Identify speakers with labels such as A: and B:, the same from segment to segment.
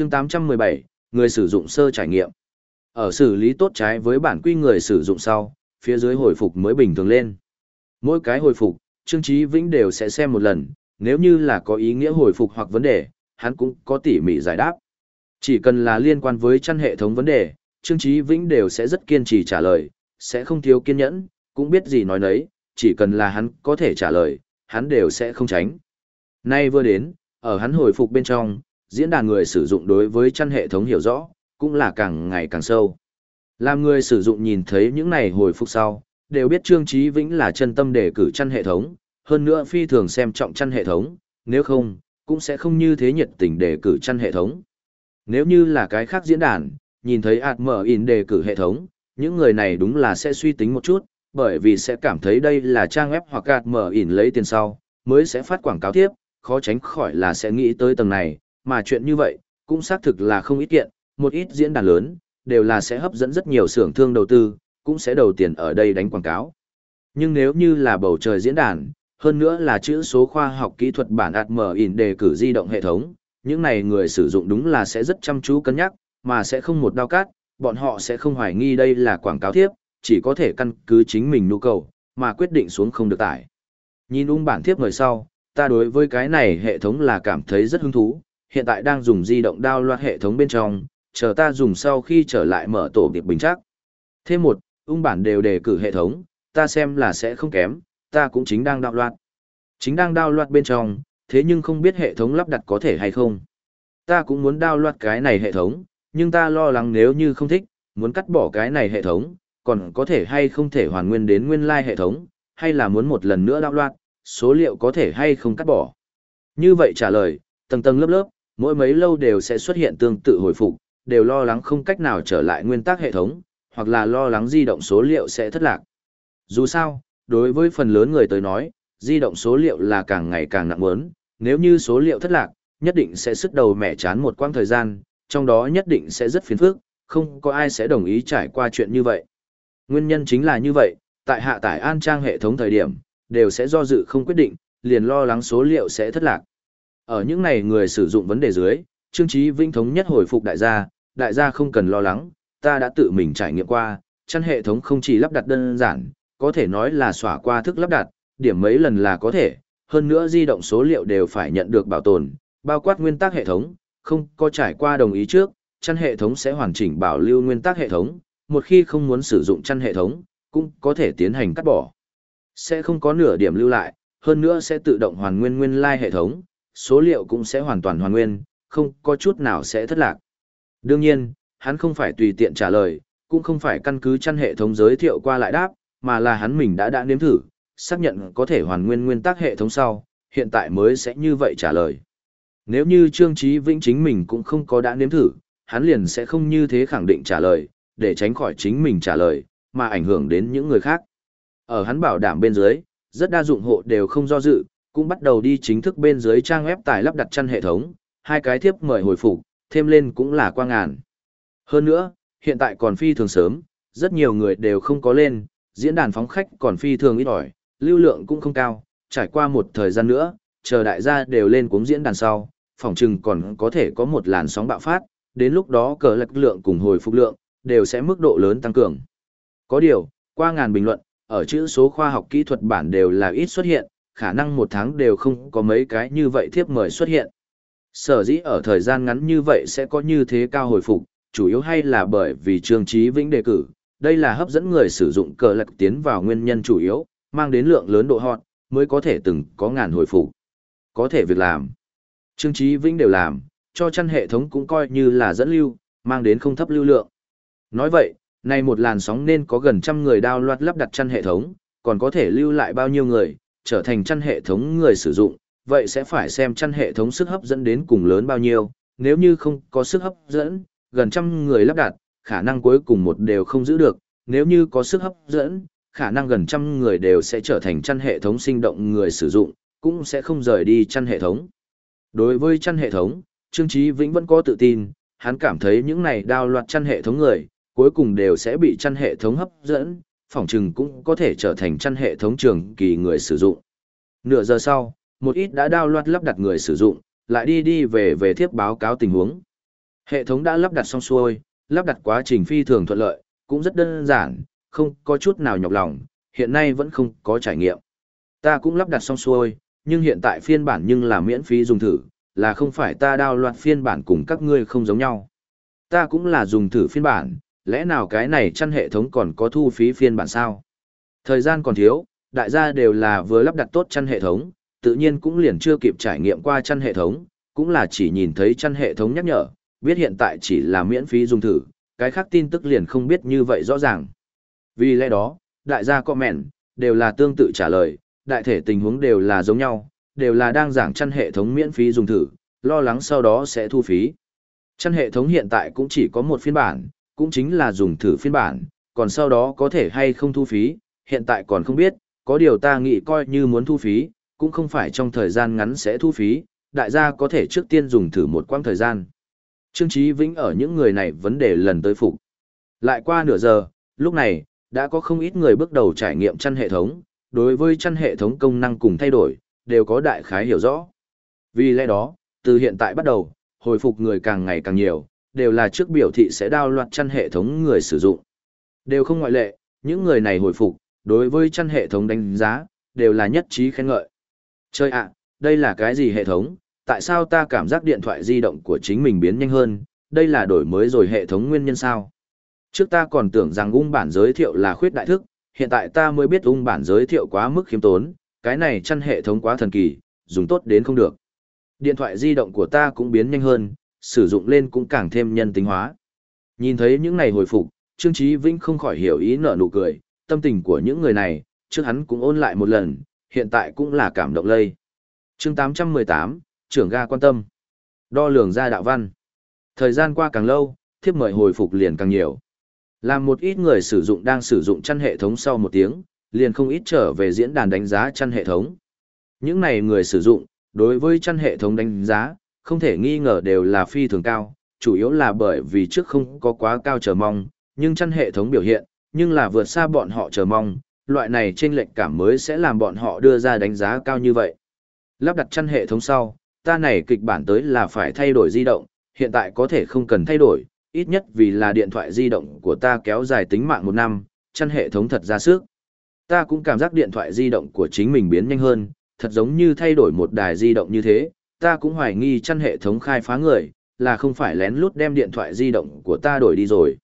A: chương 817, người sử dụng sơ trải nghiệm. Ở xử lý tốt trái với bản quy người sử dụng sau, phía dưới hồi phục mới bình thường lên. Mỗi cái hồi phục, Trương Chí Vĩnh đều sẽ xem một lần, nếu như là có ý nghĩa hồi phục hoặc vấn đề, hắn cũng có tỉ mỉ giải đáp. Chỉ cần là liên quan với chăn hệ thống vấn đề, Trương Chí Vĩnh đều sẽ rất kiên trì trả lời, sẽ không thiếu kiên nhẫn, cũng biết gì nói nấy, chỉ cần là hắn có thể trả lời, hắn đều sẽ không tránh. Nay vừa đến, ở hắn hồi phục bên trong, diễn đàn người sử dụng đối với chăn hệ thống hiểu rõ, cũng là càng ngày càng sâu. Làm người sử dụng nhìn thấy những này hồi phục sau, đều biết Trương Chí Vĩnh là chân tâm để cử chăn hệ thống, hơn nữa phi thường xem trọng chăn hệ thống, nếu không, cũng sẽ không như thế nhiệt tình để cử chăn hệ thống. Nếu như là cái khác diễn đàn, nhìn thấy ạt mở in đề cử hệ thống, những người này đúng là sẽ suy tính một chút, bởi vì sẽ cảm thấy đây là trang web hoặc ạt mở in lấy tiền sau, mới sẽ phát quảng cáo tiếp, khó tránh khỏi là sẽ nghĩ tới tầng này, mà chuyện như vậy, cũng xác thực là không ít kiện, một ít diễn đàn lớn, đều là sẽ hấp dẫn rất nhiều xưởng thương đầu tư, cũng sẽ đầu tiền ở đây đánh quảng cáo. Nhưng nếu như là bầu trời diễn đàn, hơn nữa là chữ số khoa học kỹ thuật bản mở in đề cử di động hệ thống, những này người sử dụng đúng là sẽ rất chăm chú cân nhắc, mà sẽ không một đau cát, bọn họ sẽ không hoài nghi đây là quảng cáo thiếp, chỉ có thể căn cứ chính mình nhu cầu, mà quyết định xuống không được tải. Nhìn ung bản thiếp người sau, ta đối với cái này hệ thống là cảm thấy rất hứng thú, hiện tại đang dùng di động đao loạt hệ thống bên trong, chờ ta dùng sau khi trở lại mở tổ điệp bình chắc. Thêm một, ung bản đều đề cử hệ thống, ta xem là sẽ không kém, ta cũng chính đang đao loạt. Chính đang đao loạt bên trong, thế nhưng không biết hệ thống lắp đặt có thể hay không. Ta cũng muốn đao loạt cái này hệ thống, nhưng ta lo lắng nếu như không thích, muốn cắt bỏ cái này hệ thống, còn có thể hay không thể hoàn nguyên đến nguyên lai hệ thống, hay là muốn một lần nữa đao loạt, số liệu có thể hay không cắt bỏ. Như vậy trả lời, tầng tầng lớp lớp, mỗi mấy lâu đều sẽ xuất hiện tương tự hồi phục, đều lo lắng không cách nào trở lại nguyên tắc hệ thống, hoặc là lo lắng di động số liệu sẽ thất lạc. Dù sao, đối với phần lớn người tới nói, di động số liệu là càng ngày càng nặng muốn, nếu như số liệu thất lạc, nhất định sẽ sức đầu mẻ chán một quãng thời gian, trong đó nhất định sẽ rất phiền phức, không có ai sẽ đồng ý trải qua chuyện như vậy. Nguyên nhân chính là như vậy, tại hạ tải an trang hệ thống thời điểm, đều sẽ do dự không quyết định, liền lo lắng số liệu sẽ thất lạc. Ở những này người sử dụng vấn đề dưới, Trương Chí Vinh thống nhất hồi phục đại gia, đại gia không cần lo lắng, ta đã tự mình trải nghiệm qua, chăn hệ thống không chỉ lắp đặt đơn giản, có thể nói là xóa qua thức lắp đặt, điểm mấy lần là có thể, hơn nữa di động số liệu đều phải nhận được bảo tồn, bao quát nguyên tắc hệ thống, không có trải qua đồng ý trước, chăn hệ thống sẽ hoàn chỉnh bảo lưu nguyên tắc hệ thống, một khi không muốn sử dụng chăn hệ thống, cũng có thể tiến hành cắt bỏ. Sẽ không có nửa điểm lưu lại, hơn nữa sẽ tự động hoàn nguyên nguyên lai like hệ thống, số liệu cũng sẽ hoàn toàn hoàn nguyên, không có chút nào sẽ thất lạc. Đương nhiên, hắn không phải tùy tiện trả lời, cũng không phải căn cứ chăn hệ thống giới thiệu qua lại đáp, mà là hắn mình đã đã nếm thử, xác nhận có thể hoàn nguyên nguyên tắc hệ thống sau, hiện tại mới sẽ như vậy trả lời. Nếu như Trương Chí Vĩnh chính mình cũng không có đã nếm thử, hắn liền sẽ không như thế khẳng định trả lời, để tránh khỏi chính mình trả lời, mà ảnh hưởng đến những người khác. Ở hắn bảo đảm bên dưới, rất đa dụng hộ đều không do dự, cũng bắt đầu đi chính thức bên dưới trang web tải lắp đặt chăn hệ thống, hai cái thiếp mời hồi phục, thêm lên cũng là quang ngàn. Hơn nữa, hiện tại còn phi thường sớm, rất nhiều người đều không có lên, diễn đàn phóng khách còn phi thường ít ỏi, lưu lượng cũng không cao, trải qua một thời gian nữa, chờ đại gia đều lên cuống diễn đàn sau, phòng trừng còn có thể có một làn sóng bạo phát, đến lúc đó cờ lực lượng cùng hồi phục lượng, đều sẽ mức độ lớn tăng cường. Có điều, qua ngàn bình luận, ở chữ số khoa học kỹ thuật bản đều là ít xuất hiện, khả năng một tháng đều không có mấy cái như vậy thiếp mời xuất hiện. Sở dĩ ở thời gian ngắn như vậy sẽ có như thế cao hồi phục, chủ yếu hay là bởi vì Trương Trí Vĩnh đề cử, đây là hấp dẫn người sử dụng cờ lạc tiến vào nguyên nhân chủ yếu, mang đến lượng lớn độ hot, mới có thể từng có ngàn hồi phục. Có thể việc làm. Trương Trí Vĩnh đều làm, cho chăn hệ thống cũng coi như là dẫn lưu, mang đến không thấp lưu lượng. Nói vậy, này một làn sóng nên có gần trăm người đao loạt lắp đặt chăn hệ thống, còn có thể lưu lại bao nhiêu người, trở thành chăn hệ thống người sử dụng, vậy sẽ phải xem chăn hệ thống sức hấp dẫn đến cùng lớn bao nhiêu, nếu như không có sức hấp dẫn, gần trăm người lắp đặt, khả năng cuối cùng một đều không giữ được, nếu như có sức hấp dẫn, khả năng gần trăm người đều sẽ trở thành chăn hệ thống sinh động người sử dụng, cũng sẽ không rời đi chăn hệ thống. Đối với chăn hệ thống, Trương Chí Vĩnh vẫn có tự tin, hắn cảm thấy những này đào loạt chăn hệ thống người, cuối cùng đều sẽ bị chăn hệ thống hấp dẫn, phỏng chừng cũng có thể trở thành chăn hệ thống trường kỳ người sử dụng. Nửa giờ sau, một ít đã đao loạt lắp đặt người sử dụng, lại đi đi về về thiếp báo cáo tình huống. Hệ thống đã lắp đặt xong xuôi, lắp đặt quá trình phi thường thuận lợi, cũng rất đơn giản, không có chút nào nhọc lòng, hiện nay vẫn không có trải nghiệm. Ta cũng lắp đặt xong xuôi, nhưng hiện tại phiên bản nhưng là miễn phí dùng thử, là không phải ta đao loạt phiên bản cùng các ngươi không giống nhau. Ta cũng là dùng thử phiên bản, lẽ nào cái này chăn hệ thống còn có thu phí phiên bản sao? Thời gian còn thiếu, đại gia đều là vừa lắp đặt tốt chăn hệ thống, tự nhiên cũng liền chưa kịp trải nghiệm qua chăn hệ thống, cũng là chỉ nhìn thấy chăn hệ thống nhắc nhở, biết hiện tại chỉ là miễn phí dùng thử, cái khác tin tức liền không biết như vậy rõ ràng. Vì lẽ đó, đại gia comment, đều là tương tự trả lời, đại thể tình huống đều là giống nhau, đều là đang giảng chăn hệ thống miễn phí dùng thử, lo lắng sau đó sẽ thu phí. Chăn hệ thống hiện tại cũng chỉ có một phiên bản, cũng chính là dùng thử phiên bản, còn sau đó có thể hay không thu phí, hiện tại còn không biết, có điều ta nghĩ coi như muốn thu phí, cũng không phải trong thời gian ngắn sẽ thu phí, đại gia có thể trước tiên dùng thử một quãng thời gian. Trương Chí Vĩnh ở những người này vấn đề lần tới phục. Lại qua nửa giờ, lúc này, đã có không ít người bước đầu trải nghiệm chăn hệ thống, đối với chăn hệ thống công năng cùng thay đổi, đều có đại khái hiểu rõ. Vì lẽ đó, từ hiện tại bắt đầu, hồi phục người càng ngày càng nhiều, đều là trước biểu thị sẽ đao loạt chăn hệ thống người sử dụng. Đều không ngoại lệ, những người này hồi phục, đối với chăn hệ thống đánh giá, đều là nhất trí khen ngợi. Chơi ạ, đây là cái gì hệ thống, tại sao ta cảm giác điện thoại di động của chính mình biến nhanh hơn, đây là đổi mới rồi hệ thống nguyên nhân sao? Trước ta còn tưởng rằng ung bản giới thiệu là khuyết đại thức, hiện tại ta mới biết ung bản giới thiệu quá mức khiêm tốn, cái này chăn hệ thống quá thần kỳ, dùng tốt đến không được. Điện thoại di động của ta cũng biến nhanh hơn, sử dụng lên cũng càng thêm nhân tính hóa. Nhìn thấy những này hồi phục, Trương Chí Vĩnh không khỏi hiểu ý nở nụ cười, tâm tình của những người này, trước hắn cũng ôn lại một lần, hiện tại cũng là cảm động lây. Chương 818, trưởng ga quan tâm. Đo lường ra đạo văn. Thời gian qua càng lâu, thiếp mời hồi phục liền càng nhiều. Làm một ít người sử dụng đang sử dụng chăn hệ thống sau một tiếng, liền không ít trở về diễn đàn đánh giá chăn hệ thống. Những này người sử dụng, đối với chăn hệ thống đánh giá, không thể nghi ngờ đều là phi thường cao, chủ yếu là bởi vì trước không có quá cao chờ mong, nhưng chăn hệ thống biểu hiện, nhưng là vượt xa bọn họ chờ mong, loại này trên lệnh cảm mới sẽ làm bọn họ đưa ra đánh giá cao như vậy. Lắp đặt chăn hệ thống sau, ta này kịch bản tới là phải thay đổi di động, hiện tại có thể không cần thay đổi, ít nhất vì là điện thoại di động của ta kéo dài tính mạng một năm, chăn hệ thống thật ra sức. Ta cũng cảm giác điện thoại di động của chính mình biến nhanh hơn, thật giống như thay đổi một đài di động như thế, ta cũng hoài nghi chăn hệ thống khai phá người, là không phải lén lút đem điện thoại di động của ta đổi đi rồi.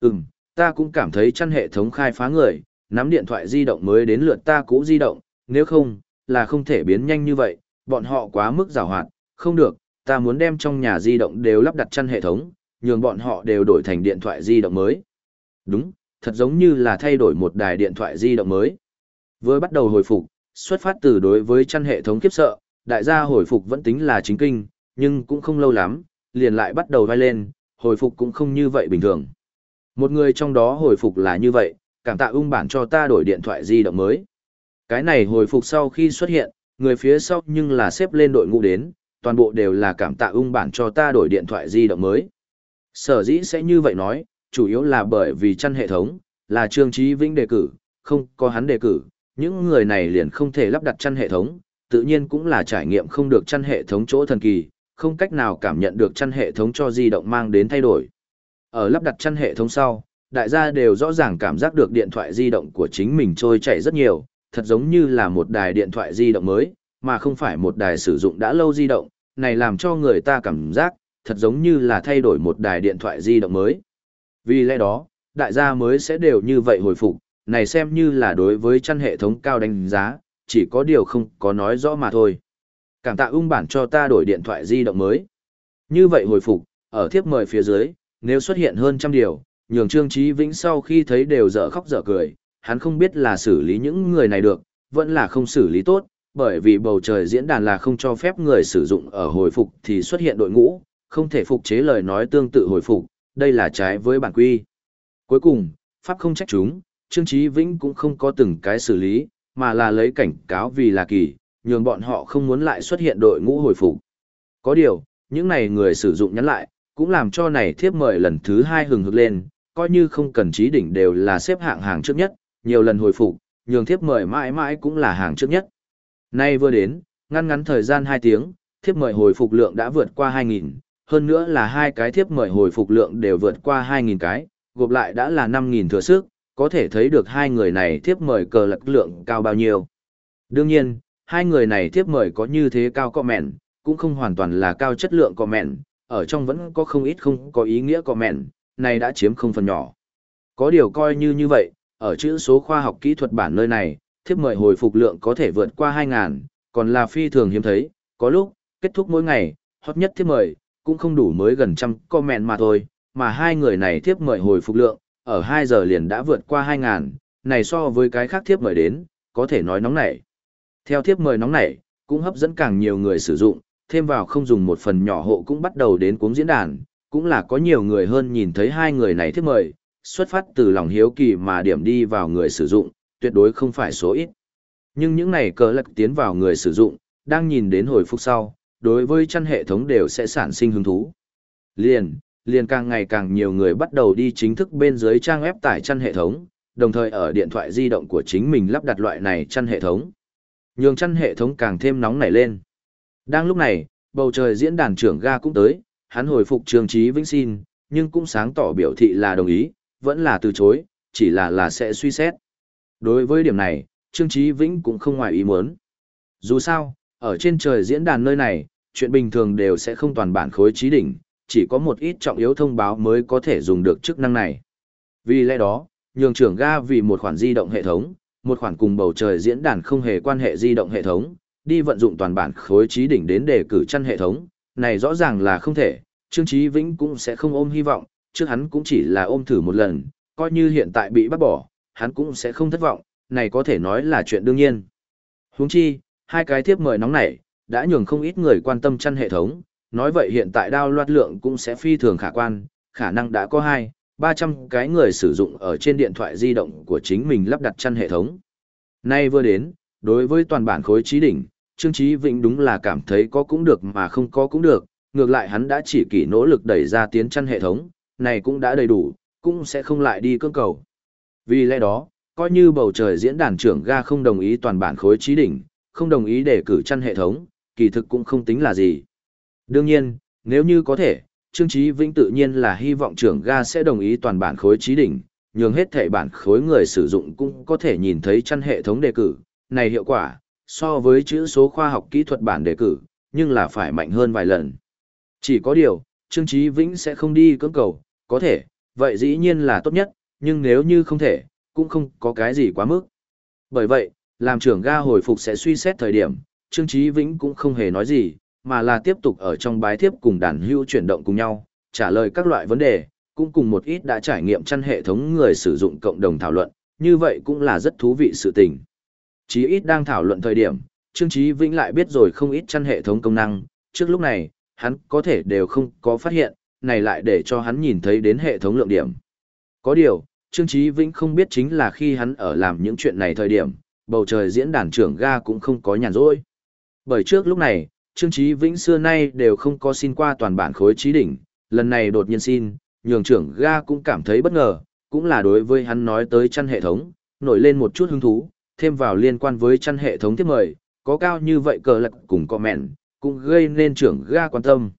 A: Ừm, ta cũng cảm thấy chăn hệ thống khai phá người, nắm điện thoại di động mới đến lượt ta cũ di động, nếu không, là không thể biến nhanh như vậy, bọn họ quá mức rào hoạt, không được, ta muốn đem trong nhà di động đều lắp đặt chăn hệ thống, nhường bọn họ đều đổi thành điện thoại di động mới. Đúng, thật giống như là thay đổi một đài điện thoại di động mới. Với bắt đầu hồi phục, xuất phát từ đối với chăn hệ thống kiếp sợ, đại gia hồi phục vẫn tính là chính kinh, nhưng cũng không lâu lắm, liền lại bắt đầu vai lên, hồi phục cũng không như vậy bình thường. Một người trong đó hồi phục là như vậy, cảm tạ ung bản cho ta đổi điện thoại di động mới. Cái này hồi phục sau khi xuất hiện, người phía sau nhưng là xếp lên đội ngũ đến, toàn bộ đều là cảm tạ ung bản cho ta đổi điện thoại di động mới. Sở dĩ sẽ như vậy nói, chủ yếu là bởi vì chăn hệ thống, là Trương Trí Vĩnh đề cử, không có hắn đề cử, những người này liền không thể lắp đặt chăn hệ thống, tự nhiên cũng là trải nghiệm không được chăn hệ thống chỗ thần kỳ, không cách nào cảm nhận được chăn hệ thống cho di động mang đến thay đổi. Ở lắp đặt chăn hệ thống sau, đại gia đều rõ ràng cảm giác được điện thoại di động của chính mình trôi chảy rất nhiều, thật giống như là một đài điện thoại di động mới, mà không phải một đài sử dụng đã lâu di động, này làm cho người ta cảm giác, thật giống như là thay đổi một đài điện thoại di động mới. Vì lẽ đó, đại gia mới sẽ đều như vậy hồi phục, này xem như là đối với chăn hệ thống cao đánh giá, chỉ có điều không có nói rõ mà thôi. Cảm tạ ung bản cho ta đổi điện thoại di động mới. Như vậy hồi phục, ở thiếp mời phía dưới, nếu xuất hiện hơn trăm điều, nhường Trương chí Vĩnh sau khi thấy đều dở khóc dở cười, hắn không biết là xử lý những người này được, vẫn là không xử lý tốt, bởi vì bầu trời diễn đàn là không cho phép người sử dụng ở hồi phục thì xuất hiện đội ngũ, không thể phục chế lời nói tương tự hồi phục, đây là trái với bản quy. Cuối cùng, Pháp không trách chúng, Trương chí Vĩnh cũng không có từng cái xử lý, mà là lấy cảnh cáo vì là kỳ, nhường bọn họ không muốn lại xuất hiện đội ngũ hồi phục. Có điều, những này người sử dụng nhắn lại, cũng làm cho này thiếp mời lần thứ hai hừng hực lên, coi như không cần trí đỉnh đều là xếp hạng hàng trước nhất, nhiều lần hồi phục, nhường thiếp mời mãi mãi cũng là hàng trước nhất. Nay vừa đến, ngăn ngắn thời gian 2 tiếng, thiếp mời hồi phục lượng đã vượt qua 2.000, Hơn nữa là hai cái thiếp mời hồi phục lượng đều vượt qua 2.000 cái, gộp lại đã là 5.000 thừa sức, có thể thấy được hai người này thiếp mời cờ lực lượng cao bao nhiêu. Đương nhiên, hai người này thiếp mời có như thế cao comment, cũng không hoàn toàn là cao chất lượng comment, ở trong vẫn có không ít không có ý nghĩa comment, này đã chiếm không phần nhỏ. Có điều coi như như vậy, ở chữ số khoa học kỹ thuật bản nơi này, thiếp mời hồi phục lượng có thể vượt qua 2.000, còn là phi thường hiếm thấy, có lúc, kết thúc mỗi ngày, hot nhất thiếp mời, cũng không đủ mới gần trăm comment mà thôi, mà hai người này thiếp mời hồi phục lượng, ở 2 giờ liền đã vượt qua 2.000, này so với cái khác thiếp mời đến, có thể nói nóng nảy. Theo thiếp mời nóng nảy, cũng hấp dẫn càng nhiều người sử dụng, thêm vào không dùng một phần nhỏ hộ cũng bắt đầu đến cuống diễn đàn, cũng là có nhiều người hơn nhìn thấy hai người này thiếp mời, xuất phát từ lòng hiếu kỳ mà điểm đi vào người sử dụng, tuyệt đối không phải số ít. Nhưng những này cờ lật tiến vào người sử dụng, đang nhìn đến hồi phục sau, đối với chăn hệ thống đều sẽ sản sinh hứng thú. Liền, liền càng ngày càng nhiều người bắt đầu đi chính thức bên dưới trang web tải chăn hệ thống, đồng thời ở điện thoại di động của chính mình lắp đặt loại này chăn hệ thống. Nhường chăn hệ thống càng thêm nóng nảy lên. Đang lúc này, bầu trời diễn đàn trưởng ga cũng tới, hắn hồi phục trường trí vĩnh xin, nhưng cũng sáng tỏ biểu thị là đồng ý, vẫn là từ chối, chỉ là là sẽ suy xét. Đối với điểm này, Trương Chí Vĩnh cũng không ngoài ý muốn. Dù sao, ở trên trời diễn đàn nơi này, chuyện bình thường đều sẽ không toàn bản khối trí đỉnh, chỉ có một ít trọng yếu thông báo mới có thể dùng được chức năng này. Vì lẽ đó, nhường trưởng ga vì một khoản di động hệ thống, một khoản cùng bầu trời diễn đàn không hề quan hệ di động hệ thống, đi vận dụng toàn bản khối trí đỉnh đến để cử chăn hệ thống, này rõ ràng là không thể, Trương Chí Vĩnh cũng sẽ không ôm hy vọng, trước hắn cũng chỉ là ôm thử một lần, coi như hiện tại bị bắt bỏ, hắn cũng sẽ không thất vọng, này có thể nói là chuyện đương nhiên. Huống chi, hai cái thiếp mời nóng này, đã nhường không ít người quan tâm chăn hệ thống, nói vậy hiện tại đao loạt lượng cũng sẽ phi thường khả quan, khả năng đã có 2, 300 cái người sử dụng ở trên điện thoại di động của chính mình lắp đặt chăn hệ thống. Nay vừa đến, đối với toàn bản khối trí đỉnh, Trương Trí Vĩnh đúng là cảm thấy có cũng được mà không có cũng được, ngược lại hắn đã chỉ kỷ nỗ lực đẩy ra tiến chăn hệ thống, này cũng đã đầy đủ, cũng sẽ không lại đi cưỡng cầu. Vì lẽ đó, coi như bầu trời diễn đàn trưởng ga không đồng ý toàn bản khối trí đỉnh, không đồng ý để cử chăn hệ thống, kỳ thực cũng không tính là gì. Đương nhiên, nếu như có thể, Trương Chí Vĩnh tự nhiên là hy vọng trưởng ga sẽ đồng ý toàn bản khối trí đỉnh, nhường hết thể bản khối người sử dụng cũng có thể nhìn thấy chăn hệ thống đề cử, này hiệu quả, so với chữ số khoa học kỹ thuật bản đề cử, nhưng là phải mạnh hơn vài lần. Chỉ có điều, Trương Chí Vĩnh sẽ không đi cưỡng cầu, có thể, vậy dĩ nhiên là tốt nhất, nhưng nếu như không thể, cũng không có cái gì quá mức. Bởi vậy, làm trưởng ga hồi phục sẽ suy xét thời điểm, Trương Chí Vĩnh cũng không hề nói gì, mà là tiếp tục ở trong bái thiếp cùng đàn hưu chuyển động cùng nhau, trả lời các loại vấn đề, cũng cùng một ít đã trải nghiệm chăn hệ thống người sử dụng cộng đồng thảo luận, như vậy cũng là rất thú vị sự tình. Chí ít đang thảo luận thời điểm, Trương Chí Vĩnh lại biết rồi không ít chăn hệ thống công năng, trước lúc này, hắn có thể đều không có phát hiện, này lại để cho hắn nhìn thấy đến hệ thống lượng điểm. Có điều, Trương Chí Vĩnh không biết chính là khi hắn ở làm những chuyện này thời điểm, bầu trời diễn đàn trưởng ga cũng không có nhàn rỗi. Bởi trước lúc này, Trương Chí Vĩnh xưa nay đều không có xin qua toàn bản khối trí đỉnh, lần này đột nhiên xin, nhường trưởng ga cũng cảm thấy bất ngờ, cũng là đối với hắn nói tới chăn hệ thống, nổi lên một chút hứng thú, thêm vào liên quan với chăn hệ thống tiếp mời, có cao như vậy cờ lật cùng comment, cũng gây nên trưởng ga quan tâm.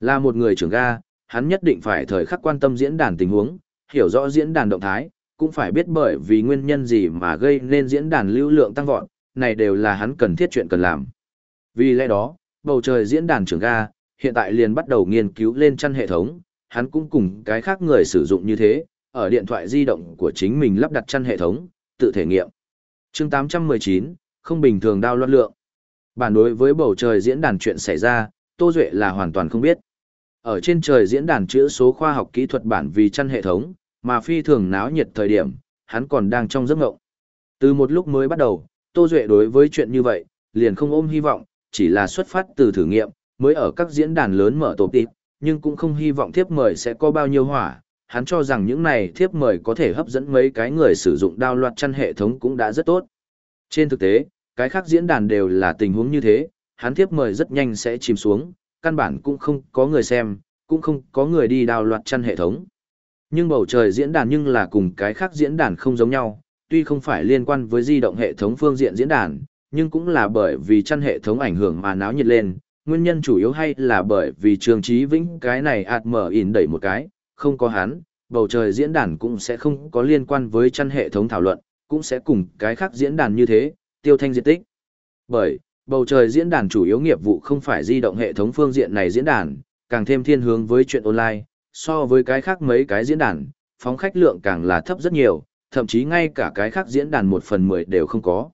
A: Là một người trưởng ga, hắn nhất định phải thời khắc quan tâm diễn đàn tình huống, hiểu rõ diễn đàn động thái, cũng phải biết bởi vì nguyên nhân gì mà gây nên diễn đàn lưu lượng tăng vọt, này đều là hắn cần thiết chuyện cần làm. Vì lẽ đó, bầu trời diễn đàn trưởng ga, hiện tại liền bắt đầu nghiên cứu lên chăn hệ thống, hắn cũng cùng cái khác người sử dụng như thế, ở điện thoại di động của chính mình lắp đặt chăn hệ thống, tự thể nghiệm. chương 819, không bình thường đao loạn lượng. Bản đối với bầu trời diễn đàn chuyện xảy ra, Tô Duệ là hoàn toàn không biết. Ở trên trời diễn đàn chữ số khoa học kỹ thuật bản vì chăn hệ thống, mà phi thường náo nhiệt thời điểm, hắn còn đang trong giấc ngộng. Từ một lúc mới bắt đầu, Tô Duệ đối với chuyện như vậy, liền không ôm hy vọng, chỉ là xuất phát từ thử nghiệm, mới ở các diễn đàn lớn mở tổ tịp, nhưng cũng không hy vọng thiếp mời sẽ có bao nhiêu hỏa. Hắn cho rằng những này thiếp mời có thể hấp dẫn mấy cái người sử dụng đao loạt chăn hệ thống cũng đã rất tốt. Trên thực tế, cái khác diễn đàn đều là tình huống như thế, hắn thiếp mời rất nhanh sẽ chìm xuống, căn bản cũng không có người xem, cũng không có người đi đào loạt chăn hệ thống. Nhưng bầu trời diễn đàn nhưng là cùng cái khác diễn đàn không giống nhau, tuy không phải liên quan với di động hệ thống phương diện diễn đàn, nhưng cũng là bởi vì chăn hệ thống ảnh hưởng mà náo nhiệt lên, nguyên nhân chủ yếu hay là bởi vì Trương Chí Vĩnh cái này ạt mở ỉn đẩy một cái, không có hắn, bầu trời diễn đàn cũng sẽ không có liên quan với chăn hệ thống thảo luận, cũng sẽ cùng cái khác diễn đàn như thế, tiêu thanh diện tích. Bởi, bầu trời diễn đàn chủ yếu nghiệp vụ không phải di động hệ thống phương diện này diễn đàn, càng thêm thiên hướng với chuyện online, so với cái khác mấy cái diễn đàn, phóng khách lượng càng là thấp rất nhiều, thậm chí ngay cả cái khác diễn đàn một phần mười đều không có.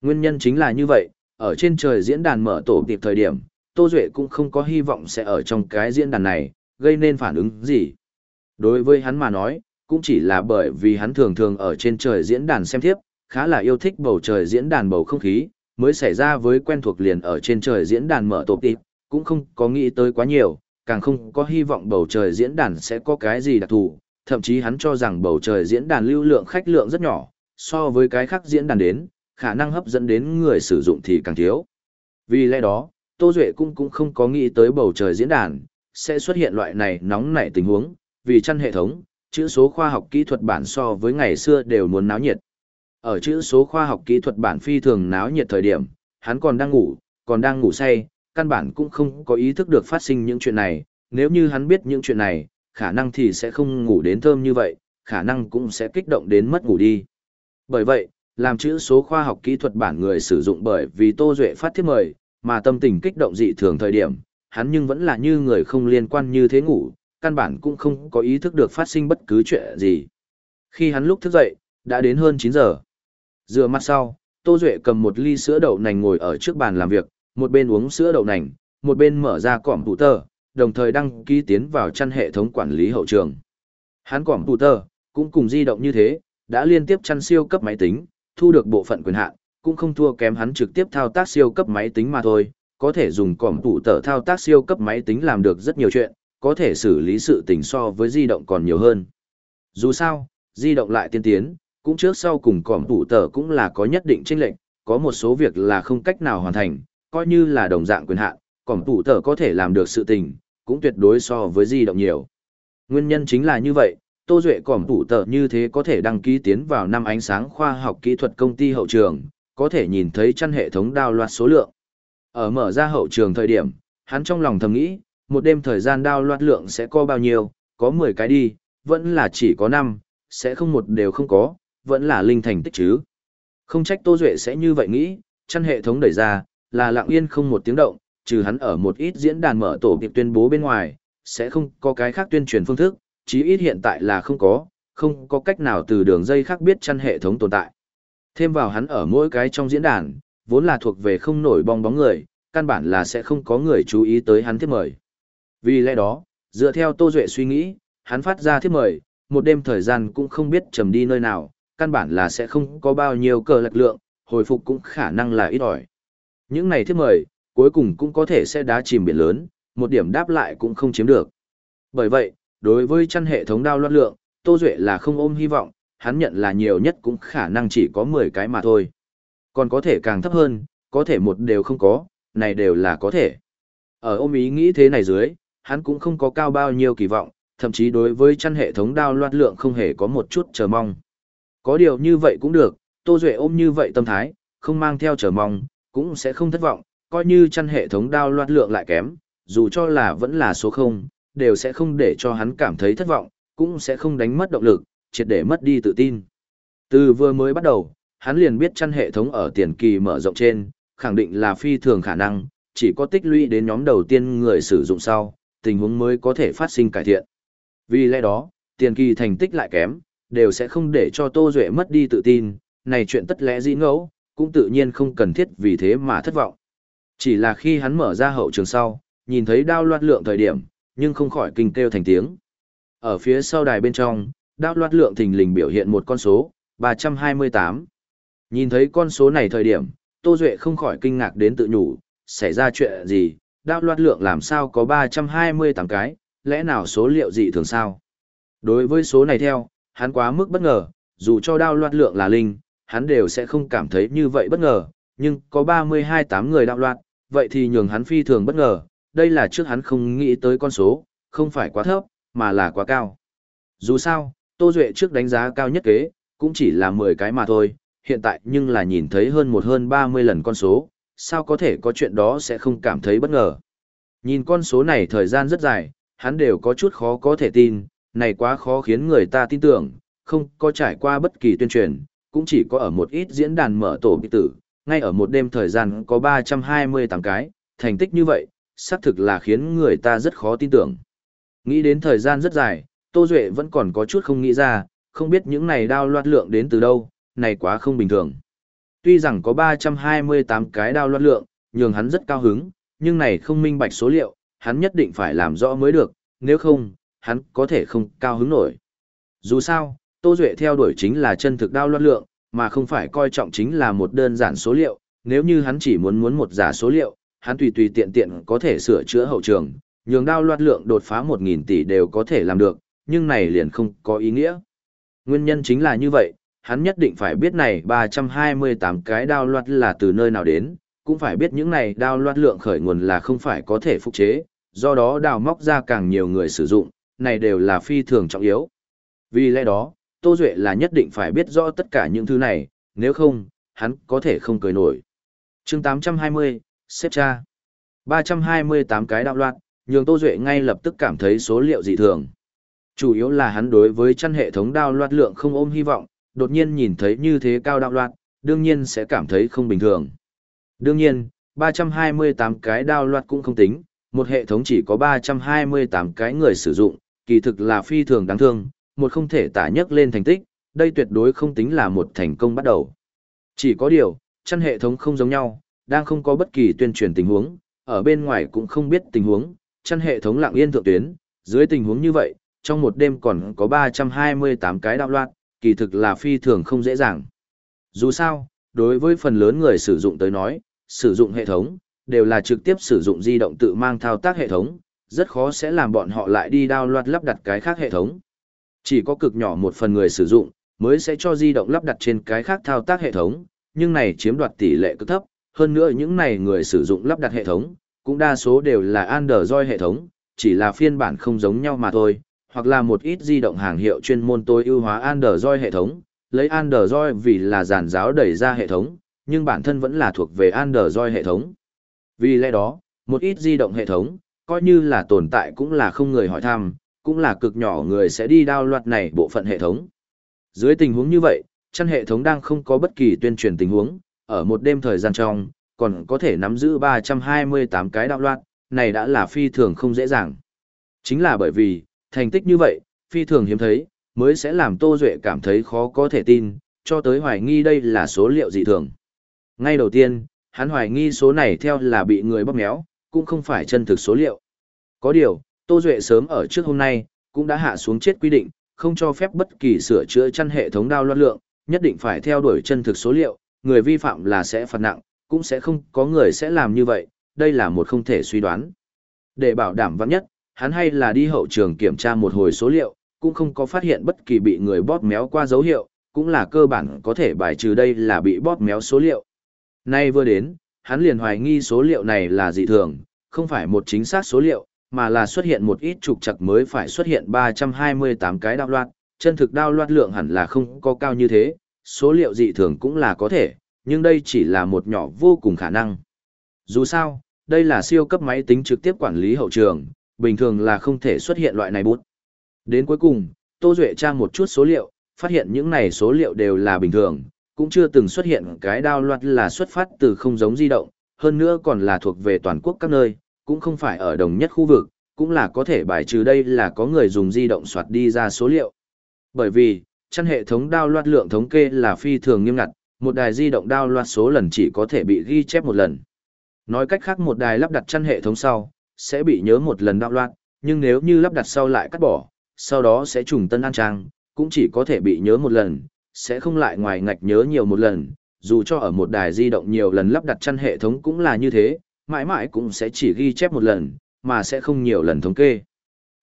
A: Nguyên nhân chính là như vậy, ở trên trời diễn đàn mở tổ tiệp thời điểm, Tô Duệ cũng không có hy vọng sẽ ở trong cái diễn đàn này, gây nên phản ứng gì. Đối với hắn mà nói, cũng chỉ là bởi vì hắn thường thường ở trên trời diễn đàn xem tiếp, khá là yêu thích bầu trời diễn đàn bầu không khí, mới xảy ra với quen thuộc liền ở trên trời diễn đàn mở tổ tiệp, cũng không có nghĩ tới quá nhiều, càng không có hy vọng bầu trời diễn đàn sẽ có cái gì đặc thù, thậm chí hắn cho rằng bầu trời diễn đàn lưu lượng khách lượng rất nhỏ, so với cái khác diễn đàn đến, khả năng hấp dẫn đến người sử dụng thì càng thiếu. Vì lẽ đó, Tô Duệ cũng cũng không có nghĩ tới bầu trời diễn đàn, sẽ xuất hiện loại này nóng nảy tình huống, vì chăn hệ thống, chữ số khoa học kỹ thuật bản so với ngày xưa đều muốn náo nhiệt. Ở chữ số khoa học kỹ thuật bản phi thường náo nhiệt thời điểm, hắn còn đang ngủ, còn đang ngủ say, căn bản cũng không có ý thức được phát sinh những chuyện này, nếu như hắn biết những chuyện này, khả năng thì sẽ không ngủ đến thơm như vậy, khả năng cũng sẽ kích động đến mất ngủ đi. Bởi vậy, làm chữ số khoa học kỹ thuật bản người sử dụng bởi vì Tô Duệ phát thiết mời, mà tâm tình kích động dị thường thời điểm, hắn nhưng vẫn là như người không liên quan như thế ngủ, căn bản cũng không có ý thức được phát sinh bất cứ chuyện gì. Khi hắn lúc thức dậy, đã đến hơn 9 giờ. Dựa mặt sau, Tô Duệ cầm một ly sữa đậu nành ngồi ở trước bàn làm việc, một bên uống sữa đậu nành, một bên mở ra cỏm tụ tờ, đồng thời đăng ký tiến vào chăn hệ thống quản lý hậu trường. Hắn cỏm tụ tờ, cũng cùng di động như thế, đã liên tiếp chăn siêu cấp máy tính, thu được bộ phận quyền hạn, cũng không thua kém hắn trực tiếp thao tác siêu cấp máy tính mà thôi, có thể dùng cỏm tủ tờ thao tác siêu cấp máy tính làm được rất nhiều chuyện, có thể xử lý sự tình so với di động còn nhiều hơn. Dù sao, di động lại tiên tiến, cũng trước sau cùng cỏm tủ tờ cũng là có nhất định chênh lệnh, có một số việc là không cách nào hoàn thành, coi như là đồng dạng quyền hạn, cỏm tủ tờ có thể làm được sự tình, cũng tuyệt đối so với di động nhiều. Nguyên nhân chính là như vậy, Tô Duệ cỏm tủ tờ như thế có thể đăng ký tiến vào năm ánh sáng khoa học kỹ thuật công ty hậu trường, có thể nhìn thấy chăn hệ thống đao loạt số lượng. Ở mở ra hậu trường thời điểm, hắn trong lòng thầm nghĩ, một đêm thời gian đao loạt lượng sẽ có bao nhiêu, có 10 cái đi, vẫn là chỉ có 5, sẽ không một đều không có, vẫn là linh thành tích chứ. Không trách Tô Duệ sẽ như vậy nghĩ, chăn hệ thống đẩy ra, là lặng yên không một tiếng động, trừ hắn ở một ít diễn đàn mở tổ kịp tuyên bố bên ngoài, sẽ không có cái khác tuyên truyền phương thức, chí ít hiện tại là không có, không có cách nào từ đường dây khác biết chăn hệ thống tồn tại. Thêm vào hắn ở mỗi cái trong diễn đàn, vốn là thuộc về không nổi bong bóng người, căn bản là sẽ không có người chú ý tới hắn thiết mời. Vì lẽ đó, dựa theo Tô Duệ suy nghĩ, hắn phát ra thiết mời, một đêm thời gian cũng không biết trầm đi nơi nào, căn bản là sẽ không có bao nhiêu cờ lực lượng, hồi phục cũng khả năng là ít ỏi. Những này thiết mời, cuối cùng cũng có thể sẽ đá chìm biển lớn, một điểm đáp lại cũng không chiếm được. Bởi vậy, đối với chăn hệ thống đao loát lượng, Tô Duệ là không ôm hy vọng, hắn nhận là nhiều nhất cũng khả năng chỉ có 10 cái mà thôi. Còn có thể càng thấp hơn, có thể một đều không có, này đều là có thể. Ở ôm ý nghĩ thế này dưới, hắn cũng không có cao bao nhiêu kỳ vọng, thậm chí đối với chăn hệ thống đao loát lượng không hề có một chút chờ mong. Có điều như vậy cũng được, Tô Duệ ôm như vậy tâm thái, không mang theo chờ mong, cũng sẽ không thất vọng, coi như chăn hệ thống đao loát lượng lại kém, dù cho là vẫn là số 0, đều sẽ không để cho hắn cảm thấy thất vọng, cũng sẽ không đánh mất động lực, triệt để mất đi tự tin. Từ vừa mới bắt đầu, hắn liền biết chăn hệ thống ở tiền kỳ mở rộng trên, khẳng định là phi thường khả năng, chỉ có tích lũy đến nhóm đầu tiên người sử dụng sau, tình huống mới có thể phát sinh cải thiện. Vì lẽ đó, tiền kỳ thành tích lại kém, đều sẽ không để cho Tô Duệ mất đi tự tin, này chuyện tất lẽ dĩ ngẫu, cũng tự nhiên không cần thiết vì thế mà thất vọng. Chỉ là khi hắn mở ra hậu trường sau, nhìn thấy đao loạt lượng thời điểm, nhưng không khỏi kinh kêu thành tiếng. Ở phía sau đài bên trong, đao loạt lượng thình lình biểu hiện một con số, 328. Nhìn thấy con số này thời điểm, Tô Duệ không khỏi kinh ngạc đến tự nhủ, xảy ra chuyện gì, đao loạt lượng làm sao có 328 cái, lẽ nào số liệu gì thường sao? Đối với số này theo, hắn quá mức bất ngờ, dù cho đao loạt lượng là linh, hắn đều sẽ không cảm thấy như vậy bất ngờ, nhưng có 32 tám người đạo loạt, vậy thì nhường hắn phi thường bất ngờ, đây là trước hắn không nghĩ tới con số, không phải quá thấp, mà là quá cao. Dù sao, Tô Duệ trước đánh giá cao nhất kế, cũng chỉ là 10 cái mà thôi, hiện tại nhưng là nhìn thấy hơn một hơn 30 lần con số, sao có thể có chuyện đó sẽ không cảm thấy bất ngờ. Nhìn con số này thời gian rất dài, hắn đều có chút khó có thể tin, này quá khó khiến người ta tin tưởng, không có trải qua bất kỳ tuyên truyền, cũng chỉ có ở một ít diễn đàn mở tổ bị tử, ngay ở một đêm thời gian có 328 cái, thành tích như vậy, xác thực là khiến người ta rất khó tin tưởng. Nghĩ đến thời gian rất dài, Tô Duệ vẫn còn có chút không nghĩ ra, không biết những này đao loạt lượng đến từ đâu, này quá không bình thường. Tuy rằng có 328 cái đao loạt lượng, nhường hắn rất cao hứng, nhưng này không minh bạch số liệu, hắn nhất định phải làm rõ mới được, nếu không, hắn có thể không cao hứng nổi. Dù sao, Tô Duệ theo đuổi chính là chân thực đao loạt lượng, mà không phải coi trọng chính là một đơn giản số liệu, nếu như hắn chỉ muốn muốn một giả số liệu, hắn tùy tùy tiện tiện có thể sửa chữa hậu trường, nhường đao loạt lượng đột phá 1.000 tỷ đều có thể làm được, nhưng này liền không có ý nghĩa. Nguyên nhân chính là như vậy, hắn nhất định phải biết này 328 cái đao loạt là từ nơi nào đến, cũng phải biết những này đao loạt lượng khởi nguồn là không phải có thể phục chế, do đó đào móc ra càng nhiều người sử dụng, này đều là phi thường trọng yếu. Vì lẽ đó, Tô Duệ là nhất định phải biết rõ tất cả những thứ này, nếu không, hắn có thể không cười nổi. chương 820, xếp cha. 328 cái đạo loạn. nhường Tô Duệ ngay lập tức cảm thấy số liệu dị thường. Chủ yếu là hắn đối với chăn hệ thống đao loạt lượng không ôm hy vọng, đột nhiên nhìn thấy như thế cao đạo loạt, đương nhiên sẽ cảm thấy không bình thường. Đương nhiên, 328 cái đao loạt cũng không tính, một hệ thống chỉ có 328 cái người sử dụng, kỳ thực là phi thường đáng thương, một không thể tả nhất lên thành tích, đây tuyệt đối không tính là một thành công bắt đầu. Chỉ có điều, chăn hệ thống không giống nhau, đang không có bất kỳ tuyên truyền tình huống, ở bên ngoài cũng không biết tình huống, chăn hệ thống lặng yên thượng tuyến, dưới tình huống như vậy, trong một đêm còn có 328 cái đạo loạt, kỳ thực là phi thường không dễ dàng. Dù sao, đối với phần lớn người sử dụng tới nói, sử dụng hệ thống, đều là trực tiếp sử dụng di động tự mang thao tác hệ thống, rất khó sẽ làm bọn họ lại đi download lắp đặt cái khác hệ thống. Chỉ có cực nhỏ một phần người sử dụng, mới sẽ cho di động lắp đặt trên cái khác thao tác hệ thống, nhưng này chiếm đoạt tỷ lệ cực thấp, hơn nữa những này người sử dụng lắp đặt hệ thống, cũng đa số đều là Android hệ thống, chỉ là phiên bản không giống nhau mà thôi, hoặc là một ít di động hàng hiệu chuyên môn tối ưu hóa Android hệ thống, lấy Android vì là giàn giáo đẩy ra hệ thống, nhưng bản thân vẫn là thuộc về Android hệ thống. Vì lẽ đó, một ít di động hệ thống, coi như là tồn tại cũng là không người hỏi thăm, cũng là cực nhỏ người sẽ đi download này bộ phận hệ thống. Dưới tình huống như vậy, chăn hệ thống đang không có bất kỳ tuyên truyền tình huống, ở một đêm thời gian trong, còn có thể nắm giữ 328 cái download, này đã là phi thường không dễ dàng. Chính là bởi vì, thành tích như vậy, phi thường hiếm thấy, mới sẽ làm Tô Duệ cảm thấy khó có thể tin, cho tới hoài nghi đây là số liệu dị thường. Ngay đầu tiên, hắn hoài nghi số này theo là bị người bóp méo, cũng không phải chân thực số liệu. Có điều, Tô Duệ sớm ở trước hôm nay, cũng đã hạ xuống chết quy định, không cho phép bất kỳ sửa chữa chăn hệ thống đao loạt lượng, nhất định phải theo đuổi chân thực số liệu, người vi phạm là sẽ phạt nặng, cũng sẽ không có người sẽ làm như vậy, đây là một không thể suy đoán. Để bảo đảm vắng nhất, hắn hay là đi hậu trường kiểm tra một hồi số liệu, cũng không có phát hiện bất kỳ bị người bóp méo qua dấu hiệu, cũng là cơ bản có thể bài trừ đây là bị bóp méo số liệu. Nay vừa đến, hắn liền hoài nghi số liệu này là dị thường, không phải một chính xác số liệu, mà là xuất hiện một ít trục chặt mới phải xuất hiện 328 cái đao loạt, chân thực đao loạt lượng hẳn là không có cao như thế, số liệu dị thường cũng là có thể, nhưng đây chỉ là một nhỏ vô cùng khả năng. Dù sao, đây là siêu cấp máy tính trực tiếp quản lý hậu trường, bình thường là không thể xuất hiện loại này bút. Đến cuối cùng, Tô Duệ tra một chút số liệu, phát hiện những này số liệu đều là bình thường, cũng chưa từng xuất hiện cái đao loạt là xuất phát từ không giống di động, hơn nữa còn là thuộc về toàn quốc các nơi, cũng không phải ở đồng nhất khu vực, cũng là có thể bài trừ đây là có người dùng di động soạt đi ra số liệu. Bởi vì, chăn hệ thống đao loạt lượng thống kê là phi thường nghiêm ngặt, một đài di động đao loạt số lần chỉ có thể bị ghi chép một lần. Nói cách khác một đài lắp đặt chăn hệ thống sau, sẽ bị nhớ một lần đao loạt, nhưng nếu như lắp đặt sau lại cắt bỏ, sau đó sẽ trùng tân an trang, cũng chỉ có thể bị nhớ một lần, sẽ không lại ngoài ngạch nhớ nhiều một lần, dù cho ở một đài di động nhiều lần lắp đặt chăn hệ thống cũng là như thế, mãi mãi cũng sẽ chỉ ghi chép một lần, mà sẽ không nhiều lần thống kê.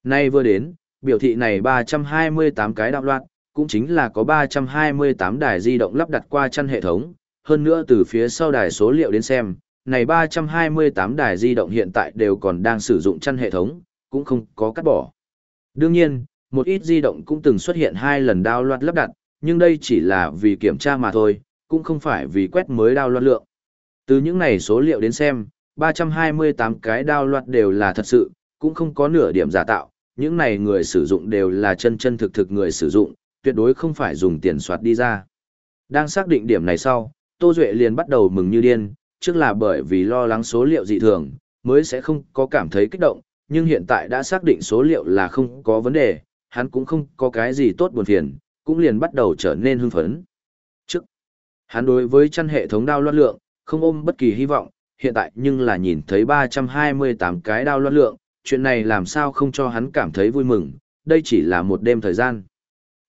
A: Nay vừa đến, biểu thị này 328 cái đạo loạt, cũng chính là có 328 đài di động lắp đặt qua chăn hệ thống, hơn nữa từ phía sau đài số liệu đến xem, này 328 đài di động hiện tại đều còn đang sử dụng chăn hệ thống, cũng không có cắt bỏ. Đương nhiên, một ít di động cũng từng xuất hiện hai lần đao loạt lắp đặt, nhưng đây chỉ là vì kiểm tra mà thôi, cũng không phải vì quét mới đao loạt lượng. Từ những này số liệu đến xem, 328 cái đao loạt đều là thật sự, cũng không có nửa điểm giả tạo, những này người sử dụng đều là chân chân thực thực người sử dụng, tuyệt đối không phải dùng tiền soạt đi ra. Đang xác định điểm này sau, Tô Duệ liền bắt đầu mừng như điên, trước là bởi vì lo lắng số liệu dị thường, mới sẽ không có cảm thấy kích động, nhưng hiện tại đã xác định số liệu là không có vấn đề, hắn cũng không có cái gì tốt buồn phiền, cũng liền bắt đầu trở nên hưng phấn. Trước, hắn đối với chăn hệ thống đao loát lượng, không ôm bất kỳ hy vọng, hiện tại nhưng là nhìn thấy 328 cái đao loát lượng, chuyện này làm sao không cho hắn cảm thấy vui mừng, đây chỉ là một đêm thời gian.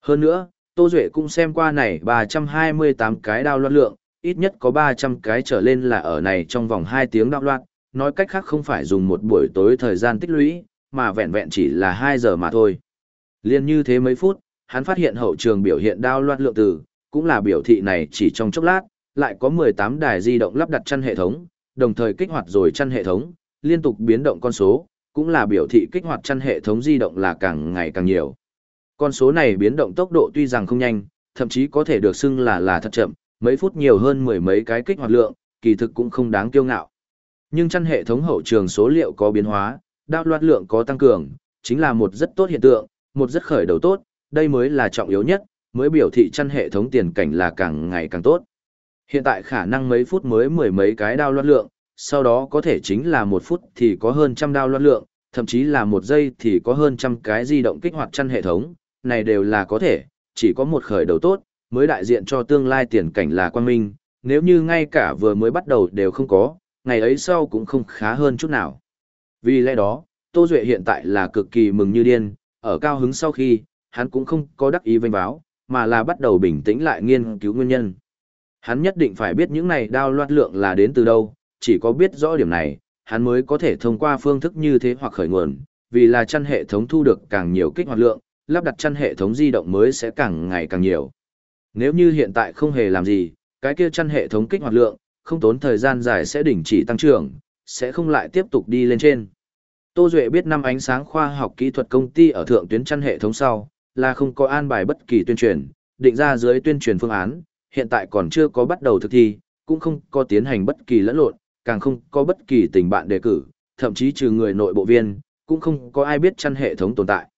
A: Hơn nữa, Tô Duệ cũng xem qua này 328 cái đao loạn lượng, ít nhất có 300 cái trở lên là ở này trong vòng 2 tiếng đao loạn, nói cách khác không phải dùng một buổi tối thời gian tích lũy, mà vẹn vẹn chỉ là 2 giờ mà thôi. Liên như thế mấy phút, hắn phát hiện hậu trường biểu hiện đao loạn lượng từ, cũng là biểu thị này chỉ trong chốc lát, lại có 18 đài di động lắp đặt chăn hệ thống, đồng thời kích hoạt rồi chăn hệ thống, liên tục biến động con số, cũng là biểu thị kích hoạt chăn hệ thống di động là càng ngày càng nhiều. Con số này biến động tốc độ tuy rằng không nhanh, thậm chí có thể được xưng là là thật chậm, mấy phút nhiều hơn mười mấy cái kích hoạt lượng, kỳ thực cũng không đáng kiêu ngạo. Nhưng chăn hệ thống hậu trường số liệu có biến hóa, đao loạt lượng có tăng cường, chính là một rất tốt hiện tượng, một rất khởi đầu tốt, đây mới là trọng yếu nhất, mới biểu thị chăn hệ thống tiền cảnh là càng ngày càng tốt. Hiện tại khả năng mấy phút mới mười mấy cái đao loạt lượng, sau đó có thể chính là một phút thì có hơn trăm đao loạt lượng, thậm chí là một giây thì có hơn trăm cái di động kích hoạt chăn hệ thống, này đều là có thể, chỉ có một khởi đầu tốt, mới đại diện cho tương lai tiền cảnh là quan minh, nếu như ngay cả vừa mới bắt đầu đều không có, ngày ấy sau cũng không khá hơn chút nào. Vì lẽ đó, Tô Duệ hiện tại là cực kỳ mừng như điên, ở cao hứng sau khi, hắn cũng không có đắc ý vênh báo, mà là bắt đầu bình tĩnh lại nghiên cứu nguyên nhân. Hắn nhất định phải biết những này đao loạt lượng là đến từ đâu, chỉ có biết rõ điểm này, hắn mới có thể thông qua phương thức như thế hoặc khởi nguồn, vì là chăn hệ thống thu được càng nhiều kích hoạt lượng, lắp đặt chăn hệ thống di động mới sẽ càng ngày càng nhiều. Nếu như hiện tại không hề làm gì, cái kia chăn hệ thống kích hoạt lượng, không tốn thời gian dài sẽ đình chỉ tăng trưởng, sẽ không lại tiếp tục đi lên trên. Tô Duệ biết năm ánh sáng khoa học kỹ thuật công ty ở thượng tuyến chăn hệ thống sau, là không có an bài bất kỳ tuyên truyền, định ra dưới tuyên truyền phương án, hiện tại còn chưa có bắt đầu thực thi, cũng không có tiến hành bất kỳ lẫn lộn, càng không có bất kỳ tình bạn đề cử, thậm chí trừ người nội bộ viên, cũng không có ai biết chăn hệ thống tồn tại.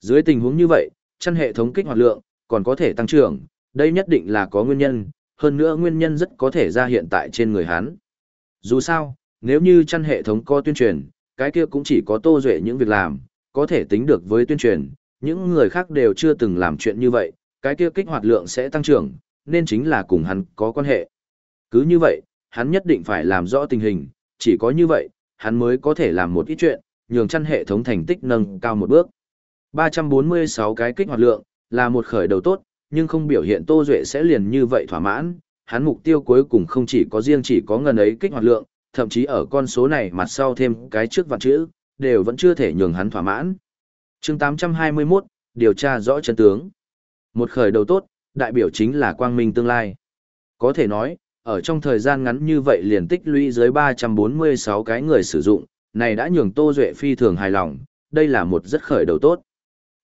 A: Dưới tình huống như vậy, chăn hệ thống kích hoạt lượng, còn có thể tăng trưởng, đây nhất định là có nguyên nhân, hơn nữa nguyên nhân rất có thể ra hiện tại trên người hắn. Dù sao, nếu như chăn hệ thống có tuyên truyền, cái kia cũng chỉ có tô duệ những việc làm, có thể tính được với tuyên truyền, những người khác đều chưa từng làm chuyện như vậy, cái kia kích hoạt lượng sẽ tăng trưởng, nên chính là cùng hắn có quan hệ. Cứ như vậy, hắn nhất định phải làm rõ tình hình, chỉ có như vậy, hắn mới có thể làm một ít chuyện, nhường chăn hệ thống thành tích nâng cao một bước. 346 cái kích hoạt lượng, là một khởi đầu tốt, nhưng không biểu hiện Tô Duệ sẽ liền như vậy thỏa mãn, hắn mục tiêu cuối cùng không chỉ có riêng chỉ có ngần ấy kích hoạt lượng, thậm chí ở con số này mặt sau thêm cái trước vạn chữ, đều vẫn chưa thể nhường hắn thỏa mãn. chương 821, điều tra rõ chân tướng. Một khởi đầu tốt, đại biểu chính là quang minh tương lai. Có thể nói, ở trong thời gian ngắn như vậy liền tích lũy dưới 346 cái người sử dụng, này đã nhường Tô Duệ phi thường hài lòng, đây là một rất khởi đầu tốt.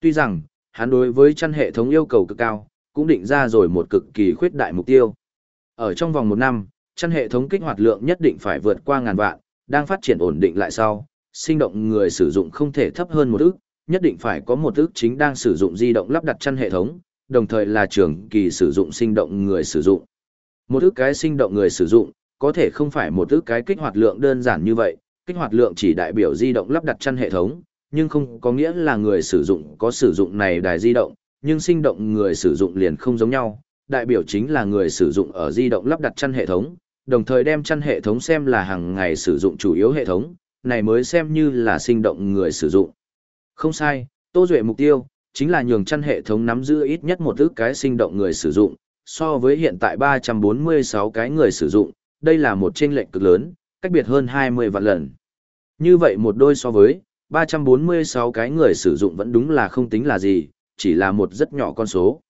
A: Tuy rằng, hắn đối với chăn hệ thống yêu cầu cực cao, cũng định ra rồi một cực kỳ khuyết đại mục tiêu. Ở trong vòng một năm, chăn hệ thống kích hoạt lượng nhất định phải vượt qua ngàn vạn, đang phát triển ổn định lại sau, sinh động người sử dụng không thể thấp hơn một ước, nhất định phải có một ước chính đang sử dụng di động lắp đặt chăn hệ thống, đồng thời là trường kỳ sử dụng sinh động người sử dụng. Một ước cái sinh động người sử dụng, có thể không phải một ước cái kích hoạt lượng đơn giản như vậy, kích hoạt lượng chỉ đại biểu di động lắp đặt chăn hệ thống, nhưng không có nghĩa là người sử dụng có sử dụng này đài di động, nhưng sinh động người sử dụng liền không giống nhau, đại biểu chính là người sử dụng ở di động lắp đặt chăn hệ thống, đồng thời đem chăn hệ thống xem là hàng ngày sử dụng chủ yếu hệ thống, này mới xem như là sinh động người sử dụng. Không sai, Tô Duệ mục tiêu, chính là nhường chăn hệ thống nắm giữ ít nhất một ước cái sinh động người sử dụng, so với hiện tại 346 cái người sử dụng, đây là một chênh lệch cực lớn, cách biệt hơn 20 vạn lần. Như vậy một đôi so với, 346 cái người sử dụng vẫn đúng là không tính là gì, chỉ là một rất nhỏ con số.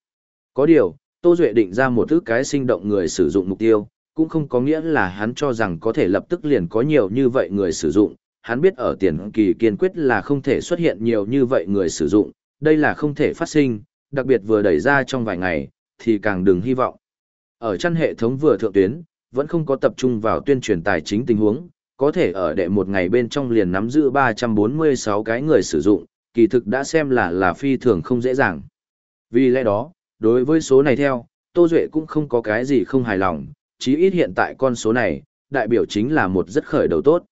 A: Có điều, Tô Duệ định ra một thứ cái sinh động người sử dụng mục tiêu, cũng không có nghĩa là hắn cho rằng có thể lập tức liền có nhiều như vậy người sử dụng. Hắn biết ở tiền kỳ kiên quyết là không thể xuất hiện nhiều như vậy người sử dụng, đây là không thể phát sinh, đặc biệt vừa đẩy ra trong vài ngày, thì càng đừng hy vọng. Ở chăn hệ thống vừa thượng tuyến, vẫn không có tập trung vào tuyên truyền tài chính tình huống, có thể ở đệ một ngày bên trong liền nắm giữ 346 cái người sử dụng, kỳ thực đã xem là là phi thường không dễ dàng. Vì lẽ đó, đối với số này theo, Tô Duệ cũng không có cái gì không hài lòng, chí ít hiện tại con số này, đại biểu chính là một rất khởi đầu tốt.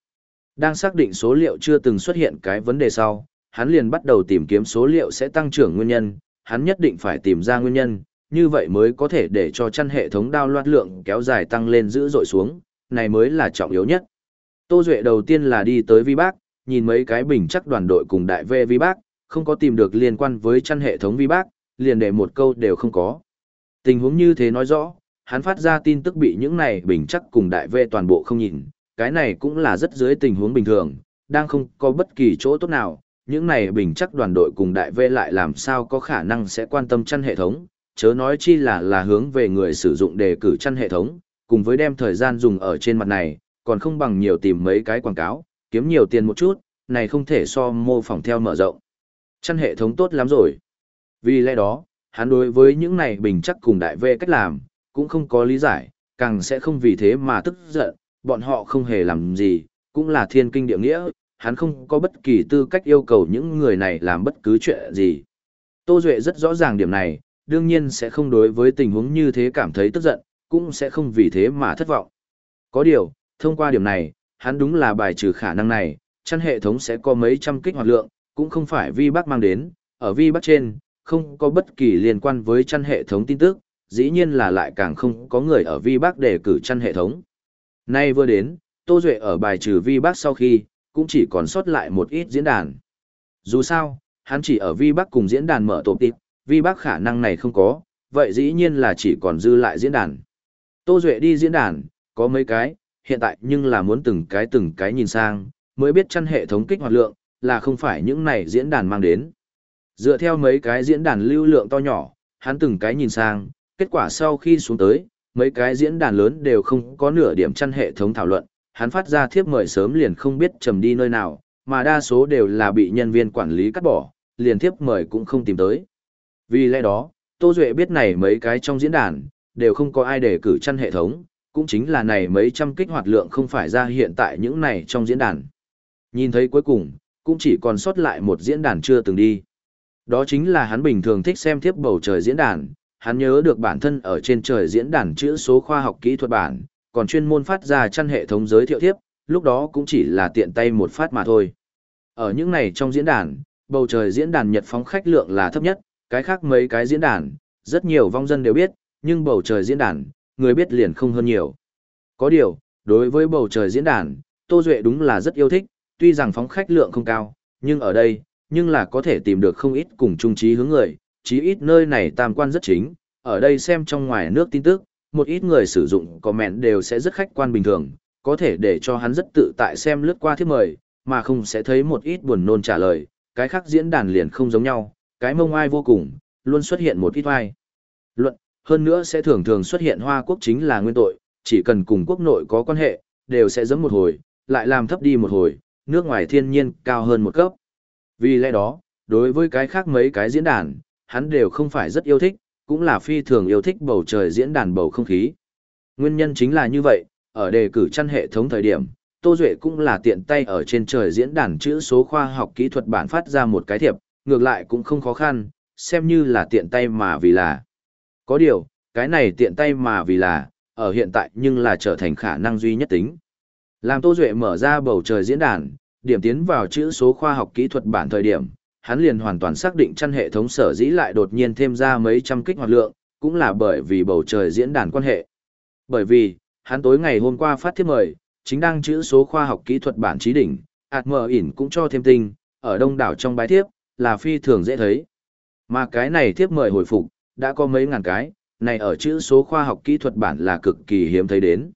A: Đang xác định số liệu chưa từng xuất hiện cái vấn đề sau, hắn liền bắt đầu tìm kiếm số liệu sẽ tăng trưởng nguyên nhân, hắn nhất định phải tìm ra nguyên nhân, như vậy mới có thể để cho chăn hệ thống đao loạt lượng kéo dài tăng lên dữ dội xuống, này mới là trọng yếu nhất. Tô Duệ đầu tiên là đi tới Vi Bác, nhìn mấy cái bình chắc đoàn đội cùng đại vệ Vi Bác, không có tìm được liên quan với chăn hệ thống Vi Bác, liền để một câu đều không có. Tình huống như thế nói rõ, hắn phát ra tin tức bị những này bình chắc cùng đại vệ toàn bộ không nhìn, cái này cũng là rất dưới tình huống bình thường, đang không có bất kỳ chỗ tốt nào, những này bình chắc đoàn đội cùng đại vệ lại làm sao có khả năng sẽ quan tâm chăn hệ thống, chớ nói chi là là hướng về người sử dụng đề cử chăn hệ thống, cùng với đem thời gian dùng ở trên mặt này, còn không bằng nhiều tìm mấy cái quảng cáo, kiếm nhiều tiền một chút, này không thể so mô phỏng theo mở rộng. Chăn hệ thống tốt lắm rồi. Vì lẽ đó, hắn đối với những này bình chắc cùng đại vệ cách làm, cũng không có lý giải, càng sẽ không vì thế mà tức giận, bọn họ không hề làm gì, cũng là thiên kinh địa nghĩa, hắn không có bất kỳ tư cách yêu cầu những người này làm bất cứ chuyện gì. Tô Duệ rất rõ ràng điểm này, đương nhiên sẽ không đối với tình huống như thế cảm thấy tức giận, cũng sẽ không vì thế mà thất vọng. Có điều, thông qua điểm này, hắn đúng là bài trừ khả năng này, chăn hệ thống sẽ có mấy trăm kích hoạt lượng, cũng không phải vi Bác mang đến, ở vi Bác trên, không có bất kỳ liên quan với chăn hệ thống tin tức, dĩ nhiên là lại càng không có người ở vi Bác để cử chăn hệ thống. Nay vừa đến, Tô Duệ ở bài trừ vi Bác sau khi, cũng chỉ còn sót lại một ít diễn đàn. Dù sao, hắn chỉ ở vi Bác cùng diễn đàn mở tổ tịp, vi Bác khả năng này không có, vậy dĩ nhiên là chỉ còn dư lại diễn đàn. Tô Duệ đi diễn đàn, có mấy cái, hiện tại nhưng là muốn từng cái từng cái nhìn sang, mới biết chăn hệ thống kích hoạt lượng, là không phải những này diễn đàn mang đến. Dựa theo mấy cái diễn đàn lưu lượng to nhỏ, hắn từng cái nhìn sang, kết quả sau khi xuống tới, mấy cái diễn đàn lớn đều không có nửa điểm chăn hệ thống thảo luận, hắn phát ra thiếp mời sớm liền không biết trầm đi nơi nào, mà đa số đều là bị nhân viên quản lý cắt bỏ, liền thiếp mời cũng không tìm tới. Vì lẽ đó, Tô Duệ biết này mấy cái trong diễn đàn, đều không có ai để cử chăn hệ thống, cũng chính là này mấy trăm kích hoạt lượng không phải ra hiện tại những này trong diễn đàn. Nhìn thấy cuối cùng, cũng chỉ còn sót lại một diễn đàn chưa từng đi. Đó chính là hắn bình thường thích xem tiếp bầu trời diễn đàn, hắn nhớ được bản thân ở trên trời diễn đàn chữ số khoa học kỹ thuật bản, còn chuyên môn phát ra chăn hệ thống giới thiệu tiếp, lúc đó cũng chỉ là tiện tay một phát mà thôi. Ở những này trong diễn đàn, bầu trời diễn đàn nhật phóng khách lượng là thấp nhất, cái khác mấy cái diễn đàn, rất nhiều vong dân đều biết, nhưng bầu trời diễn đàn, người biết liền không hơn nhiều. Có điều, đối với bầu trời diễn đàn, Tô Duệ đúng là rất yêu thích, tuy rằng phóng khách lượng không cao, nhưng ở đây, nhưng là có thể tìm được không ít cùng chung trí hướng người, chí ít nơi này tam quan rất chính, ở đây xem trong ngoài nước tin tức, một ít người sử dụng comment đều sẽ rất khách quan bình thường, có thể để cho hắn rất tự tại xem lướt qua thiết mời, mà không sẽ thấy một ít buồn nôn trả lời, cái khác diễn đàn liền không giống nhau, cái mông ai vô cùng, luôn xuất hiện một ít vai. Luận, hơn nữa sẽ thường thường xuất hiện Hoa Quốc chính là nguyên tội, chỉ cần cùng quốc nội có quan hệ, đều sẽ giẫm một hồi, lại làm thấp đi một hồi, nước ngoài thiên nhiên cao hơn một cấp. Vì lẽ đó, đối với cái khác mấy cái diễn đàn, hắn đều không phải rất yêu thích, cũng là phi thường yêu thích bầu trời diễn đàn bầu không khí. Nguyên nhân chính là như vậy, ở đề cử chăn hệ thống thời điểm, Tô Duệ cũng là tiện tay ở trên trời diễn đàn chữ số khoa học kỹ thuật bản phát ra một cái thiệp, ngược lại cũng không khó khăn, xem như là tiện tay mà vì là. Có điều, cái này tiện tay mà vì là, ở hiện tại nhưng là trở thành khả năng duy nhất tính. Làm Tô Duệ mở ra bầu trời diễn đàn, điểm tiến vào chữ số khoa học kỹ thuật bản thời điểm, hắn liền hoàn toàn xác định chăn hệ thống sở dĩ lại đột nhiên thêm ra mấy trăm kích hoạt lượng, cũng là bởi vì bầu trời diễn đàn quan hệ. Bởi vì, hắn tối ngày hôm qua phát thiếp mời, chính đang chữ số khoa học kỹ thuật bản trí đỉnh, ạt mờ ỉn cũng cho thêm tinh, ở đông đảo trong bài thiếp, là phi thường dễ thấy. Mà cái này thiếp mời hồi phục, đã có mấy ngàn cái, này ở chữ số khoa học kỹ thuật bản là cực kỳ hiếm thấy đến.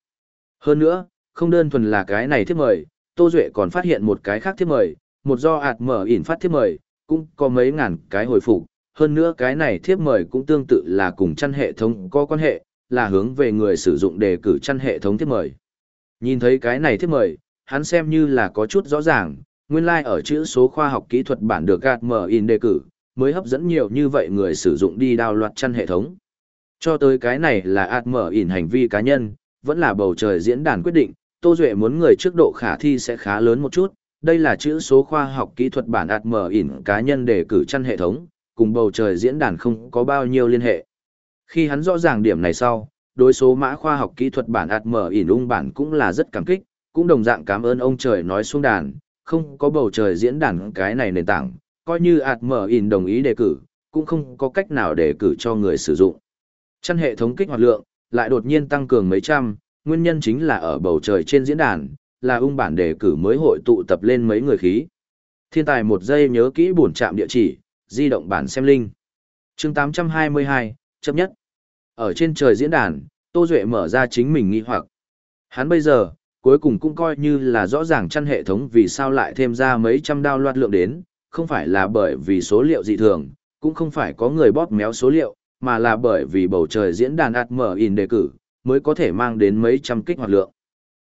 A: Hơn nữa, không đơn thuần là cái này thiếp mời, Tô Duệ còn phát hiện một cái khác thiếp mời, một do ạt mở ỉn phát thiếp mời, cũng có mấy ngàn cái hồi phục. Hơn nữa cái này thiếp mời cũng tương tự là cùng chăn hệ thống có quan hệ, là hướng về người sử dụng đề cử chăn hệ thống thiếp mời. Nhìn thấy cái này thiếp mời, hắn xem như là có chút rõ ràng, nguyên lai like ở chữ số khoa học kỹ thuật bản được gạt mở in đề cử, mới hấp dẫn nhiều như vậy người sử dụng đi đào loạt chăn hệ thống. Cho tới cái này là ạt mở ỉn hành vi cá nhân, vẫn là bầu trời diễn đàn quyết định, Tô Duệ muốn người trước độ khả thi sẽ khá lớn một chút, đây là chữ số khoa học kỹ thuật bản ạt mở ỉn cá nhân để cử chăn hệ thống, cùng bầu trời diễn đàn không có bao nhiêu liên hệ. Khi hắn rõ ràng điểm này sau, đối số mã khoa học kỹ thuật bản ạt mở ỉn ung bản cũng là rất cảm kích, cũng đồng dạng cảm ơn ông trời nói xuống đàn, không có bầu trời diễn đàn cái này nền tảng, coi như ạt mở ỉn đồng ý đề cử, cũng không có cách nào đề cử cho người sử dụng. Chăn hệ thống kích hoạt lượng, lại đột nhiên tăng cường mấy trăm, nguyên nhân chính là ở bầu trời trên diễn đàn, là ung bản đề cử mới hội tụ tập lên mấy người khí. Thiên tài một giây nhớ kỹ buồn chạm địa chỉ, di động bản xem linh. chương 822, chấp nhất. Ở trên trời diễn đàn, Tô Duệ mở ra chính mình nghi hoặc. Hắn bây giờ, cuối cùng cũng coi như là rõ ràng chăn hệ thống vì sao lại thêm ra mấy trăm đao loạt lượng đến, không phải là bởi vì số liệu dị thường, cũng không phải có người bóp méo số liệu, mà là bởi vì bầu trời diễn đàn ạt mở in đề cử, mới có thể mang đến mấy trăm kích hoạt lượng.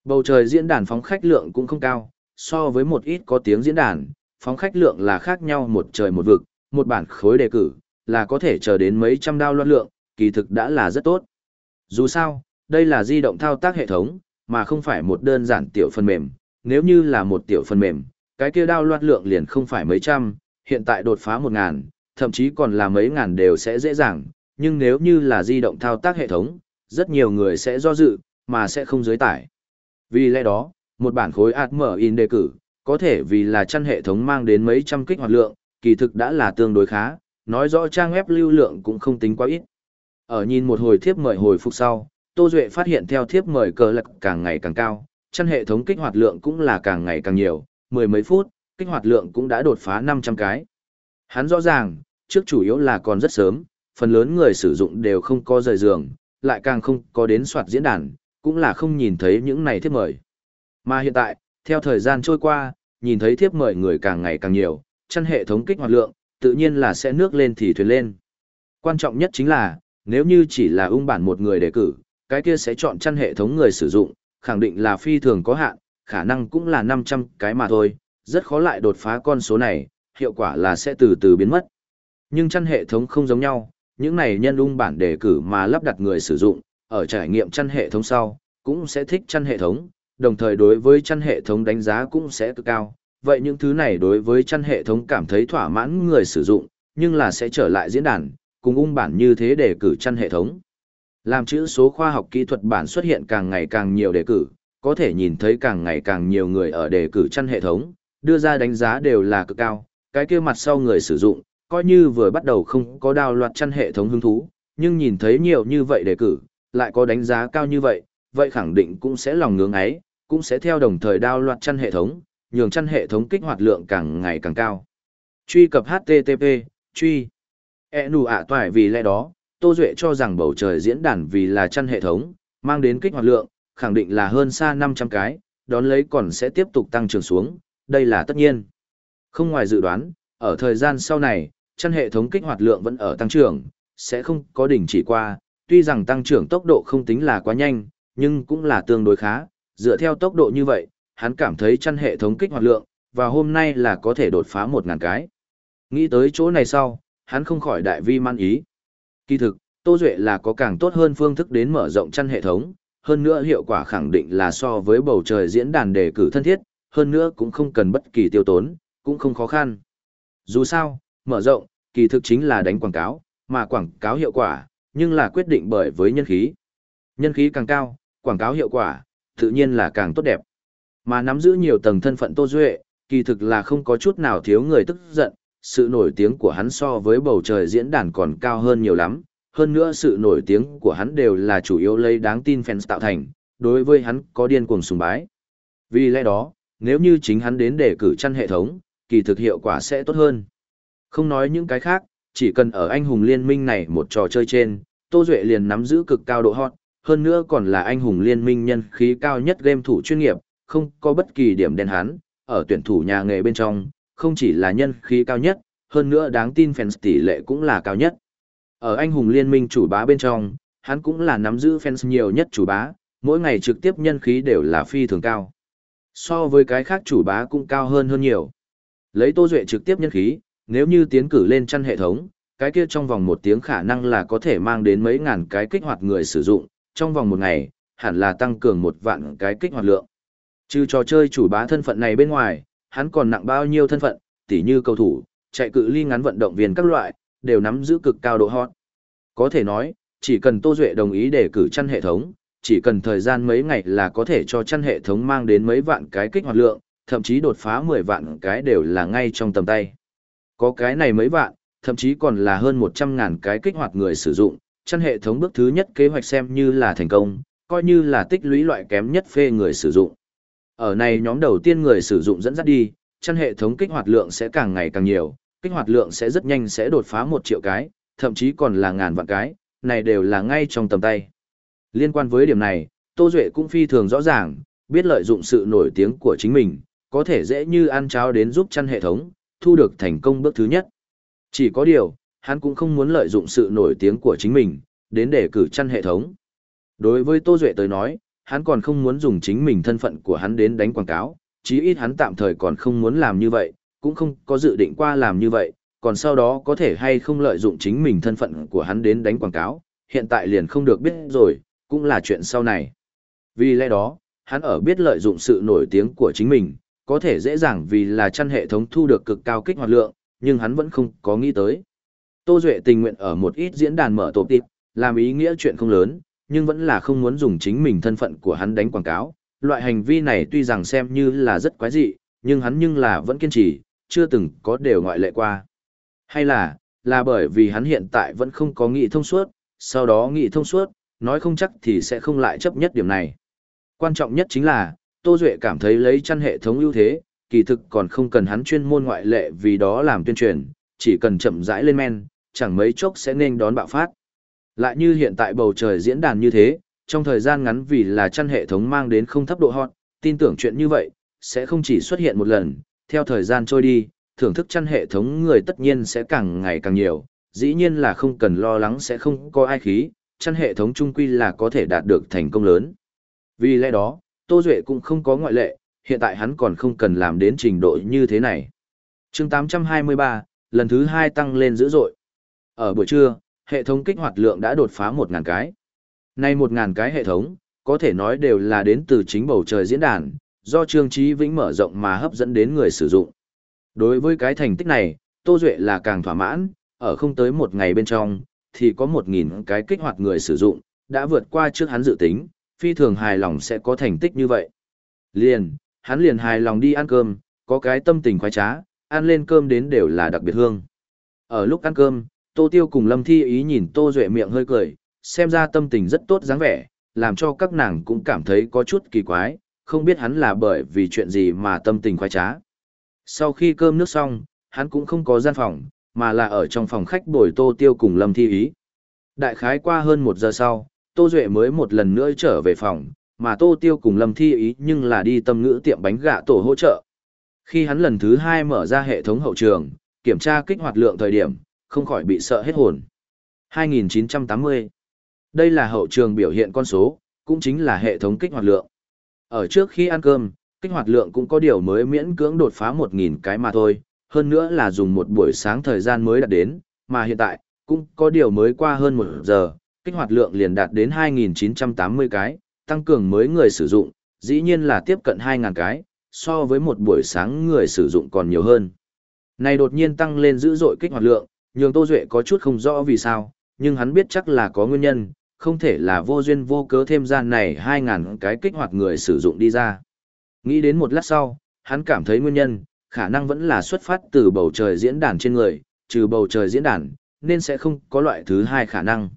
A: Bầu trời diễn đàn phóng khách lượng cũng không cao, so với một ít có tiếng diễn đàn, phóng khách lượng là khác nhau một trời một vực, một bản khối đề cử, là có thể chờ đến mấy trăm đao loạt lượng, kỳ thực đã là rất tốt. Dù sao, đây là di động thao tác hệ thống, mà không phải một đơn giản tiểu phần mềm, nếu như là một tiểu phần mềm, cái kia đao loạt lượng liền không phải mấy trăm, hiện tại đột phá một ngàn, thậm chí còn là mấy ngàn đều sẽ dễ dàng, nhưng nếu như là di động thao tác hệ thống, rất nhiều người sẽ do dự, mà sẽ không dưới tải. Vì lẽ đó, một bản khối mở in đề cử, có thể vì là chăn hệ thống mang đến mấy trăm kích hoạt lượng, kỳ thực đã là tương đối khá, nói rõ trang web lưu lượng cũng không tính quá ít. Ở nhìn một hồi thiếp mời hồi phục sau, Tô Duệ phát hiện theo thiếp mời cờ lạc càng ngày càng cao, chăn hệ thống kích hoạt lượng cũng là càng ngày càng nhiều, mười mấy phút, kích hoạt lượng cũng đã đột phá 500 cái. Hắn rõ ràng, trước chủ yếu là còn rất sớm, phần lớn người sử dụng đều không có rời giường, lại càng không có đến soạt diễn đàn, cũng là không nhìn thấy những này thiếp mời. Mà hiện tại, theo thời gian trôi qua, nhìn thấy thiếp mời người càng ngày càng nhiều, chăn hệ thống kích hoạt lượng, tự nhiên là sẽ nước lên thì thuyền lên. Quan trọng nhất chính là, nếu như chỉ là ung bản một người đề cử, cái kia sẽ chọn chăn hệ thống người sử dụng, khẳng định là phi thường có hạn, khả năng cũng là 500 cái mà thôi, rất khó lại đột phá con số này, hiệu quả là sẽ từ từ biến mất. Nhưng chăn hệ thống không giống nhau, những này nhân ung bản đề cử mà lắp đặt người sử dụng, ở trải nghiệm chăn hệ thống sau, cũng sẽ thích chăn hệ thống, đồng thời đối với chăn hệ thống đánh giá cũng sẽ cực cao. Vậy những thứ này đối với chăn hệ thống cảm thấy thỏa mãn người sử dụng, nhưng là sẽ trở lại diễn đàn, cùng ung bản như thế để cử chăn hệ thống. Làm chữ số khoa học kỹ thuật bản xuất hiện càng ngày càng nhiều đề cử, có thể nhìn thấy càng ngày càng nhiều người ở đề cử chăn hệ thống, đưa ra đánh giá đều là cực cao, cái kia mặt sau người sử dụng, coi như vừa bắt đầu không có đào loạt chăn hệ thống hứng thú, nhưng nhìn thấy nhiều như vậy đề cử, lại có đánh giá cao như vậy, vậy khẳng định cũng sẽ lòng ngưỡng ấy, cũng sẽ theo đồng thời đào loạt chăn hệ thống, nhường chăn hệ thống kích hoạt lượng càng ngày càng cao. Truy cập HTTP, truy. E nụ ạ toại vì lẽ đó, Tô Duệ cho rằng bầu trời diễn đàn vì là chăn hệ thống, mang đến kích hoạt lượng, khẳng định là hơn xa 500 cái, đón lấy còn sẽ tiếp tục tăng trưởng xuống, đây là tất nhiên. Không ngoài dự đoán, ở thời gian sau này, chân hệ thống kích hoạt lượng vẫn ở tăng trưởng, sẽ không có đỉnh chỉ qua, tuy rằng tăng trưởng tốc độ không tính là quá nhanh, nhưng cũng là tương đối khá, dựa theo tốc độ như vậy, hắn cảm thấy chân hệ thống kích hoạt lượng, và hôm nay là có thể đột phá 1.000 cái. Nghĩ tới chỗ này sau, hắn không khỏi đại vi man ý. Kỳ thực, Tô Duệ là có càng tốt hơn phương thức đến mở rộng chăn hệ thống, hơn nữa hiệu quả khẳng định là so với bầu trời diễn đàn đề cử thân thiết, hơn nữa cũng không cần bất kỳ tiêu tốn, cũng không khó khăn. Dù sao, mở rộng, kỳ thực chính là đánh quảng cáo, mà quảng cáo hiệu quả, nhưng là quyết định bởi với nhân khí. Nhân khí càng cao, quảng cáo hiệu quả, tự nhiên là càng tốt đẹp. Mà nắm giữ nhiều tầng thân phận Tô Duệ, kỳ thực là không có chút nào thiếu người tức giận, sự nổi tiếng của hắn so với bầu trời diễn đàn còn cao hơn nhiều lắm, hơn nữa sự nổi tiếng của hắn đều là chủ yếu lấy đáng tin fans tạo thành, đối với hắn có điên cuồng sùng bái. Vì lẽ đó, nếu như chính hắn đến để cử chăn hệ thống, kỳ thực hiệu quả sẽ tốt hơn. Không nói những cái khác, chỉ cần ở anh hùng liên minh này một trò chơi trên, Tô Duệ liền nắm giữ cực cao độ hot, hơn nữa còn là anh hùng liên minh nhân khí cao nhất game thủ chuyên nghiệp, không có bất kỳ điểm đen hắn, ở tuyển thủ nhà nghề bên trong, không chỉ là nhân khí cao nhất, hơn nữa đáng tin fans tỷ lệ cũng là cao nhất. Ở anh hùng liên minh chủ bá bên trong, hắn cũng là nắm giữ fans nhiều nhất chủ bá, mỗi ngày trực tiếp nhân khí đều là phi thường cao. So với cái khác chủ bá cũng cao hơn hơn nhiều. Lấy Tô Duệ trực tiếp nhân khí, nếu như tiến cử lên chăn hệ thống, cái kia trong vòng một tiếng khả năng là có thể mang đến mấy ngàn cái kích hoạt người sử dụng, trong vòng một ngày, hẳn là tăng cường một vạn cái kích hoạt lượng. Trừ trò chơi chủ bá thân phận này bên ngoài, hắn còn nặng bao nhiêu thân phận, tỉ như cầu thủ, chạy cự ly ngắn vận động viên các loại, đều nắm giữ cực cao độ hot. Có thể nói, chỉ cần Tô Duệ đồng ý để cử chăn hệ thống, chỉ cần thời gian mấy ngày là có thể cho chăn hệ thống mang đến mấy vạn cái kích hoạt lượng, thậm chí đột phá 10 vạn cái đều là ngay trong tầm tay. Có cái này mấy vạn, thậm chí còn là hơn 100 ngàn cái kích hoạt người sử dụng, chăn hệ thống bước thứ nhất kế hoạch xem như là thành công, coi như là tích lũy loại kém nhất phê người sử dụng. Ở này nhóm đầu tiên người sử dụng dẫn dắt đi, chăn hệ thống kích hoạt lượng sẽ càng ngày càng nhiều, kích hoạt lượng sẽ rất nhanh sẽ đột phá một triệu cái, thậm chí còn là ngàn vạn cái, này đều là ngay trong tầm tay. Liên quan với điểm này, Tô Duệ cũng phi thường rõ ràng, biết lợi dụng sự nổi tiếng của chính mình, có thể dễ như ăn cháo đến giúp chăn hệ thống, thu được thành công bước thứ nhất. Chỉ có điều, hắn cũng không muốn lợi dụng sự nổi tiếng của chính mình, đến để cử chăn hệ thống. Đối với Tô Duệ tới nói, hắn còn không muốn dùng chính mình thân phận của hắn đến đánh quảng cáo, chí ít hắn tạm thời còn không muốn làm như vậy, cũng không có dự định qua làm như vậy, còn sau đó có thể hay không lợi dụng chính mình thân phận của hắn đến đánh quảng cáo, hiện tại liền không được biết rồi, cũng là chuyện sau này. Vì lẽ đó, hắn ở biết lợi dụng sự nổi tiếng của chính mình, có thể dễ dàng vì là chăn hệ thống thu được cực cao kích hoạt lượng, nhưng hắn vẫn không có nghĩ tới. Tô Duệ tình nguyện ở một ít diễn đàn mở tổ tịp, làm ý nghĩa chuyện không lớn, nhưng vẫn là không muốn dùng chính mình thân phận của hắn đánh quảng cáo. Loại hành vi này tuy rằng xem như là rất quái dị, nhưng hắn nhưng là vẫn kiên trì, chưa từng có đều ngoại lệ qua. Hay là, là bởi vì hắn hiện tại vẫn không có nghị thông suốt, sau đó nghị thông suốt, nói không chắc thì sẽ không lại chấp nhất điểm này. Quan trọng nhất chính là, Tô Duệ cảm thấy lấy chăn hệ thống ưu thế, kỳ thực còn không cần hắn chuyên môn ngoại lệ vì đó làm tuyên truyền, chỉ cần chậm rãi lên men, chẳng mấy chốc sẽ nên đón bạo phát. Lại như hiện tại bầu trời diễn đàn như thế, trong thời gian ngắn vì là chăn hệ thống mang đến không thấp độ hot, tin tưởng chuyện như vậy, sẽ không chỉ xuất hiện một lần, theo thời gian trôi đi, thưởng thức chăn hệ thống người tất nhiên sẽ càng ngày càng nhiều, dĩ nhiên là không cần lo lắng sẽ không có ai khí, chăn hệ thống trung quy là có thể đạt được thành công lớn. Vì lẽ đó, Tô Duệ cũng không có ngoại lệ, hiện tại hắn còn không cần làm đến trình độ như thế này. chương 823, lần thứ 2 tăng lên dữ dội. Ở buổi trưa, hệ thống kích hoạt lượng đã đột phá 1.000 cái. Nay 1.000 cái hệ thống, có thể nói đều là đến từ chính bầu trời diễn đàn, do Trương Trí Vĩnh mở rộng mà hấp dẫn đến người sử dụng. Đối với cái thành tích này, Tô Duệ là càng thỏa mãn, ở không tới một ngày bên trong, thì có 1.000 cái kích hoạt người sử dụng, đã vượt qua trước hắn dự tính, phi thường hài lòng sẽ có thành tích như vậy. Liền, hắn liền hài lòng đi ăn cơm, có cái tâm tình khoái trá, ăn lên cơm đến đều là đặc biệt hương. Ở lúc ăn cơm, Tô Tiêu cùng Lâm Thi ý nhìn Tô Duệ miệng hơi cười, xem ra tâm tình rất tốt dáng vẻ, làm cho các nàng cũng cảm thấy có chút kỳ quái, không biết hắn là bởi vì chuyện gì mà tâm tình khoái trá. Sau khi cơm nước xong, hắn cũng không có gian phòng, mà là ở trong phòng khách bồi Tô Tiêu cùng Lâm Thi ý. Đại khái qua hơn một giờ sau, Tô Duệ mới một lần nữa trở về phòng, mà Tô Tiêu cùng Lâm Thi ý nhưng là đi tâm ngữ tiệm bánh gạ tổ hỗ trợ. Khi hắn lần thứ hai mở ra hệ thống hậu trường, kiểm tra kích hoạt lượng thời điểm, không khỏi bị sợ hết hồn. 2980. Đây là hậu trường biểu hiện con số, cũng chính là hệ thống kích hoạt lượng. Ở trước khi ăn cơm, kích hoạt lượng cũng có điều mới miễn cưỡng đột phá 1.000 cái mà thôi, hơn nữa là dùng một buổi sáng thời gian mới đạt đến, mà hiện tại, cũng có điều mới qua hơn một giờ, kích hoạt lượng liền đạt đến 2.980 cái, tăng cường mới người sử dụng, dĩ nhiên là tiếp cận 2.000 cái, so với một buổi sáng người sử dụng còn nhiều hơn. Này đột nhiên tăng lên dữ dội kích hoạt lượng, nhường Tô Duệ có chút không rõ vì sao, nhưng hắn biết chắc là có nguyên nhân, không thể là vô duyên vô cớ thêm gian này 2.000 cái kích hoạt người sử dụng đi ra. Nghĩ đến một lát sau, hắn cảm thấy nguyên nhân, khả năng vẫn là xuất phát từ bầu trời diễn đàn trên người, trừ bầu trời diễn đàn, nên sẽ không có loại thứ hai khả năng.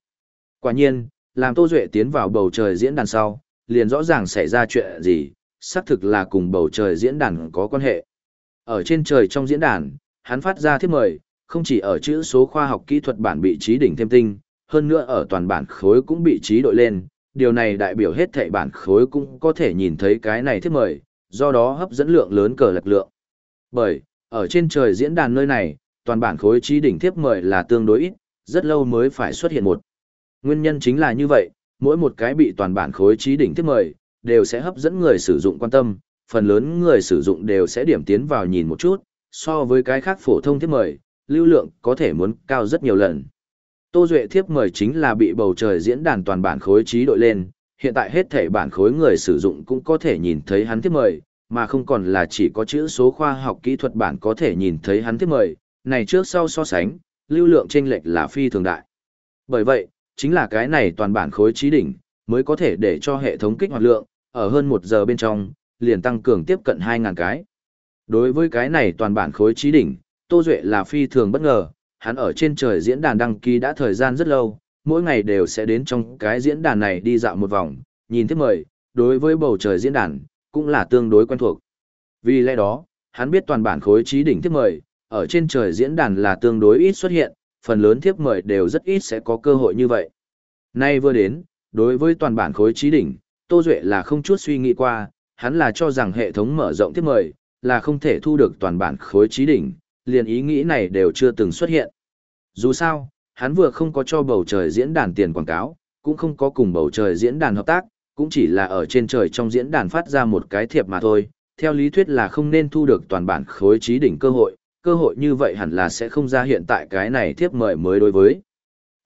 A: Quả nhiên, làm Tô Duệ tiến vào bầu trời diễn đàn sau, liền rõ ràng xảy ra chuyện gì, xác thực là cùng bầu trời diễn đàn có quan hệ. Ở trên trời trong diễn đàn, hắn phát ra thiết mời, không chỉ ở chữ số khoa học kỹ thuật bản bị trí đỉnh thêm tinh, hơn nữa ở toàn bản khối cũng bị trí đội lên, điều này đại biểu hết thảy bản khối cũng có thể nhìn thấy cái này thiết mời, do đó hấp dẫn lượng lớn cờ lật lượng. Bởi, ở trên trời diễn đàn nơi này, toàn bản khối trí đỉnh thiếp mời là tương đối ít, rất lâu mới phải xuất hiện một. Nguyên nhân chính là như vậy, mỗi một cái bị toàn bản khối trí đỉnh thiếp mời, đều sẽ hấp dẫn người sử dụng quan tâm, phần lớn người sử dụng đều sẽ điểm tiến vào nhìn một chút, so với cái khác phổ thông thiếp mời, lưu lượng có thể muốn cao rất nhiều lần. Tô Duệ thiếp mời chính là bị bầu trời diễn đàn toàn bản khối trí đội lên, hiện tại hết thể bản khối người sử dụng cũng có thể nhìn thấy hắn tiếp mời, mà không còn là chỉ có chữ số khoa học kỹ thuật bản có thể nhìn thấy hắn tiếp mời, này trước sau so sánh, lưu lượng chênh lệch là phi thường đại. Bởi vậy, chính là cái này toàn bản khối trí đỉnh, mới có thể để cho hệ thống kích hoạt lượng, ở hơn một giờ bên trong, liền tăng cường tiếp cận 2.000 cái. Đối với cái này toàn bản khối trí đỉnh, Tô Duệ là phi thường bất ngờ, hắn ở trên trời diễn đàn đăng ký đã thời gian rất lâu, mỗi ngày đều sẽ đến trong cái diễn đàn này đi dạo một vòng, nhìn tiếp mời, đối với bầu trời diễn đàn, cũng là tương đối quen thuộc. Vì lẽ đó, hắn biết toàn bản khối trí đỉnh tiếp mời, ở trên trời diễn đàn là tương đối ít xuất hiện, phần lớn tiếp mời đều rất ít sẽ có cơ hội như vậy. Nay vừa đến, đối với toàn bản khối trí đỉnh, Tô Duệ là không chút suy nghĩ qua, hắn là cho rằng hệ thống mở rộng tiếp mời, là không thể thu được toàn bản khối trí đỉnh, liền ý nghĩ này đều chưa từng xuất hiện. Dù sao, hắn vừa không có cho bầu trời diễn đàn tiền quảng cáo, cũng không có cùng bầu trời diễn đàn hợp tác, cũng chỉ là ở trên trời trong diễn đàn phát ra một cái thiệp mà thôi. Theo lý thuyết là không nên thu được toàn bản khối trí đỉnh cơ hội, cơ hội như vậy hẳn là sẽ không ra hiện tại cái này thiếp mời mới đối với.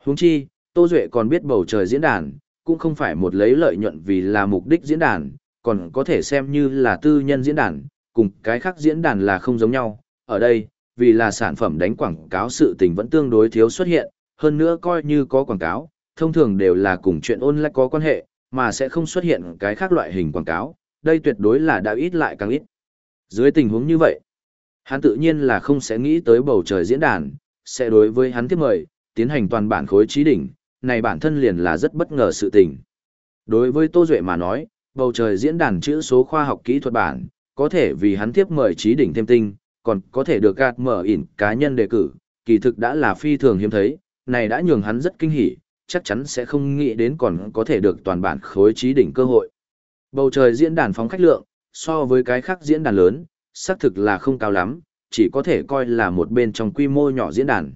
A: Huống chi, Tô Duệ còn biết bầu trời diễn đàn, cũng không phải một lấy lợi nhuận vì là mục đích diễn đàn, còn có thể xem như là tư nhân diễn đàn, cùng cái khác diễn đàn là không giống nhau. Ở đây, vì là sản phẩm đánh quảng cáo sự tình vẫn tương đối thiếu xuất hiện, hơn nữa coi như có quảng cáo, thông thường đều là cùng chuyện online có quan hệ, mà sẽ không xuất hiện cái khác loại hình quảng cáo, đây tuyệt đối là đã ít lại càng ít. Dưới tình huống như vậy, hắn tự nhiên là không sẽ nghĩ tới bầu trời diễn đàn, sẽ đối với hắn tiếp mời, tiến hành toàn bản khối trí đỉnh, này bản thân liền là rất bất ngờ sự tình. Đối với Tô Duệ mà nói, bầu trời diễn đàn chữ số khoa học kỹ thuật bản, có thể vì hắn tiếp mời trí đỉnh thêm tinh, còn có thể được gạt mở ỉn cá nhân đề cử, kỳ thực đã là phi thường hiếm thấy, này đã nhường hắn rất kinh hỉ, chắc chắn sẽ không nghĩ đến còn có thể được toàn bản khối trí đỉnh cơ hội. Bầu trời diễn đàn phóng khách lượng, so với cái khác diễn đàn lớn, xác thực là không cao lắm, chỉ có thể coi là một bên trong quy mô nhỏ diễn đàn.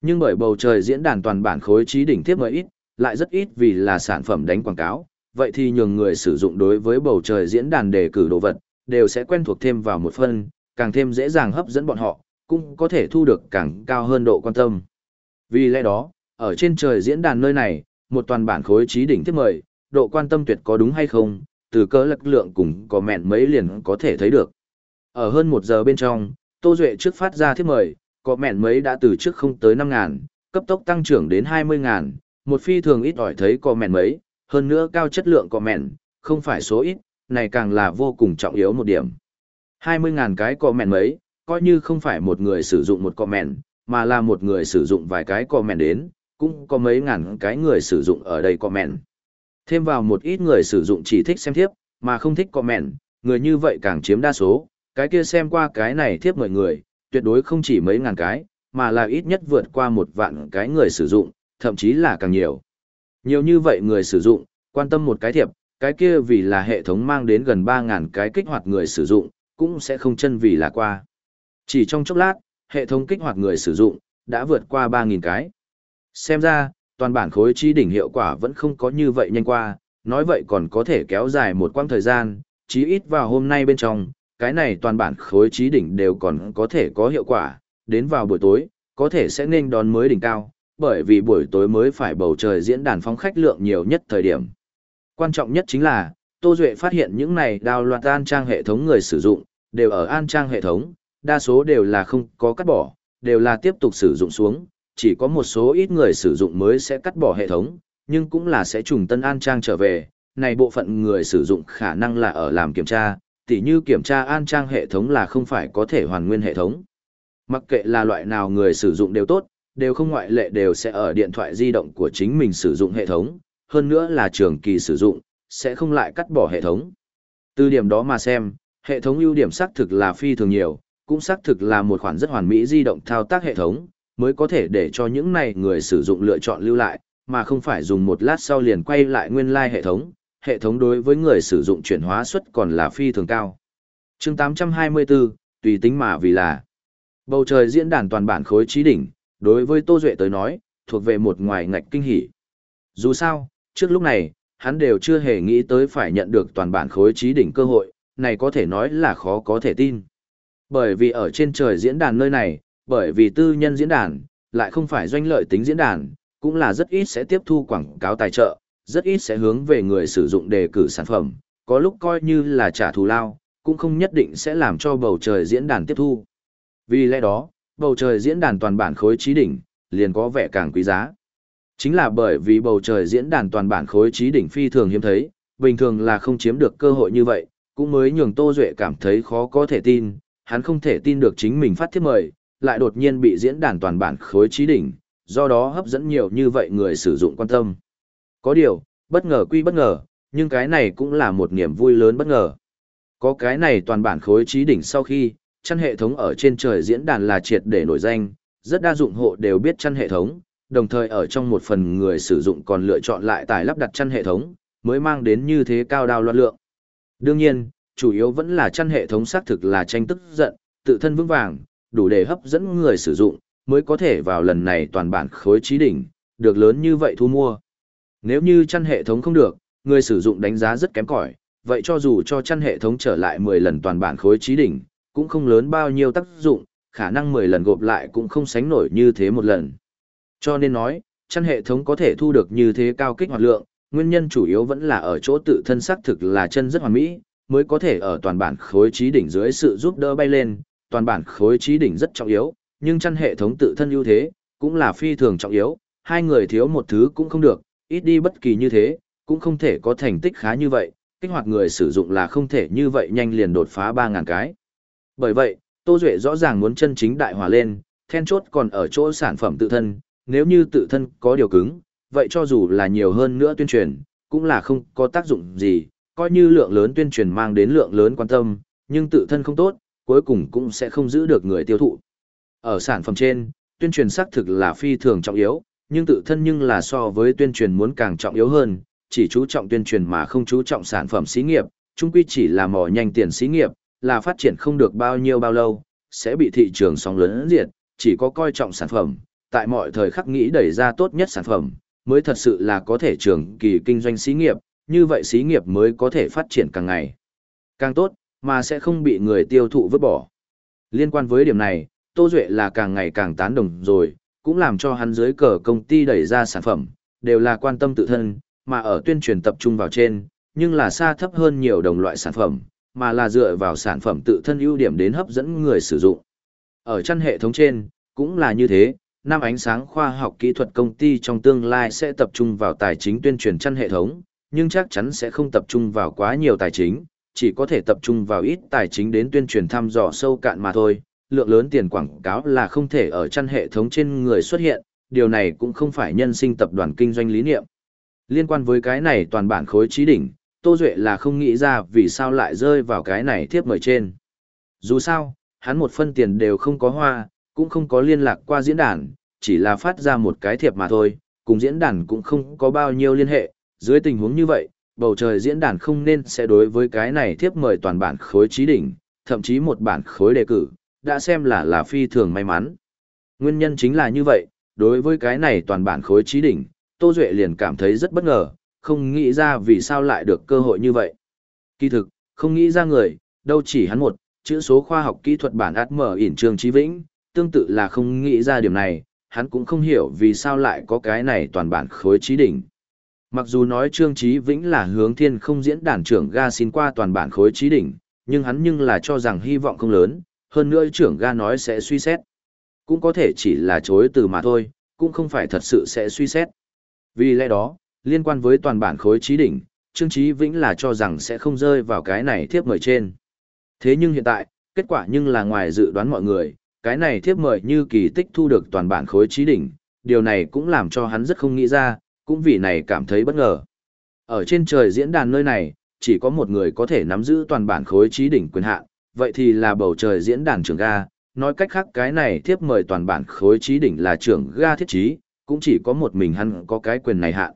A: Nhưng bởi bầu trời diễn đàn toàn bản khối trí đỉnh tiếp mới ít, lại rất ít vì là sản phẩm đánh quảng cáo, vậy thì nhường người sử dụng đối với bầu trời diễn đàn đề cử đồ vật, đều sẽ quen thuộc thêm vào một phần, càng thêm dễ dàng hấp dẫn bọn họ, cũng có thể thu được càng cao hơn độ quan tâm. Vì lẽ đó, ở trên trời diễn đàn nơi này, một toàn bản khối trí đỉnh thiết mời, độ quan tâm tuyệt có đúng hay không, từ cơ lực lượng cùng có mẹn mấy liền có thể thấy được. Ở hơn một giờ bên trong, Tô Duệ trước phát ra thiết mời, có mẹn mấy đã từ trước không tới 5 ngàn, cấp tốc tăng trưởng đến 20 ngàn, một phi thường ít ỏi thấy có mẹn mấy, hơn nữa cao chất lượng có mẹn, không phải số ít, này càng là vô cùng trọng yếu một điểm. 20.000 cái comment mấy, coi như không phải một người sử dụng một comment, mà là một người sử dụng vài cái comment đến, cũng có mấy ngàn cái người sử dụng ở đây comment. Thêm vào một ít người sử dụng chỉ thích xem thiếp, mà không thích comment, người như vậy càng chiếm đa số, cái kia xem qua cái này thiếp mọi người, tuyệt đối không chỉ mấy ngàn cái, mà là ít nhất vượt qua một vạn cái người sử dụng, thậm chí là càng nhiều. Nhiều như vậy người sử dụng, quan tâm một cái thiệp, cái kia vì là hệ thống mang đến gần 3.000 cái kích hoạt người sử dụng, cũng sẽ không chân vì là qua. Chỉ trong chốc lát, hệ thống kích hoạt người sử dụng, đã vượt qua 3.000 cái. Xem ra, toàn bản khối chi đỉnh hiệu quả vẫn không có như vậy nhanh qua, nói vậy còn có thể kéo dài một quãng thời gian, chí ít vào hôm nay bên trong, cái này toàn bản khối trí đỉnh đều còn có thể có hiệu quả, đến vào buổi tối, có thể sẽ nên đón mới đỉnh cao, bởi vì buổi tối mới phải bầu trời diễn đàn phóng khách lượng nhiều nhất thời điểm. Quan trọng nhất chính là, Tô Duệ phát hiện những này đào loạt an trang hệ thống người sử dụng, đều ở an trang hệ thống, đa số đều là không có cắt bỏ, đều là tiếp tục sử dụng xuống, chỉ có một số ít người sử dụng mới sẽ cắt bỏ hệ thống, nhưng cũng là sẽ trùng tân an trang trở về, này bộ phận người sử dụng khả năng là ở làm kiểm tra, tỉ như kiểm tra an trang hệ thống là không phải có thể hoàn nguyên hệ thống. Mặc kệ là loại nào người sử dụng đều tốt, đều không ngoại lệ đều sẽ ở điện thoại di động của chính mình sử dụng hệ thống, hơn nữa là trường kỳ sử dụng, sẽ không lại cắt bỏ hệ thống. Từ điểm đó mà xem, hệ thống ưu điểm xác thực là phi thường nhiều, cũng xác thực là một khoản rất hoàn mỹ di động thao tác hệ thống, mới có thể để cho những này người sử dụng lựa chọn lưu lại, mà không phải dùng một lát sau liền quay lại nguyên lai like hệ thống. Hệ thống đối với người sử dụng chuyển hóa suất còn là phi thường cao. chương 824, tùy tính mà vì là bầu trời diễn đàn toàn bản khối trí đỉnh, đối với Tô Duệ tới nói, thuộc về một ngoài ngạch kinh hỉ. Dù sao, trước lúc này, hắn đều chưa hề nghĩ tới phải nhận được toàn bản khối trí đỉnh cơ hội, này có thể nói là khó có thể tin. Bởi vì ở trên trời diễn đàn nơi này, bởi vì tư nhân diễn đàn, lại không phải doanh lợi tính diễn đàn, cũng là rất ít sẽ tiếp thu quảng cáo tài trợ, rất ít sẽ hướng về người sử dụng đề cử sản phẩm, có lúc coi như là trả thù lao, cũng không nhất định sẽ làm cho bầu trời diễn đàn tiếp thu. Vì lẽ đó, bầu trời diễn đàn toàn bản khối trí đỉnh, liền có vẻ càng quý giá. Chính là bởi vì bầu trời diễn đàn toàn bản khối trí đỉnh phi thường hiếm thấy, bình thường là không chiếm được cơ hội như vậy, cũng mới nhường Tô Duệ cảm thấy khó có thể tin, hắn không thể tin được chính mình phát thiết mời, lại đột nhiên bị diễn đàn toàn bản khối trí đỉnh, do đó hấp dẫn nhiều như vậy người sử dụng quan tâm. Có điều, bất ngờ quy bất ngờ, nhưng cái này cũng là một niềm vui lớn bất ngờ. Có cái này toàn bản khối trí đỉnh sau khi, chăn hệ thống ở trên trời diễn đàn là triệt để nổi danh, rất đa dụng hộ đều biết chăn hệ thống, đồng thời ở trong một phần người sử dụng còn lựa chọn lại tải lắp đặt chăn hệ thống, mới mang đến như thế cao đao loạn lượng. Đương nhiên, chủ yếu vẫn là chăn hệ thống xác thực là tranh tức giận, tự thân vững vàng, đủ để hấp dẫn người sử dụng, mới có thể vào lần này toàn bản khối trí đỉnh, được lớn như vậy thu mua. Nếu như chăn hệ thống không được, người sử dụng đánh giá rất kém cỏi, vậy cho dù cho chăn hệ thống trở lại 10 lần toàn bản khối trí đỉnh, cũng không lớn bao nhiêu tác dụng, khả năng 10 lần gộp lại cũng không sánh nổi như thế một lần. Cho nên nói, chăn hệ thống có thể thu được như thế cao kích hoạt lượng, nguyên nhân chủ yếu vẫn là ở chỗ tự thân xác thực là chân rất hoàn mỹ, mới có thể ở toàn bản khối trí đỉnh dưới sự giúp đỡ bay lên, toàn bản khối trí đỉnh rất trọng yếu, nhưng chăn hệ thống tự thân ưu thế, cũng là phi thường trọng yếu, hai người thiếu một thứ cũng không được, ít đi bất kỳ như thế, cũng không thể có thành tích khá như vậy, kích hoạt người sử dụng là không thể như vậy nhanh liền đột phá 3.000 cái. Bởi vậy, Tô Duệ rõ ràng muốn chân chính đại hòa lên, then chốt còn ở chỗ sản phẩm tự thân, nếu như tự thân có điều cứng, vậy cho dù là nhiều hơn nữa tuyên truyền, cũng là không có tác dụng gì, coi như lượng lớn tuyên truyền mang đến lượng lớn quan tâm, nhưng tự thân không tốt, cuối cùng cũng sẽ không giữ được người tiêu thụ. Ở sản phẩm trên, tuyên truyền xác thực là phi thường trọng yếu, nhưng tự thân nhưng là so với tuyên truyền muốn càng trọng yếu hơn, chỉ chú trọng tuyên truyền mà không chú trọng sản phẩm xí nghiệp, chung quy chỉ là mò nhanh tiền xí nghiệp, là phát triển không được bao nhiêu bao lâu, sẽ bị thị trường sóng lớn diệt, chỉ có coi trọng sản phẩm, tại mọi thời khắc nghĩ đẩy ra tốt nhất sản phẩm, mới thật sự là có thể trường kỳ kinh doanh xí nghiệp, như vậy xí nghiệp mới có thể phát triển càng ngày càng tốt, mà sẽ không bị người tiêu thụ vứt bỏ. Liên quan với điểm này, Tô Duệ là càng ngày càng tán đồng rồi, cũng làm cho hắn dưới cờ công ty đẩy ra sản phẩm, đều là quan tâm tự thân, mà ở tuyên truyền tập trung vào trên, nhưng là xa thấp hơn nhiều đồng loại sản phẩm, mà là dựa vào sản phẩm tự thân ưu điểm đến hấp dẫn người sử dụng. Ở chân hệ thống trên, cũng là như thế, năm ánh sáng khoa học kỹ thuật công ty trong tương lai sẽ tập trung vào tài chính tuyên truyền chân hệ thống, nhưng chắc chắn sẽ không tập trung vào quá nhiều tài chính, chỉ có thể tập trung vào ít tài chính đến tuyên truyền thăm dò sâu cạn mà thôi. Lượng lớn tiền quảng cáo là không thể ở chân hệ thống trên người xuất hiện, điều này cũng không phải nhân sinh tập đoàn kinh doanh lý niệm. Liên quan với cái này toàn bản khối trí đỉnh, Tô Duệ là không nghĩ ra vì sao lại rơi vào cái này thiếp mời trên. Dù sao, hắn một phân tiền đều không có hoa, cũng không có liên lạc qua diễn đàn, chỉ là phát ra một cái thiệp mà thôi, cùng diễn đàn cũng không có bao nhiêu liên hệ. Dưới tình huống như vậy, bầu trời diễn đàn không nên sẽ đối với cái này thiếp mời toàn bản khối trí đỉnh, thậm chí một bản khối đề cử, đã xem là là phi thường may mắn. Nguyên nhân chính là như vậy, đối với cái này toàn bản khối trí đỉnh, Tô Duệ liền cảm thấy rất bất ngờ, không nghĩ ra vì sao lại được cơ hội như vậy. Kỳ thực, không nghĩ ra người, đâu chỉ hắn một, chữ số khoa học kỹ thuật bản át mở ỉn trường trí vĩnh, tương tự là không nghĩ ra điểm này, hắn cũng không hiểu vì sao lại có cái này toàn bản khối trí đỉnh. Mặc dù nói Trương Trí Vĩnh là hướng thiên không diễn đàn trưởng ga xin qua toàn bản khối trí đỉnh, nhưng hắn nhưng là cho rằng hy vọng không lớn, hơn nữa trưởng ga nói sẽ suy xét. Cũng có thể chỉ là chối từ mà thôi, cũng không phải thật sự sẽ suy xét. Vì lẽ đó, liên quan với toàn bản khối trí đỉnh, Trương Trí Vĩnh là cho rằng sẽ không rơi vào cái này thiếp mời trên. Thế nhưng hiện tại, kết quả nhưng là ngoài dự đoán mọi người, cái này thiếp mời như kỳ tích thu được toàn bản khối trí đỉnh, điều này cũng làm cho hắn rất không nghĩ ra, cũng vì này cảm thấy bất ngờ. Ở trên trời diễn đàn nơi này, chỉ có một người có thể nắm giữ toàn bản khối trí đỉnh quyền hạn, vậy thì là bầu trời diễn đàn trưởng ga, nói cách khác cái này thiếp mời toàn bản khối trí đỉnh là trưởng ga thiết trí, cũng chỉ có một mình hắn có cái quyền này hạn.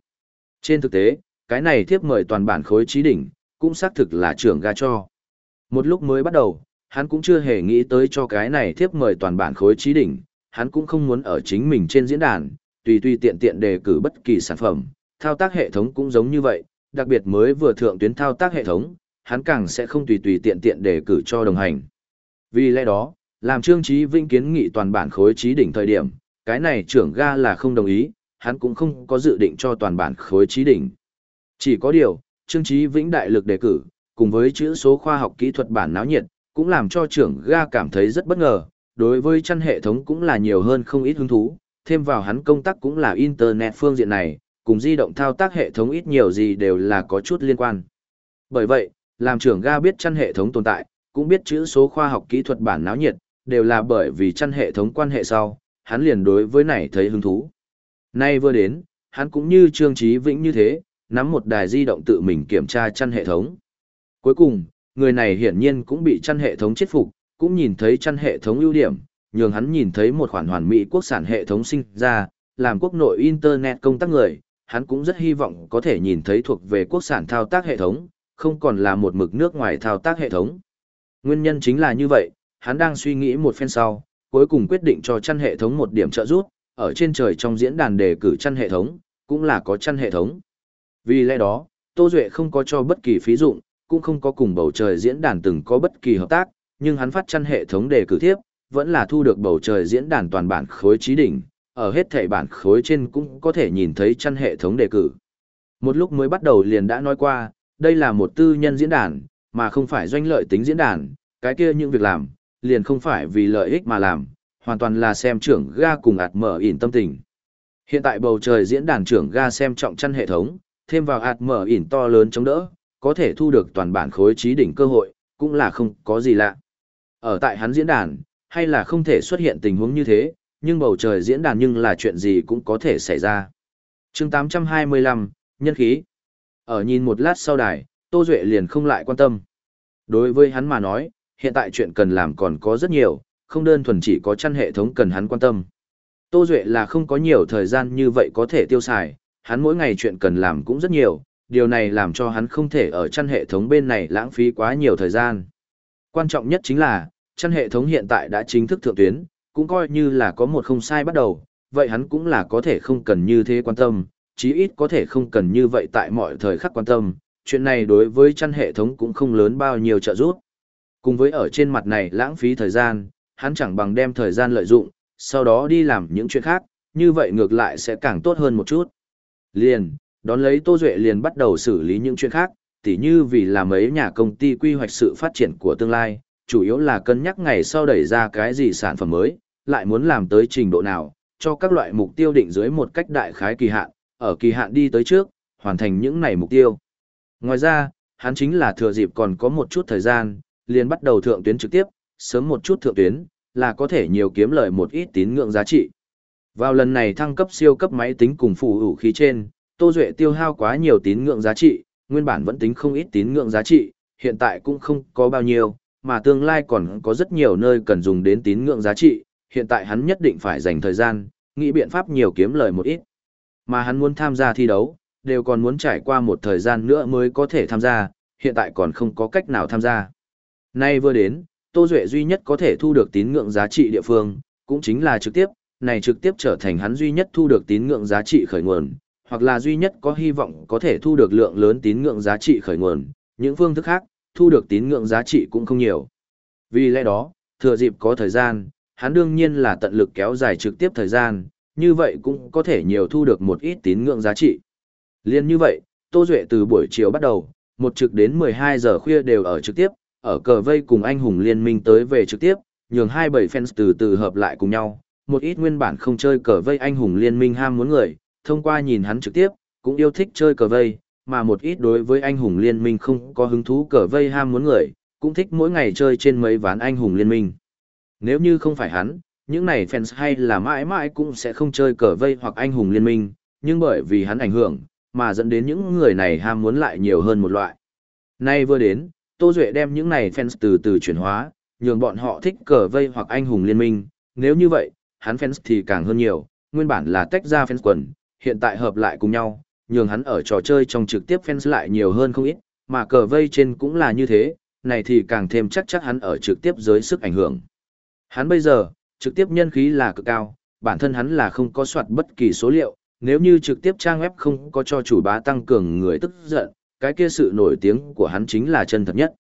A: Trên thực tế, cái này thiếp mời toàn bản khối trí đỉnh, cũng xác thực là trưởng ga cho. Một lúc mới bắt đầu, hắn cũng chưa hề nghĩ tới cho cái này thiếp mời toàn bản khối trí đỉnh, hắn cũng không muốn ở chính mình trên diễn đàn, tùy tùy tiện tiện đề cử bất kỳ sản phẩm, thao tác hệ thống cũng giống như vậy, đặc biệt mới vừa thượng tuyến thao tác hệ thống, hắn càng sẽ không tùy tùy tiện tiện đề cử cho đồng hành. Vì lẽ đó, làm Trương Chí Vinh kiến nghị toàn bản khối trí đỉnh thời điểm, cái này trưởng ga là không đồng ý, hắn cũng không có dự định cho toàn bản khối trí đỉnh. Chỉ có điều, Trương Chí Vĩnh đại lực đề cử, cùng với chữ số khoa học kỹ thuật bản náo nhiệt, cũng làm cho trưởng ga cảm thấy rất bất ngờ, đối với chăn hệ thống cũng là nhiều hơn không ít hứng thú, thêm vào hắn công tác cũng là internet phương diện này, cùng di động thao tác hệ thống ít nhiều gì đều là có chút liên quan. Bởi vậy, làm trưởng ga biết chăn hệ thống tồn tại, cũng biết chữ số khoa học kỹ thuật bản náo nhiệt, đều là bởi vì chăn hệ thống quan hệ sau, hắn liền đối với này thấy hứng thú. Nay vừa đến, hắn cũng như Trương trí Vĩnh như thế, nắm một đài di động tự mình kiểm tra chăn hệ thống. Cuối cùng, người này hiển nhiên cũng bị chăn hệ thống chết phục, cũng nhìn thấy chăn hệ thống ưu điểm, nhường hắn nhìn thấy một khoản hoàn mỹ quốc sản hệ thống sinh ra, làm quốc nội Internet công tác người, hắn cũng rất hy vọng có thể nhìn thấy thuộc về quốc sản thao tác hệ thống, không còn là một mực nước ngoài thao tác hệ thống. Nguyên nhân chính là như vậy, hắn đang suy nghĩ một phen sau, cuối cùng quyết định cho chăn hệ thống một điểm trợ giúp, ở trên trời trong diễn đàn đề cử chăn hệ thống, cũng là có chăn hệ thống. Vì lẽ đó, Tô Duệ không có cho bất kỳ phí dụng, cũng không có cùng bầu trời diễn đàn từng có bất kỳ hợp tác, nhưng hắn phát chăn hệ thống đề cử thiếp vẫn là thu được bầu trời diễn đàn toàn bản khối trí đỉnh, ở hết thảy bản khối trên cũng có thể nhìn thấy chăn hệ thống đề cử. Một lúc mới bắt đầu liền đã nói qua, đây là một tư nhân diễn đàn, mà không phải doanh lợi tính diễn đàn, cái kia những việc làm, liền không phải vì lợi ích mà làm, hoàn toàn là xem trưởng ga cùng ạt mở ỉn tâm tình. Hiện tại bầu trời diễn đàn trưởng ga xem trọng chăn hệ thống, thêm vào ạt mở ỉn to lớn chống đỡ, có thể thu được toàn bản khối trí đỉnh cơ hội, cũng là không có gì lạ. Ở tại hắn diễn đàn, hay là không thể xuất hiện tình huống như thế, nhưng bầu trời diễn đàn nhưng là chuyện gì cũng có thể xảy ra. chương 825, Nhân khí. Ở nhìn một lát sau đài, Tô Duệ liền không lại quan tâm. Đối với hắn mà nói, hiện tại chuyện cần làm còn có rất nhiều, không đơn thuần chỉ có chăn hệ thống cần hắn quan tâm. Tô Duệ là không có nhiều thời gian như vậy có thể tiêu xài, hắn mỗi ngày chuyện cần làm cũng rất nhiều, điều này làm cho hắn không thể ở chăn hệ thống bên này lãng phí quá nhiều thời gian. Quan trọng nhất chính là, chăn hệ thống hiện tại đã chính thức thượng tuyến, cũng coi như là có một không sai bắt đầu, vậy hắn cũng là có thể không cần như thế quan tâm, chí ít có thể không cần như vậy tại mọi thời khắc quan tâm, chuyện này đối với chăn hệ thống cũng không lớn bao nhiêu trợ giúp. Cùng với ở trên mặt này lãng phí thời gian, hắn chẳng bằng đem thời gian lợi dụng, sau đó đi làm những chuyện khác, như vậy ngược lại sẽ càng tốt hơn một chút. Liền, đón lấy Tô Duệ liền bắt đầu xử lý những chuyện khác, tỉ như vì làm mấy nhà công ty quy hoạch sự phát triển của tương lai, chủ yếu là cân nhắc ngày sau đẩy ra cái gì sản phẩm mới, lại muốn làm tới trình độ nào, cho các loại mục tiêu định dưới một cách đại khái kỳ hạn, ở kỳ hạn đi tới trước, hoàn thành những này mục tiêu. Ngoài ra, hắn chính là thừa dịp còn có một chút thời gian, liền bắt đầu thượng tuyến trực tiếp, sớm một chút thượng tuyến, là có thể nhiều kiếm lợi một ít tín ngưỡng giá trị. Vào lần này thăng cấp siêu cấp máy tính cùng phụ hữu khí trên, Tô Duệ tiêu hao quá nhiều tín ngưỡng giá trị, nguyên bản vẫn tính không ít tín ngưỡng giá trị, hiện tại cũng không có bao nhiêu, mà tương lai còn có rất nhiều nơi cần dùng đến tín ngưỡng giá trị, hiện tại hắn nhất định phải dành thời gian, nghĩ biện pháp nhiều kiếm lời một ít. Mà hắn muốn tham gia thi đấu, đều còn muốn trải qua một thời gian nữa mới có thể tham gia, hiện tại còn không có cách nào tham gia. Nay vừa đến, Tô Duệ duy nhất có thể thu được tín ngưỡng giá trị địa phương, cũng chính là trực tiếp, này trực tiếp trở thành hắn duy nhất thu được tín ngưỡng giá trị khởi nguồn, hoặc là duy nhất có hy vọng có thể thu được lượng lớn tín ngưỡng giá trị khởi nguồn, những phương thức khác, thu được tín ngưỡng giá trị cũng không nhiều. Vì lẽ đó, thừa dịp có thời gian, hắn đương nhiên là tận lực kéo dài trực tiếp thời gian, như vậy cũng có thể nhiều thu được một ít tín ngưỡng giá trị. Liên như vậy, Tô Duệ từ buổi chiều bắt đầu, một trực đến 12 giờ khuya đều ở trực tiếp, ở cờ vây cùng anh hùng liên minh tới về trực tiếp, nhường hai bảy fans từ từ hợp lại cùng nhau, một ít nguyên bản không chơi cờ vây anh hùng liên minh ham muốn người, thông qua nhìn hắn trực tiếp, cũng yêu thích chơi cờ vây, mà một ít đối với anh hùng liên minh không có hứng thú cờ vây ham muốn người, cũng thích mỗi ngày chơi trên mấy ván anh hùng liên minh. Nếu như không phải hắn, những này fans hay là mãi mãi cũng sẽ không chơi cờ vây hoặc anh hùng liên minh, nhưng bởi vì hắn ảnh hưởng, mà dẫn đến những người này ham muốn lại nhiều hơn một loại. Nay vừa đến, Tô Duệ đem những này fans từ từ chuyển hóa, nhường bọn họ thích cờ vây hoặc anh hùng liên minh, nếu như vậy, hắn fans thì càng hơn nhiều, nguyên bản là tách ra fans quần, hiện tại hợp lại cùng nhau, nhường hắn ở trò chơi trong trực tiếp fans lại nhiều hơn không ít, mà cờ vây trên cũng là như thế, này thì càng thêm chắc chắc hắn ở trực tiếp dưới sức ảnh hưởng. Hắn bây giờ, trực tiếp nhân khí là cực cao, bản thân hắn là không có soạt bất kỳ số liệu, nếu như trực tiếp trang web không có cho chủ bá tăng cường người tức giận, cái kia sự nổi tiếng của hắn chính là chân thật nhất.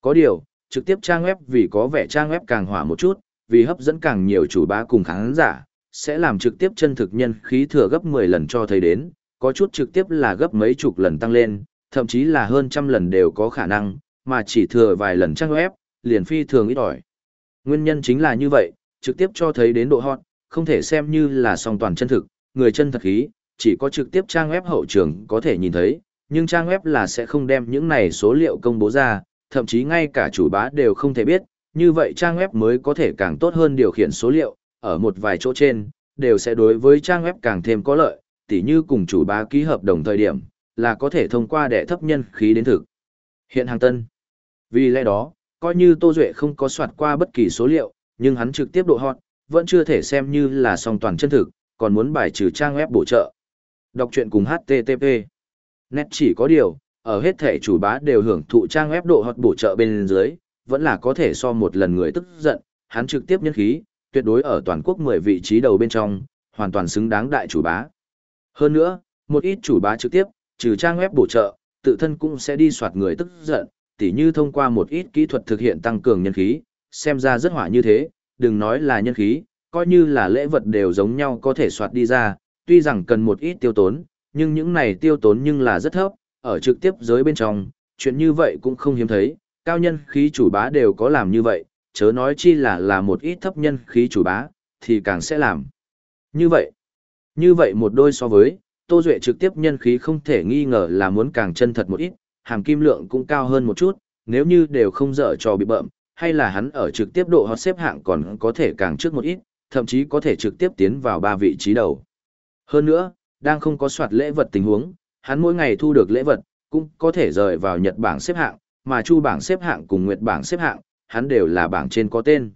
A: Có điều, trực tiếp trang web vì có vẻ trang web càng hỏa một chút, vì hấp dẫn càng nhiều chủ bá cùng khán giả, sẽ làm trực tiếp chân thực nhân khí thừa gấp 10 lần cho thấy đến, có chút trực tiếp là gấp mấy chục lần tăng lên, thậm chí là hơn trăm lần đều có khả năng, mà chỉ thừa vài lần trang web, liền phi thường ít ỏi. Nguyên nhân chính là như vậy, trực tiếp cho thấy đến độ hot, không thể xem như là song toàn chân thực, người chân thật khí, chỉ có trực tiếp trang web hậu trường có thể nhìn thấy, nhưng trang web là sẽ không đem những này số liệu công bố ra, thậm chí ngay cả chủ bá đều không thể biết, như vậy trang web mới có thể càng tốt hơn điều khiển số liệu, ở một vài chỗ trên, đều sẽ đối với trang web càng thêm có lợi, tỉ như cùng chủ bá ký hợp đồng thời điểm, là có thể thông qua đệ thấp nhân khí đến thực. Hiện hàng tân. Vì lẽ đó, coi như Tô Duệ không có soạt qua bất kỳ số liệu, nhưng hắn trực tiếp độ hot, vẫn chưa thể xem như là song toàn chân thực, còn muốn bài trừ trang web bổ trợ. Đọc truyện cùng HTTP. Nét chỉ có điều, ở hết thể chủ bá đều hưởng thụ trang web độ hot bổ trợ bên dưới, vẫn là có thể so một lần người tức giận, hắn trực tiếp nhân khí, tuyệt đối ở toàn quốc 10 vị trí đầu bên trong, hoàn toàn xứng đáng đại chủ bá. Hơn nữa, một ít chủ bá trực tiếp, trừ trang web bổ trợ, tự thân cũng sẽ đi soạt người tức giận, tỉ như thông qua một ít kỹ thuật thực hiện tăng cường nhân khí, xem ra rất hỏa như thế, đừng nói là nhân khí, coi như là lễ vật đều giống nhau có thể soạt đi ra, tuy rằng cần một ít tiêu tốn, nhưng những này tiêu tốn nhưng là rất thấp, ở trực tiếp giới bên trong, chuyện như vậy cũng không hiếm thấy, cao nhân khí chủ bá đều có làm như vậy, chớ nói chi là là một ít thấp nhân khí chủ bá, thì càng sẽ làm. Như vậy, như vậy một đôi so với, Tô Duệ trực tiếp nhân khí không thể nghi ngờ là muốn càng chân thật một ít, hàm kim lượng cũng cao hơn một chút, nếu như đều không dở trò bị bợm, hay là hắn ở trực tiếp độ hot xếp hạng còn có thể càng trước một ít, thậm chí có thể trực tiếp tiến vào ba vị trí đầu. Hơn nữa, đang không có soạt lễ vật tình huống, hắn mỗi ngày thu được lễ vật, cũng có thể rời vào Nhật bảng xếp hạng, mà Chu bảng xếp hạng cùng Nguyệt bảng xếp hạng, hắn đều là bảng trên có tên.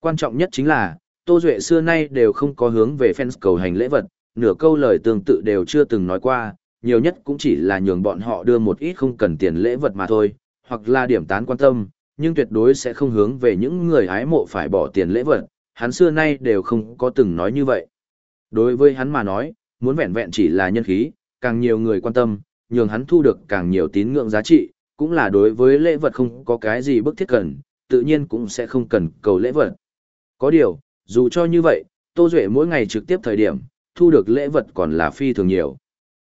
A: Quan trọng nhất chính là, Tô Duệ xưa nay đều không có hướng về fans cầu hành lễ vật, nửa câu lời tương tự đều chưa từng nói qua, nhiều nhất cũng chỉ là nhường bọn họ đưa một ít không cần tiền lễ vật mà thôi, hoặc là điểm tán quan tâm, nhưng tuyệt đối sẽ không hướng về những người hái mộ phải bỏ tiền lễ vật, hắn xưa nay đều không có từng nói như vậy. Đối với hắn mà nói, muốn vẹn vẹn chỉ là nhân khí, càng nhiều người quan tâm, nhường hắn thu được càng nhiều tín ngưỡng giá trị, cũng là đối với lễ vật không có cái gì bức thiết cần, tự nhiên cũng sẽ không cần cầu lễ vật. Có điều, dù cho như vậy, Tô Duệ mỗi ngày trực tiếp thời điểm, thu được lễ vật còn là phi thường nhiều.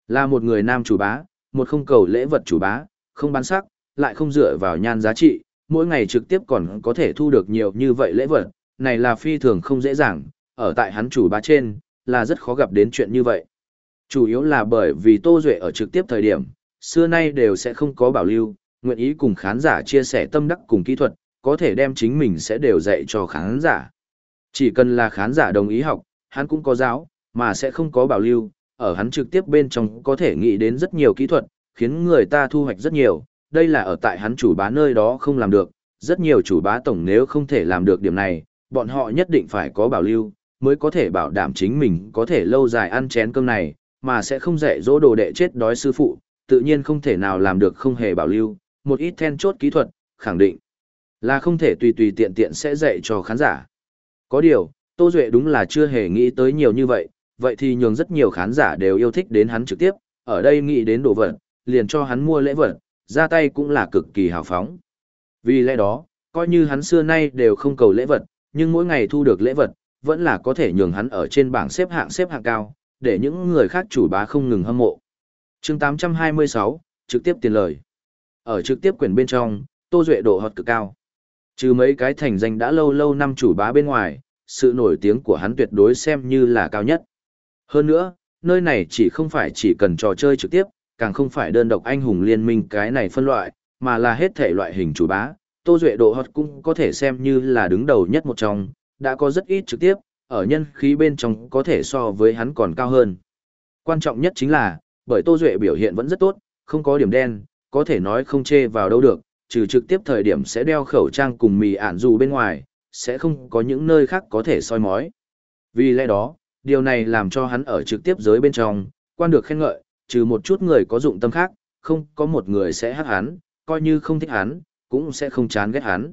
A: Là một người nam chủ bá, một không cầu lễ vật chủ bá, không bán sắc, lại không dựa vào nhan giá trị, mỗi ngày trực tiếp còn có thể thu được nhiều như vậy lễ vật, này là phi thường không dễ dàng, ở tại hắn chủ bá trên, là rất khó gặp đến chuyện như vậy. Chủ yếu là bởi vì Tô Duệ ở trực tiếp thời điểm, xưa nay đều sẽ không có bảo lưu, nguyện ý cùng khán giả chia sẻ tâm đắc cùng kỹ thuật, có thể đem chính mình sẽ đều dạy cho khán giả. Chỉ cần là khán giả đồng ý học, hắn cũng có giáo, mà sẽ không có bảo lưu, ở hắn trực tiếp bên trong có thể nghĩ đến rất nhiều kỹ thuật, khiến người ta thu hoạch rất nhiều, đây là ở tại hắn chủ bá nơi đó không làm được, rất nhiều chủ bá tổng nếu không thể làm được điểm này, bọn họ nhất định phải có bảo lưu, mới có thể bảo đảm chính mình có thể lâu dài ăn chén cơm này, mà sẽ không dạy dỗ đồ đệ chết đói sư phụ, tự nhiên không thể nào làm được không hề bảo lưu, một ít then chốt kỹ thuật, khẳng định là không thể tùy tùy tiện tiện sẽ dạy cho khán giả. Có điều, Tô Duệ đúng là chưa hề nghĩ tới nhiều như vậy, vậy thì nhường rất nhiều khán giả đều yêu thích đến hắn trực tiếp, ở đây nghĩ đến đồ vật, liền cho hắn mua lễ vật, ra tay cũng là cực kỳ hào phóng. Vì lẽ đó, coi như hắn xưa nay đều không cầu lễ vật, nhưng mỗi ngày thu được lễ vật, vẫn là có thể nhường hắn ở trên bảng xếp hạng xếp hạng cao, để những người khác chủ bá không ngừng hâm mộ. chương 826, trực tiếp tiền lời. Ở trực tiếp quyền bên trong, Tô Duệ độ hợp cực cao. Trừ mấy cái thành danh đã lâu lâu năm chủ bá bên ngoài, sự nổi tiếng của hắn tuyệt đối xem như là cao nhất. Hơn nữa, nơi này chỉ không phải chỉ cần trò chơi trực tiếp, càng không phải đơn độc anh hùng liên minh cái này phân loại, mà là hết thể loại hình chủ bá. Tô Duệ độ hot cũng có thể xem như là đứng đầu nhất một trong, đã có rất ít trực tiếp, ở nhân khí bên trong có thể so với hắn còn cao hơn. Quan trọng nhất chính là, bởi Tô Duệ biểu hiện vẫn rất tốt, không có điểm đen, có thể nói không chê vào đâu được, trừ trực tiếp thời điểm sẽ đeo khẩu trang cùng mì ản dù bên ngoài, sẽ không có những nơi khác có thể soi mói. Vì lẽ đó, điều này làm cho hắn ở trực tiếp giới bên trong, quan được khen ngợi, trừ một chút người có dụng tâm khác, không có một người sẽ hát hắn, coi như không thích hắn, cũng sẽ không chán ghét hắn.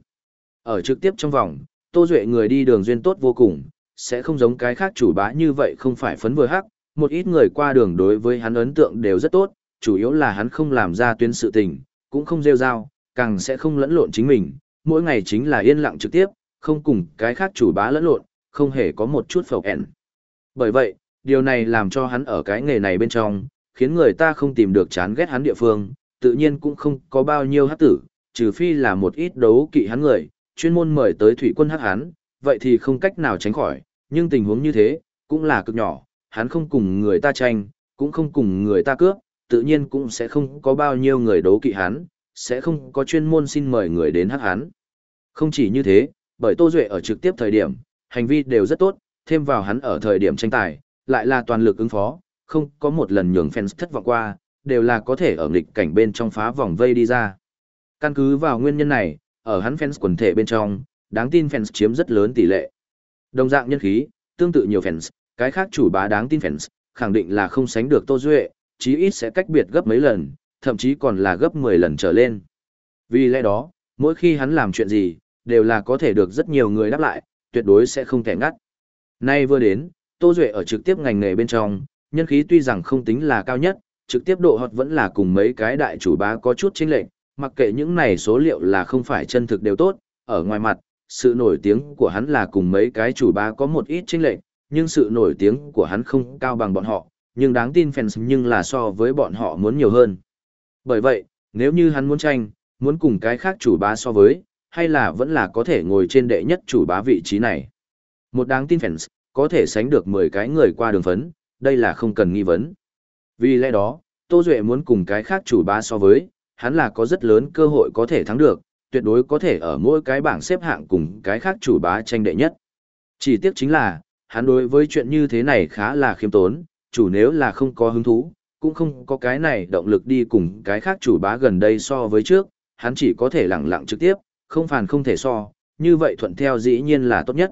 A: Ở trực tiếp trong vòng, Tô Duệ người đi đường duyên tốt vô cùng, sẽ không giống cái khác chủ bá như vậy không phải phấn vừa hắc, một ít người qua đường đối với hắn ấn tượng đều rất tốt, chủ yếu là hắn không làm ra tuyến sự tình, cũng không rêu rao, càng sẽ không lẫn lộn chính mình, mỗi ngày chính là yên lặng trực tiếp, không cùng cái khác chủ bá lẫn lộn, không hề có một chút phẩu ẻn. Bởi vậy, điều này làm cho hắn ở cái nghề này bên trong, khiến người ta không tìm được chán ghét hắn địa phương, tự nhiên cũng không có bao nhiêu hát tử, trừ phi là một ít đấu kỵ hắn người, chuyên môn mời tới thủy quân hát hắn, vậy thì không cách nào tránh khỏi, nhưng tình huống như thế, cũng là cực nhỏ, hắn không cùng người ta tranh, cũng không cùng người ta cướp, tự nhiên cũng sẽ không có bao nhiêu người đấu kỵ hắn, sẽ không có chuyên môn xin mời người đến hắc hắn. Không chỉ như thế, bởi Tô Duệ ở trực tiếp thời điểm, hành vi đều rất tốt, thêm vào hắn ở thời điểm tranh tài, lại là toàn lực ứng phó, không có một lần nhường fans thất vọng qua, đều là có thể ở nghịch cảnh bên trong phá vòng vây đi ra. Căn cứ vào nguyên nhân này, ở hắn fans quần thể bên trong, đáng tin fans chiếm rất lớn tỷ lệ. Đồng dạng nhân khí, tương tự nhiều fans, cái khác chủ bá đáng tin fans, khẳng định là không sánh được Tô Duệ, chí ít sẽ cách biệt gấp mấy lần, thậm chí còn là gấp 10 lần trở lên. Vì lẽ đó, mỗi khi hắn làm chuyện gì, đều là có thể được rất nhiều người đáp lại, tuyệt đối sẽ không thể ngắt. Nay vừa đến, Tô Duệ ở trực tiếp ngành nghề bên trong, nhân khí tuy rằng không tính là cao nhất, trực tiếp độ hot vẫn là cùng mấy cái đại chủ bá có chút chênh lệch, mặc kệ những này số liệu là không phải chân thực đều tốt, ở ngoài mặt, sự nổi tiếng của hắn là cùng mấy cái chủ bá có một ít chênh lệch, nhưng sự nổi tiếng của hắn không cao bằng bọn họ, nhưng đáng tin fans nhưng là so với bọn họ muốn nhiều hơn. Bởi vậy, nếu như hắn muốn tranh, muốn cùng cái khác chủ bá so với, hay là vẫn là có thể ngồi trên đệ nhất chủ bá vị trí này. Một đáng tin fans, có thể sánh được 10 cái người qua đường phấn, đây là không cần nghi vấn. Vì lẽ đó, Tô Duệ muốn cùng cái khác chủ bá so với, hắn là có rất lớn cơ hội có thể thắng được, tuyệt đối có thể ở mỗi cái bảng xếp hạng cùng cái khác chủ bá tranh đệ nhất. Chỉ tiếc chính là, hắn đối với chuyện như thế này khá là khiêm tốn, chủ nếu là không có hứng thú, cũng không có cái này động lực đi cùng cái khác chủ bá gần đây so với trước, hắn chỉ có thể lặng lặng trực tiếp, không phản không thể so, như vậy thuận theo dĩ nhiên là tốt nhất.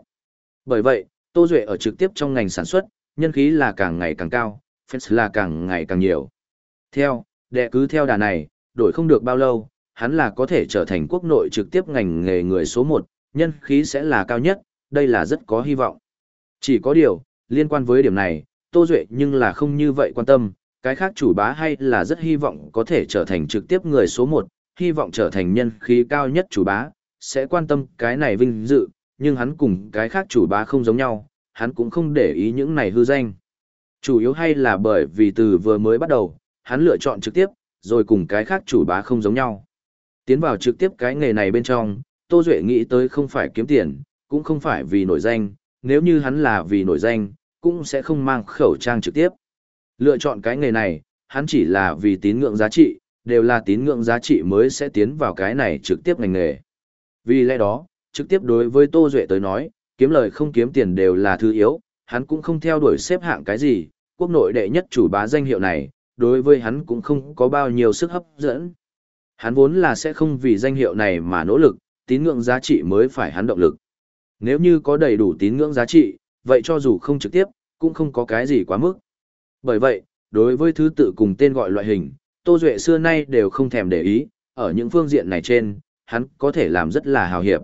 A: Bởi vậy, Tô Duệ ở trực tiếp trong ngành sản xuất, nhân khí là càng ngày càng cao, fans là càng ngày càng nhiều. Theo, đệ cứ theo đà này, đổi không được bao lâu, hắn là có thể trở thành quốc nội trực tiếp ngành nghề người số 1, nhân khí sẽ là cao nhất, đây là rất có hy vọng. Chỉ có điều, liên quan với điểm này, Tô Duệ nhưng là không như vậy quan tâm, cái khác chủ bá hay là rất hy vọng có thể trở thành trực tiếp người số 1, hy vọng trở thành nhân khí cao nhất chủ bá, sẽ quan tâm cái này vinh dự, nhưng hắn cùng cái khác chủ bá không giống nhau, hắn cũng không để ý những này hư danh. Chủ yếu hay là bởi vì từ vừa mới bắt đầu, hắn lựa chọn trực tiếp, rồi cùng cái khác chủ bá không giống nhau. Tiến vào trực tiếp cái nghề này bên trong, Tô Duệ nghĩ tới không phải kiếm tiền, cũng không phải vì nổi danh, nếu như hắn là vì nổi danh, cũng sẽ không mang khẩu trang trực tiếp. Lựa chọn cái nghề này, hắn chỉ là vì tín ngưỡng giá trị, đều là tín ngưỡng giá trị mới sẽ tiến vào cái này trực tiếp ngành nghề. Vì lẽ đó, trực tiếp đối với Tô Duệ tới nói, kiếm lời không kiếm tiền đều là thứ yếu, hắn cũng không theo đuổi xếp hạng cái gì, quốc nội đệ nhất chủ bá danh hiệu này, đối với hắn cũng không có bao nhiêu sức hấp dẫn. Hắn vốn là sẽ không vì danh hiệu này mà nỗ lực, tín ngưỡng giá trị mới phải hắn động lực. Nếu như có đầy đủ tín ngưỡng giá trị, vậy cho dù không trực tiếp, cũng không có cái gì quá mức. Bởi vậy, đối với thứ tự cùng tên gọi loại hình, Tô Duệ xưa nay đều không thèm để ý, ở những phương diện này trên, hắn có thể làm rất là hào hiệp.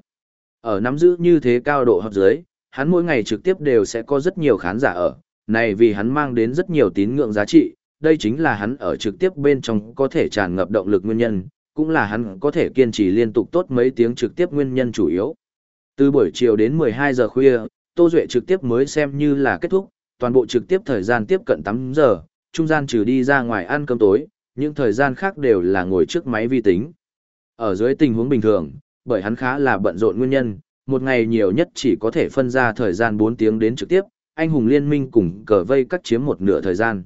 A: Ở nắm giữ như thế cao độ hợp dưới, hắn mỗi ngày trực tiếp đều sẽ có rất nhiều khán giả ở, này vì hắn mang đến rất nhiều tín ngưỡng giá trị, đây chính là hắn ở trực tiếp bên trong có thể tràn ngập động lực nguyên nhân, cũng là hắn có thể kiên trì liên tục tốt mấy tiếng trực tiếp nguyên nhân chủ yếu. Từ buổi chiều đến 12 giờ khuya, Tô Duệ trực tiếp mới xem như là kết thúc, toàn bộ trực tiếp thời gian tiếp cận 8 giờ, trung gian trừ đi ra ngoài ăn cơm tối, những thời gian khác đều là ngồi trước máy vi tính. Ở dưới tình huống bình thường, bởi hắn khá là bận rộn nguyên nhân, một ngày nhiều nhất chỉ có thể phân ra thời gian 4 tiếng đến trực tiếp, anh hùng liên minh cùng cờ vây cắt chiếm một nửa thời gian.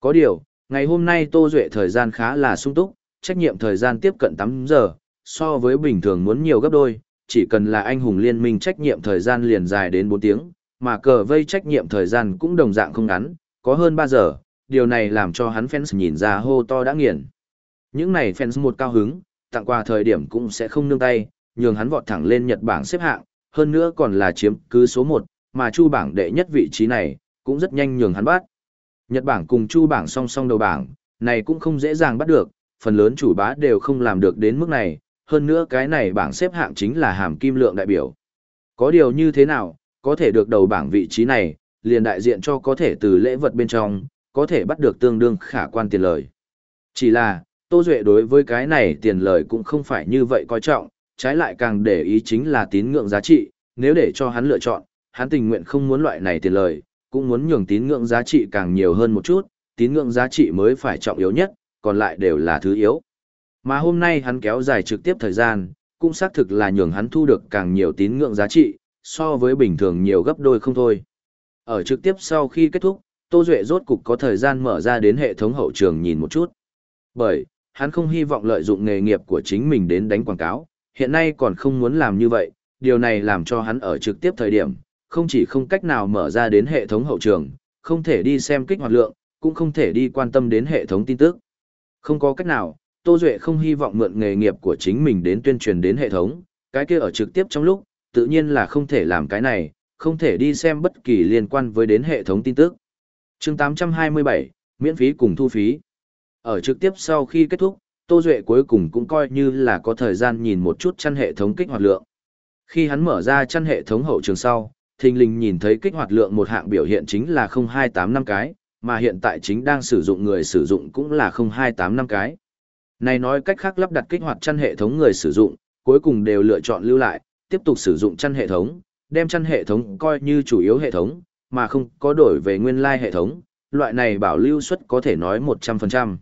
A: Có điều, ngày hôm nay Tô Duệ thời gian khá là sung túc, trách nhiệm thời gian tiếp cận 8 giờ, so với bình thường muốn nhiều gấp đôi, chỉ cần là anh hùng liên minh trách nhiệm thời gian liền dài đến 4 tiếng, mà cờ vây trách nhiệm thời gian cũng đồng dạng không ngắn, có hơn 3 giờ, điều này làm cho hắn fans nhìn ra hô to đã nghiền. Những này fans một cao hứng, tặng quà thời điểm cũng sẽ không nương tay, nhường hắn vọt thẳng lên Nhật bảng xếp hạng, hơn nữa còn là chiếm cứ số 1, mà chu bảng đệ nhất vị trí này, cũng rất nhanh nhường hắn bắt. Nhật bảng cùng chu bảng song song đầu bảng, này cũng không dễ dàng bắt được, phần lớn chủ bá đều không làm được đến mức này, hơn nữa cái này bảng xếp hạng chính là hàm kim lượng đại biểu. Có điều như thế nào, có thể được đầu bảng vị trí này, liền đại diện cho có thể từ lễ vật bên trong, có thể bắt được tương đương khả quan tiền lời. Chỉ là, Tô Duệ đối với cái này tiền lời cũng không phải như vậy coi trọng, trái lại càng để ý chính là tín ngưỡng giá trị, nếu để cho hắn lựa chọn, hắn tình nguyện không muốn loại này tiền lời, cũng muốn nhường tín ngưỡng giá trị càng nhiều hơn một chút, tín ngưỡng giá trị mới phải trọng yếu nhất, còn lại đều là thứ yếu. Mà hôm nay hắn kéo dài trực tiếp thời gian, cũng xác thực là nhường hắn thu được càng nhiều tín ngưỡng giá trị, so với bình thường nhiều gấp đôi không thôi. Ở trực tiếp sau khi kết thúc, Tô Duệ rốt cục có thời gian mở ra đến hệ thống hậu trường nhìn một chút. Bởi, hắn không hy vọng lợi dụng nghề nghiệp của chính mình đến đánh quảng cáo, hiện nay còn không muốn làm như vậy, điều này làm cho hắn ở trực tiếp thời điểm, không chỉ không cách nào mở ra đến hệ thống hậu trường, không thể đi xem kích hoạt lượng, cũng không thể đi quan tâm đến hệ thống tin tức. Không có cách nào, Tô Duệ không hy vọng mượn nghề nghiệp của chính mình đến tuyên truyền đến hệ thống, cái kia ở trực tiếp trong lúc, tự nhiên là không thể làm cái này, không thể đi xem bất kỳ liên quan với đến hệ thống tin tức. chương 827, miễn phí cùng thu phí. Ở trực tiếp sau khi kết thúc, Tô Duệ cuối cùng cũng coi như là có thời gian nhìn một chút chăn hệ thống kích hoạt lượng. Khi hắn mở ra chăn hệ thống hậu trường sau, thình lình nhìn thấy kích hoạt lượng một hạng biểu hiện chính là 0285 cái, mà hiện tại chính đang sử dụng người sử dụng cũng là 0285 cái. Này nói cách khác lắp đặt kích hoạt chăn hệ thống người sử dụng, cuối cùng đều lựa chọn lưu lại, tiếp tục sử dụng chăn hệ thống, đem chăn hệ thống coi như chủ yếu hệ thống, mà không có đổi về nguyên lai hệ thống, loại này bảo lưu suất có thể nói 100%.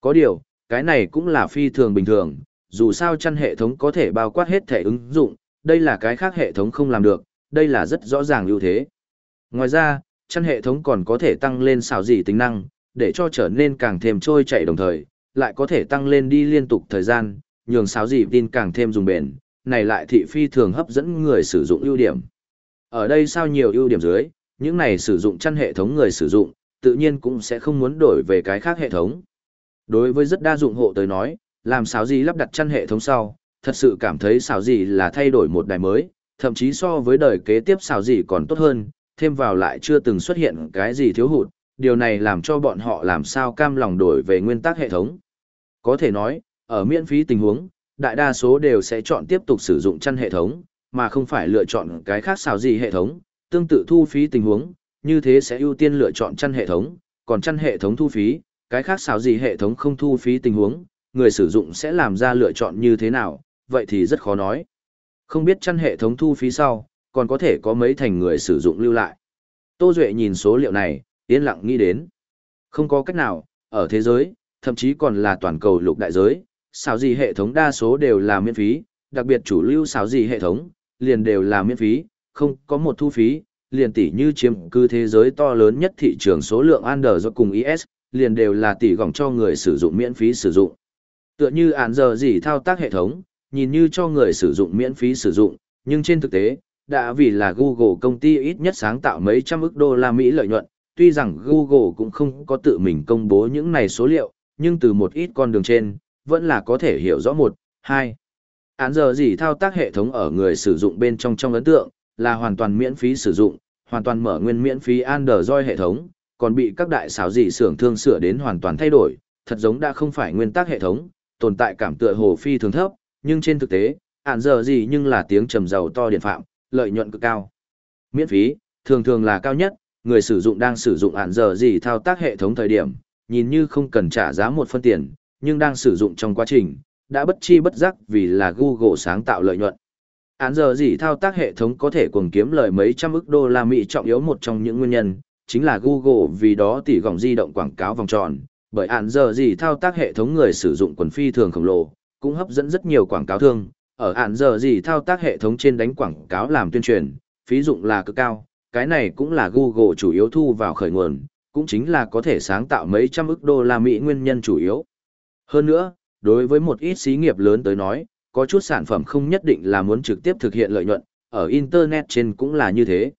A: Có điều, cái này cũng là phi thường bình thường, dù sao chăn hệ thống có thể bao quát hết thể ứng dụng, đây là cái khác hệ thống không làm được, đây là rất rõ ràng ưu thế. Ngoài ra, chăn hệ thống còn có thể tăng lên xào dị tính năng, để cho trở nên càng thêm trôi chảy đồng thời, lại có thể tăng lên đi liên tục thời gian, nhường xáo dị tin càng thêm dùng bền, này lại thị phi thường hấp dẫn người sử dụng ưu điểm. Ở đây sao nhiều ưu điểm dưới, những này sử dụng chăn hệ thống người sử dụng, tự nhiên cũng sẽ không muốn đổi về cái khác hệ thống. Đối với rất đa dụng hộ tới nói, làm xáo gì lắp đặt chăn hệ thống sau, thật sự cảm thấy xáo gì là thay đổi một đài mới, thậm chí so với đời kế tiếp xáo gì còn tốt hơn, thêm vào lại chưa từng xuất hiện cái gì thiếu hụt, điều này làm cho bọn họ làm sao cam lòng đổi về nguyên tắc hệ thống. Có thể nói, ở miễn phí tình huống, đại đa số đều sẽ chọn tiếp tục sử dụng chăn hệ thống, mà không phải lựa chọn cái khác xào gì hệ thống, tương tự thu phí tình huống, như thế sẽ ưu tiên lựa chọn chăn hệ thống, còn chăn hệ thống thu phí, cái khác xào gì hệ thống không thu phí tình huống, người sử dụng sẽ làm ra lựa chọn như thế nào, vậy thì rất khó nói. Không biết chăn hệ thống thu phí sau, còn có thể có mấy thành người sử dụng lưu lại. Tô Duệ nhìn số liệu này, yên lặng nghĩ đến. Không có cách nào, ở thế giới, thậm chí còn là toàn cầu lục đại giới, xào gì hệ thống đa số đều là miễn phí, đặc biệt chủ lưu xào gì hệ thống, liền đều là miễn phí, không có một thu phí, liền tỷ như chiếm cư thế giới to lớn nhất thị trường số lượng Android cùng IS, liền đều là tỷ gỏng cho người sử dụng miễn phí sử dụng. Tựa như án giờ gì thao tác hệ thống, nhìn như cho người sử dụng miễn phí sử dụng, nhưng trên thực tế, đã vì là Google công ty ít nhất sáng tạo mấy trăm ức đô la Mỹ lợi nhuận, tuy rằng Google cũng không có tự mình công bố những này số liệu, nhưng từ một ít con đường trên, vẫn là có thể hiểu rõ một, hai. Án giờ gì thao tác hệ thống ở người sử dụng bên trong trong ấn tượng, là hoàn toàn miễn phí sử dụng, hoàn toàn mở nguyên miễn phí Android hệ thống, còn bị các đại xảo gì xưởng thương sửa đến hoàn toàn thay đổi, thật giống đã không phải nguyên tắc hệ thống, tồn tại cảm tựa hồ phi thường thấp, nhưng trên thực tế, án giờ gì nhưng là tiếng trầm giàu to điện phạm, lợi nhuận cực cao. Miễn phí, thường thường là cao nhất, người sử dụng đang sử dụng án giờ gì thao tác hệ thống thời điểm, nhìn như không cần trả giá một phân tiền, nhưng đang sử dụng trong quá trình, đã bất chi bất giác vì là Google sáng tạo lợi nhuận. Án giờ gì thao tác hệ thống có thể cùng kiếm lời mấy trăm ức đô la Mỹ trọng yếu một trong những nguyên nhân, chính là Google vì đó tỷ gọng di động quảng cáo vòng tròn, bởi án giờ gì thao tác hệ thống người sử dụng quần phi thường khổng lồ, cũng hấp dẫn rất nhiều quảng cáo thương, ở án giờ gì thao tác hệ thống trên đánh quảng cáo làm tuyên truyền, phí dụng là cực cao, cái này cũng là Google chủ yếu thu vào khởi nguồn, cũng chính là có thể sáng tạo mấy trăm ức đô la Mỹ nguyên nhân chủ yếu. Hơn nữa, đối với một ít xí nghiệp lớn tới nói, có chút sản phẩm không nhất định là muốn trực tiếp thực hiện lợi nhuận, ở Internet trên cũng là như thế.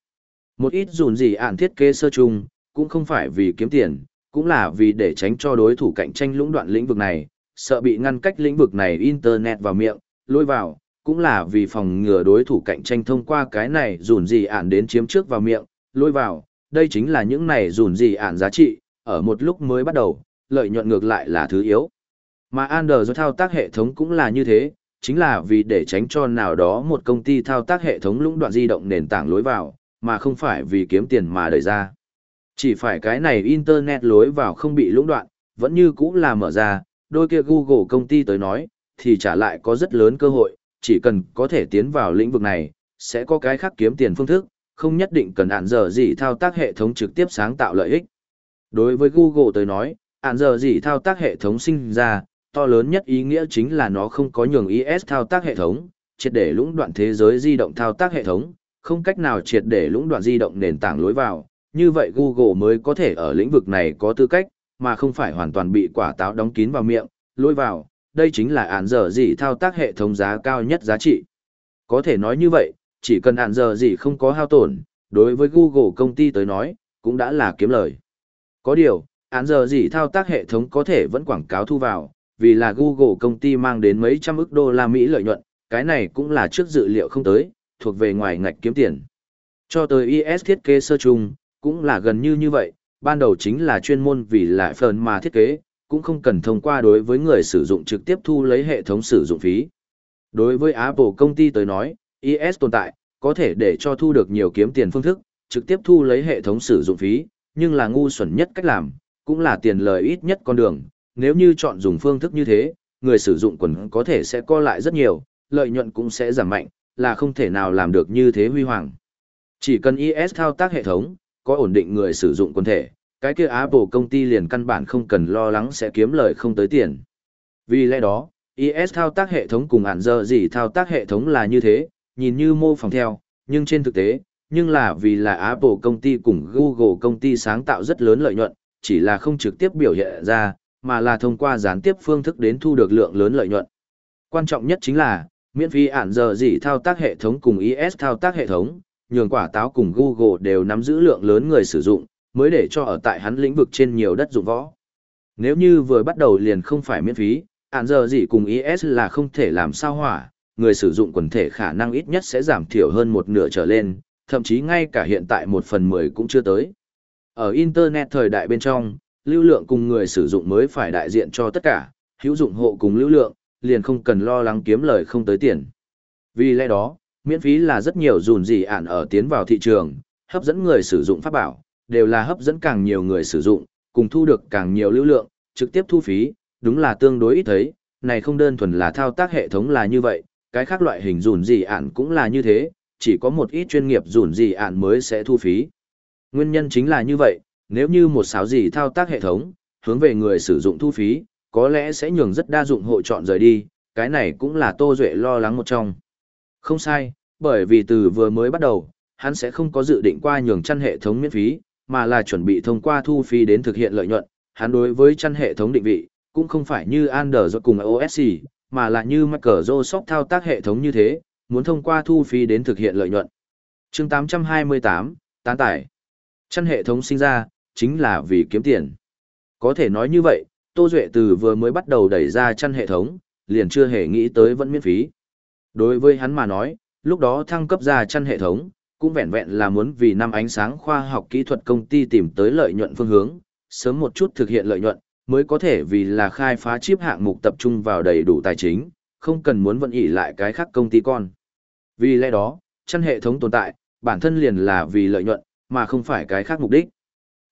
A: Một ít dùn gì ản thiết kế sơ chung, cũng không phải vì kiếm tiền, cũng là vì để tránh cho đối thủ cạnh tranh lũng đoạn lĩnh vực này, sợ bị ngăn cách lĩnh vực này Internet vào miệng, lôi vào, cũng là vì phòng ngừa đối thủ cạnh tranh thông qua cái này dùn gì ản đến chiếm trước vào miệng, lôi vào, đây chính là những này dùn gì ản giá trị, ở một lúc mới bắt đầu, lợi nhuận ngược lại là thứ yếu. Mà Android thao tác hệ thống cũng là như thế, chính là vì để tránh cho nào đó một công ty thao tác hệ thống lũng đoạn di động nền tảng lối vào, mà không phải vì kiếm tiền mà đẩy ra. Chỉ phải cái này Internet lối vào không bị lũng đoạn, vẫn như cũng là mở ra, đôi kia Google công ty tới nói, thì trả lại có rất lớn cơ hội, chỉ cần có thể tiến vào lĩnh vực này, sẽ có cái khác kiếm tiền phương thức, không nhất định cần ạn giờ gì thao tác hệ thống trực tiếp sáng tạo lợi ích. Đối với Google tới nói, ản giờ gì thao tác hệ thống sinh ra, to lớn nhất ý nghĩa chính là nó không có nhường IS thao tác hệ thống, triệt để lũng đoạn thế giới di động thao tác hệ thống, không cách nào triệt để lũng đoạn di động nền tảng lối vào, như vậy Google mới có thể ở lĩnh vực này có tư cách, mà không phải hoàn toàn bị quả táo đóng kín vào miệng, lối vào, đây chính là án giờ gì thao tác hệ thống giá cao nhất giá trị. Có thể nói như vậy, chỉ cần án giờ gì không có hao tổn, đối với Google công ty tới nói, cũng đã là kiếm lời. Có điều, án giờ gì thao tác hệ thống có thể vẫn quảng cáo thu vào, vì là Google công ty mang đến mấy trăm ức đô la Mỹ lợi nhuận, cái này cũng là trước dự liệu không tới, thuộc về ngoài ngạch kiếm tiền. Cho tới IS thiết kế sơ chung, cũng là gần như như vậy, ban đầu chính là chuyên môn vì lại phần mà thiết kế, cũng không cần thông qua đối với người sử dụng trực tiếp thu lấy hệ thống sử dụng phí. Đối với Apple công ty tới nói, IS tồn tại, có thể để cho thu được nhiều kiếm tiền phương thức, trực tiếp thu lấy hệ thống sử dụng phí, nhưng là ngu xuẩn nhất cách làm, cũng là tiền lời ít nhất con đường. Nếu như chọn dùng phương thức như thế, người sử dụng quần có thể sẽ co lại rất nhiều, lợi nhuận cũng sẽ giảm mạnh, là không thể nào làm được như thế huy hoàng. Chỉ cần IS thao tác hệ thống, có ổn định người sử dụng quần thể, cái kia Apple công ty liền căn bản không cần lo lắng sẽ kiếm lời không tới tiền. Vì lẽ đó, IS thao tác hệ thống cùng ản dơ gì thao tác hệ thống là như thế, nhìn như mô phỏng theo, nhưng trên thực tế, nhưng là vì là Apple công ty cùng Google công ty sáng tạo rất lớn lợi nhuận, chỉ là không trực tiếp biểu hiện ra, mà là thông qua gián tiếp phương thức đến thu được lượng lớn lợi nhuận. Quan trọng nhất chính là, miễn phí ản giờ gì thao tác hệ thống cùng IS thao tác hệ thống, nhường quả táo cùng Google đều nắm giữ lượng lớn người sử dụng, mới để cho ở tại hắn lĩnh vực trên nhiều đất dụng võ. Nếu như vừa bắt đầu liền không phải miễn phí, ản giờ gì cùng IS là không thể làm sao hỏa, người sử dụng quần thể khả năng ít nhất sẽ giảm thiểu hơn một nửa trở lên, thậm chí ngay cả hiện tại một phần mười cũng chưa tới. Ở Internet thời đại bên trong, lưu lượng cùng người sử dụng mới phải đại diện cho tất cả, hữu dụng hộ cùng lưu lượng, liền không cần lo lắng kiếm lời không tới tiền. Vì lẽ đó, miễn phí là rất nhiều dùn gì ản ở tiến vào thị trường, hấp dẫn người sử dụng pháp bảo, đều là hấp dẫn càng nhiều người sử dụng, cùng thu được càng nhiều lưu lượng, trực tiếp thu phí, đúng là tương đối ít thấy, này không đơn thuần là thao tác hệ thống là như vậy, cái khác loại hình dùn gì ản cũng là như thế, chỉ có một ít chuyên nghiệp dùn gì ản mới sẽ thu phí. Nguyên nhân chính là như vậy, nếu như một sáo gì thao tác hệ thống, hướng về người sử dụng thu phí, có lẽ sẽ nhường rất đa dụng hộ chọn rời đi, cái này cũng là Tô Duệ lo lắng một trong. Không sai, bởi vì từ vừa mới bắt đầu, hắn sẽ không có dự định qua nhường chăn hệ thống miễn phí, mà là chuẩn bị thông qua thu phí đến thực hiện lợi nhuận. Hắn đối với chăn hệ thống định vị, cũng không phải như Android cùng OSC, mà là như Microsoft thao tác hệ thống như thế, muốn thông qua thu phí đến thực hiện lợi nhuận. chương 828, tán tải. Chăn hệ thống sinh ra, chính là vì kiếm tiền. Có thể nói như vậy, Tô Duệ từ vừa mới bắt đầu đẩy ra chăn hệ thống, liền chưa hề nghĩ tới vẫn miễn phí. Đối với hắn mà nói, lúc đó thăng cấp ra chăn hệ thống, cũng vẹn vẹn là muốn vì năm ánh sáng khoa học kỹ thuật công ty tìm tới lợi nhuận phương hướng, sớm một chút thực hiện lợi nhuận, mới có thể vì là khai phá chip hạng mục tập trung vào đầy đủ tài chính, không cần muốn vận ý lại cái khác công ty con. Vì lẽ đó, chăn hệ thống tồn tại, bản thân liền là vì lợi nhuận, mà không phải cái khác mục đích.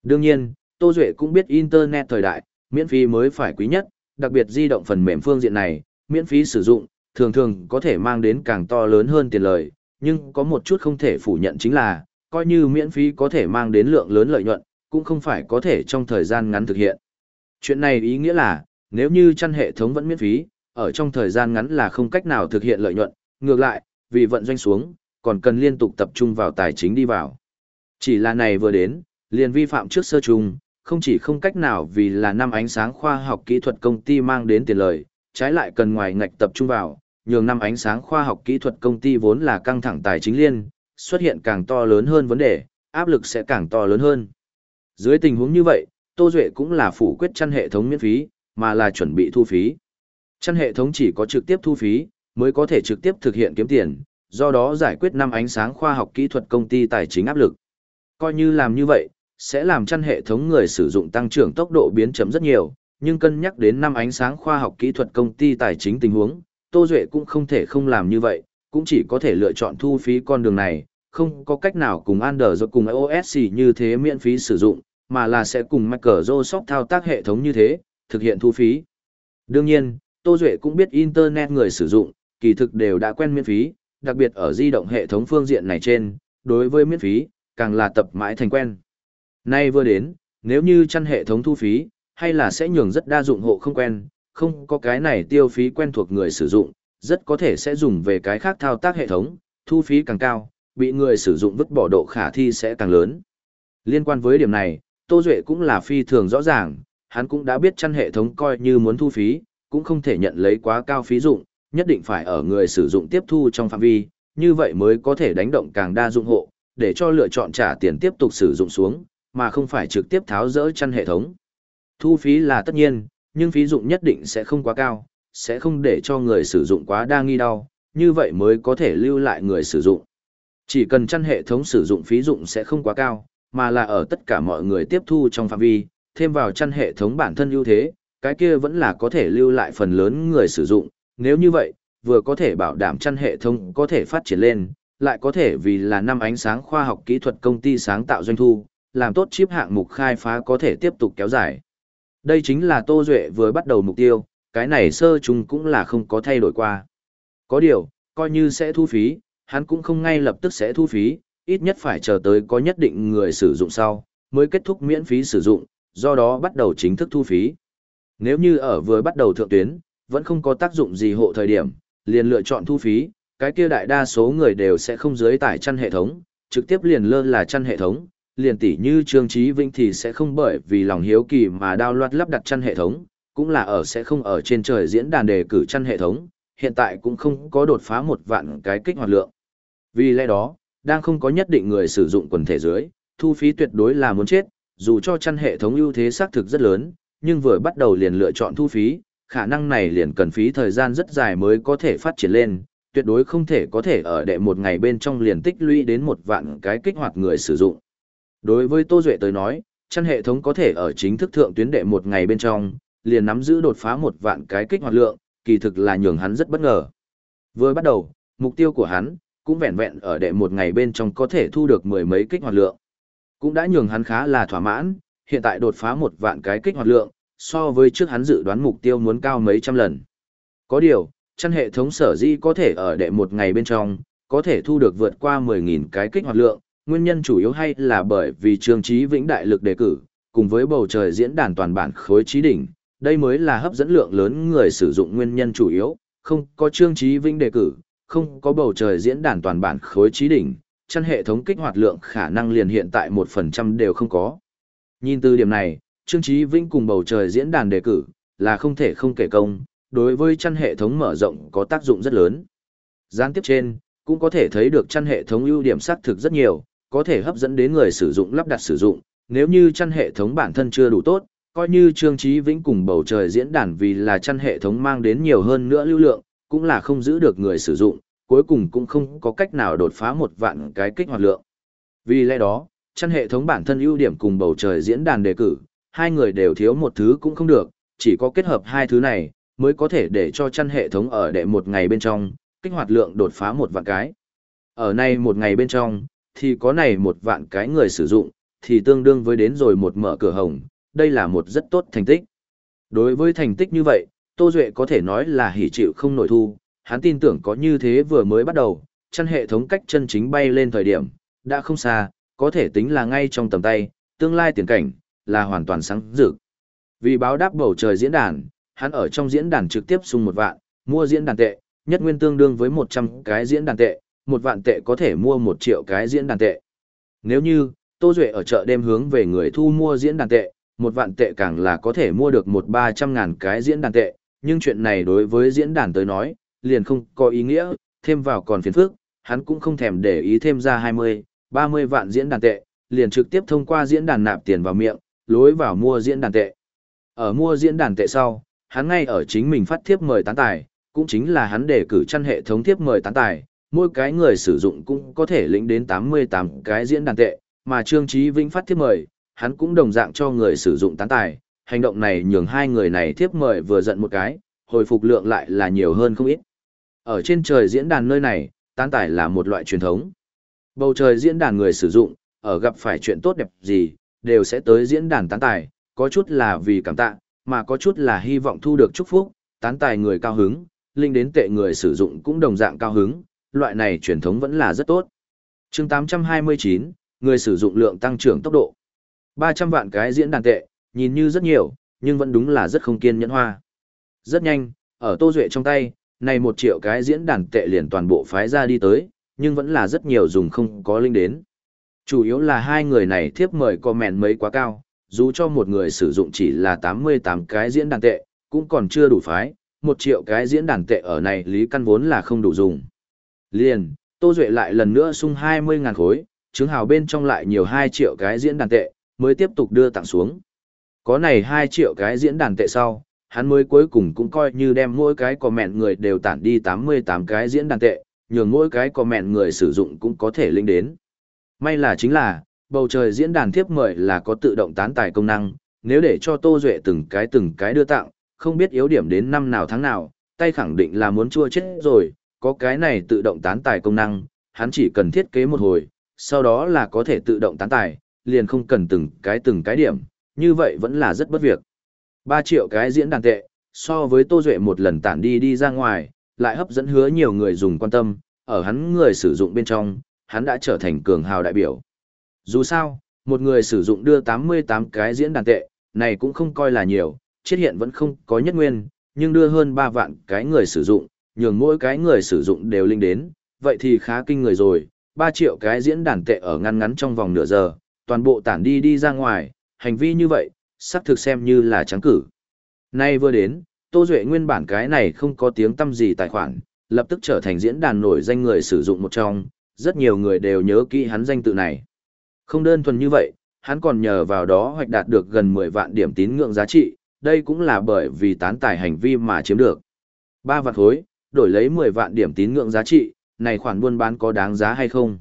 A: Đương nhiên, Tô Duệ cũng biết Internet thời đại, miễn phí mới phải quý nhất, đặc biệt di động phần mềm phương diện này, miễn phí sử dụng, thường thường có thể mang đến càng to lớn hơn tiền lời, nhưng có một chút không thể phủ nhận chính là, coi như miễn phí có thể mang đến lượng lớn lợi nhuận, cũng không phải có thể trong thời gian ngắn thực hiện. Chuyện này ý nghĩa là, nếu như chăn hệ thống vẫn miễn phí, ở trong thời gian ngắn là không cách nào thực hiện lợi nhuận, ngược lại, vì vận doanh xuống, còn cần liên tục tập trung vào tài chính đi vào. Chỉ là này vừa đến, liền vi phạm trước sơ trùng, không chỉ không cách nào vì là năm ánh sáng khoa học kỹ thuật công ty mang đến tiền lời, trái lại cần ngoài ngạch tập trung vào, nhường năm ánh sáng khoa học kỹ thuật công ty vốn là căng thẳng tài chính liên, xuất hiện càng to lớn hơn vấn đề, áp lực sẽ càng to lớn hơn. Dưới tình huống như vậy, Tô Duệ cũng là phủ quyết chăn hệ thống miễn phí, mà là chuẩn bị thu phí. Chăn hệ thống chỉ có trực tiếp thu phí, mới có thể trực tiếp thực hiện kiếm tiền, do đó giải quyết năm ánh sáng khoa học kỹ thuật công ty tài chính áp lực. Coi như làm như vậy, sẽ làm chăn hệ thống người sử dụng tăng trưởng tốc độ biến chấm rất nhiều, nhưng cân nhắc đến năm ánh sáng khoa học kỹ thuật công ty tài chính tình huống, Tô Duệ cũng không thể không làm như vậy, cũng chỉ có thể lựa chọn thu phí con đường này, không có cách nào cùng Android cùng iOS như thế miễn phí sử dụng, mà là sẽ cùng Microsoft thao tác hệ thống như thế, thực hiện thu phí. Đương nhiên, Tô Duệ cũng biết Internet người sử dụng, kỳ thực đều đã quen miễn phí, đặc biệt ở di động hệ thống phương diện này trên, đối với miễn phí, càng là tập mãi thành quen. Nay vừa đến, nếu như chăn hệ thống thu phí, hay là sẽ nhường rất đa dụng hộ không quen, không có cái này tiêu phí quen thuộc người sử dụng, rất có thể sẽ dùng về cái khác thao tác hệ thống, thu phí càng cao, bị người sử dụng vứt bỏ độ khả thi sẽ càng lớn. Liên quan với điểm này, Tô Duệ cũng là phi thường rõ ràng, hắn cũng đã biết chăn hệ thống coi như muốn thu phí, cũng không thể nhận lấy quá cao phí dụng, nhất định phải ở người sử dụng tiếp thu trong phạm vi, như vậy mới có thể đánh động càng đa dụng hộ, để cho lựa chọn trả tiền tiếp tục sử dụng xuống, mà không phải trực tiếp tháo rỡ chăn hệ thống. Thu phí là tất nhiên, nhưng phí dụng nhất định sẽ không quá cao, sẽ không để cho người sử dụng quá đa nghi đau, như vậy mới có thể lưu lại người sử dụng. Chỉ cần chăn hệ thống sử dụng phí dụng sẽ không quá cao, mà là ở tất cả mọi người tiếp thu trong phạm vi, thêm vào chăn hệ thống bản thân ưu thế, cái kia vẫn là có thể lưu lại phần lớn người sử dụng, nếu như vậy, vừa có thể bảo đảm chăn hệ thống có thể phát triển lên, lại có thể vì là năm ánh sáng khoa học kỹ thuật công ty sáng tạo doanh thu, làm tốt chip hạng mục khai phá có thể tiếp tục kéo dài. Đây chính là Tô Duệ vừa bắt đầu mục tiêu, cái này sơ chung cũng là không có thay đổi qua. Có điều, coi như sẽ thu phí, hắn cũng không ngay lập tức sẽ thu phí, ít nhất phải chờ tới có nhất định người sử dụng sau, mới kết thúc miễn phí sử dụng, do đó bắt đầu chính thức thu phí. Nếu như ở vừa bắt đầu thượng tuyến, vẫn không có tác dụng gì hộ thời điểm, liền lựa chọn thu phí, cái kia đại đa số người đều sẽ không dưới tải chăn hệ thống, trực tiếp liền lơ là chăn hệ thống, liền tỷ như Trương Trí vĩnh thì sẽ không bởi vì lòng hiếu kỳ mà đao loạt lắp đặt chăn hệ thống, cũng là ở sẽ không ở trên trời diễn đàn đề cử chăn hệ thống, hiện tại cũng không có đột phá một vạn cái kích hoạt lượng. Vì lẽ đó, đang không có nhất định người sử dụng quần thể dưới, thu phí tuyệt đối là muốn chết, dù cho chăn hệ thống ưu thế xác thực rất lớn, nhưng vừa bắt đầu liền lựa chọn thu phí, khả năng này liền cần phí thời gian rất dài mới có thể phát triển lên, tuyệt đối không thể có thể ở đệ một ngày bên trong liền tích lũy đến một vạn cái kích hoạt người sử dụng. Đối với Tô Duệ tới nói, chăn hệ thống có thể ở chính thức thượng tuyến đệ một ngày bên trong, liền nắm giữ đột phá một vạn cái kích hoạt lượng, kỳ thực là nhường hắn rất bất ngờ. Vừa bắt đầu, mục tiêu của hắn, cũng vẹn vẹn ở đệ một ngày bên trong có thể thu được mười mấy kích hoạt lượng. Cũng đã nhường hắn khá là thỏa mãn, hiện tại đột phá một vạn cái kích hoạt lượng, so với trước hắn dự đoán mục tiêu muốn cao mấy trăm lần. Có điều, chăn hệ thống sở di có thể ở đệ một ngày bên trong, có thể thu được vượt qua 10.000 cái kích hoạt lượng, nguyên nhân chủ yếu hay là bởi vì Trương Trí Vĩnh đại lực đề cử, cùng với bầu trời diễn đàn toàn bản khối trí đỉnh, đây mới là hấp dẫn lượng lớn người sử dụng nguyên nhân chủ yếu, không có Trương Trí Vĩnh đề cử, không có bầu trời diễn đàn toàn bản khối trí đỉnh, chăn hệ thống kích hoạt lượng khả năng liền hiện tại 1% đều không có. Nhìn từ điểm này, Trương Trí Vĩnh cùng bầu trời diễn đàn đề cử, là không thể không kể công, đối với chăn hệ thống mở rộng có tác dụng rất lớn. Gián tiếp trên, cũng có thể thấy được chăn hệ thống ưu điểm xác thực rất nhiều, có thể hấp dẫn đến người sử dụng lắp đặt sử dụng, nếu như chăn hệ thống bản thân chưa đủ tốt, coi như Trương Trí Vĩnh cùng bầu trời diễn đàn vì là chăn hệ thống mang đến nhiều hơn nữa lưu lượng, cũng là không giữ được người sử dụng, cuối cùng cũng không có cách nào đột phá một vạn cái kích hoạt lượng. Vì lẽ đó, chăn hệ thống bản thân ưu điểm cùng bầu trời diễn đàn đề cử, hai người đều thiếu một thứ cũng không được, chỉ có kết hợp hai thứ này, mới có thể để cho chăn hệ thống ở đệ một ngày bên trong, kích hoạt lượng đột phá một vạn cái. Ở nay một ngày bên trong, thì có này một vạn cái người sử dụng, thì tương đương với đến rồi một mở cửa hồng, đây là một rất tốt thành tích. Đối với thành tích như vậy, Tô Duệ có thể nói là hỉ chịu không nổi thu, hắn tin tưởng có như thế vừa mới bắt đầu, chăn hệ thống cách chân chính bay lên thời điểm, đã không xa, có thể tính là ngay trong tầm tay, tương lai tiền cảnh, là hoàn toàn sáng rực. Vì báo đáp bầu trời diễn đàn, hắn ở trong diễn đàn trực tiếp sung một vạn, mua diễn đàn tệ, nhất nguyên tương đương với 100 cái diễn đàn tệ, một vạn tệ có thể mua một triệu cái diễn đàn tệ. Nếu như, Tô Duệ ở chợ đêm hướng về người thu mua diễn đàn tệ, một vạn tệ càng là có thể mua được một ba trăm ngàn cái diễn đàn tệ, nhưng chuyện này đối với diễn đàn tới nói, liền không có ý nghĩa, thêm vào còn phiền phức, hắn cũng không thèm để ý thêm ra 20, 30 vạn diễn đàn tệ, liền trực tiếp thông qua diễn đàn nạp tiền vào miệng, lối vào mua diễn đàn tệ. Ở mua diễn đàn tệ sau, hắn ngay ở chính mình phát thiếp mời tán tài, cũng chính là hắn đề cử chăn hệ thống thiếp mời tán tài, mỗi cái người sử dụng cũng có thể lĩnh đến 88 cái diễn đàn tệ, mà Trương Chí Vĩnh phát thiếp mời, hắn cũng đồng dạng cho người sử dụng tán tài, hành động này nhường hai người này thiếp mời vừa giận một cái, hồi phục lượng lại là nhiều hơn không ít. Ở trên trời diễn đàn nơi này, tán tài là một loại truyền thống. Bầu trời diễn đàn người sử dụng, ở gặp phải chuyện tốt đẹp gì, đều sẽ tới diễn đàn tán tài, có chút là vì cảm tạ, mà có chút là hy vọng thu được chúc phúc, tán tài người cao hứng, linh đến tệ người sử dụng cũng đồng dạng cao hứng, loại này truyền thống vẫn là rất tốt. chương 829, người sử dụng lượng tăng trưởng tốc độ. 300 vạn cái diễn đàn tệ, nhìn như rất nhiều, nhưng vẫn đúng là rất không kiên nhẫn hoa. Rất nhanh, ở Tô Duệ trong tay, này một triệu cái diễn đàn tệ liền toàn bộ phái ra đi tới, nhưng vẫn là rất nhiều dùng không có linh đến. Chủ yếu là hai người này thiếp mời comment mấy quá cao, dù cho một người sử dụng chỉ là 88 cái diễn đàn tệ, cũng còn chưa đủ phái, một triệu cái diễn đàn tệ ở này lý căn vốn là không đủ dùng. Liền, Tô Duệ lại lần nữa sung 20.000 khối, chứng hào bên trong lại nhiều 2 triệu cái diễn đàn tệ, mới tiếp tục đưa tặng xuống. Có này 2 triệu cái diễn đàn tệ sau, hắn mới cuối cùng cũng coi như đem mỗi cái comment người đều tản đi 88 cái diễn đàn tệ, nhường mỗi cái comment người sử dụng cũng có thể linh đến. May là chính là, bầu trời diễn đàn tiếp mời là có tự động tán tài công năng, nếu để cho Tô Duệ từng cái từng cái đưa tặng, không biết yếu điểm đến năm nào tháng nào, tay khẳng định là muốn chua chết rồi, có cái này tự động tán tài công năng, hắn chỉ cần thiết kế một hồi, sau đó là có thể tự động tán tài, liền không cần từng cái từng cái điểm, như vậy vẫn là rất bất việc. 3 triệu cái diễn đàn tệ, so với Tô Duệ một lần tản đi đi ra ngoài, lại hấp dẫn hứa nhiều người dùng quan tâm, ở hắn người sử dụng bên trong, hắn đã trở thành cường hào đại biểu. Dù sao, một người sử dụng đưa 88 cái diễn đàn tệ, này cũng không coi là nhiều, chết hiện vẫn không có nhất nguyên, nhưng đưa hơn 3 vạn cái người sử dụng, nhường mỗi cái người sử dụng đều linh đến, vậy thì khá kinh người rồi, 3 triệu cái diễn đàn tệ ở ngăn ngắn trong vòng nửa giờ, toàn bộ tản đi đi ra ngoài, hành vi như vậy, sắp thực xem như là trắng cử. Nay vừa đến, Tô Duệ nguyên bản cái này không có tiếng tâm gì tài khoản, lập tức trở thành diễn đàn nổi danh người sử dụng một trong, rất nhiều người đều nhớ kỹ hắn danh tự này. Không đơn thuần như vậy, hắn còn nhờ vào đó hoạch đạt được gần 10 vạn điểm tín ngưỡng giá trị, đây cũng là bởi vì tán tài hành vi mà chiếm được. 3 vạn khối, đổi lấy 10 vạn điểm tín ngưỡng giá trị, này khoản buôn bán có đáng giá hay không?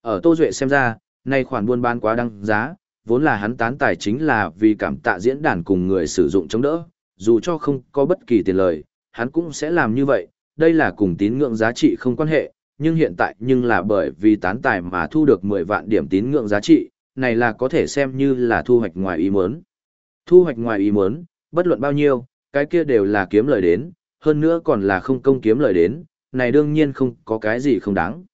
A: Ở Tô Duệ xem ra, này khoản buôn bán quá đáng giá, vốn là hắn tán tài chính là vì cảm tạ diễn đàn cùng người sử dụng chống đỡ, dù cho không có bất kỳ tiền lời, hắn cũng sẽ làm như vậy, đây là cùng tín ngưỡng giá trị không quan hệ, nhưng hiện tại nhưng là bởi vì tán tài mà thu được 10 vạn điểm tín ngưỡng giá trị, này là có thể xem như là thu hoạch ngoài ý muốn. Thu hoạch ngoài ý muốn, bất luận bao nhiêu, cái kia đều là kiếm lời đến, hơn nữa còn là không công kiếm lời đến, này đương nhiên không có cái gì không đáng.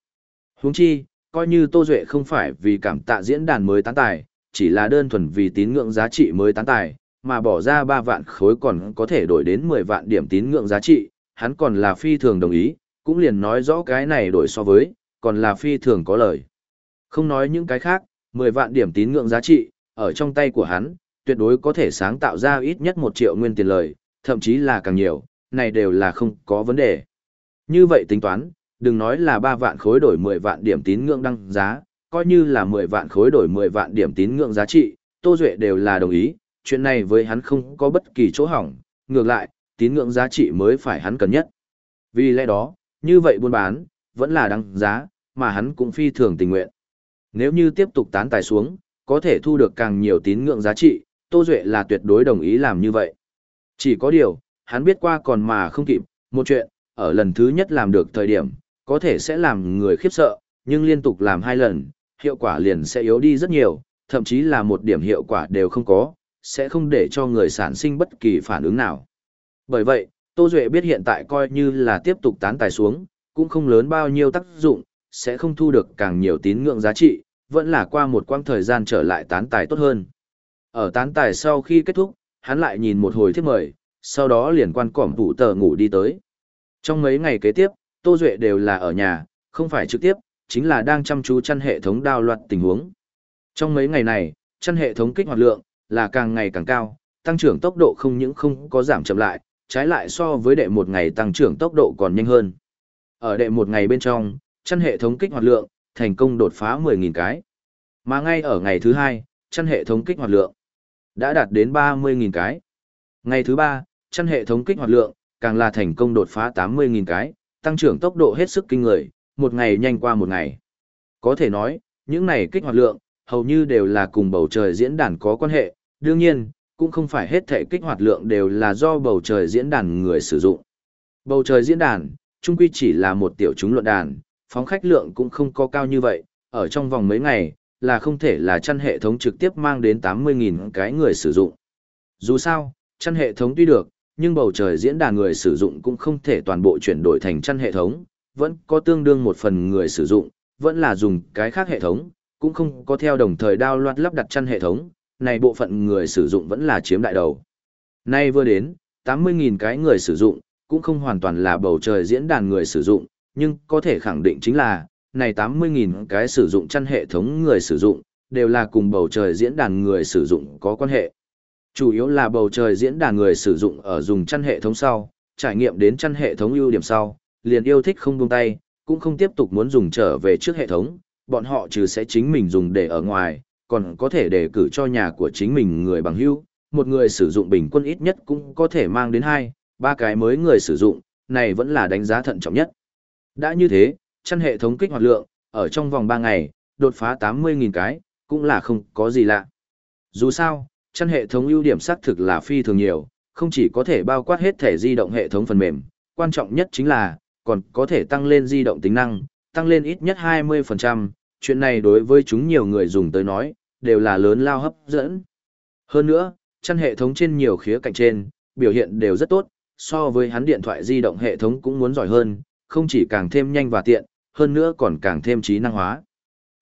A: Huống chi, coi như Tô Duệ không phải vì cảm tạ diễn đàn mới tán tài, chỉ là đơn thuần vì tín ngưỡng giá trị mới tán tài, mà bỏ ra 3 vạn khối còn có thể đổi đến 10 vạn điểm tín ngưỡng giá trị, hắn còn là phi thường đồng ý, cũng liền nói rõ cái này đổi so với, còn là phi thường có lời. Không nói những cái khác, 10 vạn điểm tín ngưỡng giá trị, ở trong tay của hắn, tuyệt đối có thể sáng tạo ra ít nhất 1 triệu nguyên tiền lời, thậm chí là càng nhiều, này đều là không có vấn đề. Như vậy tính toán, đừng nói là 3 vạn khối đổi 10 vạn điểm tín ngưỡng đăng giá, coi như là 10 vạn khối đổi 10 vạn điểm tín ngưỡng giá trị, Tô Duệ đều là đồng ý, chuyện này với hắn không có bất kỳ chỗ hỏng, ngược lại, tín ngưỡng giá trị mới phải hắn cần nhất. Vì lẽ đó, như vậy buôn bán, vẫn là đăng giá, mà hắn cũng phi thường tình nguyện. Nếu như tiếp tục tán tài xuống, có thể thu được càng nhiều tín ngưỡng giá trị, Tô Duệ là tuyệt đối đồng ý làm như vậy. Chỉ có điều, hắn biết qua còn mà không kịp, một chuyện, ở lần thứ nhất làm được thời điểm, có thể sẽ làm người khiếp sợ, nhưng liên tục làm hai lần, hiệu quả liền sẽ yếu đi rất nhiều, thậm chí là một điểm hiệu quả đều không có, sẽ không để cho người sản sinh bất kỳ phản ứng nào. Bởi vậy, Tô Duệ biết hiện tại coi như là tiếp tục tán tài xuống, cũng không lớn bao nhiêu tác dụng, sẽ không thu được càng nhiều tín ngưỡng giá trị, vẫn là qua một quãng thời gian trở lại tán tài tốt hơn. Ở tán tài sau khi kết thúc, hắn lại nhìn một hồi thiết mời, sau đó liền quan cỏm vụ tờ ngủ đi tới. Trong mấy ngày kế tiếp, Tô Duệ đều là ở nhà, không phải trực tiếp, chính là đang chăm chú chăn hệ thống đào loạt tình huống. Trong mấy ngày này, chăn hệ thống kích hoạt lượng là càng ngày càng cao, tăng trưởng tốc độ không những không có giảm chậm lại, trái lại so với đệ một ngày tăng trưởng tốc độ còn nhanh hơn. Ở đệ một ngày bên trong, chăn hệ thống kích hoạt lượng thành công đột phá 10.000 cái. Mà ngay ở ngày thứ hai, chăn hệ thống kích hoạt lượng đã đạt đến 30.000 cái. Ngày thứ ba, chăn hệ thống kích hoạt lượng càng là thành công đột phá 80.000 cái, tăng trưởng tốc độ hết sức kinh người, một ngày nhanh qua một ngày. Có thể nói, những này kích hoạt lượng, hầu như đều là cùng bầu trời diễn đàn có quan hệ, đương nhiên, cũng không phải hết thể kích hoạt lượng đều là do bầu trời diễn đàn người sử dụng. Bầu trời diễn đàn, chung quy chỉ là một tiểu chúng luận đàn, phóng khách lượng cũng không có cao như vậy, ở trong vòng mấy ngày, là không thể là chăn hệ thống trực tiếp mang đến 80.000 cái người sử dụng. Dù sao, chăn hệ thống tuy được, nhưng bầu trời diễn đàn người sử dụng cũng không thể toàn bộ chuyển đổi thành chăn hệ thống, vẫn có tương đương một phần người sử dụng, vẫn là dùng cái khác hệ thống, cũng không có theo đồng thời đao loạt lắp đặt chăn hệ thống, này bộ phận người sử dụng vẫn là chiếm đại đầu. Nay vừa đến, 80.000 cái người sử dụng, cũng không hoàn toàn là bầu trời diễn đàn người sử dụng, nhưng có thể khẳng định chính là, này 80.000 cái sử dụng chăn hệ thống người sử dụng, đều là cùng bầu trời diễn đàn người sử dụng có quan hệ. Chủ yếu là bầu trời diễn đàn người sử dụng ở dùng chăn hệ thống sau, trải nghiệm đến chăn hệ thống ưu điểm sau, liền yêu thích không buông tay, cũng không tiếp tục muốn dùng trở về trước hệ thống, bọn họ trừ sẽ chính mình dùng để ở ngoài, còn có thể đề cử cho nhà của chính mình người bằng hữu, một người sử dụng bình quân ít nhất cũng có thể mang đến hai, ba cái mới người sử dụng, này vẫn là đánh giá thận trọng nhất. Đã như thế, chăn hệ thống kích hoạt lượng, ở trong vòng 3 ngày, đột phá 80.000 cái, cũng là không có gì lạ. Dù sao, chăn hệ thống ưu điểm xác thực là phi thường nhiều, không chỉ có thể bao quát hết thể di động hệ thống phần mềm, quan trọng nhất chính là, còn có thể tăng lên di động tính năng, tăng lên ít nhất 20%, chuyện này đối với chúng nhiều người dùng tới nói, đều là lớn lao hấp dẫn. Hơn nữa, chăn hệ thống trên nhiều khía cạnh trên, biểu hiện đều rất tốt, so với hắn điện thoại di động hệ thống cũng muốn giỏi hơn, không chỉ càng thêm nhanh và tiện, hơn nữa còn càng thêm trí năng hóa.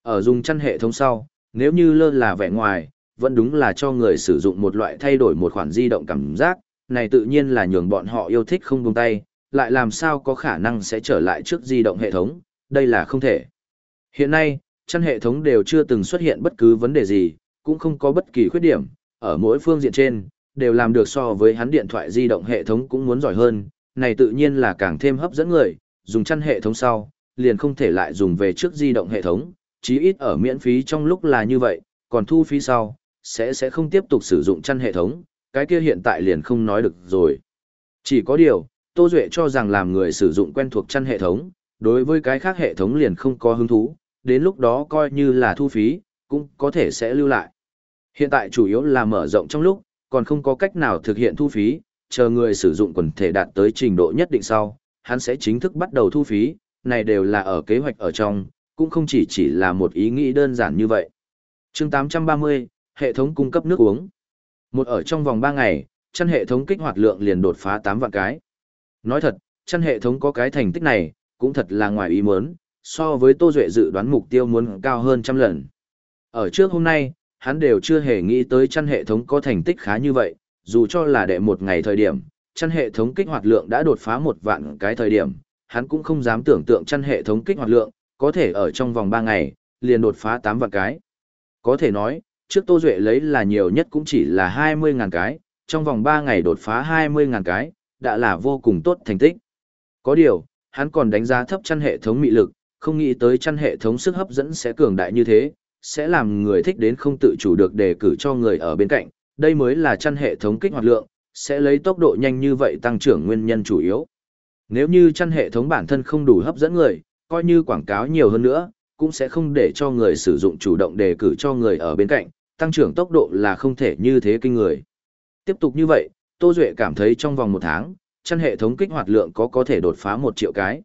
A: Ở dùng chăn hệ thống sau, nếu như lơ là vẻ ngoài, vẫn đúng là cho người sử dụng một loại thay đổi một khoản di động cảm giác, này tự nhiên là nhường bọn họ yêu thích không buông tay, lại làm sao có khả năng sẽ trở lại trước di động hệ thống, đây là không thể. Hiện nay, chăn hệ thống đều chưa từng xuất hiện bất cứ vấn đề gì, cũng không có bất kỳ khuyết điểm, ở mỗi phương diện trên, đều làm được so với hắn điện thoại di động hệ thống cũng muốn giỏi hơn, này tự nhiên là càng thêm hấp dẫn người, dùng chăn hệ thống sau, liền không thể lại dùng về trước di động hệ thống, chí ít ở miễn phí trong lúc là như vậy, còn thu phí sau, sẽ sẽ không tiếp tục sử dụng chăn hệ thống, cái kia hiện tại liền không nói được rồi. Chỉ có điều, Tô Duệ cho rằng làm người sử dụng quen thuộc chăn hệ thống, đối với cái khác hệ thống liền không có hứng thú, đến lúc đó coi như là thu phí, cũng có thể sẽ lưu lại. Hiện tại chủ yếu là mở rộng trong lúc, còn không có cách nào thực hiện thu phí, chờ người sử dụng quần thể đạt tới trình độ nhất định sau, hắn sẽ chính thức bắt đầu thu phí, này đều là ở kế hoạch ở trong, cũng không chỉ chỉ là một ý nghĩ đơn giản như vậy. chương 830, hệ thống cung cấp nước uống. Một ở trong vòng 3 ngày, chăn hệ thống kích hoạt lượng liền đột phá 8 vạn cái. Nói thật, chăn hệ thống có cái thành tích này, cũng thật là ngoài ý muốn, so với Tô Duệ dự đoán mục tiêu muốn cao hơn trăm lần. Ở trước hôm nay, hắn đều chưa hề nghĩ tới chăn hệ thống có thành tích khá như vậy, dù cho là đệ một ngày thời điểm, chăn hệ thống kích hoạt lượng đã đột phá một vạn cái thời điểm, hắn cũng không dám tưởng tượng chăn hệ thống kích hoạt lượng, có thể ở trong vòng 3 ngày, liền đột phá 8 vạn cái. Có thể nói, trước Tô Duệ lấy là nhiều nhất cũng chỉ là 20.000 cái, trong vòng 3 ngày đột phá 20.000 cái, đã là vô cùng tốt thành tích. Có điều, hắn còn đánh giá thấp chăn hệ thống mị lực, không nghĩ tới chăn hệ thống sức hấp dẫn sẽ cường đại như thế, sẽ làm người thích đến không tự chủ được đề cử cho người ở bên cạnh, đây mới là chăn hệ thống kích hoạt lượng, sẽ lấy tốc độ nhanh như vậy tăng trưởng nguyên nhân chủ yếu. Nếu như chăn hệ thống bản thân không đủ hấp dẫn người, coi như quảng cáo nhiều hơn nữa, cũng sẽ không để cho người sử dụng chủ động đề cử cho người ở bên cạnh, tăng trưởng tốc độ là không thể như thế kinh người. Tiếp tục như vậy, Tô Duệ cảm thấy trong vòng một tháng, chăn hệ thống kích hoạt lượng có có thể đột phá một triệu cái.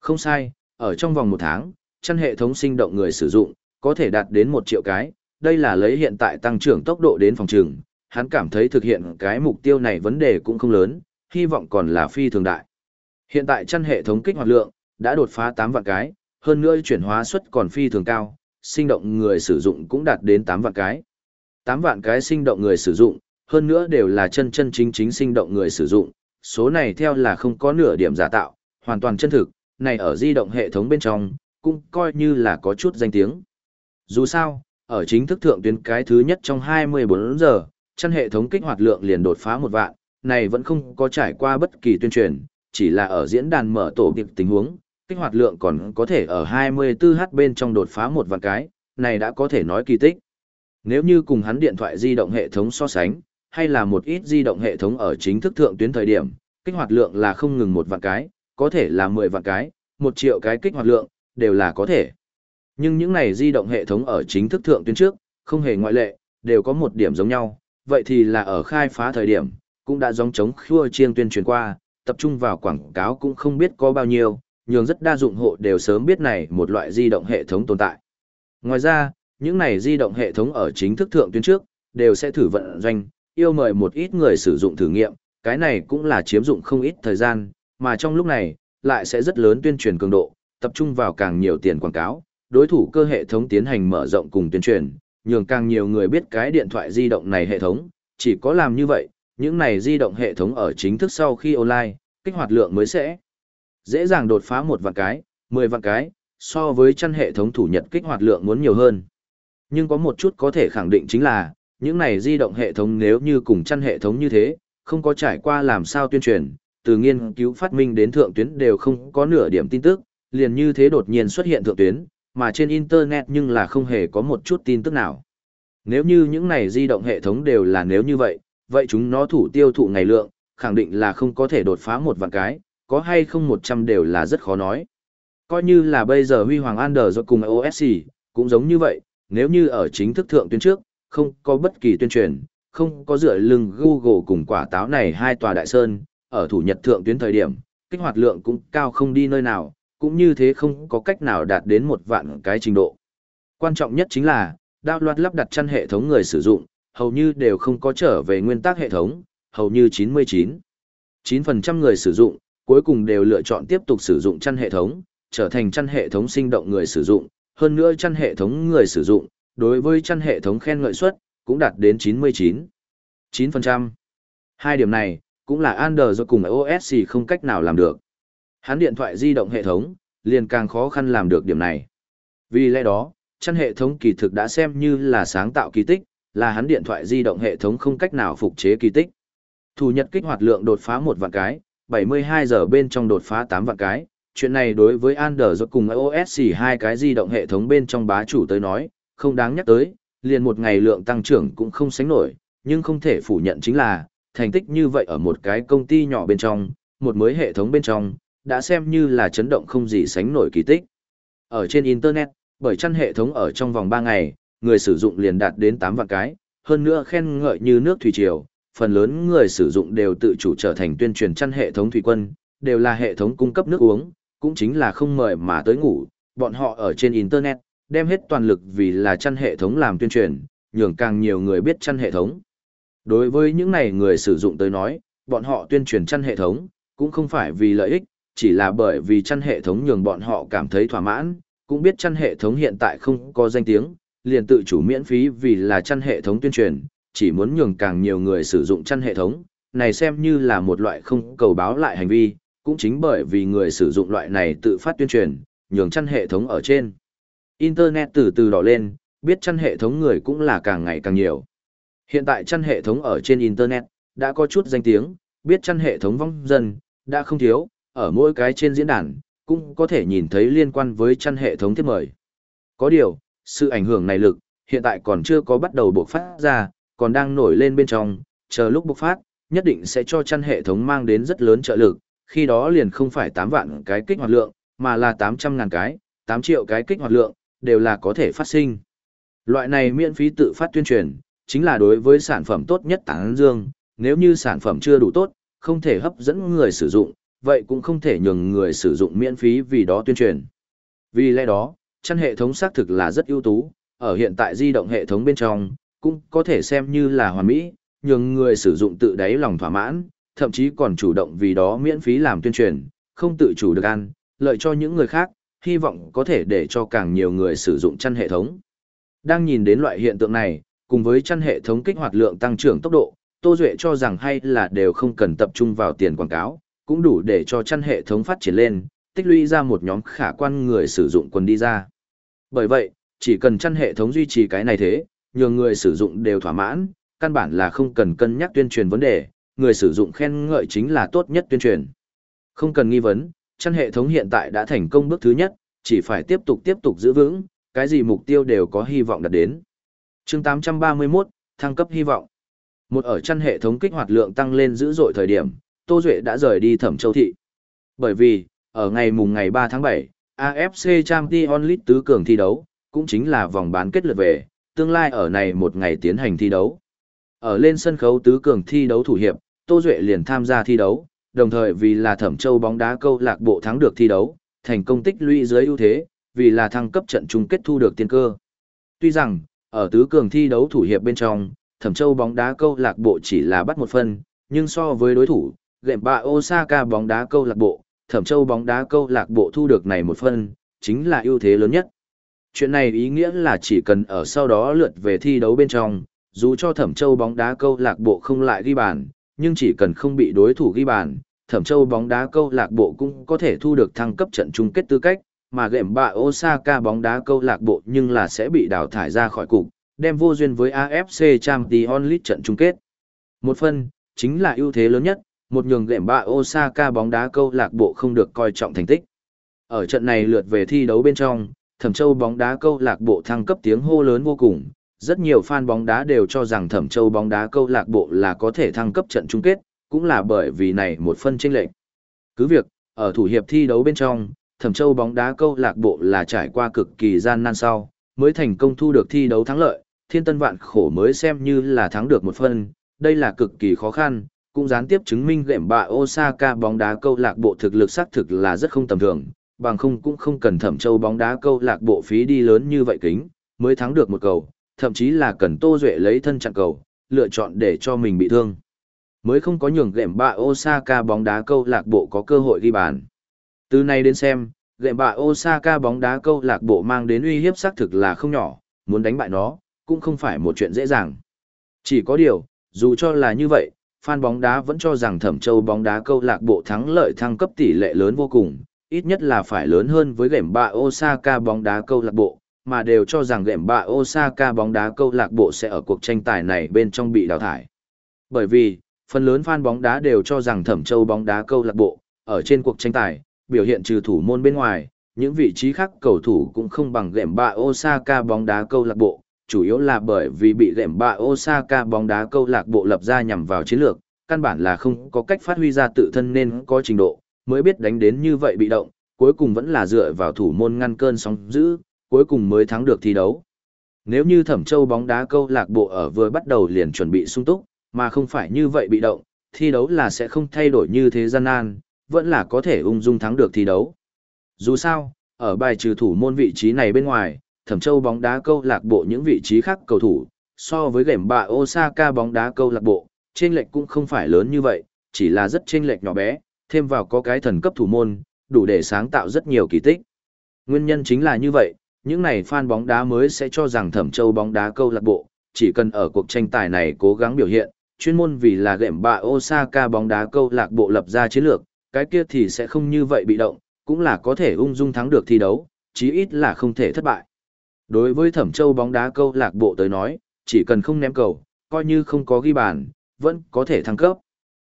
A: Không sai, ở trong vòng một tháng, chăn hệ thống sinh động người sử dụng, có thể đạt đến một triệu cái, đây là lấy hiện tại tăng trưởng tốc độ đến phòng trường, hắn cảm thấy thực hiện cái mục tiêu này vấn đề cũng không lớn, hy vọng còn là phi thường đại. Hiện tại chăn hệ thống kích hoạt lượng, đã đột phá 8 vạn cái, hơn nữa chuyển hóa suất còn phi thường cao, sinh động người sử dụng cũng đạt đến 8 vạn cái. 8 vạn cái sinh động người sử dụng, hơn nữa đều là chân chân chính chính sinh động người sử dụng, số này theo là không có nửa điểm giả tạo, hoàn toàn chân thực, này ở di động hệ thống bên trong, cũng coi như là có chút danh tiếng. Dù sao, ở chính thức thượng tuyến cái thứ nhất trong 24 giờ, chân hệ thống kích hoạt lượng liền đột phá một vạn, này vẫn không có trải qua bất kỳ tuyên truyền, chỉ là ở diễn đàn mở tổ việc tình huống, kích hoạt lượng còn có thể ở 24h bên trong đột phá một vạn cái, này đã có thể nói kỳ tích. Nếu như cùng hắn điện thoại di động hệ thống so sánh, hay là một ít di động hệ thống ở chính thức thượng tuyến thời điểm, kích hoạt lượng là không ngừng một vạn cái, có thể là 10 vạn cái, một triệu cái kích hoạt lượng, đều là có thể. Nhưng những này di động hệ thống ở chính thức thượng tuyến trước, không hề ngoại lệ, đều có một điểm giống nhau, vậy thì là ở khai phá thời điểm, cũng đã giống chống khua chiêng tuyên truyền qua, tập trung vào quảng cáo cũng không biết có bao nhiêu, nhường rất đa dụng hộ đều sớm biết này một loại di động hệ thống tồn tại. Ngoài ra, những này di động hệ thống ở chính thức thượng tuyến trước, đều sẽ thử vận doanh, yêu mời một ít người sử dụng thử nghiệm, cái này cũng là chiếm dụng không ít thời gian, mà trong lúc này, lại sẽ rất lớn tuyên truyền cường độ, tập trung vào càng nhiều tiền quảng cáo, đối thủ cơ hệ thống tiến hành mở rộng cùng tuyên truyền, nhường càng nhiều người biết cái điện thoại di động này hệ thống, chỉ có làm như vậy, những này di động hệ thống ở chính thức sau khi online, kích hoạt lượng mới sẽ dễ dàng đột phá một vạn cái, 10 vạn cái, so với chăn hệ thống thủ nhật kích hoạt lượng muốn nhiều hơn. Nhưng có một chút có thể khẳng định chính là, những này di động hệ thống nếu như cùng chăn hệ thống như thế, không có trải qua làm sao tuyên truyền, từ nghiên cứu phát minh đến thượng tuyến đều không có nửa điểm tin tức, liền như thế đột nhiên xuất hiện thượng tuyến, mà trên Internet nhưng là không hề có một chút tin tức nào. Nếu như những này di động hệ thống đều là nếu như vậy, vậy chúng nó thủ tiêu thụ ngày lượng, khẳng định là không có thể đột phá một vạn cái, có hay không 100 đều là rất khó nói. Coi như là bây giờ Huy Hoàng Under rồi cùng OSC, cũng giống như vậy, nếu như ở chính thức thượng tuyến trước, không có bất kỳ tuyên truyền, không có dựa lưng Google cùng quả táo này hai tòa đại sơn, ở thủ nhật thượng tuyến thời điểm, kích hoạt lượng cũng cao không đi nơi nào, cũng như thế không có cách nào đạt đến một vạn cái trình độ. Quan trọng nhất chính là, đao loạt lắp đặt chăn hệ thống người sử dụng, hầu như đều không có trở về nguyên tắc hệ thống, hầu như 99. 9% người sử dụng, cuối cùng đều lựa chọn tiếp tục sử dụng chăn hệ thống, trở thành chăn hệ thống sinh động người sử dụng, hơn nữa chăn hệ thống người sử dụng, đối với chăn hệ thống khen ngợi suất cũng đạt đến 99. 9%. Hai điểm này, cũng là Android cùng OS không cách nào làm được. Hắn điện thoại di động hệ thống, liền càng khó khăn làm được điểm này. Vì lẽ đó, chăn hệ thống kỳ thực đã xem như là sáng tạo kỳ tích, là hắn điện thoại di động hệ thống không cách nào phục chế kỳ tích. Thủ nhật kích hoạt lượng đột phá một vạn cái, 72 giờ bên trong đột phá 8 vạn cái. Chuyện này đối với Android cùng iOS hai cái di động hệ thống bên trong bá chủ tới nói, không đáng nhắc tới, liền một ngày lượng tăng trưởng cũng không sánh nổi, nhưng không thể phủ nhận chính là, thành tích như vậy ở một cái công ty nhỏ bên trong, một mới hệ thống bên trong, đã xem như là chấn động không gì sánh nổi kỳ tích. Ở trên Internet, bởi chăn hệ thống ở trong vòng 3 ngày, người sử dụng liền đạt đến 8 vạn cái, hơn nữa khen ngợi như nước thủy triều, phần lớn người sử dụng đều tự chủ trở thành tuyên truyền chăn hệ thống thủy quân, đều là hệ thống cung cấp nước uống, cũng chính là không mời mà tới ngủ, bọn họ ở trên Internet, đem hết toàn lực vì là chăn hệ thống làm tuyên truyền, nhường càng nhiều người biết chăn hệ thống. Đối với những này người sử dụng tới nói, bọn họ tuyên truyền chăn hệ thống, cũng không phải vì lợi ích, chỉ là bởi vì chăn hệ thống nhường bọn họ cảm thấy thỏa mãn, cũng biết chăn hệ thống hiện tại không có danh tiếng, liền tự chủ miễn phí vì là chăn hệ thống tuyên truyền, chỉ muốn nhường càng nhiều người sử dụng chăn hệ thống, này xem như là một loại không cầu báo lại hành vi, cũng chính bởi vì người sử dụng loại này tự phát tuyên truyền, nhường chăn hệ thống ở trên. Internet từ từ đỏ lên, biết chăn hệ thống người cũng là càng ngày càng nhiều. Hiện tại chăn hệ thống ở trên Internet, đã có chút danh tiếng, biết chăn hệ thống vong dân, đã không thiếu, ở mỗi cái trên diễn đàn, cũng có thể nhìn thấy liên quan với chăn hệ thống thiết mời. Có điều, sự ảnh hưởng này lực, hiện tại còn chưa có bắt đầu bộc phát ra, còn đang nổi lên bên trong, chờ lúc bộc phát, nhất định sẽ cho chăn hệ thống mang đến rất lớn trợ lực, khi đó liền không phải 8 vạn cái kích hoạt lượng, mà là 800 ngàn cái, 8 triệu cái kích hoạt lượng, đều là có thể phát sinh. Loại này miễn phí tự phát tuyên truyền, chính là đối với sản phẩm tốt nhất tán dương, nếu như sản phẩm chưa đủ tốt, không thể hấp dẫn người sử dụng, vậy cũng không thể nhường người sử dụng miễn phí vì đó tuyên truyền. Vì lẽ đó, chăn hệ thống xác thực là rất ưu tú, ở hiện tại di động hệ thống bên trong, cũng có thể xem như là hoàn mỹ, nhường người sử dụng tự đáy lòng thỏa mãn, thậm chí còn chủ động vì đó miễn phí làm tuyên truyền, không tự chủ được ăn, lợi cho những người khác, hy vọng có thể để cho càng nhiều người sử dụng chăn hệ thống. Đang nhìn đến loại hiện tượng này, cùng với chăn hệ thống kích hoạt lượng tăng trưởng tốc độ, Tô Duệ cho rằng hay là đều không cần tập trung vào tiền quảng cáo, cũng đủ để cho chăn hệ thống phát triển lên, tích lũy ra một nhóm khả quan người sử dụng quần đi ra. Bởi vậy, chỉ cần chăn hệ thống duy trì cái này thế, nhường người sử dụng đều thỏa mãn, căn bản là không cần cân nhắc tuyên truyền vấn đề, người sử dụng khen ngợi chính là tốt nhất tuyên truyền. Không cần nghi vấn, chăn hệ thống hiện tại đã thành công bước thứ nhất, chỉ phải tiếp tục tiếp tục giữ vững, cái gì mục tiêu đều có hy vọng đạt đến. chương 831, thăng cấp hy vọng. Một ở chăn hệ thống kích hoạt lượng tăng lên dữ dội thời điểm, Tô Duệ đã rời đi Thẩm Châu Thị. Bởi vì, ở ngày mùng ngày 3 tháng 7, AFC Champions League tứ cường thi đấu, cũng chính là vòng bán kết lượt về, tương lai ở này một ngày tiến hành thi đấu. Ở lên sân khấu tứ cường thi đấu thủ hiệp, Tô Duệ liền tham gia thi đấu, đồng thời vì là Thẩm Châu bóng đá câu lạc bộ thắng được thi đấu, thành công tích lũy dưới ưu thế, vì là thăng cấp trận chung kết thu được tiên cơ. Tuy rằng, ở tứ cường thi đấu thủ hiệp bên trong, Thẩm Châu bóng đá câu lạc bộ chỉ là bắt một phân, nhưng so với đối thủ, gệm bạ Osaka bóng đá câu lạc bộ, Thẩm Châu bóng đá câu lạc bộ thu được này một phân, chính là ưu thế lớn nhất. Chuyện này ý nghĩa là chỉ cần ở sau đó lượt về thi đấu bên trong, dù cho Thẩm Châu bóng đá câu lạc bộ không lại ghi bàn, nhưng chỉ cần không bị đối thủ ghi bàn, Thẩm Châu bóng đá câu lạc bộ cũng có thể thu được thăng cấp trận chung kết tư cách, mà gệm bạ Osaka bóng đá câu lạc bộ nhưng là sẽ bị đào thải ra khỏi cục, đem vô duyên với AFC Champions League trận chung kết. Một phần, chính là ưu thế lớn nhất, một nhường gệm bạ Osaka bóng đá câu lạc bộ không được coi trọng thành tích. Ở trận này lượt về thi đấu bên trong, Thẩm Châu bóng đá câu lạc bộ thăng cấp tiếng hô lớn vô cùng, rất nhiều fan bóng đá đều cho rằng Thẩm Châu bóng đá câu lạc bộ là có thể thăng cấp trận chung kết, cũng là bởi vì này một phân chênh lệch. Cứ việc, ở thủ hiệp thi đấu bên trong, Thẩm Châu bóng đá câu lạc bộ là trải qua cực kỳ gian nan sau, mới thành công thu được thi đấu thắng lợi, thiên tân vạn khổ mới xem như là thắng được một phân, đây là cực kỳ khó khăn, cũng gián tiếp chứng minh gệm bạ Osaka bóng đá câu lạc bộ thực lực xác thực là rất không tầm thường, bằng không cũng không cần Thẩm Châu bóng đá câu lạc bộ phí đi lớn như vậy kính, mới thắng được một cầu, thậm chí là cần Tô Duệ lấy thân chặn cầu, lựa chọn để cho mình bị thương. Mới không có nhường gệm bạ Osaka bóng đá câu lạc bộ có cơ hội ghi bàn. Từ nay đến xem, gệm bạ Osaka bóng đá câu lạc bộ mang đến uy hiếp xác thực là không nhỏ, muốn đánh bại nó, cũng không phải một chuyện dễ dàng. Chỉ có điều, dù cho là như vậy, fan bóng đá vẫn cho rằng Thẩm Châu bóng đá câu lạc bộ thắng lợi thăng cấp tỷ lệ lớn vô cùng, ít nhất là phải lớn hơn với gệm bạ Osaka bóng đá câu lạc bộ, mà đều cho rằng gệm bạ Osaka bóng đá câu lạc bộ sẽ ở cuộc tranh tài này bên trong bị đào thải. Bởi vì, phần lớn fan bóng đá đều cho rằng Thẩm Châu bóng đá câu lạc bộ, ở trên cuộc tranh tài, biểu hiện trừ thủ môn bên ngoài, những vị trí khác cầu thủ cũng không bằng gệm bạ Osaka bóng đá câu lạc bộ, chủ yếu là bởi vì bị gệm bạ Osaka bóng đá câu lạc bộ lập ra nhằm vào chiến lược, căn bản là không có cách phát huy ra tự thân nên có trình độ, mới biết đánh đến như vậy bị động, cuối cùng vẫn là dựa vào thủ môn ngăn cơn sóng dữ, cuối cùng mới thắng được thi đấu. Nếu như Thẩm Châu bóng đá câu lạc bộ ở vừa bắt đầu liền chuẩn bị sung túc, mà không phải như vậy bị động, thi đấu là sẽ không thay đổi như thế gian nan, vẫn là có thể ung dung thắng được thi đấu. Dù sao, ở bài trừ thủ môn vị trí này bên ngoài, Thẩm Châu bóng đá câu lạc bộ những vị trí khác cầu thủ, so với gẻm bạ Osaka bóng đá câu lạc bộ, chênh lệch cũng không phải lớn như vậy, chỉ là rất chênh lệch nhỏ bé, thêm vào có cái thần cấp thủ môn, đủ để sáng tạo rất nhiều kỳ tích. Nguyên nhân chính là như vậy, những này fan bóng đá mới sẽ cho rằng Thẩm Châu bóng đá câu lạc bộ, chỉ cần ở cuộc tranh tài này cố gắng biểu hiện, chuyên môn vì là gệm bạ Osaka bóng đá câu lạc bộ lập ra chiến lược, cái kia thì sẽ không như vậy bị động, cũng là có thể ung dung thắng được thi đấu, chí ít là không thể thất bại. Đối với Thẩm Châu bóng đá câu lạc bộ tới nói, chỉ cần không ném cầu, coi như không có ghi bàn, vẫn có thể thăng cấp.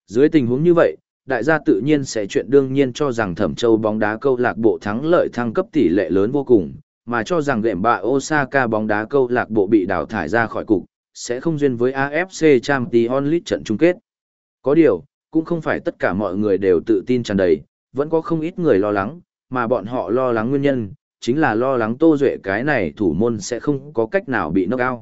A: Dưới tình huống như vậy, đại gia tự nhiên sẽ chuyện đương nhiên cho rằng Thẩm Châu bóng đá câu lạc bộ thắng lợi thăng cấp tỷ lệ lớn vô cùng, mà cho rằng gệm bạ Osaka bóng đá câu lạc bộ bị đào thải ra khỏi cục, sẽ không duyên với AFC Champions League trận chung kết. Có điều, cũng không phải tất cả mọi người đều tự tin tràn đầy, vẫn có không ít người lo lắng, mà bọn họ lo lắng nguyên nhân, chính là lo lắng Tô Duệ cái này thủ môn sẽ không có cách nào bị knock out.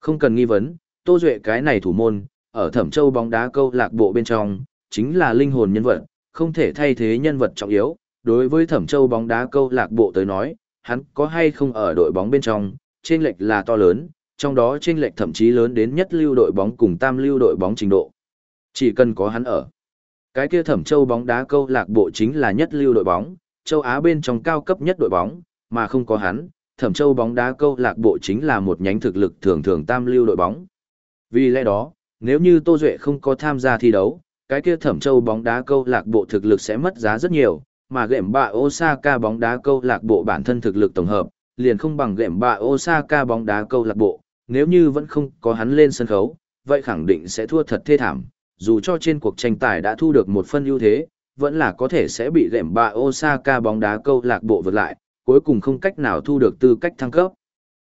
A: Không cần nghi vấn, Tô Duệ cái này thủ môn, ở Thẩm Châu bóng đá câu lạc bộ bên trong, chính là linh hồn nhân vật, không thể thay thế nhân vật trọng yếu. Đối với Thẩm Châu bóng đá câu lạc bộ tới nói, hắn có hay không ở đội bóng bên trong, trên lệch là to lớn, trong đó trên lệch thậm chí lớn đến nhất lưu đội bóng cùng tam lưu đội bóng trình độ. Chỉ cần có hắn ở. Cái kia Thẩm Châu bóng đá câu lạc bộ chính là nhất lưu đội bóng, châu Á bên trong cao cấp nhất đội bóng, mà không có hắn, Thẩm Châu bóng đá câu lạc bộ chính là một nhánh thực lực thường thường tam lưu đội bóng. Vì lẽ đó, nếu như Tô Duệ không có tham gia thi đấu, cái kia Thẩm Châu bóng đá câu lạc bộ thực lực sẽ mất giá rất nhiều, mà gệm bạ Osaka bóng đá câu lạc bộ bản thân thực lực tổng hợp, liền không bằng gệm bạ Osaka bóng đá câu lạc bộ, nếu như vẫn không có hắn lên sân khấu, vậy khẳng định sẽ thua thật thê thảm, dù cho trên cuộc tranh tài đã thu được một phân ưu thế, vẫn là có thể sẽ bị gệm bạ Osaka bóng đá câu lạc bộ vượt lại, cuối cùng không cách nào thu được tư cách thăng cấp.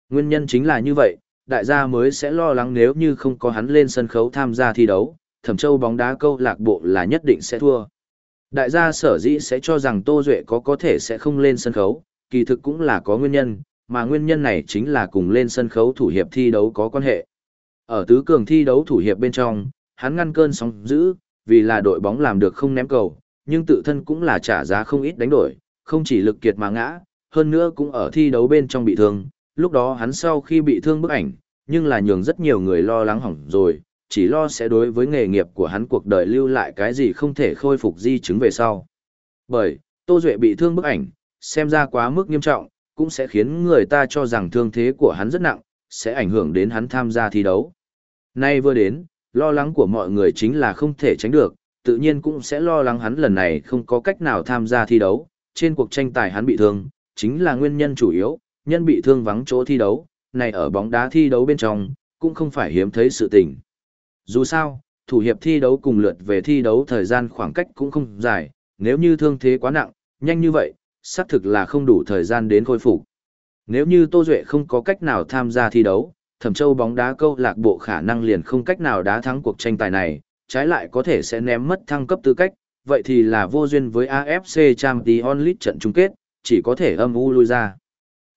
A: Nguyên nhân chính là như vậy, đại gia mới sẽ lo lắng nếu như không có hắn lên sân khấu tham gia thi đấu, thẩm châu bóng đá câu lạc bộ là nhất định sẽ thua. Đại gia sở dĩ sẽ cho rằng Tô Duệ có có thể sẽ không lên sân khấu, kỳ thực cũng là có nguyên nhân, mà nguyên nhân này chính là cùng lên sân khấu thủ hiệp thi đấu có quan hệ. Ở tứ cường thi đấu thủ hiệp bên trong, hắn ngăn cơn sóng dữ, vì là đội bóng làm được không ném cầu, nhưng tự thân cũng là trả giá không ít đánh đổi, không chỉ lực kiệt mà ngã, hơn nữa cũng ở thi đấu bên trong bị thương, lúc đó hắn sau khi bị thương bức ảnh, nhưng là nhường rất nhiều người lo lắng hỏng rồi, chỉ lo sẽ đối với nghề nghiệp của hắn cuộc đời lưu lại cái gì không thể khôi phục di chứng về sau. Bởi, Tô Duệ bị thương bức ảnh, xem ra quá mức nghiêm trọng, cũng sẽ khiến người ta cho rằng thương thế của hắn rất nặng, sẽ ảnh hưởng đến hắn tham gia thi đấu. Nay vừa đến, lo lắng của mọi người chính là không thể tránh được, tự nhiên cũng sẽ lo lắng hắn lần này không có cách nào tham gia thi đấu, trên cuộc tranh tài hắn bị thương, chính là nguyên nhân chủ yếu, nhân bị thương vắng chỗ thi đấu, này ở bóng đá thi đấu bên trong, cũng không phải hiếm thấy sự tình. Dù sao, thủ hiệp thi đấu cùng lượt về thi đấu thời gian khoảng cách cũng không dài, nếu như thương thế quá nặng, nhanh như vậy, xác thực là không đủ thời gian đến khôi phục. Nếu như Tô Duệ không có cách nào tham gia thi đấu, Thẩm Châu bóng đá câu lạc bộ khả năng liền không cách nào đá thắng cuộc tranh tài này, trái lại có thể sẽ ném mất thăng cấp tư cách, vậy thì là vô duyên với AFC Champions League trận chung kết, chỉ có thể âm u lui ra.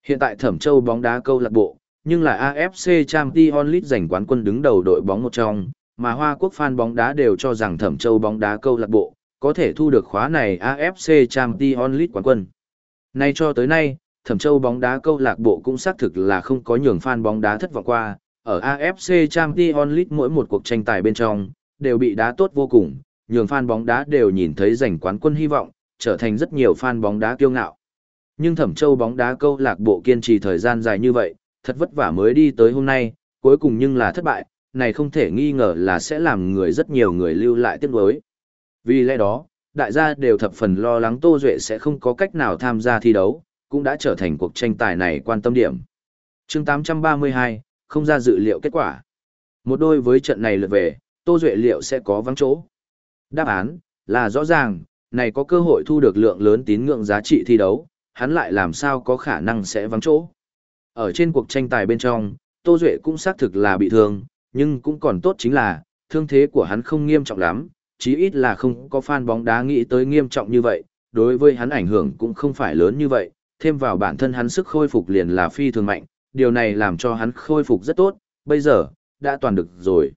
A: Hiện tại Thẩm Châu bóng đá câu lạc bộ, nhưng là AFC Champions League giành quán quân đứng đầu đội bóng một trong, mà Hoa Quốc fan bóng đá đều cho rằng Thẩm Châu bóng đá câu lạc bộ có thể thu được khóa này AFC Champions League quán quân. Nay cho tới nay, Thẩm Châu bóng đá câu lạc bộ cũng xác thực là không có nhường fan bóng đá thất vọng qua, ở AFC Champions League mỗi một cuộc tranh tài bên trong đều bị đá tốt vô cùng, nhường fan bóng đá đều nhìn thấy giành quán quân hy vọng, trở thành rất nhiều fan bóng đá kiêu ngạo. Nhưng Thẩm Châu bóng đá câu lạc bộ kiên trì thời gian dài như vậy, thật vất vả mới đi tới hôm nay, cuối cùng nhưng là thất bại, này không thể nghi ngờ là sẽ làm người rất nhiều người lưu lại tiếc nuối. Vì lẽ đó, đại gia đều thập phần lo lắng Tô Duệ sẽ không có cách nào tham gia thi đấu, cũng đã trở thành cuộc tranh tài này quan tâm điểm. chương 832, không ra dự liệu kết quả. Một đôi với trận này lượt về, Tô Duệ liệu sẽ có vắng chỗ. Đáp án, là rõ ràng, này có cơ hội thu được lượng lớn tín ngưỡng giá trị thi đấu, hắn lại làm sao có khả năng sẽ vắng chỗ. Ở trên cuộc tranh tài bên trong, Tô Duệ cũng xác thực là bị thương, nhưng cũng còn tốt chính là, thương thế của hắn không nghiêm trọng lắm, chí ít là không có fan bóng đá nghĩ tới nghiêm trọng như vậy, đối với hắn ảnh hưởng cũng không phải lớn như vậy, thêm vào bản thân hắn sức khôi phục liền là phi thường mạnh, điều này làm cho hắn khôi phục rất tốt, bây giờ, đã toàn được rồi.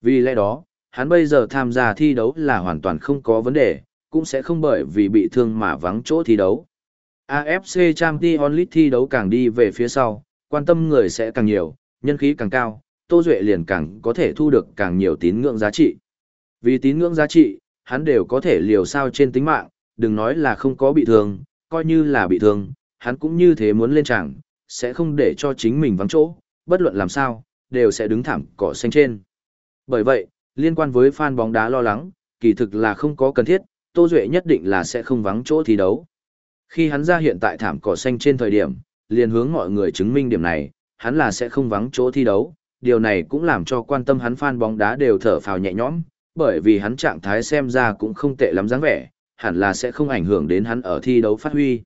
A: Vì lẽ đó, hắn bây giờ tham gia thi đấu là hoàn toàn không có vấn đề, cũng sẽ không bởi vì bị thương mà vắng chỗ thi đấu. AFC Champions League thi đấu càng đi về phía sau, quan tâm người sẽ càng nhiều, nhân khí càng cao, Tô Duệ liền càng có thể thu được càng nhiều tín ngưỡng giá trị. Vì tín ngưỡng giá trị, hắn đều có thể liều sao trên tính mạng, đừng nói là không có bị thương, coi như là bị thương, hắn cũng như thế muốn lên chẳng, sẽ không để cho chính mình vắng chỗ, bất luận làm sao, đều sẽ đứng thẳng cỏ xanh trên. Bởi vậy, liên quan với fan bóng đá lo lắng, kỳ thực là không có cần thiết, Tô Duệ nhất định là sẽ không vắng chỗ thi đấu. Khi hắn ra hiện tại thảm cỏ xanh trên thời điểm, liền hướng mọi người chứng minh điểm này, hắn là sẽ không vắng chỗ thi đấu. Điều này cũng làm cho quan tâm hắn fan bóng đá đều thở phào nhẹ nhõm, bởi vì hắn trạng thái xem ra cũng không tệ lắm dáng vẻ, hẳn là sẽ không ảnh hưởng đến hắn ở thi đấu phát huy.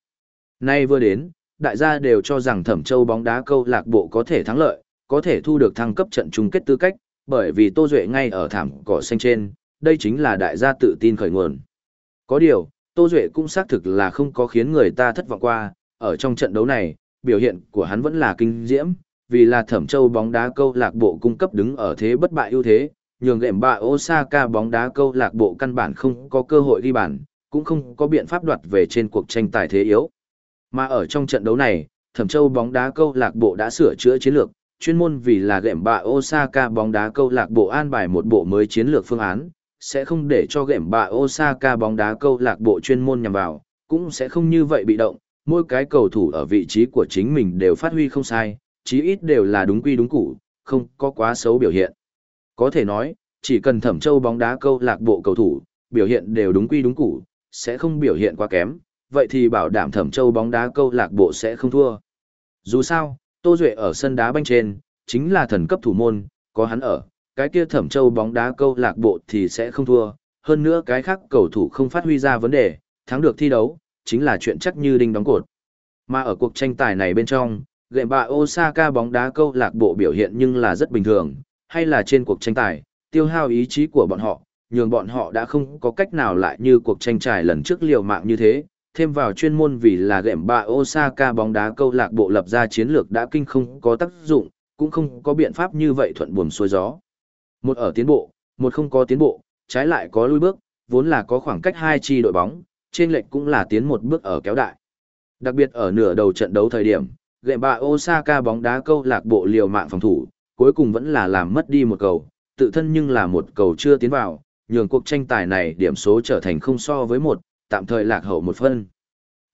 A: Nay vừa đến, đại gia đều cho rằng Thẩm Châu bóng đá câu lạc bộ có thể thắng lợi, có thể thu được thăng cấp trận chung kết tư cách, bởi vì Tô Duệ ngay ở thảm cỏ xanh trên, đây chính là đại gia tự tin khởi nguồn. Có điều, Tô Duệ cũng xác thực là không có khiến người ta thất vọng qua, ở trong trận đấu này, biểu hiện của hắn vẫn là kinh diễm, vì là Thẩm Châu bóng đá câu lạc bộ cung cấp đứng ở thế bất bại ưu thế, nhường gệm bạ Osaka bóng đá câu lạc bộ căn bản không có cơ hội đi bàn, cũng không có biện pháp đoạt về trên cuộc tranh tài thế yếu. Mà ở trong trận đấu này, Thẩm Châu bóng đá câu lạc bộ đã sửa chữa chiến lược, chuyên môn vì là gệm bạ Osaka bóng đá câu lạc bộ an bài một bộ mới chiến lược phương án, sẽ không để cho gệm bạ Osaka bóng đá câu lạc bộ chuyên môn nhằm vào, cũng sẽ không như vậy bị động, mỗi cái cầu thủ ở vị trí của chính mình đều phát huy không sai, chí ít đều là đúng quy đúng củ, không có quá xấu biểu hiện. Có thể nói, chỉ cần thẩm châu bóng đá câu lạc bộ cầu thủ, biểu hiện đều đúng quy đúng củ, sẽ không biểu hiện quá kém, vậy thì bảo đảm thẩm châu bóng đá câu lạc bộ sẽ không thua. Dù sao, Tô Duệ ở sân đá banh trên, chính là thần cấp thủ môn, có hắn ở, cái kia thẩm châu bóng đá câu lạc bộ thì sẽ không thua, hơn nữa cái khác cầu thủ không phát huy ra vấn đề, thắng được thi đấu, chính là chuyện chắc như đinh đóng cột. Mà ở cuộc tranh tài này bên trong, gệm bạ Osaka bóng đá câu lạc bộ biểu hiện nhưng là rất bình thường, hay là trên cuộc tranh tài, tiêu hao ý chí của bọn họ, nhường bọn họ đã không có cách nào lại như cuộc tranh tài lần trước liều mạng như thế, thêm vào chuyên môn vì là gệm bạ Osaka bóng đá câu lạc bộ lập ra chiến lược đã kinh không có tác dụng, cũng không có biện pháp như vậy thuận buồm xuôi gió. Một ở tiến bộ, một không có tiến bộ, trái lại có lui bước, vốn là có khoảng cách hai chi đội bóng, trên lệch cũng là tiến một bước ở kéo đại. Đặc biệt ở nửa đầu trận đấu thời điểm, gệm bạ Osaka bóng đá câu lạc bộ liều mạng phòng thủ, cuối cùng vẫn là làm mất đi một cầu, tự thân nhưng là một cầu chưa tiến vào, nhường cuộc tranh tài này điểm số trở thành không so với một, tạm thời lạc hậu một phân.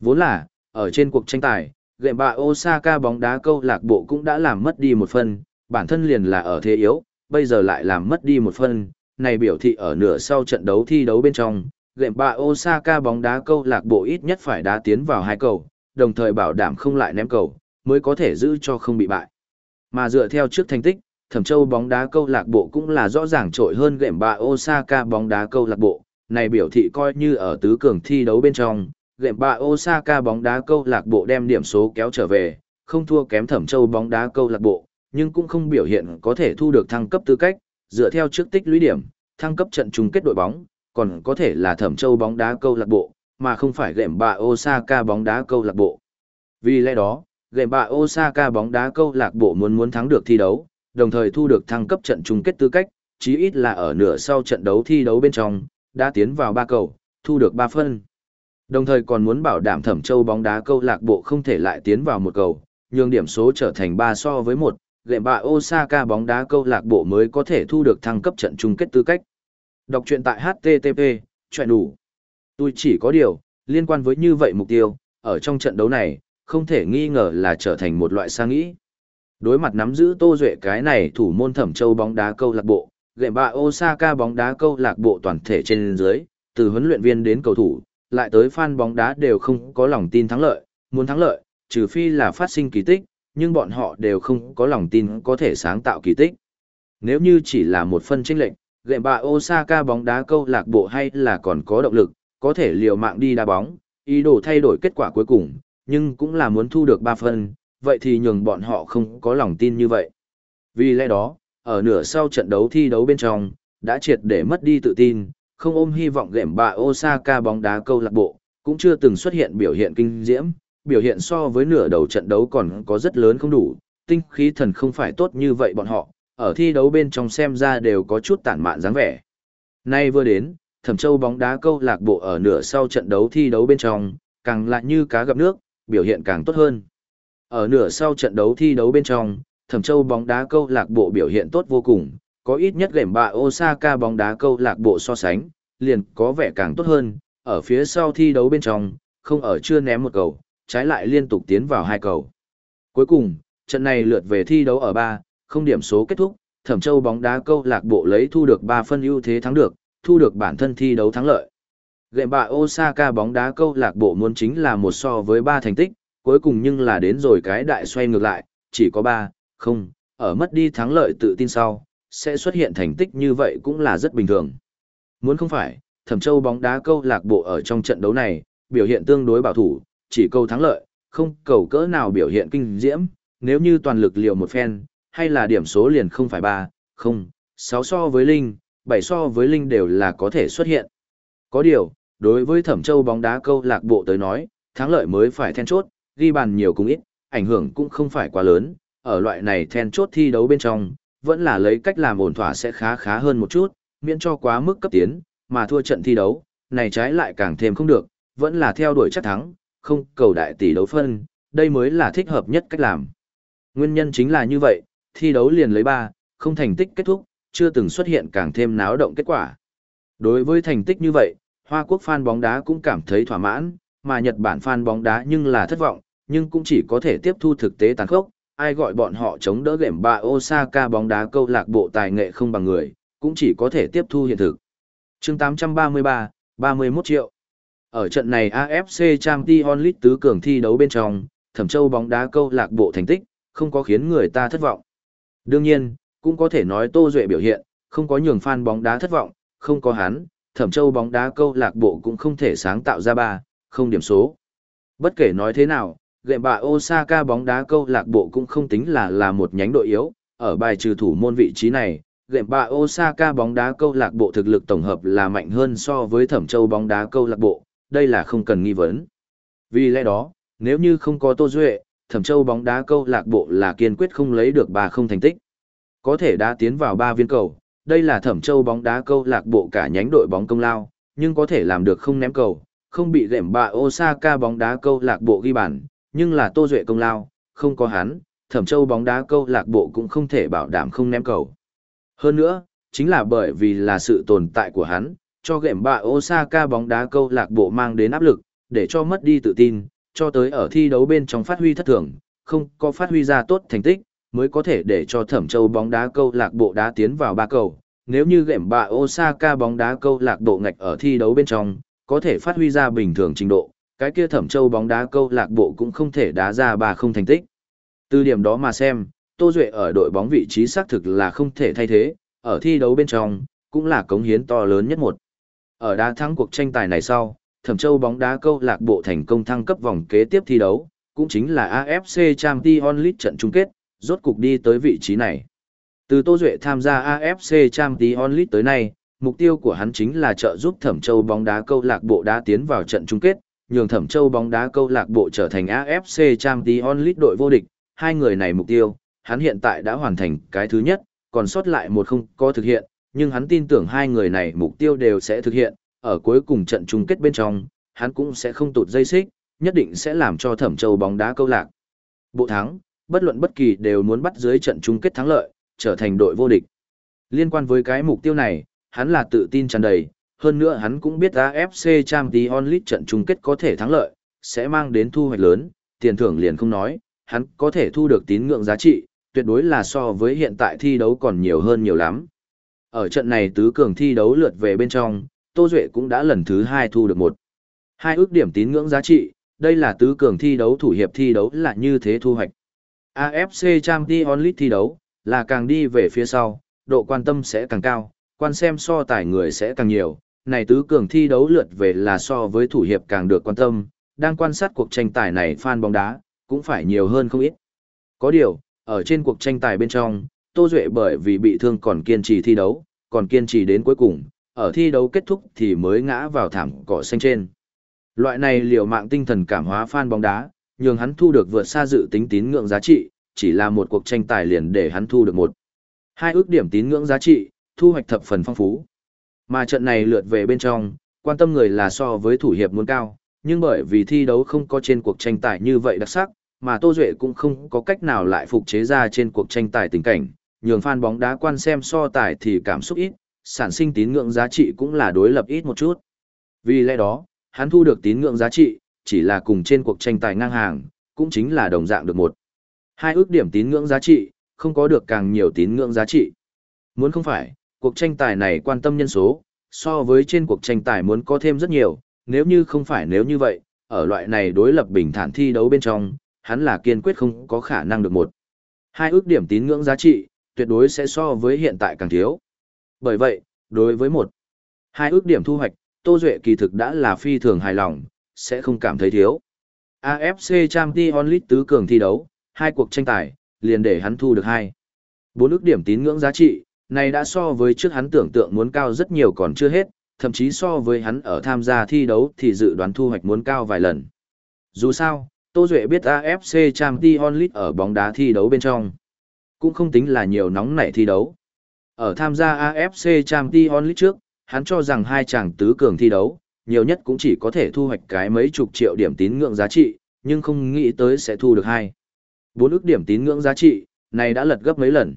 A: Vốn là, ở trên cuộc tranh tài, Gệm bạ Osaka bóng đá câu lạc bộ cũng đã làm mất đi một phần, bản thân liền là ở thế yếu, bây giờ lại làm mất đi một phần, này biểu thị ở nửa sau trận đấu thi đấu bên trong, gệm bạ Osaka bóng đá câu lạc bộ ít nhất phải đá tiến vào hai cầu, đồng thời bảo đảm không lại ném cầu, mới có thể giữ cho không bị bại. Mà dựa theo trước thành tích, Thẩm Châu bóng đá câu lạc bộ cũng là rõ ràng trội hơn gệm bạ Osaka bóng đá câu lạc bộ, này biểu thị coi như ở tứ cường thi đấu bên trong, gệm bạ Osaka bóng đá câu lạc bộ đem điểm số kéo trở về, không thua kém Thẩm Châu bóng đá câu lạc bộ, nhưng cũng không biểu hiện có thể thu được thăng cấp tư cách, dựa theo trước tích lũy điểm, thăng cấp trận chung kết đội bóng, còn có thể là Thẩm Châu bóng đá câu lạc bộ, mà không phải gệm bạ Osaka bóng đá câu lạc bộ. Vì lẽ đó, gệm bạ Osaka bóng đá câu lạc bộ muốn muốn thắng được thi đấu, đồng thời thu được thăng cấp trận chung kết tư cách, chí ít là ở nửa sau trận đấu thi đấu bên trong, đã tiến vào ba cầu, thu được ba phân. Đồng thời còn muốn bảo đảm Thẩm Châu bóng đá câu lạc bộ không thể lại tiến vào một cầu, nhường điểm số trở thành 3 so với 1, gệm bạ Osaka bóng đá câu lạc bộ mới có thể thu được thăng cấp trận chung kết tư cách. Đọc truyện tại HTTP, chuyện đủ. Tôi chỉ có điều, liên quan với như vậy mục tiêu, ở trong trận đấu này, không thể nghi ngờ là trở thành một loại sang nghĩ. Đối mặt nắm giữ Tô Duệ cái này thủ môn Thẩm Châu bóng đá câu lạc bộ, gệm bạ Osaka bóng đá câu lạc bộ toàn thể trên dưới, từ huấn luyện viên đến cầu thủ, lại tới fan bóng đá đều không có lòng tin thắng lợi, muốn thắng lợi, trừ phi là phát sinh kỳ tích, nhưng bọn họ đều không có lòng tin có thể sáng tạo kỳ tích. Nếu như chỉ là một phân chênh lệnh, gệm bạ Osaka bóng đá câu lạc bộ hay là còn có động lực, có thể liều mạng đi đá bóng, ý đồ thay đổi kết quả cuối cùng, nhưng cũng là muốn thu được 3 phân, vậy thì nhường bọn họ không có lòng tin như vậy. Vì lẽ đó, ở nửa sau trận đấu thi đấu bên trong, đã triệt để mất đi tự tin, không ôm hy vọng gệm bạ Osaka bóng đá câu lạc bộ, cũng chưa từng xuất hiện biểu hiện kinh diễm, biểu hiện so với nửa đầu trận đấu còn có rất lớn không đủ, tinh khí thần không phải tốt như vậy bọn họ, ở thi đấu bên trong xem ra đều có chút tản mạn dáng vẻ. Nay vừa đến, Thẩm Châu bóng đá câu lạc bộ ở nửa sau trận đấu thi đấu bên trong, càng lại như cá gặp nước, biểu hiện càng tốt hơn. Ở nửa sau trận đấu thi đấu bên trong, Thẩm Châu bóng đá câu lạc bộ biểu hiện tốt vô cùng, có ít nhất gệm bạ Osaka bóng đá câu lạc bộ so sánh, liền có vẻ càng tốt hơn, ở phía sau thi đấu bên trong, không ở chưa ném một cầu, trái lại liên tục tiến vào hai cầu. Cuối cùng, trận này lượt về thi đấu ở ba, không điểm số kết thúc, Thẩm Châu bóng đá câu lạc bộ lấy thu được 3 phân ưu thế thắng được, thu được bản thân thi đấu thắng lợi. Gệm bạ Osaka bóng đá câu lạc bộ muốn chính là một so với 3 thành tích, cuối cùng nhưng là đến rồi cái đại xoay ngược lại, chỉ có 3, không, ở mất đi thắng lợi tự tin sau, sẽ xuất hiện thành tích như vậy cũng là rất bình thường. Muốn không phải, Thẩm Châu bóng đá câu lạc bộ ở trong trận đấu này, biểu hiện tương đối bảo thủ, chỉ câu thắng lợi, không cầu cỡ nào biểu hiện kinh diễm, nếu như toàn lực liều một phen, hay là điểm số liền không phải 3, không, 6 so với Linh, 7 so với Linh đều là có thể xuất hiện. Có điều, đối với Thẩm Châu bóng đá câu lạc bộ tới nói, thắng lợi mới phải then chốt, ghi bàn nhiều cũng ít, ảnh hưởng cũng không phải quá lớn, ở loại này then chốt thi đấu bên trong, vẫn là lấy cách làm ổn thỏa sẽ khá khá hơn một chút, miễn cho quá mức cấp tiến, mà thua trận thi đấu, này trái lại càng thêm không được, vẫn là theo đuổi chắc thắng, không cầu đại tỷ đấu phân, đây mới là thích hợp nhất cách làm. Nguyên nhân chính là như vậy, thi đấu liền lấy 3, không thành tích kết thúc, chưa từng xuất hiện càng thêm náo động kết quả. Đối với thành tích như vậy, Hoa Quốc fan bóng đá cũng cảm thấy thỏa mãn, mà Nhật Bản fan bóng đá nhưng là thất vọng, nhưng cũng chỉ có thể tiếp thu thực tế tàn khốc, ai gọi bọn họ chống đỡ gệm bà Osaka bóng đá câu lạc bộ tài nghệ không bằng người, cũng chỉ có thể tiếp thu hiện thực. chương 833, 31 triệu. Ở trận này AFC Champions League tứ cường thi đấu bên trong, Thẩm Châu bóng đá câu lạc bộ thành tích, không có khiến người ta thất vọng. Đương nhiên, cũng có thể nói Tô Duệ biểu hiện, không có nhường fan bóng đá thất vọng, không có hắn, Thẩm Châu bóng đá câu lạc bộ cũng không thể sáng tạo ra ba, không điểm số. Bất kể nói thế nào, gệm bạ Osaka bóng đá câu lạc bộ cũng không tính là là một nhánh đội yếu, ở bài trừ thủ môn vị trí này, gệm bạ Osaka bóng đá câu lạc bộ thực lực tổng hợp là mạnh hơn so với Thẩm Châu bóng đá câu lạc bộ, đây là không cần nghi vấn. Vì lẽ đó, nếu như không có Tô Duệ, Thẩm Châu bóng đá câu lạc bộ là kiên quyết không lấy được ba không thành tích. Có thể đã tiến vào ba viên cầu, đây là Thẩm Châu bóng đá câu lạc bộ cả nhánh đội bóng công lao, nhưng có thể làm được không ném cầu, không bị gệm bạ Osaka bóng đá câu lạc bộ ghi bàn, nhưng là Tô Duệ công lao, không có hắn, Thẩm Châu bóng đá câu lạc bộ cũng không thể bảo đảm không ném cầu. Hơn nữa, chính là bởi vì là sự tồn tại của hắn, cho gệm bạ Osaka bóng đá câu lạc bộ mang đến áp lực, để cho mất đi tự tin, cho tới ở thi đấu bên trong phát huy thất thường, không có phát huy ra tốt thành tích, mới có thể để cho Thẩm Châu bóng đá câu lạc bộ đá tiến vào ba cầu. Nếu như gệm bạ Osaka bóng đá câu lạc bộ ngạch ở thi đấu bên trong, có thể phát huy ra bình thường trình độ, cái kia Thẩm Châu bóng đá câu lạc bộ cũng không thể đá ra ba không thành tích. Từ điểm đó mà xem, Tô Duệ ở đội bóng vị trí xác thực là không thể thay thế, ở thi đấu bên trong, cũng là cống hiến to lớn nhất một. Ở đá thắng cuộc tranh tài này sau, Thẩm Châu bóng đá câu lạc bộ thành công thăng cấp vòng kế tiếp thi đấu, cũng chính là AFC Champions League trận chung kết, rốt cục đi tới vị trí này. Từ Tô Duệ tham gia AFC Champions League tới nay, mục tiêu của hắn chính là trợ giúp Thẩm Châu bóng đá câu lạc bộ đá tiến vào trận chung kết, nhường Thẩm Châu bóng đá câu lạc bộ trở thành AFC Champions League đội vô địch. Hai người này mục tiêu, hắn hiện tại đã hoàn thành cái thứ nhất, còn sót lại một không có thực hiện, nhưng hắn tin tưởng hai người này mục tiêu đều sẽ thực hiện, ở cuối cùng trận chung kết bên trong, hắn cũng sẽ không tụt dây xích, nhất định sẽ làm cho Thẩm Châu bóng đá câu lạc. Bộ thắng, bất luận bất kỳ đều muốn bắt dưới trận chung kết thắng lợi, trở thành đội vô địch. Liên quan với cái mục tiêu này, hắn là tự tin tràn đầy, hơn nữa hắn cũng biết AFC Champions League trận chung kết có thể thắng lợi, sẽ mang đến thu hoạch lớn, tiền thưởng liền không nói, hắn có thể thu được tín ngưỡng giá trị, tuyệt đối là so với hiện tại thi đấu còn nhiều hơn nhiều lắm. Ở trận này tứ cường thi đấu lượt về bên trong, Tô Duệ cũng đã lần thứ hai thu được một. Hai ước điểm tín ngưỡng giá trị, đây là tứ cường thi đấu thủ hiệp thi đấu là như thế thu hoạch. AFC Champions League thi đấu, là càng đi về phía sau, độ quan tâm sẽ càng cao, quan xem so tài người sẽ càng nhiều. Này tứ cường thi đấu lượt về là so với thủ hiệp càng được quan tâm, đang quan sát cuộc tranh tài này fan bóng đá, cũng phải nhiều hơn không ít. Có điều, ở trên cuộc tranh tài bên trong, Tô Duệ bởi vì bị thương còn kiên trì thi đấu, còn kiên trì đến cuối cùng, ở thi đấu kết thúc thì mới ngã vào thảm cỏ xanh trên. Loại này liều mạng tinh thần cảm hóa fan bóng đá, nhường hắn thu được vượt xa dự tính tín ngưỡng giá trị, chỉ là một cuộc tranh tài liền để hắn thu được một. Hai ước điểm tín ngưỡng giá trị, thu hoạch thập phần phong phú. Mà trận này lượt về bên trong, quan tâm người là so với thủ hiệp muốn cao, nhưng bởi vì thi đấu không có trên cuộc tranh tài như vậy đặc sắc, mà Tô Duệ cũng không có cách nào lại phục chế ra trên cuộc tranh tài tình cảnh, nhường fan bóng đá quan xem so tài thì cảm xúc ít, sản sinh tín ngưỡng giá trị cũng là đối lập ít một chút. Vì lẽ đó, hắn thu được tín ngưỡng giá trị, chỉ là cùng trên cuộc tranh tài ngang hàng, cũng chính là đồng dạng được một. Hai ước điểm tín ngưỡng giá trị, không có được càng nhiều tín ngưỡng giá trị. Muốn không phải, cuộc tranh tài này quan tâm nhân số, so với trên cuộc tranh tài muốn có thêm rất nhiều, nếu như không phải nếu như vậy, ở loại này đối lập bình thản thi đấu bên trong, hắn là kiên quyết không có khả năng được một. Hai ước điểm tín ngưỡng giá trị, tuyệt đối sẽ so với hiện tại càng thiếu. Bởi vậy, đối với một, hai ước điểm thu hoạch, Tô Duệ kỳ thực đã là phi thường hài lòng, sẽ không cảm thấy thiếu. AFC Champions League tứ cường thi đấu, hai cuộc tranh tài, liền để hắn thu được hai. Bốn ước điểm tín ngưỡng giá trị, này đã so với trước hắn tưởng tượng muốn cao rất nhiều còn chưa hết, thậm chí so với hắn ở tham gia thi đấu thì dự đoán thu hoạch muốn cao vài lần. Dù sao, Tô Duệ biết AFC Champions League ở bóng đá thi đấu bên trong. Cũng không tính là nhiều nóng nảy thi đấu. Ở tham gia AFC Champions League trước, hắn cho rằng hai chàng tứ cường thi đấu, nhiều nhất cũng chỉ có thể thu hoạch cái mấy chục triệu điểm tín ngưỡng giá trị, nhưng không nghĩ tới sẽ thu được hai. Bốn ước điểm tín ngưỡng giá trị, này đã lật gấp mấy lần.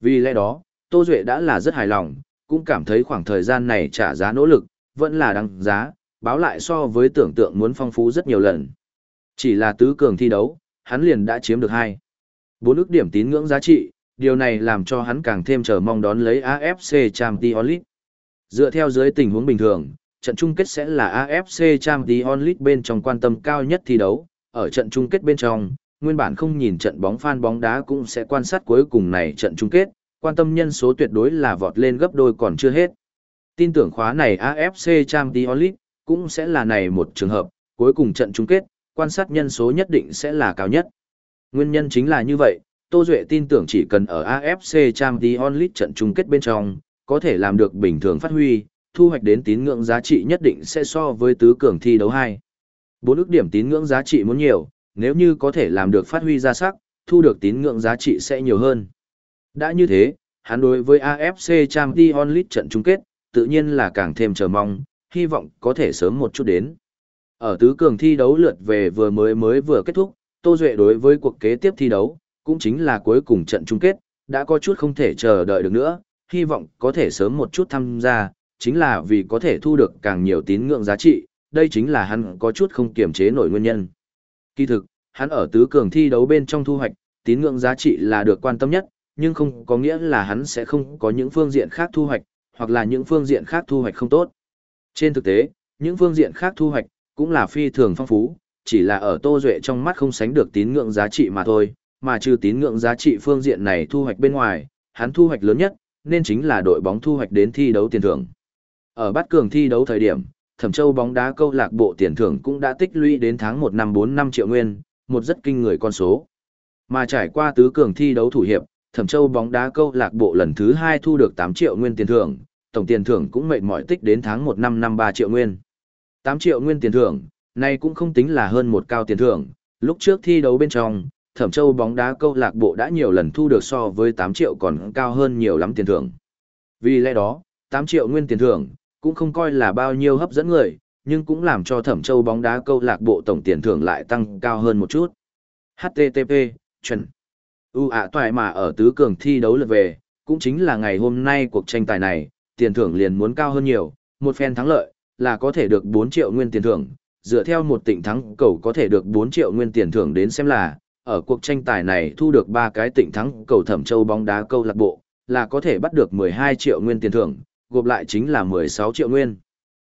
A: Vì lẽ đó, Tô Duệ đã là rất hài lòng, cũng cảm thấy khoảng thời gian này trả giá nỗ lực, vẫn là đáng giá, báo lại so với tưởng tượng muốn phong phú rất nhiều lần. Chỉ là tứ cường thi đấu, hắn liền đã chiếm được hai. Bốn ước điểm tín ngưỡng giá trị, điều này làm cho hắn càng thêm chờ mong đón lấy AFC Champions League. Dựa theo dưới tình huống bình thường, trận chung kết sẽ là AFC Champions League bên trong quan tâm cao nhất thi đấu, ở trận chung kết bên trong, nguyên bản không nhìn trận bóng fan bóng đá cũng sẽ quan sát cuối cùng này trận chung kết, quan tâm nhân số tuyệt đối là vọt lên gấp đôi còn chưa hết. Tin tưởng khóa này AFC Champions League cũng sẽ là này một trường hợp, cuối cùng trận chung kết, quan sát nhân số nhất định sẽ là cao nhất. Nguyên nhân chính là như vậy, Tô Duệ tin tưởng chỉ cần ở AFC Champions League trận chung kết bên trong, có thể làm được bình thường phát huy, thu hoạch đến tín ngưỡng giá trị nhất định sẽ so với tứ cường thi đấu 2. Bốn ước điểm tín ngưỡng giá trị muốn nhiều, nếu như có thể làm được phát huy ra sắc, thu được tín ngưỡng giá trị sẽ nhiều hơn. Đã như thế, hắn đối với AFC Champions League trận chung kết, tự nhiên là càng thêm chờ mong, hy vọng có thể sớm một chút đến. Ở tứ cường thi đấu lượt về vừa mới mới vừa kết thúc, Tô Duệ đối với cuộc kế tiếp thi đấu, cũng chính là cuối cùng trận chung kết, đã có chút không thể chờ đợi được nữa, hy vọng có thể sớm một chút tham gia, chính là vì có thể thu được càng nhiều tín ngưỡng giá trị, đây chính là hắn có chút không kiềm chế nổi nguyên nhân. Kỳ thực, hắn ở tứ cường thi đấu bên trong thu hoạch, tín ngưỡng giá trị là được quan tâm nhất, nhưng không có nghĩa là hắn sẽ không có những phương diện khác thu hoạch, hoặc là những phương diện khác thu hoạch không tốt. Trên thực tế, những phương diện khác thu hoạch cũng là phi thường phong phú, chỉ là ở Tô Duệ trong mắt không sánh được tín ngưỡng giá trị mà thôi, mà trừ tín ngưỡng giá trị phương diện này thu hoạch bên ngoài, hắn thu hoạch lớn nhất, nên chính là đội bóng thu hoạch đến thi đấu tiền thưởng. Ở bát cường thi đấu thời điểm, Thẩm Châu bóng đá câu lạc bộ tiền thưởng cũng đã tích lũy đến tháng 1 năm 4 năm triệu nguyên, một rất kinh người con số. Mà trải qua tứ cường thi đấu thủ hiệp, Thẩm Châu bóng đá câu lạc bộ lần thứ 2 thu được 8 triệu nguyên tiền thưởng, tổng tiền thưởng cũng mệt mỏi tích đến tháng 1 năm 53 triệu nguyên. 8 triệu nguyên tiền thưởng, này cũng không tính là hơn một cao tiền thưởng, lúc trước thi đấu bên trong, Thẩm Châu bóng đá câu lạc bộ đã nhiều lần thu được so với 8 triệu còn cao hơn nhiều lắm tiền thưởng. Vì lẽ đó, 8 triệu nguyên tiền thưởng, cũng không coi là bao nhiêu hấp dẫn người, nhưng cũng làm cho Thẩm Châu bóng đá câu lạc bộ tổng tiền thưởng lại tăng cao hơn một chút. HTTP, chuẩn. U ạ toại mà ở tứ cường thi đấu lượt về, cũng chính là ngày hôm nay cuộc tranh tài này, tiền thưởng liền muốn cao hơn nhiều, một phen thắng lợi, là có thể được 4 triệu nguyên tiền thưởng, dựa theo một tỉnh thắng cầu có thể được 4 triệu nguyên tiền thưởng đến xem là, ở cuộc tranh tài này thu được 3 cái tỉnh thắng cầu thẩm châu bóng đá câu lạc bộ, là có thể bắt được 12 triệu nguyên tiền thưởng, gộp lại chính là 16 triệu nguyên.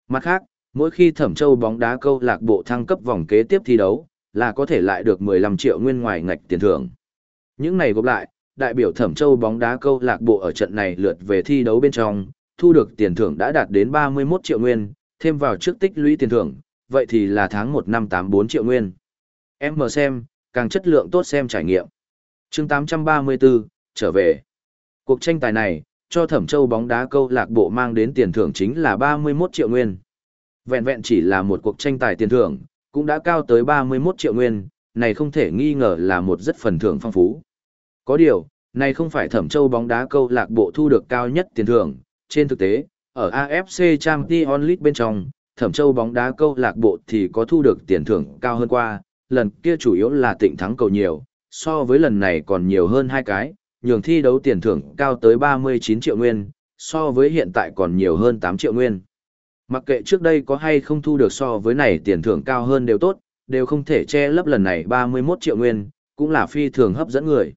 A: Mặt khác, mỗi khi thẩm châu bóng đá câu lạc bộ thăng cấp vòng kế tiếp thi đấu, là có thể lại được 15 triệu nguyên ngoài ngạch tiền thưởng. Những này gộp lại, đại biểu thẩm châu bóng đá câu lạc bộ ở trận này lượt về thi đấu bên trong, thu được tiền thưởng đã đạt đến 31 triệu nguyên, thêm vào trước tích lũy tiền thưởng, vậy thì là tháng 1 năm 84 triệu nguyên. Em mở xem, càng chất lượng tốt xem trải nghiệm. chương 834, trở về. Cuộc tranh tài này, cho Thẩm Châu bóng đá câu lạc bộ mang đến tiền thưởng chính là 31 triệu nguyên. Vẹn vẹn chỉ là một cuộc tranh tài tiền thưởng, cũng đã cao tới 31 triệu nguyên, này không thể nghi ngờ là một rất phần thưởng phong phú. Có điều, này không phải Thẩm Châu bóng đá câu lạc bộ thu được cao nhất tiền thưởng, trên thực tế, ở AFC Champions League bên trong, Thẩm Châu bóng đá câu lạc bộ thì có thu được tiền thưởng cao hơn qua, lần kia chủ yếu là tịnh thắng cầu nhiều, so với lần này còn nhiều hơn hai cái, nhường thi đấu tiền thưởng cao tới 39 triệu nguyên, so với hiện tại còn nhiều hơn 8 triệu nguyên. Mặc kệ trước đây có hay không thu được so với này tiền thưởng cao hơn đều tốt, đều không thể che lấp lần này 31 triệu nguyên, cũng là phi thường hấp dẫn người.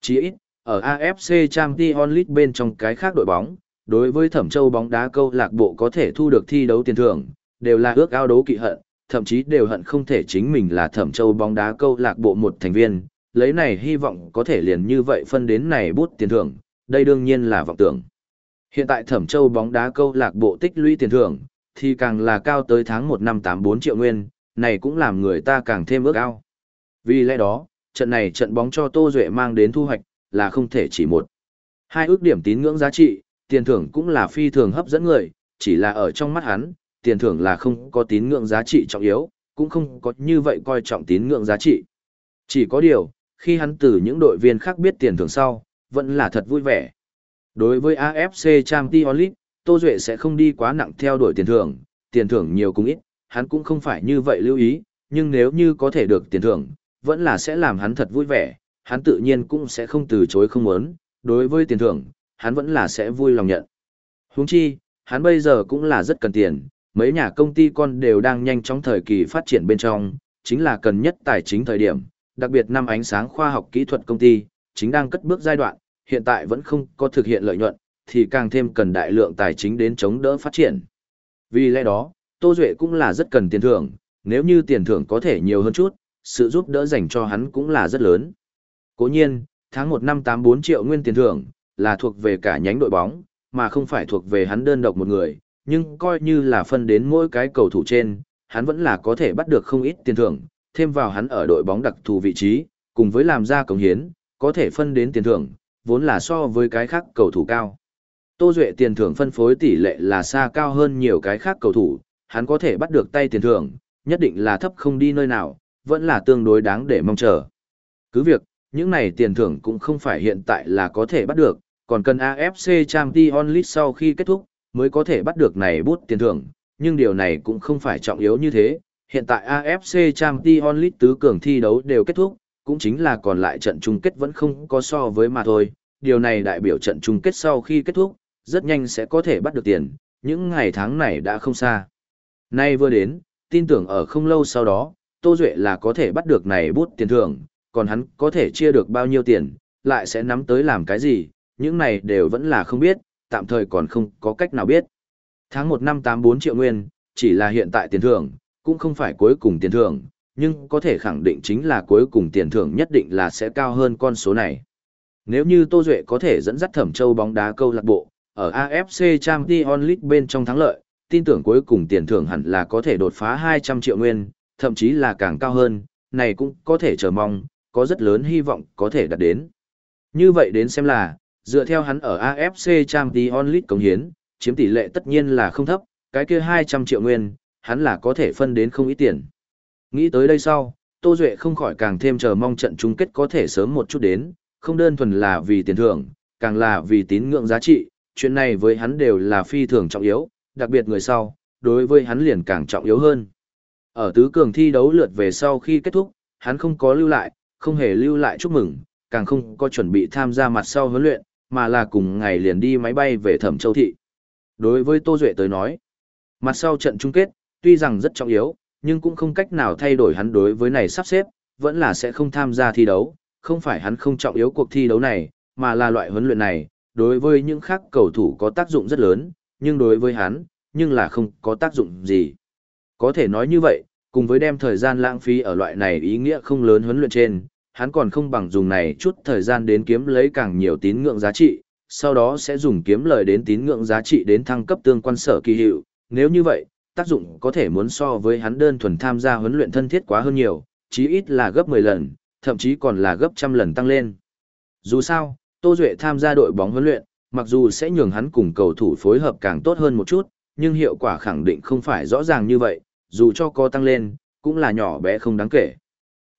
A: Chỉ ít, ở AFC Champions League bên trong cái khác đội bóng, đối với Thẩm Châu bóng đá câu lạc bộ có thể thu được thi đấu tiền thưởng, đều là ước ao đấu kỵ hận, thậm chí đều hận không thể chính mình là Thẩm Châu bóng đá câu lạc bộ một thành viên, lấy này hy vọng có thể liền như vậy phân đến này bút tiền thưởng, đây đương nhiên là vọng tưởng. Hiện tại Thẩm Châu bóng đá câu lạc bộ tích lũy tiền thưởng, thì càng là cao tới tháng 1 năm 84 triệu nguyên, này cũng làm người ta càng thêm ước ao. Vì lẽ đó, trận này trận bóng cho Tô Duệ mang đến thu hoạch, là không thể chỉ một. Hai ước điểm tín ngưỡng giá trị, tiền thưởng cũng là phi thường hấp dẫn người, chỉ là ở trong mắt hắn, tiền thưởng là không có tín ngưỡng giá trị trọng yếu, cũng không có như vậy coi trọng tín ngưỡng giá trị. Chỉ có điều, khi hắn từ những đội viên khác biết tiền thưởng sau, vẫn là thật vui vẻ. Đối với AFC Champions League, Tô Duệ sẽ không đi quá nặng theo đuổi tiền thưởng, tiền thưởng nhiều cũng ít, hắn cũng không phải như vậy lưu ý, nhưng nếu như có thể được tiền thưởng, vẫn là sẽ làm hắn thật vui vẻ, hắn tự nhiên cũng sẽ không từ chối không muốn, đối với tiền thưởng, hắn vẫn là sẽ vui lòng nhận. Huống chi, hắn bây giờ cũng là rất cần tiền, mấy nhà công ty con đều đang nhanh chóng thời kỳ phát triển bên trong, chính là cần nhất tài chính thời điểm, đặc biệt năm ánh sáng khoa học kỹ thuật công ty, chính đang cất bước giai đoạn, hiện tại vẫn không có thực hiện lợi nhuận, thì càng thêm cần đại lượng tài chính đến chống đỡ phát triển. Vì lẽ đó, Tô Duệ cũng là rất cần tiền thưởng, nếu như tiền thưởng có thể nhiều hơn chút, sự giúp đỡ dành cho hắn cũng là rất lớn. Cố nhiên, tháng 1 năm 84 triệu nguyên tiền thưởng, là thuộc về cả nhánh đội bóng, mà không phải thuộc về hắn đơn độc một người, nhưng coi như là phân đến mỗi cái cầu thủ trên, hắn vẫn là có thể bắt được không ít tiền thưởng, thêm vào hắn ở đội bóng đặc thù vị trí, cùng với làm ra cống hiến, có thể phân đến tiền thưởng, vốn là so với cái khác cầu thủ cao. Tô Duệ tiền thưởng phân phối tỷ lệ là xa cao hơn nhiều cái khác cầu thủ, hắn có thể bắt được tay tiền thưởng, nhất định là thấp không đi nơi nào, vẫn là tương đối đáng để mong chờ. Cứ việc, những này tiền thưởng cũng không phải hiện tại là có thể bắt được, còn cần AFC Champions League sau khi kết thúc, mới có thể bắt được này bút tiền thưởng, nhưng điều này cũng không phải trọng yếu như thế. Hiện tại AFC Champions League tứ cường thi đấu đều kết thúc, cũng chính là còn lại trận chung kết vẫn không có so với mà thôi. Điều này đại biểu trận chung kết sau khi kết thúc, rất nhanh sẽ có thể bắt được tiền, những ngày tháng này đã không xa. Nay vừa đến, tin tưởng ở không lâu sau đó, Tô Duệ là có thể bắt được này bút tiền thưởng, còn hắn có thể chia được bao nhiêu tiền, lại sẽ nắm tới làm cái gì, những này đều vẫn là không biết, tạm thời còn không có cách nào biết. Tháng 1 năm 84 triệu nguyên, chỉ là hiện tại tiền thưởng, cũng không phải cuối cùng tiền thưởng, nhưng có thể khẳng định chính là cuối cùng tiền thưởng nhất định là sẽ cao hơn con số này. Nếu như Tô Duệ có thể dẫn dắt Thẩm Châu bóng đá câu lạc bộ, ở AFC Champions League bên trong thắng lợi, tin tưởng cuối cùng tiền thưởng hẳn là có thể đột phá 200 triệu nguyên, thậm chí là càng cao hơn, này cũng có thể chờ mong, có rất lớn hy vọng có thể đạt đến. Như vậy đến xem là, dựa theo hắn ở AFC Champions League cống hiến, chiếm tỷ lệ tất nhiên là không thấp, cái kia 200 triệu nguyên, hắn là có thể phân đến không ít tiền. Nghĩ tới đây sau, Tô Duệ không khỏi càng thêm chờ mong trận chung kết có thể sớm một chút đến, không đơn thuần là vì tiền thưởng, càng là vì tín ngưỡng giá trị, chuyện này với hắn đều là phi thường trọng yếu, đặc biệt người sau, đối với hắn liền càng trọng yếu hơn. Ở tứ cường thi đấu lượt về sau khi kết thúc, hắn không có lưu lại, không hề lưu lại chúc mừng, càng không có chuẩn bị tham gia mặt sau huấn luyện, mà là cùng ngày liền đi máy bay về Thẩm Châu Thị. Đối với Tô Duệ tới nói, mặt sau trận chung kết, tuy rằng rất trọng yếu, nhưng cũng không cách nào thay đổi hắn đối với này sắp xếp, vẫn là sẽ không tham gia thi đấu, không phải hắn không trọng yếu cuộc thi đấu này, mà là loại huấn luyện này, đối với những khác cầu thủ có tác dụng rất lớn, nhưng đối với hắn, nhưng là không có tác dụng gì. Có thể nói như vậy, cùng với đem thời gian lãng phí ở loại này ý nghĩa không lớn huấn luyện trên, hắn còn không bằng dùng này chút thời gian đến kiếm lấy càng nhiều tín ngưỡng giá trị, sau đó sẽ dùng kiếm lời đến tín ngưỡng giá trị đến thăng cấp tương quan sở kỳ hiệu. Nếu như vậy, tác dụng có thể muốn so với hắn đơn thuần tham gia huấn luyện thân thiết quá hơn nhiều, chí ít là gấp 10 lần, thậm chí còn là gấp trăm lần tăng lên. Dù sao, Tô Duệ tham gia đội bóng huấn luyện, mặc dù sẽ nhường hắn cùng cầu thủ phối hợp càng tốt hơn một chút, nhưng hiệu quả khẳng định không phải rõ ràng như vậy, dù cho có tăng lên, cũng là nhỏ bé không đáng kể.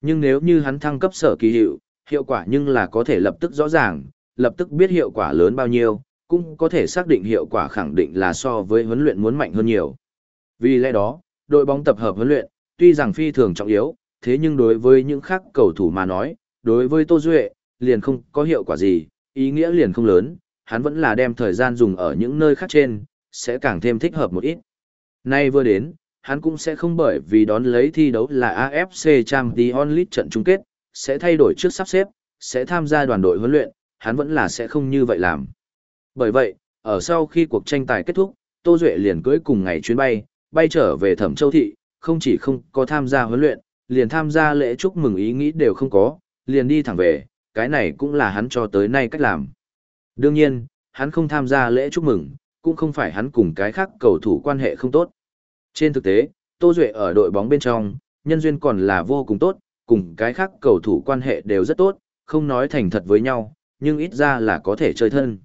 A: Nhưng nếu như hắn thăng cấp sở kỳ hiệu, hiệu quả nhưng là có thể lập tức rõ ràng, lập tức biết hiệu quả lớn bao nhiêu, cũng có thể xác định hiệu quả khẳng định là so với huấn luyện muốn mạnh hơn nhiều. Vì lẽ đó, đội bóng tập hợp huấn luyện, tuy rằng phi thường trọng yếu, thế nhưng đối với những khác cầu thủ mà nói, đối với Tô Duệ, liền không có hiệu quả gì, ý nghĩa liền không lớn, hắn vẫn là đem thời gian dùng ở những nơi khác trên, sẽ càng thêm thích hợp một ít. Nay vừa đến, hắn cũng sẽ không bởi vì đón lấy thi đấu là AFC Champions League trận chung kết, sẽ thay đổi trước sắp xếp, sẽ tham gia đoàn đội huấn luyện, hắn vẫn là sẽ không như vậy làm. Bởi vậy, ở sau khi cuộc tranh tài kết thúc, Tô Duệ liền cưới cùng ngày chuyến bay, bay trở về Thẩm Châu Thị, không chỉ không có tham gia huấn luyện, liền tham gia lễ chúc mừng ý nghĩ đều không có, liền đi thẳng về, cái này cũng là hắn cho tới nay cách làm. Đương nhiên, hắn không tham gia lễ chúc mừng, cũng không phải hắn cùng cái khác cầu thủ quan hệ không tốt. Trên thực tế, Tô Duệ ở đội bóng bên trong, nhân duyên còn là vô cùng tốt, cùng cái khác cầu thủ quan hệ đều rất tốt, không nói thành thật với nhau, nhưng ít ra là có thể chơi thân.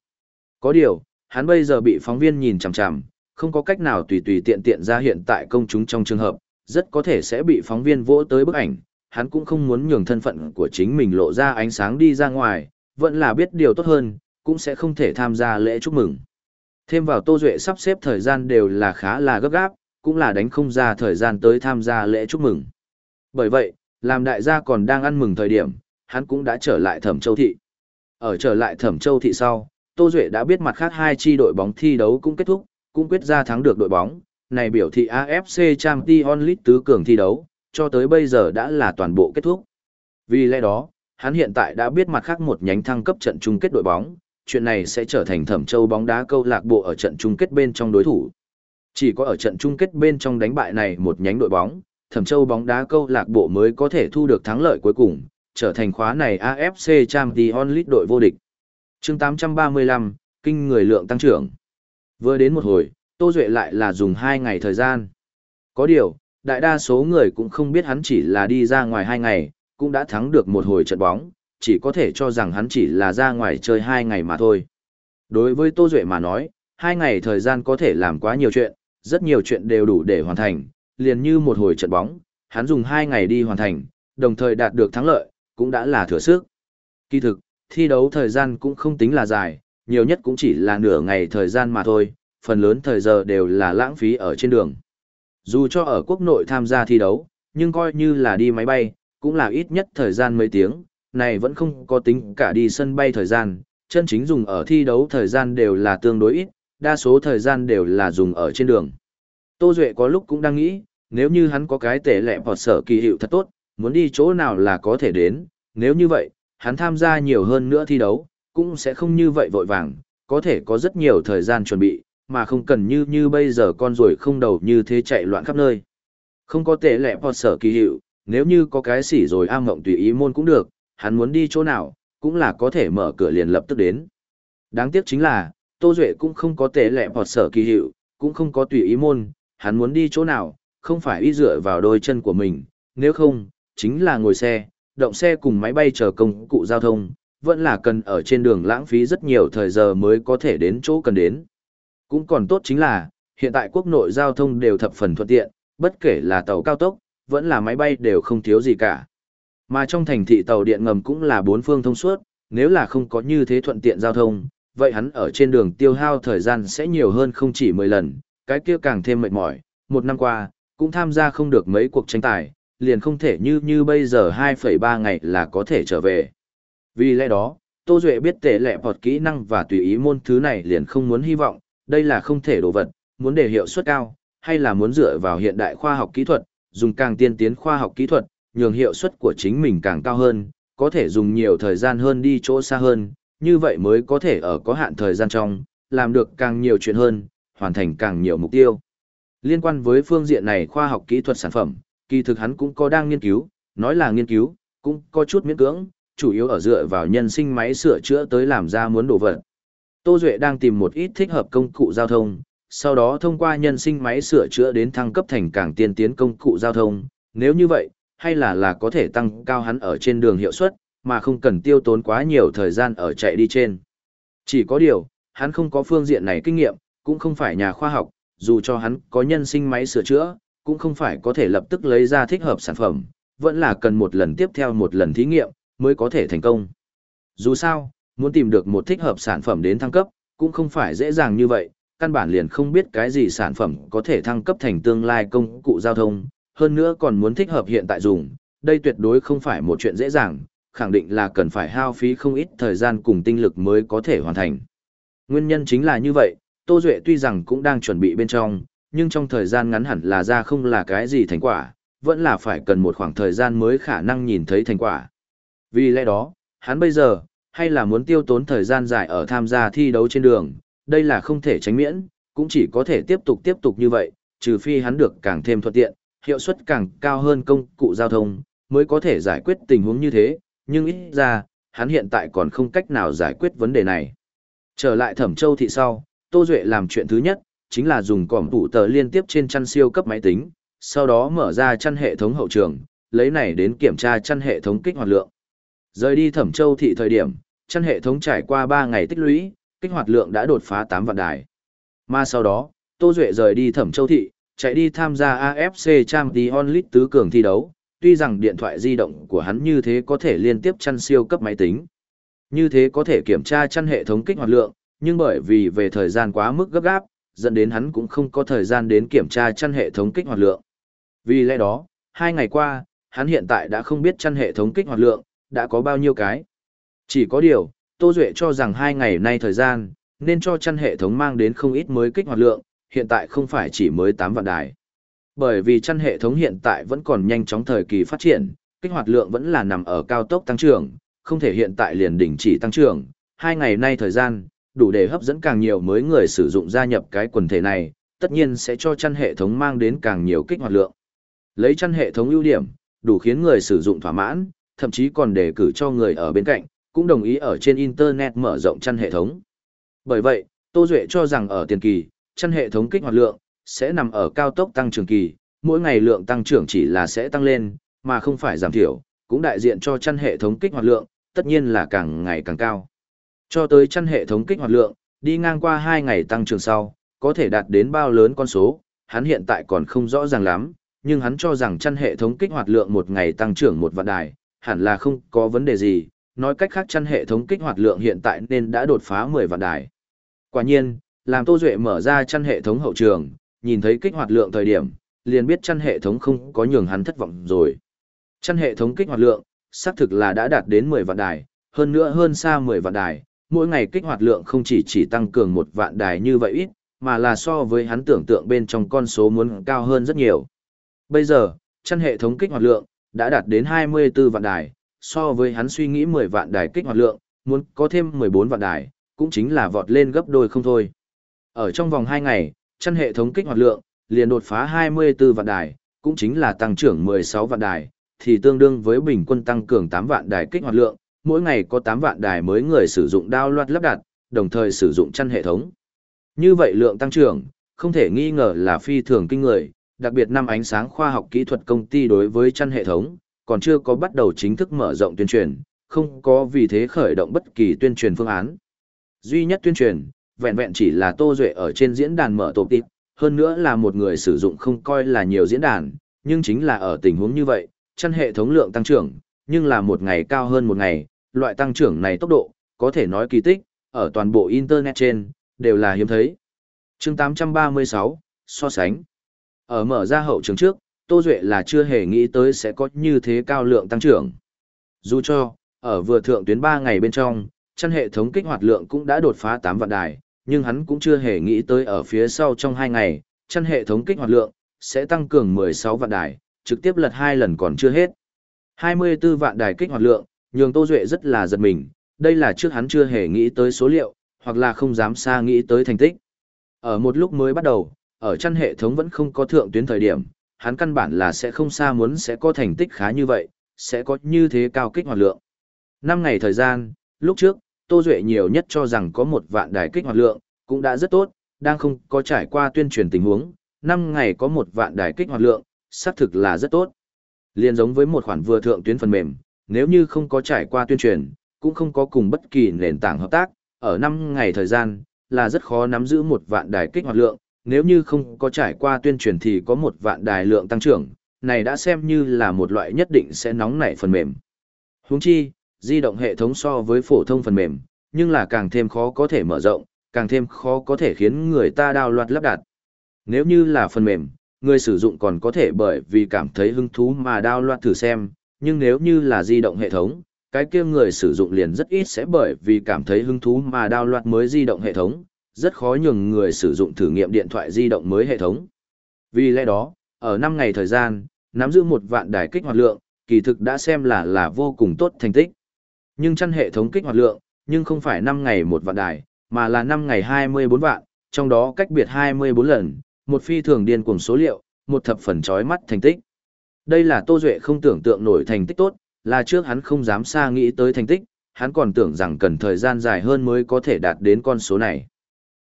A: Có điều, hắn bây giờ bị phóng viên nhìn chằm chằm, không có cách nào tùy tùy tiện tiện ra hiện tại công chúng trong trường hợp, rất có thể sẽ bị phóng viên vỗ tới bức ảnh, hắn cũng không muốn nhường thân phận của chính mình lộ ra ánh sáng đi ra ngoài, vẫn là biết điều tốt hơn, cũng sẽ không thể tham gia lễ chúc mừng. Thêm vào Tô Duệ sắp xếp thời gian đều là khá là gấp gáp, cũng là đánh không ra thời gian tới tham gia lễ chúc mừng. Bởi vậy, làm đại gia còn đang ăn mừng thời điểm, hắn cũng đã trở lại Thẩm Châu Thị. Ở trở lại Thẩm Châu Thị sau, Tô Duệ đã biết mặt khác hai chi đội bóng thi đấu cũng kết thúc, cũng quyết ra thắng được đội bóng, này biểu thị AFC Champions League tứ cường thi đấu, cho tới bây giờ đã là toàn bộ kết thúc. Vì lẽ đó, hắn hiện tại đã biết mặt khác một nhánh thăng cấp trận chung kết đội bóng, chuyện này sẽ trở thành Thẩm Châu bóng đá câu lạc bộ ở trận chung kết bên trong đối thủ. Chỉ có ở trận chung kết bên trong đánh bại này một nhánh đội bóng, Thẩm Châu bóng đá câu lạc bộ mới có thể thu được thắng lợi cuối cùng, trở thành khóa này AFC Champions League đội vô địch. Chương 835, kinh người lượng tăng trưởng. Vừa đến một hồi, Tô Duệ lại là dùng 2 ngày thời gian. Có điều, đại đa số người cũng không biết hắn chỉ là đi ra ngoài 2 ngày, cũng đã thắng được một hồi trận bóng, chỉ có thể cho rằng hắn chỉ là ra ngoài chơi 2 ngày mà thôi. Đối với Tô Duệ mà nói, 2 ngày thời gian có thể làm quá nhiều chuyện, rất nhiều chuyện đều đủ để hoàn thành, liền như một hồi trận bóng, hắn dùng 2 ngày đi hoàn thành, đồng thời đạt được thắng lợi, cũng đã là thừa sức. Kỳ thực, thi đấu thời gian cũng không tính là dài, nhiều nhất cũng chỉ là nửa ngày thời gian mà thôi, phần lớn thời giờ đều là lãng phí ở trên đường. Dù cho ở quốc nội tham gia thi đấu, nhưng coi như là đi máy bay, cũng là ít nhất thời gian mấy tiếng, này vẫn không có tính cả đi sân bay thời gian, chân chính dùng ở thi đấu thời gian đều là tương đối ít, đa số thời gian đều là dùng ở trên đường. Tô Duệ có lúc cũng đang nghĩ, nếu như hắn có cái tệ lệ bọt sở kỳ hiệu thật tốt, muốn đi chỗ nào là có thể đến, nếu như vậy, hắn tham gia nhiều hơn nữa thi đấu, cũng sẽ không như vậy vội vàng, có thể có rất nhiều thời gian chuẩn bị, mà không cần như như bây giờ con ruồi không đầu như thế chạy loạn khắp nơi. Không có tệ lệ bọt sở kỳ hiệu, nếu như có cái xỉ rồi am mộng tùy ý môn cũng được, hắn muốn đi chỗ nào, cũng là có thể mở cửa liền lập tức đến. Đáng tiếc chính là, Tô Duệ cũng không có tệ lẹ bọt sở kỳ hiệu, cũng không có tùy ý môn, hắn muốn đi chỗ nào, không phải y dựa vào đôi chân của mình, nếu không, chính là ngồi xe, động xe cùng máy bay chờ công cụ giao thông, vẫn là cần ở trên đường lãng phí rất nhiều thời giờ mới có thể đến chỗ cần đến. Cũng còn tốt chính là, hiện tại quốc nội giao thông đều thập phần thuận tiện, bất kể là tàu cao tốc, vẫn là máy bay đều không thiếu gì cả. Mà trong thành thị tàu điện ngầm cũng là bốn phương thông suốt, nếu là không có như thế thuận tiện giao thông, vậy hắn ở trên đường tiêu hao thời gian sẽ nhiều hơn không chỉ 10 lần, cái kia càng thêm mệt mỏi. Một năm qua, cũng tham gia không được mấy cuộc tranh tài, liền không thể như như bây giờ 2,3 ngày là có thể trở về. Vì lẽ đó, Tô Duệ biết tệ lệ bọt kỹ năng và tùy ý môn thứ này liền không muốn hy vọng, đây là không thể đồ vật, muốn để hiệu suất cao, hay là muốn dựa vào hiện đại khoa học kỹ thuật, dùng càng tiên tiến khoa học kỹ thuật, nhường hiệu suất của chính mình càng cao hơn, có thể dùng nhiều thời gian hơn đi chỗ xa hơn, như vậy mới có thể ở có hạn thời gian trong, làm được càng nhiều chuyện hơn, hoàn thành càng nhiều mục tiêu. Liên quan với phương diện này khoa học kỹ thuật sản phẩm, kỳ thực hắn cũng có đang nghiên cứu, nói là nghiên cứu, cũng có chút miễn cưỡng, chủ yếu ở dựa vào nhân sinh máy sửa chữa tới làm ra muốn đồ vật. Tô Duệ đang tìm một ít thích hợp công cụ giao thông, sau đó thông qua nhân sinh máy sửa chữa đến thăng cấp thành càng tiên tiến công cụ giao thông, nếu như vậy, hay là là có thể tăng cao hắn ở trên đường hiệu suất, mà không cần tiêu tốn quá nhiều thời gian ở chạy đi trên. Chỉ có điều, hắn không có phương diện này kinh nghiệm, cũng không phải nhà khoa học, dù cho hắn có nhân sinh máy sửa chữa, cũng không phải có thể lập tức lấy ra thích hợp sản phẩm, vẫn là cần một lần tiếp theo một lần thí nghiệm, mới có thể thành công. Dù sao, muốn tìm được một thích hợp sản phẩm đến thăng cấp, cũng không phải dễ dàng như vậy, căn bản liền không biết cái gì sản phẩm có thể thăng cấp thành tương lai công cụ giao thông, hơn nữa còn muốn thích hợp hiện tại dùng, đây tuyệt đối không phải một chuyện dễ dàng, khẳng định là cần phải hao phí không ít thời gian cùng tinh lực mới có thể hoàn thành. Nguyên nhân chính là như vậy, Tô Duệ tuy rằng cũng đang chuẩn bị bên trong, nhưng trong thời gian ngắn hẳn là ra không là cái gì thành quả, vẫn là phải cần một khoảng thời gian mới khả năng nhìn thấy thành quả. Vì lẽ đó, hắn bây giờ, hay là muốn tiêu tốn thời gian dài ở tham gia thi đấu trên đường, đây là không thể tránh miễn, cũng chỉ có thể tiếp tục tiếp tục như vậy, trừ phi hắn được càng thêm thuận tiện, hiệu suất càng cao hơn công cụ giao thông, mới có thể giải quyết tình huống như thế, nhưng ít ra, hắn hiện tại còn không cách nào giải quyết vấn đề này. Trở lại Thẩm Châu thị sau, Tô Duệ làm chuyện thứ nhất, chính là dùng cỏm tủ tờ liên tiếp trên chăn siêu cấp máy tính, sau đó mở ra chăn hệ thống hậu trường, lấy này đến kiểm tra chăn hệ thống kích hoạt lượng. Rời đi Thẩm Châu thị thời điểm, chăn hệ thống trải qua 3 ngày tích lũy, kích hoạt lượng đã đột phá 8 vạn đài. Mà sau đó, Tô Duệ rời đi Thẩm Châu thị, chạy đi tham gia AFC Champions League tứ cường thi đấu, tuy rằng điện thoại di động của hắn như thế có thể liên tiếp chăn siêu cấp máy tính. Như thế có thể kiểm tra chăn hệ thống kích hoạt lượng, nhưng bởi vì về thời gian quá mức gấp gáp, dẫn đến hắn cũng không có thời gian đến kiểm tra chăn hệ thống kích hoạt lượng. Vì lẽ đó, hai ngày qua, hắn hiện tại đã không biết chăn hệ thống kích hoạt lượng, đã có bao nhiêu cái. Chỉ có điều, Tô Duệ cho rằng hai ngày nay thời gian, nên cho chăn hệ thống mang đến không ít mới kích hoạt lượng, hiện tại không phải chỉ mới 8 vạn đài. Bởi vì chăn hệ thống hiện tại vẫn còn nhanh chóng thời kỳ phát triển, kích hoạt lượng vẫn là nằm ở cao tốc tăng trưởng, không thể hiện tại liền đỉnh chỉ tăng trưởng. Hai ngày nay thời gian, đủ để hấp dẫn càng nhiều mới người sử dụng gia nhập cái quần thể này, tất nhiên sẽ cho chăn hệ thống mang đến càng nhiều kích hoạt lượng. Lấy chăn hệ thống ưu điểm, đủ khiến người sử dụng thỏa mãn, thậm chí còn đề cử cho người ở bên cạnh, cũng đồng ý ở trên Internet mở rộng chăn hệ thống. Bởi vậy, Tô Duệ cho rằng ở tiền kỳ, chăn hệ thống kích hoạt lượng, sẽ nằm ở cao tốc tăng trưởng kỳ, mỗi ngày lượng tăng trưởng chỉ là sẽ tăng lên, mà không phải giảm thiểu, cũng đại diện cho chăn hệ thống kích hoạt lượng, tất nhiên là càng ngày càng cao. Cho tới chăn hệ thống kích hoạt lượng, đi ngang qua 2 ngày tăng trưởng sau, có thể đạt đến bao lớn con số, hắn hiện tại còn không rõ ràng lắm, nhưng hắn cho rằng chăn hệ thống kích hoạt lượng một ngày tăng trưởng một vạn đài, hẳn là không có vấn đề gì, nói cách khác chăn hệ thống kích hoạt lượng hiện tại nên đã đột phá 10 vạn đài. Quả nhiên, làm Tô Duệ mở ra chăn hệ thống hậu trường, nhìn thấy kích hoạt lượng thời điểm, liền biết chăn hệ thống không có nhường hắn thất vọng rồi. Chăn hệ thống kích hoạt lượng, xác thực là đã đạt đến 10 vạn đài, hơn nữa hơn xa 10 vạn đài, mỗi ngày kích hoạt lượng không chỉ chỉ tăng cường một vạn đài như vậy ít, mà là so với hắn tưởng tượng bên trong con số muốn cao hơn rất nhiều. Bây giờ, chăn hệ thống kích hoạt lượng đã đạt đến 24 vạn đài, so với hắn suy nghĩ 10 vạn đài kích hoạt lượng, muốn có thêm 14 vạn đài, cũng chính là vọt lên gấp đôi không thôi. Ở trong vòng 2 ngày, chăn hệ thống kích hoạt lượng liền đột phá 24 vạn đài, cũng chính là tăng trưởng 16 vạn đài, thì tương đương với bình quân tăng cường 8 vạn đài kích hoạt lượng, mỗi ngày có 8 vạn đài mới người sử dụng đao loạt lắp đặt, đồng thời sử dụng chăn hệ thống. Như vậy lượng tăng trưởng, không thể nghi ngờ là phi thường kinh người, đặc biệt năm ánh sáng khoa học kỹ thuật công ty đối với chăn hệ thống, còn chưa có bắt đầu chính thức mở rộng tuyên truyền, không có vì thế khởi động bất kỳ tuyên truyền phương án. Duy nhất tuyên truyền, vẹn vẹn chỉ là Tô Duệ ở trên diễn đàn mở tổ tịp, hơn nữa là một người sử dụng không coi là nhiều diễn đàn, nhưng chính là ở tình huống như vậy, chăn hệ thống lượng tăng trưởng, nhưng là một ngày cao hơn một ngày, loại tăng trưởng này tốc độ, có thể nói kỳ tích, ở toàn bộ Internet trên, đều là hiếm thấy. chương 836, so sánh. Ở mở ra hậu trường trước, Tô Duệ là chưa hề nghĩ tới sẽ có như thế cao lượng tăng trưởng. Dù cho, ở vừa thượng tuyến 3 ngày bên trong, chăn hệ thống kích hoạt lượng cũng đã đột phá 8 vạn đài, nhưng hắn cũng chưa hề nghĩ tới ở phía sau trong hai ngày, chăn hệ thống kích hoạt lượng sẽ tăng cường 16 vạn đài, trực tiếp lật hai lần còn chưa hết. 24 vạn đài kích hoạt lượng, nhường Tô Duệ rất là giật mình, đây là trước hắn chưa hề nghĩ tới số liệu, hoặc là không dám xa nghĩ tới thành tích. Ở một lúc mới bắt đầu, ở chăn hệ thống vẫn không có thượng tuyến thời điểm, hắn căn bản là sẽ không xa muốn sẽ có thành tích khá như vậy, sẽ có như thế cao kích hoạt lượng. 5 ngày thời gian, lúc trước, Tô Duệ nhiều nhất cho rằng có một vạn đài kích hoạt lượng, cũng đã rất tốt, đang không có trải qua tuyên truyền tình huống, 5 ngày có một vạn đài kích hoạt lượng, xác thực là rất tốt. Liên giống với một khoản vừa thượng tuyến phần mềm, nếu như không có trải qua tuyên truyền, cũng không có cùng bất kỳ nền tảng hợp tác, ở 5 ngày thời gian, là rất khó nắm giữ một vạn đài kích hoạt lượng, nếu như không có trải qua tuyên truyền thì có một vạn đài lượng tăng trưởng, này đã xem như là một loại nhất định sẽ nóng nảy phần mềm. Huống chi, di động hệ thống so với phổ thông phần mềm, nhưng là càng thêm khó có thể mở rộng, càng thêm khó có thể khiến người ta đào loạt lắp đặt. Nếu như là phần mềm, người sử dụng còn có thể bởi vì cảm thấy hứng thú mà đào loạt thử xem, nhưng nếu như là di động hệ thống, cái kia người sử dụng liền rất ít sẽ bởi vì cảm thấy hứng thú mà đào loạt mới di động hệ thống, rất khó nhường người sử dụng thử nghiệm điện thoại di động mới hệ thống. Vì lẽ đó, ở 5 ngày thời gian, nắm giữ một vạn đài kích hoạt lượng, kỳ thực đã xem là là vô cùng tốt thành tích. Nhưng chăn hệ thống kích hoạt lượng, nhưng không phải 5 ngày một vạn đài, mà là 5 ngày 24 vạn, trong đó cách biệt 24 lần, một phi thường điên cuồng số liệu, một thập phần chói mắt thành tích. Đây là Tô Duệ không tưởng tượng nổi thành tích tốt, là trước hắn không dám xa nghĩ tới thành tích, hắn còn tưởng rằng cần thời gian dài hơn mới có thể đạt đến con số này.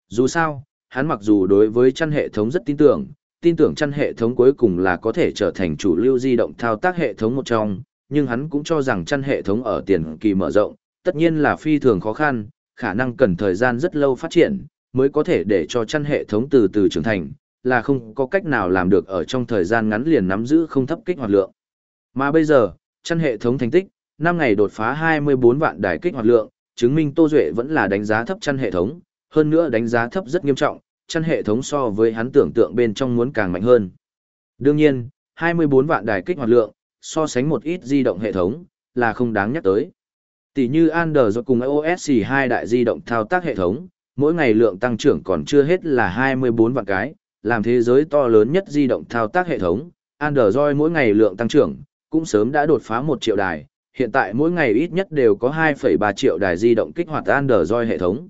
A: Dù sao, hắn mặc dù đối với chăn hệ thống rất tin tưởng, tin tưởng chăn hệ thống cuối cùng là có thể trở thành chủ lưu di động thao tác hệ thống một trong, nhưng hắn cũng cho rằng chăn hệ thống ở tiền kỳ mở rộng, tất nhiên là phi thường khó khăn, khả năng cần thời gian rất lâu phát triển, mới có thể để cho chăn hệ thống từ từ trưởng thành, là không có cách nào làm được ở trong thời gian ngắn liền nắm giữ không thấp kích hoạt lượng. Mà bây giờ, chăn hệ thống thành tích, 5 ngày đột phá 24 vạn đài kích hoạt lượng, chứng minh Tô Duệ vẫn là đánh giá thấp chăn hệ thống, hơn nữa đánh giá thấp rất nghiêm trọng, chăn hệ thống so với hắn tưởng tượng bên trong muốn càng mạnh hơn. Đương nhiên, 24 vạn đài kích hoạt lượng, so sánh một ít di động hệ thống, là không đáng nhắc tới. Tỷ như Android cùng iOS 2 đại di động thao tác hệ thống, mỗi ngày lượng tăng trưởng còn chưa hết là 24 vạn cái, làm thế giới to lớn nhất di động thao tác hệ thống, Android mỗi ngày lượng tăng trưởng, cũng sớm đã đột phá 1 triệu đài, hiện tại mỗi ngày ít nhất đều có 2,3 triệu đài di động kích hoạt Android hệ thống.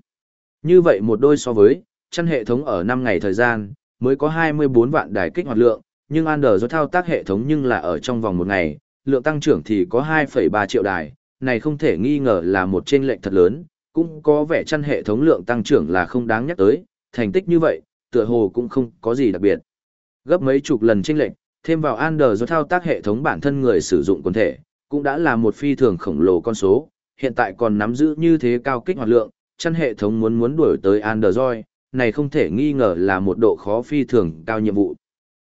A: Như vậy một đôi so với, chăn hệ thống ở 5 ngày thời gian, mới có 24 vạn đài kích hoạt lượng, nhưng Android thao tác hệ thống nhưng là ở trong vòng một ngày, lượng tăng trưởng thì có 2,3 triệu đài, này không thể nghi ngờ là một trên lệnh thật lớn, cũng có vẻ chăn hệ thống lượng tăng trưởng là không đáng nhắc tới, thành tích như vậy, tựa hồ cũng không có gì đặc biệt. Gấp mấy chục lần chênh lệnh, thêm vào Android thao tác hệ thống bản thân người sử dụng quần thể, cũng đã là một phi thường khổng lồ con số, hiện tại còn nắm giữ như thế cao kích hoạt lượng, chăn hệ thống muốn muốn đuổi tới Android, này không thể nghi ngờ là một độ khó phi thường cao nhiệm vụ.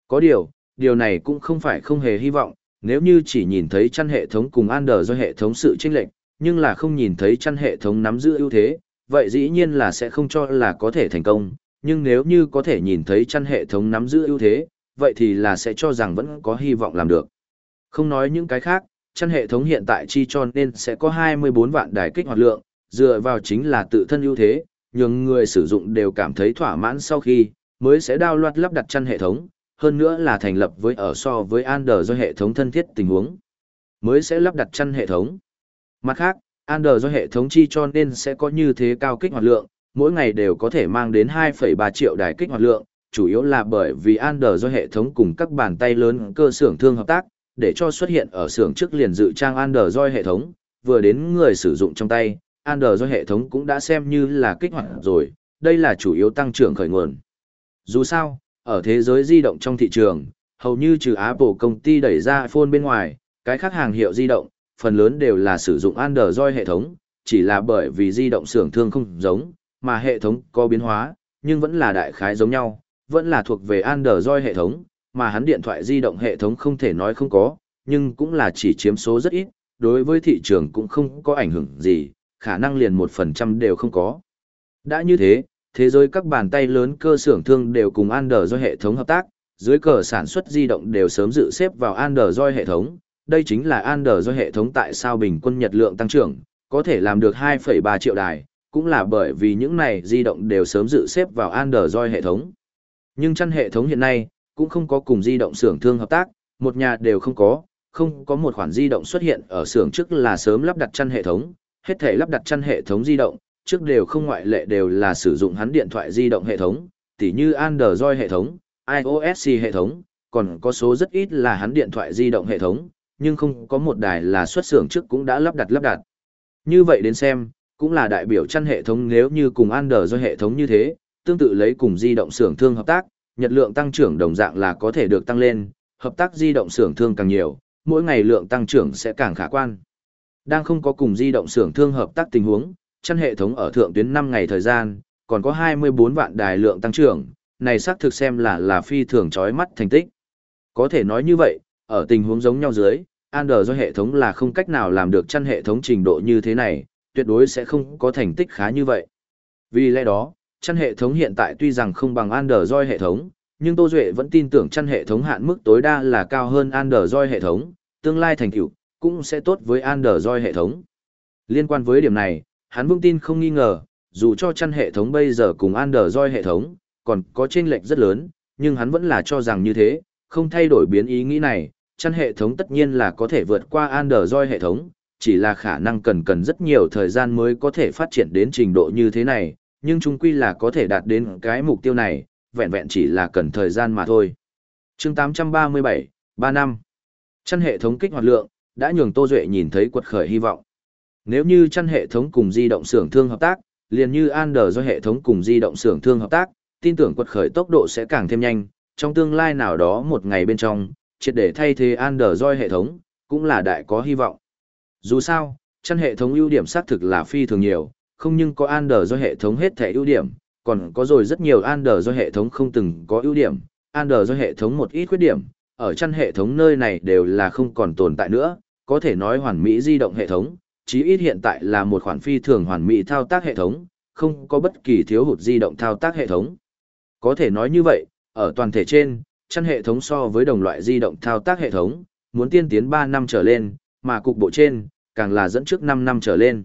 A: Có điều, điều này cũng không phải không hề hy vọng, nếu như chỉ nhìn thấy chăn hệ thống cùng anh đờ do hệ thống sự chênh lệch, nhưng là không nhìn thấy chăn hệ thống nắm giữ ưu thế, vậy dĩ nhiên là sẽ không cho là có thể thành công, nhưng nếu như có thể nhìn thấy chăn hệ thống nắm giữ ưu thế, vậy thì là sẽ cho rằng vẫn có hy vọng làm được. Không nói những cái khác, chăn hệ thống hiện tại chi cho nên sẽ có 24 vạn đài kích hoạt lượng, dựa vào chính là tự thân ưu thế, nhưng người sử dụng đều cảm thấy thỏa mãn sau khi, mới sẽ đao loạt lắp đặt chăn hệ thống, hơn nữa là thành lập với ở so với Android do hệ thống thân thiết tình huống, mới sẽ lắp đặt chăn hệ thống. Mặt khác, Android do hệ thống chi cho nên sẽ có như thế cao kích hoạt lượng, mỗi ngày đều có thể mang đến 2,3 triệu đài kích hoạt lượng, chủ yếu là bởi vì Android do hệ thống cùng các bàn tay lớn cơ xưởng thương hợp tác, để cho xuất hiện ở xưởng trước liền dự trang Android hệ thống, vừa đến người sử dụng trong tay, Android hệ thống cũng đã xem như là kích hoạt rồi, đây là chủ yếu tăng trưởng khởi nguồn. Dù sao, ở thế giới di động trong thị trường, hầu như trừ Apple công ty đẩy ra iPhone bên ngoài, cái khác hàng hiệu di động, phần lớn đều là sử dụng Android hệ thống, chỉ là bởi vì di động xưởng thương không giống, mà hệ thống có biến hóa, nhưng vẫn là đại khái giống nhau, vẫn là thuộc về Android hệ thống, mà hắn điện thoại di động hệ thống không thể nói không có, nhưng cũng là chỉ chiếm số rất ít, đối với thị trường cũng không có ảnh hưởng gì, khả năng liền 1% đều không có. Đã như thế, thế giới các bàn tay lớn cơ xưởng thương đều cùng Android hệ thống hợp tác, dưới cờ sản xuất di động đều sớm dự xếp vào Android hệ thống, đây chính là Android hệ thống tại sao bình quân nhật lượng tăng trưởng, có thể làm được 2,3 triệu đài, cũng là bởi vì những này di động đều sớm dự xếp vào Android hệ thống. Nhưng chăn hệ thống hiện nay, cũng không có cùng di động xưởng thương hợp tác, một nhà đều không có, không có một khoản di động xuất hiện ở xưởng trước là sớm lắp đặt chăn hệ thống, hết thể lắp đặt chăn hệ thống di động, trước đều không ngoại lệ đều là sử dụng hắn điện thoại di động hệ thống, tỉ như Android hệ thống, iOS hệ thống, còn có số rất ít là hắn điện thoại di động hệ thống, nhưng không có một đài là xuất xưởng trước cũng đã lắp đặt lắp đặt. Như vậy đến xem, cũng là đại biểu chăn hệ thống nếu như cùng Android hệ thống như thế, tương tự lấy cùng di động xưởng thương hợp tác, nhật lượng tăng trưởng đồng dạng là có thể được tăng lên, hợp tác di động xưởng thương càng nhiều, mỗi ngày lượng tăng trưởng sẽ càng khả quan. Đang không có cùng di động xưởng thương hợp tác tình huống, chăn hệ thống ở thượng tuyến 5 ngày thời gian, còn có 24 vạn đài lượng tăng trưởng, này xác thực xem là là phi thường chói mắt thành tích. Có thể nói như vậy, ở tình huống giống nhau dưới, Android do hệ thống là không cách nào làm được chăn hệ thống trình độ như thế này, tuyệt đối sẽ không có thành tích khá như vậy. Vì lẽ đó, chăn hệ thống hiện tại tuy rằng không bằng Android hệ thống, nhưng Tô Duệ vẫn tin tưởng chăn hệ thống hạn mức tối đa là cao hơn Android hệ thống, tương lai thành tựu cũng sẽ tốt với Android hệ thống. Liên quan với điểm này, hắn vững tin không nghi ngờ, dù cho chăn hệ thống bây giờ cùng Android hệ thống, còn có chênh lệch rất lớn, nhưng hắn vẫn là cho rằng như thế, không thay đổi biến ý nghĩ này, chăn hệ thống tất nhiên là có thể vượt qua Android hệ thống, chỉ là khả năng cần cần rất nhiều thời gian mới có thể phát triển đến trình độ như thế này, nhưng chung quy là có thể đạt đến cái mục tiêu này, vẹn vẹn chỉ là cần thời gian mà thôi. chương 837, 3 năm. Chăn hệ thống kích hoạt lượng, đã nhường Tô Duệ nhìn thấy quật khởi hy vọng. Nếu như chăn hệ thống cùng di động xưởng thương hợp tác, liền như Ander do hệ thống cùng di động xưởng thương hợp tác, tin tưởng quật khởi tốc độ sẽ càng thêm nhanh, trong tương lai nào đó một ngày bên trong, triệt để thay thế Ander do hệ thống, cũng là đại có hy vọng. Dù sao, chăn hệ thống ưu điểm xác thực là phi thường nhiều, không nhưng có Ander do hệ thống hết thể ưu điểm, còn có rồi rất nhiều Ander do hệ thống không từng có ưu điểm, Ander do hệ thống một ít khuyết điểm, ở chăn hệ thống nơi này đều là không còn tồn tại nữa, có thể nói hoàn mỹ di động hệ thống, chí ít hiện tại là một khoản phi thường hoàn mỹ thao tác hệ thống, không có bất kỳ thiếu hụt di động thao tác hệ thống. Có thể nói như vậy, ở toàn thể trên, chăn hệ thống so với đồng loại di động thao tác hệ thống, muốn tiên tiến 3 năm trở lên, mà cục bộ trên, càng là dẫn trước 5 năm trở lên.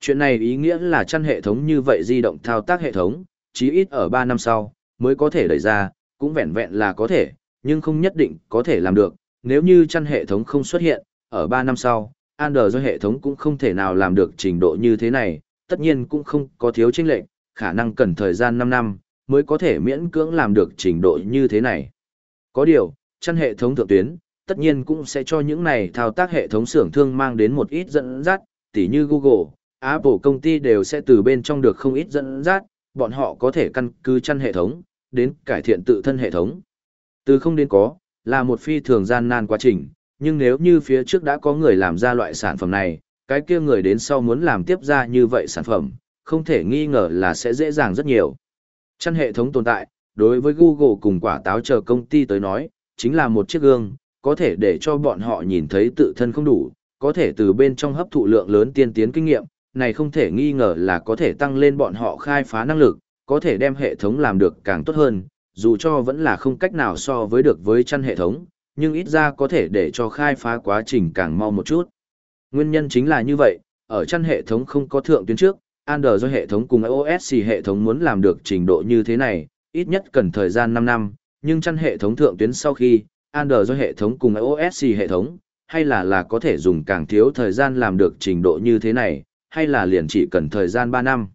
A: Chuyện này ý nghĩa là chăn hệ thống như vậy di động thao tác hệ thống, chí ít ở 3 năm sau, mới có thể đẩy ra, cũng vẹn vẹn là có thể, nhưng không nhất định có thể làm được, nếu như chăn hệ thống không xuất hiện, ở 3 năm sau, Android hệ thống cũng không thể nào làm được trình độ như thế này, tất nhiên cũng không có thiếu chênh lệch, khả năng cần thời gian 5 năm mới có thể miễn cưỡng làm được trình độ như thế này. Có điều, chăn hệ thống thượng tuyến, tất nhiên cũng sẽ cho những này thao tác hệ thống xưởng thương mang đến một ít dẫn dắt, tỉ như Google, Apple công ty đều sẽ từ bên trong được không ít dẫn dắt, bọn họ có thể căn cứ chăn hệ thống, đến cải thiện tự thân hệ thống. Từ không đến có, là một phi thường gian nan quá trình, nhưng nếu như phía trước đã có người làm ra loại sản phẩm này, cái kia người đến sau muốn làm tiếp ra như vậy sản phẩm, không thể nghi ngờ là sẽ dễ dàng rất nhiều. Chăn hệ thống tồn tại, đối với Google cùng quả táo chờ công ty tới nói, chính là một chiếc gương, có thể để cho bọn họ nhìn thấy tự thân không đủ, có thể từ bên trong hấp thụ lượng lớn tiên tiến kinh nghiệm, này không thể nghi ngờ là có thể tăng lên bọn họ khai phá năng lực, có thể đem hệ thống làm được càng tốt hơn, dù cho vẫn là không cách nào so với được với chăn hệ thống, nhưng ít ra có thể để cho khai phá quá trình càng mau một chút. Nguyên nhân chính là như vậy, ở chăn hệ thống không có thượng tuyến trước, Android do hệ thống cùng iOS hệ thống muốn làm được trình độ như thế này, ít nhất cần thời gian 5 năm, nhưng chăn hệ thống thượng tuyến sau khi, Android do hệ thống cùng iOS hệ thống, hay là là có thể dùng càng thiếu thời gian làm được trình độ như thế này, hay là liền chỉ cần thời gian 3 năm.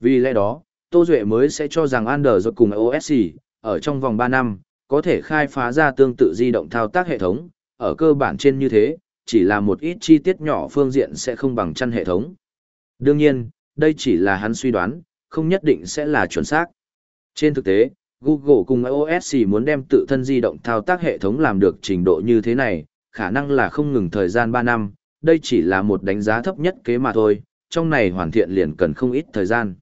A: Vì lẽ đó, Tô Duệ mới sẽ cho rằng Android cùng iOS ở trong vòng 3 năm, có thể khai phá ra tương tự di động thao tác hệ thống, ở cơ bản trên như thế, chỉ là một ít chi tiết nhỏ phương diện sẽ không bằng chăn hệ thống. Đương nhiên, đây chỉ là hắn suy đoán, không nhất định sẽ là chuẩn xác. Trên thực tế, Google cùng iOS muốn đem tự thân di động thao tác hệ thống làm được trình độ như thế này, khả năng là không ngừng thời gian 3 năm, đây chỉ là một đánh giá thấp nhất kế mà thôi, trong này hoàn thiện liền cần không ít thời gian.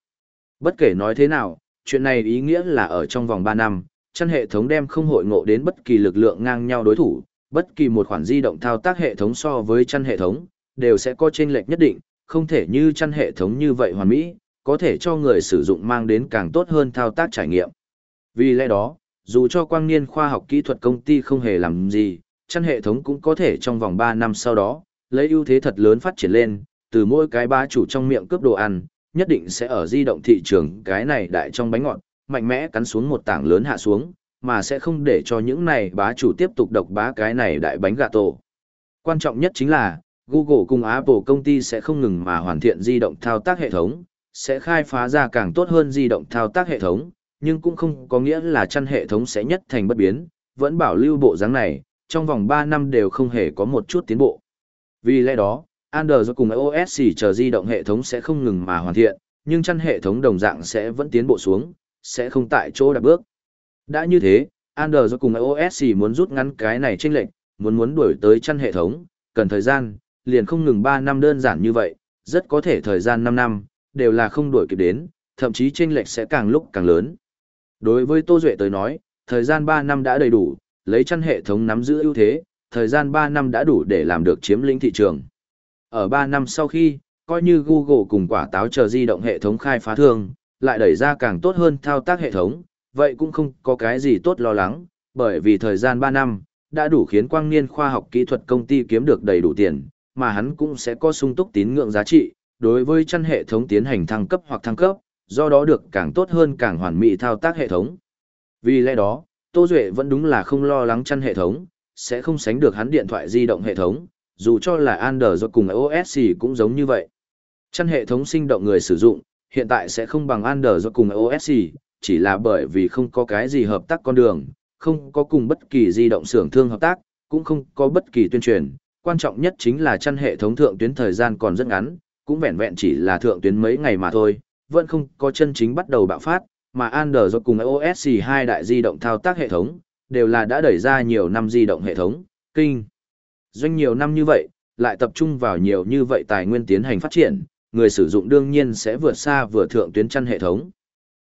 A: Bất kể nói thế nào, chuyện này ý nghĩa là ở trong vòng 3 năm, chăn hệ thống đem không hội ngộ đến bất kỳ lực lượng ngang nhau đối thủ, bất kỳ một khoản di động thao tác hệ thống so với chăn hệ thống, đều sẽ có chênh lệch nhất định, không thể như chăn hệ thống như vậy hoàn mỹ, có thể cho người sử dụng mang đến càng tốt hơn thao tác trải nghiệm. Vì lẽ đó, dù cho quang niên khoa học kỹ thuật công ty không hề làm gì, chăn hệ thống cũng có thể trong vòng 3 năm sau đó, lấy ưu thế thật lớn phát triển lên, từ mỗi cái bá chủ trong miệng cướp đồ ăn, nhất định sẽ ở di động thị trường cái này đại trong bánh ngọt, mạnh mẽ cắn xuống một tảng lớn hạ xuống, mà sẽ không để cho những này bá chủ tiếp tục độc bá cái này đại bánh gà tổ. Quan trọng nhất chính là, Google cùng Apple công ty sẽ không ngừng mà hoàn thiện di động thao tác hệ thống, sẽ khai phá ra càng tốt hơn di động thao tác hệ thống, nhưng cũng không có nghĩa là chăn hệ thống sẽ nhất thành bất biến, vẫn bảo lưu bộ dáng này, trong vòng 3 năm đều không hề có một chút tiến bộ. Vì lẽ đó, Android cùng iOS chờ di động hệ thống sẽ không ngừng mà hoàn thiện, nhưng chăn hệ thống đồng dạng sẽ vẫn tiến bộ xuống, sẽ không tại chỗ đạp bước. Đã như thế, Android cùng iOS muốn rút ngắn cái này chênh lệch, muốn muốn đuổi tới chăn hệ thống, cần thời gian, liền không ngừng 3 năm đơn giản như vậy, rất có thể thời gian 5 năm, đều là không đuổi kịp đến, thậm chí chênh lệch sẽ càng lúc càng lớn. Đối với Tô Duệ tới nói, thời gian 3 năm đã đầy đủ, lấy chăn hệ thống nắm giữ ưu thế, thời gian 3 năm đã đủ để làm được chiếm lĩnh thị trường. Ở 3 năm sau khi, coi như Google cùng quả táo chờ di động hệ thống khai phá thương, lại đẩy ra càng tốt hơn thao tác hệ thống, vậy cũng không có cái gì tốt lo lắng, bởi vì thời gian 3 năm, đã đủ khiến quang niên khoa học kỹ thuật công ty kiếm được đầy đủ tiền, mà hắn cũng sẽ có sung túc tín ngưỡng giá trị, đối với chăn hệ thống tiến hành thăng cấp hoặc thăng cấp, do đó được càng tốt hơn càng hoàn mỹ thao tác hệ thống. Vì lẽ đó, Tô Duệ vẫn đúng là không lo lắng chăn hệ thống, sẽ không sánh được hắn điện thoại di động hệ thống, dù cho là Android cùng iOS cũng giống như vậy. Chăn hệ thống sinh động người sử dụng, hiện tại sẽ không bằng Android cùng OSC, chỉ là bởi vì không có cái gì hợp tác con đường, không có cùng bất kỳ di động xưởng thương hợp tác, cũng không có bất kỳ tuyên truyền. Quan trọng nhất chính là chăn hệ thống thượng tuyến thời gian còn rất ngắn, cũng vẹn vẹn chỉ là thượng tuyến mấy ngày mà thôi, vẫn không có chân chính bắt đầu bạo phát, mà Android cùng iOS hai đại di động thao tác hệ thống, đều là đã đẩy ra nhiều năm di động hệ thống, kinh. Doanh nhiều năm như vậy, lại tập trung vào nhiều như vậy tài nguyên tiến hành phát triển, người sử dụng đương nhiên sẽ vượt xa vừa thượng tuyến chăn hệ thống.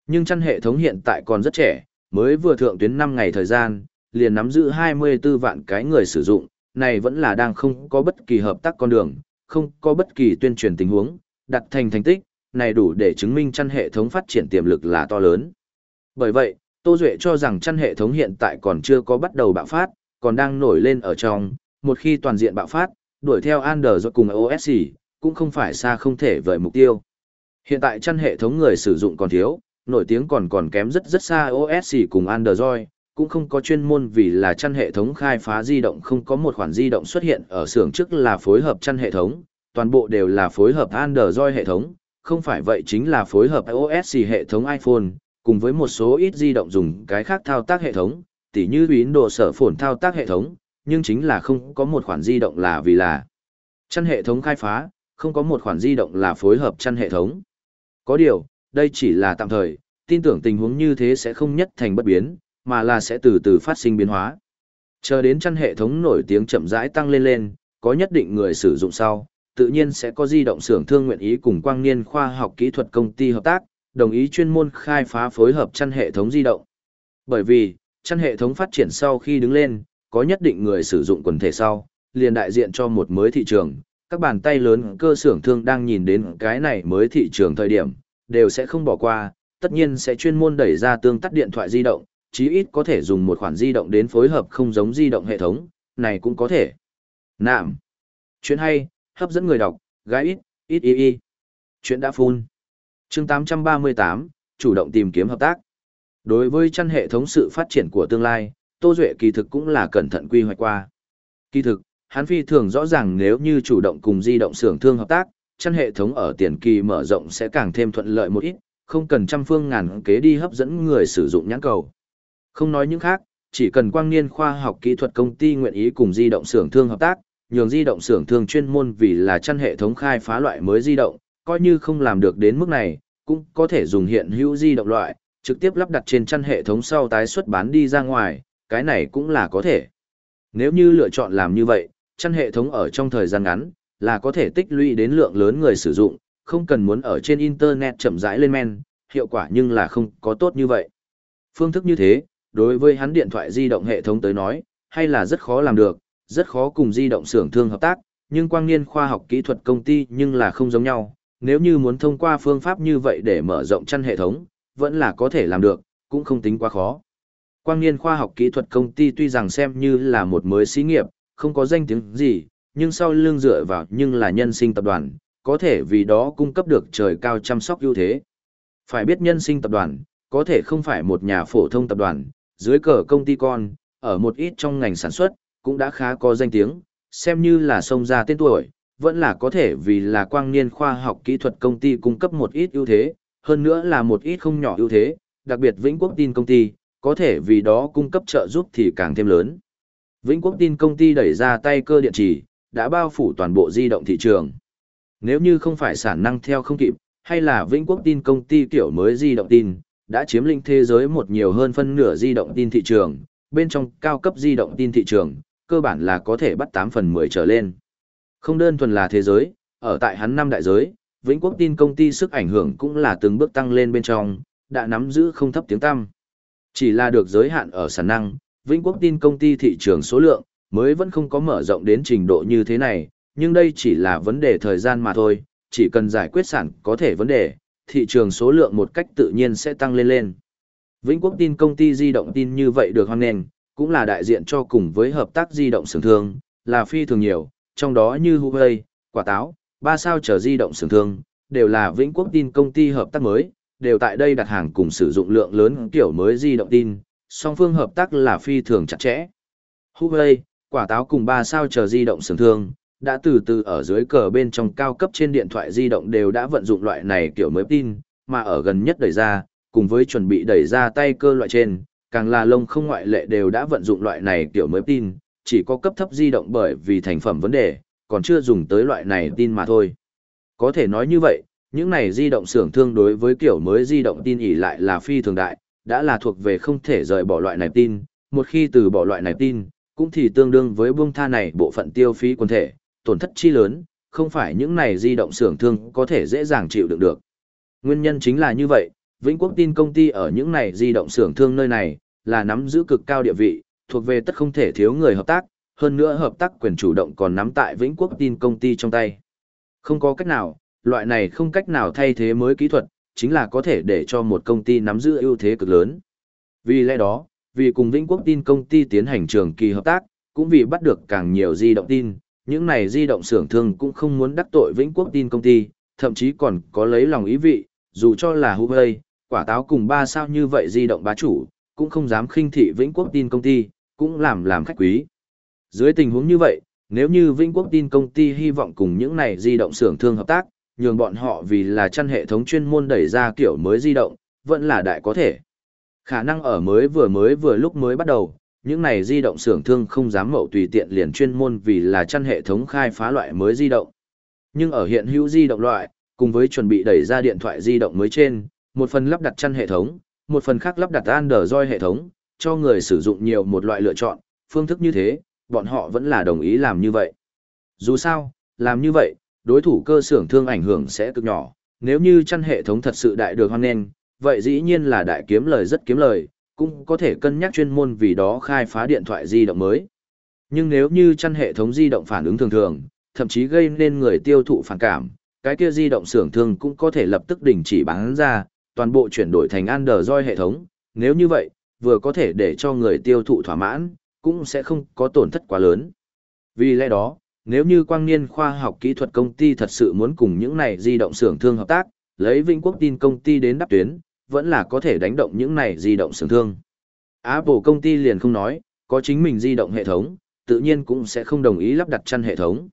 A: Nhưng chăn hệ thống hiện tại còn rất trẻ, mới vừa thượng tuyến 5 ngày thời gian, liền nắm giữ 24 vạn cái người sử dụng, này vẫn là đang không có bất kỳ hợp tác con đường, không có bất kỳ tuyên truyền tình huống, đặt thành thành tích, này đủ để chứng minh chăn hệ thống phát triển tiềm lực là to lớn. Bởi vậy, Tô Duệ cho rằng chăn hệ thống hiện tại còn chưa có bắt đầu bạo phát, còn đang nổi lên ở trong, một khi toàn diện bạo phát, đuổi theo Android cùng OSC, cũng không phải xa không thể vời mục tiêu. Hiện tại chăn hệ thống người sử dụng còn thiếu, nổi tiếng còn còn kém rất rất xa OS cùng Android, cũng không có chuyên môn vì là chăn hệ thống khai phá di động không có một khoản di động xuất hiện ở xưởng trước là phối hợp chăn hệ thống, toàn bộ đều là phối hợp Android hệ thống, không phải vậy chính là phối hợp iOS hệ thống iPhone, cùng với một số ít di động dùng cái khác thao tác hệ thống, tỉ như Windows sở phổn thao tác hệ thống, nhưng chính là không có một khoản di động là vì là chăn hệ thống khai phá, không có một khoản di động là phối hợp chăn hệ thống. Có điều, đây chỉ là tạm thời, tin tưởng tình huống như thế sẽ không nhất thành bất biến, mà là sẽ từ từ phát sinh biến hóa. Chờ đến chăn hệ thống nổi tiếng chậm rãi tăng lên lên, có nhất định người sử dụng sau, tự nhiên sẽ có di động xưởng thương nguyện ý cùng quang niên khoa học kỹ thuật công ty hợp tác, đồng ý chuyên môn khai phá phối hợp chăn hệ thống di động. Bởi vì, chăn hệ thống phát triển sau khi đứng lên, có nhất định người sử dụng quần thể sau, liền đại diện cho một mới thị trường. Các bàn tay lớn cơ xưởng thương đang nhìn đến cái này mới thị trường thời điểm, đều sẽ không bỏ qua, tất nhiên sẽ chuyên môn đẩy ra tương tắt điện thoại di động, chí ít có thể dùng một khoản di động đến phối hợp không giống di động hệ thống, này cũng có thể. Nạm. Chuyện hay, hấp dẫn người đọc, gái ít, ít y y. Chuyện đã phun. chương 838, chủ động tìm kiếm hợp tác. Đối với chăn hệ thống sự phát triển của tương lai, Tô Duệ kỳ thực cũng là cẩn thận quy hoạch qua. Kỳ thực, hắn phi thường rõ ràng nếu như chủ động cùng di động xưởng thương hợp tác, chăn hệ thống ở tiền kỳ mở rộng sẽ càng thêm thuận lợi một ít, không cần trăm phương ngàn kế đi hấp dẫn người sử dụng nhãn cầu. Không nói những khác, chỉ cần quang niên khoa học kỹ thuật công ty nguyện ý cùng di động xưởng thương hợp tác, nhường di động xưởng thương chuyên môn vì là chăn hệ thống khai phá loại mới di động, coi như không làm được đến mức này, cũng có thể dùng hiện hữu di động loại, trực tiếp lắp đặt trên chăn hệ thống sau tái xuất bán đi ra ngoài, cái này cũng là có thể. Nếu như lựa chọn làm như vậy, chăn hệ thống ở trong thời gian ngắn, là có thể tích lũy đến lượng lớn người sử dụng, không cần muốn ở trên Internet chậm rãi lên men, hiệu quả nhưng là không có tốt như vậy. Phương thức như thế, đối với hắn điện thoại di động hệ thống tới nói, hay là rất khó làm được, rất khó cùng di động xưởng thương hợp tác, nhưng quang niên khoa học kỹ thuật công ty nhưng là không giống nhau, nếu như muốn thông qua phương pháp như vậy để mở rộng chăn hệ thống, vẫn là có thể làm được, cũng không tính quá khó. Quang niên khoa học kỹ thuật công ty tuy rằng xem như là một mới xí nghiệp, không có danh tiếng gì, nhưng sau lưng dựa vào nhưng là nhân sinh tập đoàn, có thể vì đó cung cấp được trời cao chăm sóc ưu thế. Phải biết nhân sinh tập đoàn, có thể không phải một nhà phổ thông tập đoàn, dưới cờ công ty con, ở một ít trong ngành sản xuất, cũng đã khá có danh tiếng, xem như là sông ra tên tuổi, vẫn là có thể vì là quang niên khoa học kỹ thuật công ty cung cấp một ít ưu thế, hơn nữa là một ít không nhỏ ưu thế, đặc biệt Vĩnh Quốc tin công ty, có thể vì đó cung cấp trợ giúp thì càng thêm lớn. Vĩnh Quốc tin công ty đẩy ra tay cơ điện trì, đã bao phủ toàn bộ di động thị trường. Nếu như không phải sản năng theo không kịp, hay là Vĩnh Quốc tin công ty kiểu mới di động tin, đã chiếm lĩnh thế giới một nhiều hơn phân nửa di động tin thị trường, bên trong cao cấp di động tin thị trường, cơ bản là có thể bắt 8 phần 10 trở lên. Không đơn thuần là thế giới, ở tại hắn năm đại giới, Vĩnh Quốc tin công ty sức ảnh hưởng cũng là từng bước tăng lên bên trong, đã nắm giữ không thấp tiếng tăm. Chỉ là được giới hạn ở sản năng, Vĩnh Quốc tin công ty thị trường số lượng, mới vẫn không có mở rộng đến trình độ như thế này, nhưng đây chỉ là vấn đề thời gian mà thôi, chỉ cần giải quyết sản có thể vấn đề, thị trường số lượng một cách tự nhiên sẽ tăng lên lên. Vĩnh Quốc tin công ty di động tin như vậy được hoan nghênh, cũng là đại diện cho cùng với hợp tác di động sưởng thương, là phi thường nhiều, trong đó như Huawei, quả táo, ba sao chờ di động sưởng thương, đều là Vĩnh Quốc tin công ty hợp tác mới, đều tại đây đặt hàng cùng sử dụng lượng lớn kiểu mới di động tin, song phương hợp tác là phi thường chặt chẽ. Huawei, quả táo cùng ba sao chờ di động sưởng thương, đã từ từ ở dưới cờ bên trong cao cấp trên điện thoại di động đều đã vận dụng loại này kiểu mới tin, mà ở gần nhất đẩy ra, cùng với chuẩn bị đẩy ra tay cơ loại trên, càng là lông không ngoại lệ đều đã vận dụng loại này kiểu mới tin, chỉ có cấp thấp di động bởi vì thành phẩm vấn đề, còn chưa dùng tới loại này tin mà thôi. Có thể nói như vậy, những này di động xưởng thương đối với kiểu mới di động tin ỉ lại là phi thường đại, đã là thuộc về không thể rời bỏ loại này tin, một khi từ bỏ loại này tin, cũng thì tương đương với buông tha này bộ phận tiêu phí quần thể, tổn thất chi lớn, không phải những này di động xưởng thương có thể dễ dàng chịu đựng được. Nguyên nhân chính là như vậy, Vĩnh Quốc tin công ty ở những này di động xưởng thương nơi này, là nắm giữ cực cao địa vị, thuộc về tất không thể thiếu người hợp tác, hơn nữa hợp tác quyền chủ động còn nắm tại Vĩnh Quốc tin công ty trong tay. Không có cách nào, loại này không cách nào thay thế mới kỹ thuật, chính là có thể để cho một công ty nắm giữ ưu thế cực lớn. Vì lẽ đó, vì cùng Vĩnh Quốc tin công ty tiến hành trường kỳ hợp tác, cũng vì bắt được càng nhiều di động tin, những này di động xưởng thương cũng không muốn đắc tội Vĩnh Quốc tin công ty, thậm chí còn có lấy lòng ý vị, dù cho là Huawei, quả táo cùng ba sao như vậy di động bá chủ, cũng không dám khinh thị Vĩnh Quốc tin công ty, cũng làm làm khách quý. Dưới tình huống như vậy, nếu như Vĩnh Quốc tin công ty hy vọng cùng những này di động xưởng thương hợp tác, nhường bọn họ vì là chăn hệ thống chuyên môn đẩy ra kiểu mới di động, vẫn là đại có thể. Khả năng ở mới vừa mới vừa lúc mới bắt đầu, những này di động xưởng thương không dám mậu tùy tiện liền chuyên môn vì là chăn hệ thống khai phá loại mới di động. Nhưng ở hiện hữu di động loại, cùng với chuẩn bị đẩy ra điện thoại di động mới trên, một phần lắp đặt chăn hệ thống, một phần khác lắp đặt Android hệ thống, cho người sử dụng nhiều một loại lựa chọn, phương thức như thế, bọn họ vẫn là đồng ý làm như vậy. Dù sao, làm như vậy, đối thủ cơ xưởng thương ảnh hưởng sẽ cực nhỏ, nếu như chăn hệ thống thật sự đại được hoan nghênh, vậy dĩ nhiên là đại kiếm lời rất kiếm lời, cũng có thể cân nhắc chuyên môn vì đó khai phá điện thoại di động mới. Nhưng nếu như chăn hệ thống di động phản ứng thường thường, thậm chí gây nên người tiêu thụ phản cảm, cái kia di động xưởng thương cũng có thể lập tức đình chỉ bán ra, toàn bộ chuyển đổi thành Android hệ thống, nếu như vậy, vừa có thể để cho người tiêu thụ thỏa mãn, cũng sẽ không có tổn thất quá lớn. Vì lẽ đó, nếu như quang niên khoa học kỹ thuật công ty thật sự muốn cùng những này di động xưởng thương hợp tác, lấy vĩnh Quốc tin công ty đến đắp tuyến, vẫn là có thể đánh động những này di động xưởng thương. Apple công ty liền không nói, có chính mình di động hệ thống, tự nhiên cũng sẽ không đồng ý lắp đặt chăn hệ thống.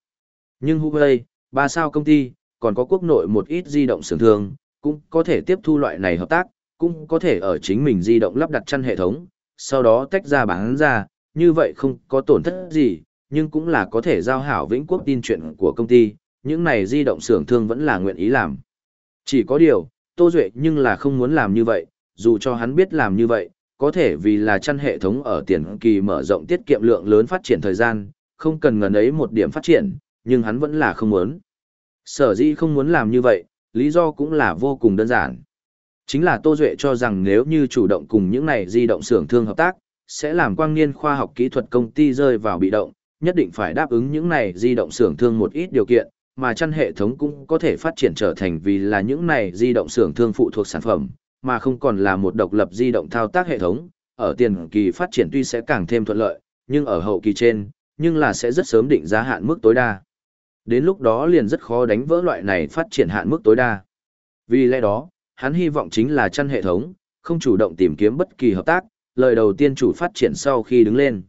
A: Nhưng Huawei, ba sao công ty, còn có quốc nội một ít di động xưởng thương, cũng có thể tiếp thu loại này hợp tác, cũng có thể ở chính mình di động lắp đặt chăn hệ thống, sau đó tách ra bán ra, như vậy không có tổn thất gì, nhưng cũng là có thể giao hảo vĩnh quốc tin chuyện của công ty, những này di động xưởng thương vẫn là nguyện ý làm. Chỉ có điều, Tô Duệ nhưng là không muốn làm như vậy, dù cho hắn biết làm như vậy, có thể vì là chăn hệ thống ở tiền kỳ mở rộng tiết kiệm lượng lớn phát triển thời gian, không cần ngần ấy một điểm phát triển, nhưng hắn vẫn là không muốn. Sở dĩ không muốn làm như vậy, lý do cũng là vô cùng đơn giản. Chính là Tô Duệ cho rằng nếu như chủ động cùng những này di động xưởng thương hợp tác, sẽ làm quang niên khoa học kỹ thuật công ty rơi vào bị động, nhất định phải đáp ứng những này di động xưởng thương một ít điều kiện, mà chăn hệ thống cũng có thể phát triển trở thành vì là những này di động xưởng thương phụ thuộc sản phẩm, mà không còn là một độc lập di động thao tác hệ thống, ở tiền kỳ phát triển tuy sẽ càng thêm thuận lợi, nhưng ở hậu kỳ trên, nhưng là sẽ rất sớm định giá hạn mức tối đa. Đến lúc đó liền rất khó đánh vỡ loại này phát triển hạn mức tối đa. Vì lẽ đó, hắn hy vọng chính là chăn hệ thống, không chủ động tìm kiếm bất kỳ hợp tác, lời đầu tiên chủ phát triển sau khi đứng lên.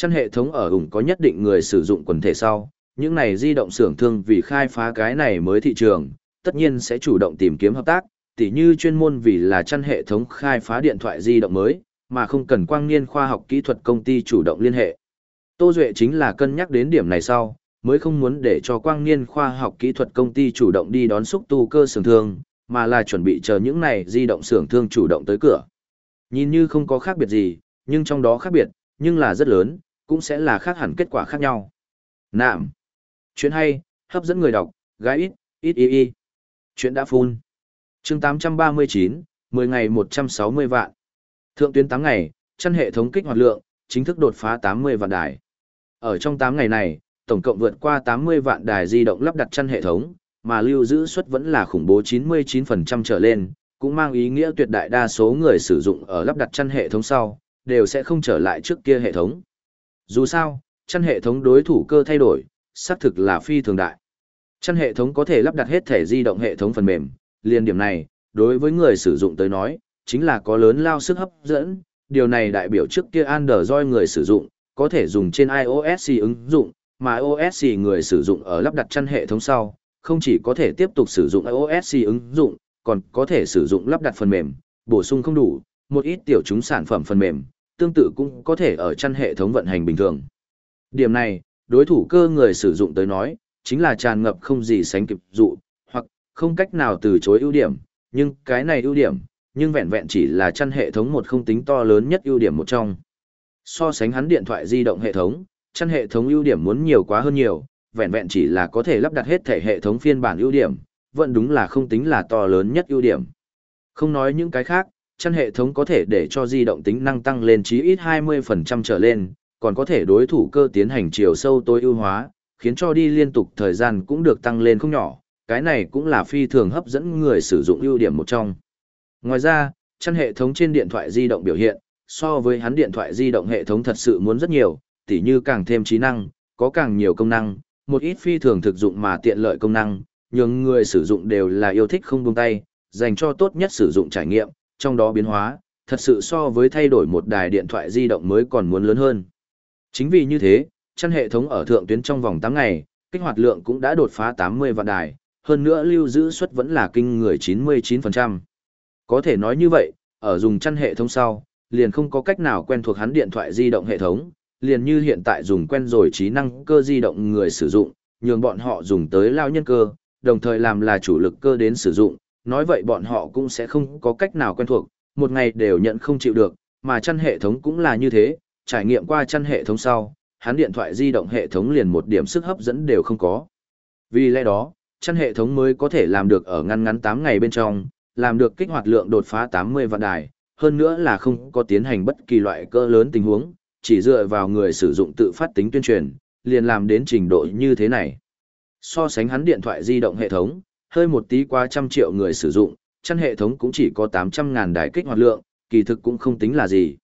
A: Chăn hệ thống ở ủng có nhất định người sử dụng quần thể sau, những này di động xưởng thương vì khai phá cái này mới thị trường, tất nhiên sẽ chủ động tìm kiếm hợp tác, tỉ như chuyên môn vì là chăn hệ thống khai phá điện thoại di động mới, mà không cần quang niên khoa học kỹ thuật công ty chủ động liên hệ. Tô Duệ chính là cân nhắc đến điểm này sau, mới không muốn để cho quang niên khoa học kỹ thuật công ty chủ động đi đón xúc tu cơ xưởng thương, mà là chuẩn bị chờ những này di động xưởng thương chủ động tới cửa. Nhìn như không có khác biệt gì, nhưng trong đó khác biệt, nhưng là rất lớn, cũng sẽ là khác hẳn kết quả khác nhau. Nạm. Chuyện hay, hấp dẫn người đọc, gái ít, ít y y. Chuyện đã phun. chương 839, 10 ngày 160 vạn. Thượng tuyến 8 ngày, chân hệ thống kích hoạt lượng, chính thức đột phá 80 vạn đài. Ở trong 8 ngày này, tổng cộng vượt qua 80 vạn đài di động lắp đặt chân hệ thống, mà lưu giữ suất vẫn là khủng bố 99% trở lên, cũng mang ý nghĩa tuyệt đại đa số người sử dụng ở lắp đặt chân hệ thống sau, đều sẽ không trở lại trước kia hệ thống. Dù sao, chân hệ thống đối thủ cơ thay đổi, xác thực là phi thường đại. Chân hệ thống có thể lắp đặt hết thể di động hệ thống phần mềm, liền điểm này, đối với người sử dụng tới nói, chính là có lớn lao sức hấp dẫn, điều này đại biểu trước kia Android người sử dụng, có thể dùng trên iOS ứng dụng, mà iOS người sử dụng ở lắp đặt chân hệ thống sau, không chỉ có thể tiếp tục sử dụng iOS ứng dụng, còn có thể sử dụng lắp đặt phần mềm, bổ sung không đủ, một ít tiểu chúng sản phẩm phần mềm, tương tự cũng có thể ở chăn hệ thống vận hành bình thường. Điểm này, đối thủ cơ người sử dụng tới nói, chính là tràn ngập không gì sánh kịp dụ, hoặc không cách nào từ chối ưu điểm, nhưng cái này ưu điểm, nhưng vẹn vẹn chỉ là chăn hệ thống một không tính to lớn nhất ưu điểm một trong. So sánh hắn điện thoại di động hệ thống, chăn hệ thống ưu điểm muốn nhiều quá hơn nhiều, vẹn vẹn chỉ là có thể lắp đặt hết thể hệ thống phiên bản ưu điểm, vẫn đúng là không tính là to lớn nhất ưu điểm. Không nói những cái khác, chân hệ thống có thể để cho di động tính năng tăng lên chí ít 20% trở lên, còn có thể đối thủ cơ tiến hành chiều sâu tối ưu hóa, khiến cho đi liên tục thời gian cũng được tăng lên không nhỏ, cái này cũng là phi thường hấp dẫn người sử dụng ưu điểm một trong. Ngoài ra, chân hệ thống trên điện thoại di động biểu hiện, so với hắn điện thoại di động hệ thống thật sự muốn rất nhiều, tỉ như càng thêm trí năng, có càng nhiều công năng, một ít phi thường thực dụng mà tiện lợi công năng, nhưng người sử dụng đều là yêu thích không buông tay, dành cho tốt nhất sử dụng trải nghiệm, trong đó biến hóa, thật sự so với thay đổi một đài điện thoại di động mới còn muốn lớn hơn. Chính vì như thế, chăn hệ thống ở thượng tuyến trong vòng 8 ngày, kích hoạt lượng cũng đã đột phá 80 vạn đài, hơn nữa lưu giữ suất vẫn là kinh người 99%. Có thể nói như vậy, ở dùng chăn hệ thống sau, liền không có cách nào quen thuộc hắn điện thoại di động hệ thống, liền như hiện tại dùng quen rồi trí năng cơ di động người sử dụng, nhường bọn họ dùng tới lao nhân cơ, đồng thời làm là chủ lực cơ đến sử dụng, nói vậy bọn họ cũng sẽ không có cách nào quen thuộc, một ngày đều nhận không chịu được, mà chăn hệ thống cũng là như thế, trải nghiệm qua chăn hệ thống sau, hắn điện thoại di động hệ thống liền một điểm sức hấp dẫn đều không có. Vì lẽ đó, chăn hệ thống mới có thể làm được ở ngăn ngắn 8 ngày bên trong, làm được kích hoạt lượng đột phá 80 vạn đài, hơn nữa là không có tiến hành bất kỳ loại cơ lớn tình huống, chỉ dựa vào người sử dụng tự phát tính tuyên truyền, liền làm đến trình độ như thế này. So sánh hắn điện thoại di động hệ thống, hơi một tí qua trăm triệu người sử dụng, chăn hệ thống cũng chỉ có 800 ngàn đài kích hoạt lượng, kỳ thực cũng không tính là gì.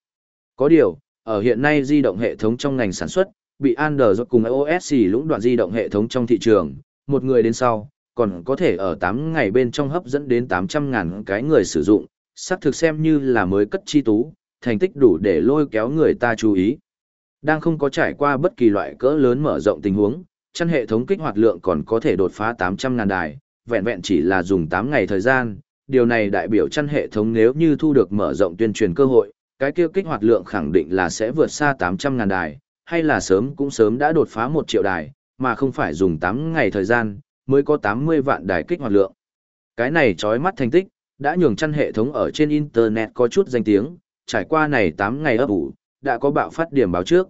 A: Có điều, ở hiện nay di động hệ thống trong ngành sản xuất, bị Android cùng iOS lũng đoạn di động hệ thống trong thị trường, một người đến sau, còn có thể ở 8 ngày bên trong hấp dẫn đến 800 ngàn cái người sử dụng, xác thực xem như là mới cất chi tú, thành tích đủ để lôi kéo người ta chú ý. Đang không có trải qua bất kỳ loại cỡ lớn mở rộng tình huống, chăn hệ thống kích hoạt lượng còn có thể đột phá 800.000 đài, vẹn vẹn chỉ là dùng 8 ngày thời gian. Điều này đại biểu chăn hệ thống nếu như thu được mở rộng tuyên truyền cơ hội, cái kia kích hoạt lượng khẳng định là sẽ vượt xa 800.000 đài, hay là sớm cũng sớm đã đột phá 1 triệu đài, mà không phải dùng 8 ngày thời gian, mới có 80 vạn đài kích hoạt lượng. Cái này chói mắt thành tích, đã nhường chăn hệ thống ở trên Internet có chút danh tiếng, trải qua này 8 ngày ấp ủ, đã có bạo phát điểm báo trước.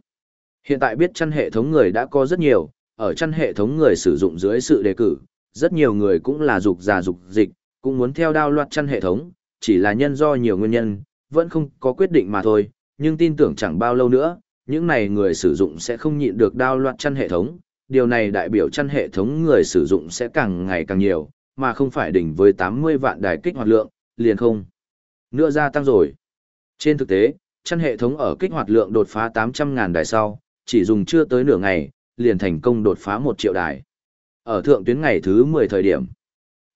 A: Hiện tại biết chăn hệ thống người đã có rất nhiều, ở chăn hệ thống người sử dụng dưới sự đề cử, rất nhiều người cũng là dục già dục dịch, cũng muốn theo đao loạt chăn hệ thống, chỉ là nhân do nhiều nguyên nhân, vẫn không có quyết định mà thôi, nhưng tin tưởng chẳng bao lâu nữa, những này người sử dụng sẽ không nhịn được đao loạt chăn hệ thống, điều này đại biểu chăn hệ thống người sử dụng sẽ càng ngày càng nhiều, mà không phải đỉnh với 80 vạn đài kích hoạt lượng, liền không. Nữa gia tăng rồi. Trên thực tế, chăn hệ thống ở kích hoạt lượng đột phá 800.000 đài sau, chỉ dùng chưa tới nửa ngày, liền thành công đột phá 1 triệu đài. Ở thượng tuyến ngày thứ 10 thời điểm,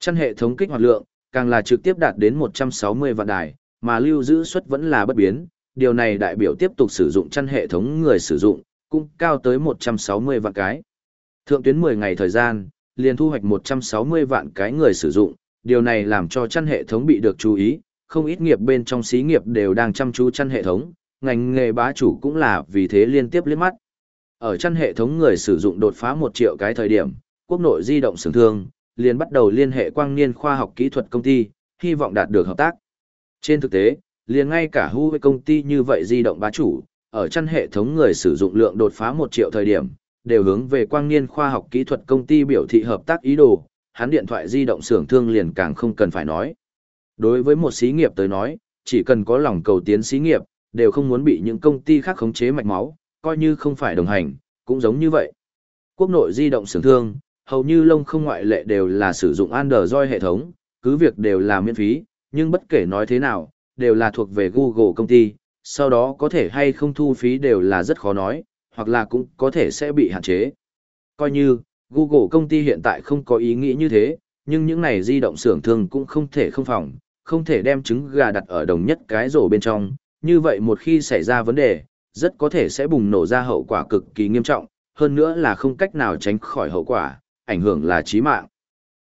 A: chăn hệ thống kích hoạt lượng, càng là trực tiếp đạt đến 160 vạn đài, mà lưu giữ suất vẫn là bất biến, điều này đại biểu tiếp tục sử dụng chăn hệ thống người sử dụng, cũng cao tới 160 vạn cái. Thượng tuyến 10 ngày thời gian, liền thu hoạch 160 vạn cái người sử dụng, điều này làm cho chăn hệ thống bị được chú ý, không ít nghiệp bên trong xí nghiệp đều đang chăm chú chăn hệ thống, ngành nghề bá chủ cũng là vì thế liên tiếp liếc mắt. Ở chăn hệ thống người sử dụng đột phá 1 triệu cái thời điểm, quốc nội di động xưởng thương, liền bắt đầu liên hệ quang niên khoa học kỹ thuật công ty, hy vọng đạt được hợp tác. Trên thực tế, liền ngay cả Huawei với công ty như vậy di động bá chủ, ở chăn hệ thống người sử dụng lượng đột phá 1 triệu thời điểm, đều hướng về quang niên khoa học kỹ thuật công ty biểu thị hợp tác ý đồ, hắn điện thoại di động xưởng thương liền càng không cần phải nói. Đối với một xí nghiệp tới nói, chỉ cần có lòng cầu tiến xí nghiệp, đều không muốn bị những công ty khác khống chế mạch máu, coi như không phải đồng hành, cũng giống như vậy. Quốc nội di động xưởng thương, hầu như lông không ngoại lệ đều là sử dụng Android hệ thống, cứ việc đều là miễn phí, nhưng bất kể nói thế nào, đều là thuộc về Google công ty, sau đó có thể hay không thu phí đều là rất khó nói, hoặc là cũng có thể sẽ bị hạn chế. Coi như, Google công ty hiện tại không có ý nghĩ như thế, nhưng những này di động xưởng thương cũng không thể không phòng, không thể đem trứng gà đặt ở đồng nhất cái rổ bên trong, như vậy một khi xảy ra vấn đề, rất có thể sẽ bùng nổ ra hậu quả cực kỳ nghiêm trọng, hơn nữa là không cách nào tránh khỏi hậu quả, ảnh hưởng là chí mạng.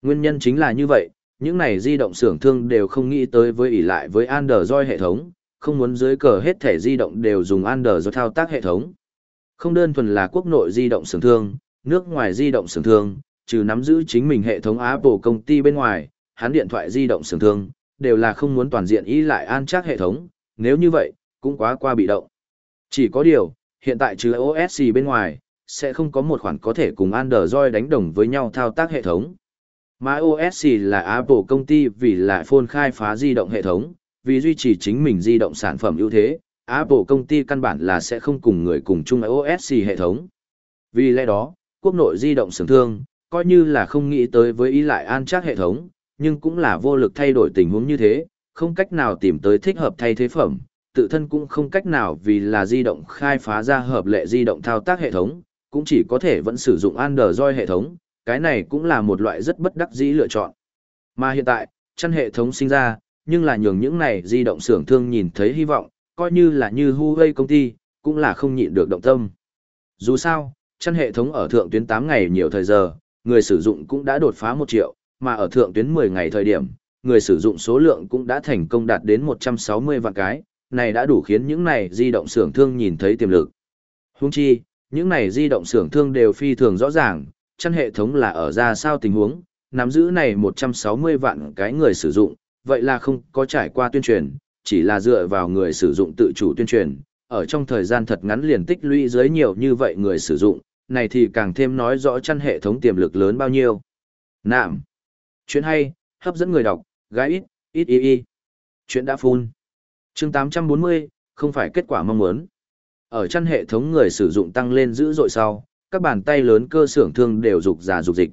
A: Nguyên nhân chính là như vậy, những này di động xưởng thương đều không nghĩ tới với ỷ lại với Android hệ thống, không muốn dưới cờ hết thể di động đều dùng Android thao tác hệ thống. Không đơn thuần là quốc nội di động xưởng thương, nước ngoài di động xưởng thương, trừ nắm giữ chính mình hệ thống Apple công ty bên ngoài, hắn điện thoại di động xưởng thương, đều là không muốn toàn diện ý lại an chắc hệ thống, nếu như vậy, cũng quá qua bị động. Chỉ có điều, hiện tại trừ OSC bên ngoài, sẽ không có một khoản có thể cùng Android đánh đồng với nhau thao tác hệ thống. Mà OS là Apple công ty vì là phone khai phá di động hệ thống, vì duy trì chính mình di động sản phẩm ưu thế, Apple công ty căn bản là sẽ không cùng người cùng chung OS hệ thống. Vì lẽ đó, quốc nội di động sưởng thương, coi như là không nghĩ tới với ý lại an chắc hệ thống, nhưng cũng là vô lực thay đổi tình huống như thế, không cách nào tìm tới thích hợp thay thế phẩm, tự thân cũng không cách nào vì là di động khai phá ra hợp lệ di động thao tác hệ thống, cũng chỉ có thể vẫn sử dụng Android hệ thống, cái này cũng là một loại rất bất đắc dĩ lựa chọn. Mà hiện tại, chăn hệ thống sinh ra, nhưng là nhường những này di động xưởng thương nhìn thấy hy vọng, coi như là như Huawei công ty, cũng là không nhịn được động tâm. Dù sao, chăn hệ thống ở thượng tuyến 8 ngày nhiều thời giờ, người sử dụng cũng đã đột phá 1 triệu, mà ở thượng tuyến 10 ngày thời điểm, người sử dụng số lượng cũng đã thành công đạt đến 160 vạn cái, này đã đủ khiến những này di động xưởng thương nhìn thấy tiềm lực. Huống chi, những này di động xưởng thương đều phi thường rõ ràng, chăn hệ thống là ở ra sao tình huống, nắm giữ này 160 vạn cái người sử dụng, vậy là không có trải qua tuyên truyền, chỉ là dựa vào người sử dụng tự chủ tuyên truyền, ở trong thời gian thật ngắn liền tích lũy dưới nhiều như vậy người sử dụng, này thì càng thêm nói rõ chăn hệ thống tiềm lực lớn bao nhiêu. Nạm. Chuyện hay, hấp dẫn người đọc, gái ít, ít y y. Chuyện đã phun. chương 840, không phải kết quả mong muốn. Ở chăn hệ thống người sử dụng tăng lên dữ dội sau, các bàn tay lớn cơ xưởng thương đều rục giả rục dịch.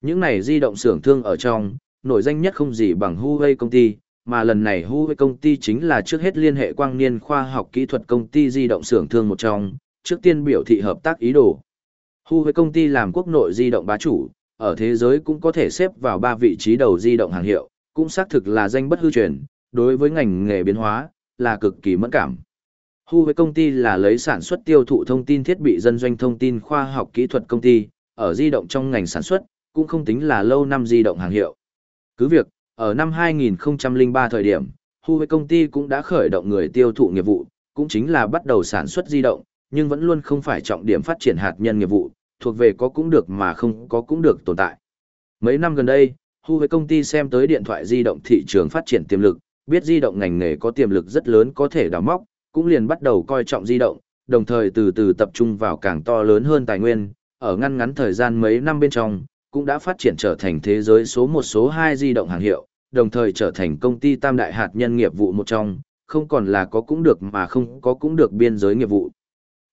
A: Những này di động xưởng thương ở trong, nổi danh nhất không gì bằng Huawei công ty, mà lần này Huawei công ty chính là trước hết liên hệ quang niên khoa học kỹ thuật công ty di động xưởng thương một trong, trước tiên biểu thị hợp tác ý đồ. Huawei công ty làm quốc nội di động bá chủ, ở thế giới cũng có thể xếp vào ba vị trí đầu di động hàng hiệu, cũng xác thực là danh bất hư truyền, đối với ngành nghề biến hóa, là cực kỳ mẫn cảm. Huawei công ty là lấy sản xuất tiêu thụ thông tin thiết bị dân doanh thông tin khoa học kỹ thuật công ty, ở di động trong ngành sản xuất, cũng không tính là lâu năm di động hàng hiệu. Cứ việc, ở năm 2003 thời điểm, Huawei công ty cũng đã khởi động người tiêu thụ nghiệp vụ, cũng chính là bắt đầu sản xuất di động, nhưng vẫn luôn không phải trọng điểm phát triển hạt nhân nghiệp vụ, thuộc về có cũng được mà không có cũng được tồn tại. Mấy năm gần đây, Huawei công ty xem tới điện thoại di động thị trường phát triển tiềm lực, biết di động ngành nghề có tiềm lực rất lớn có thể đào móc, cũng liền bắt đầu coi trọng di động, đồng thời từ từ tập trung vào càng to lớn hơn tài nguyên, ở ngăn ngắn thời gian mấy năm bên trong, cũng đã phát triển trở thành thế giới số một số 2 di động hàng hiệu, đồng thời trở thành công ty tam đại hạt nhân nghiệp vụ một trong, không còn là có cũng được mà không có cũng được biên giới nghiệp vụ.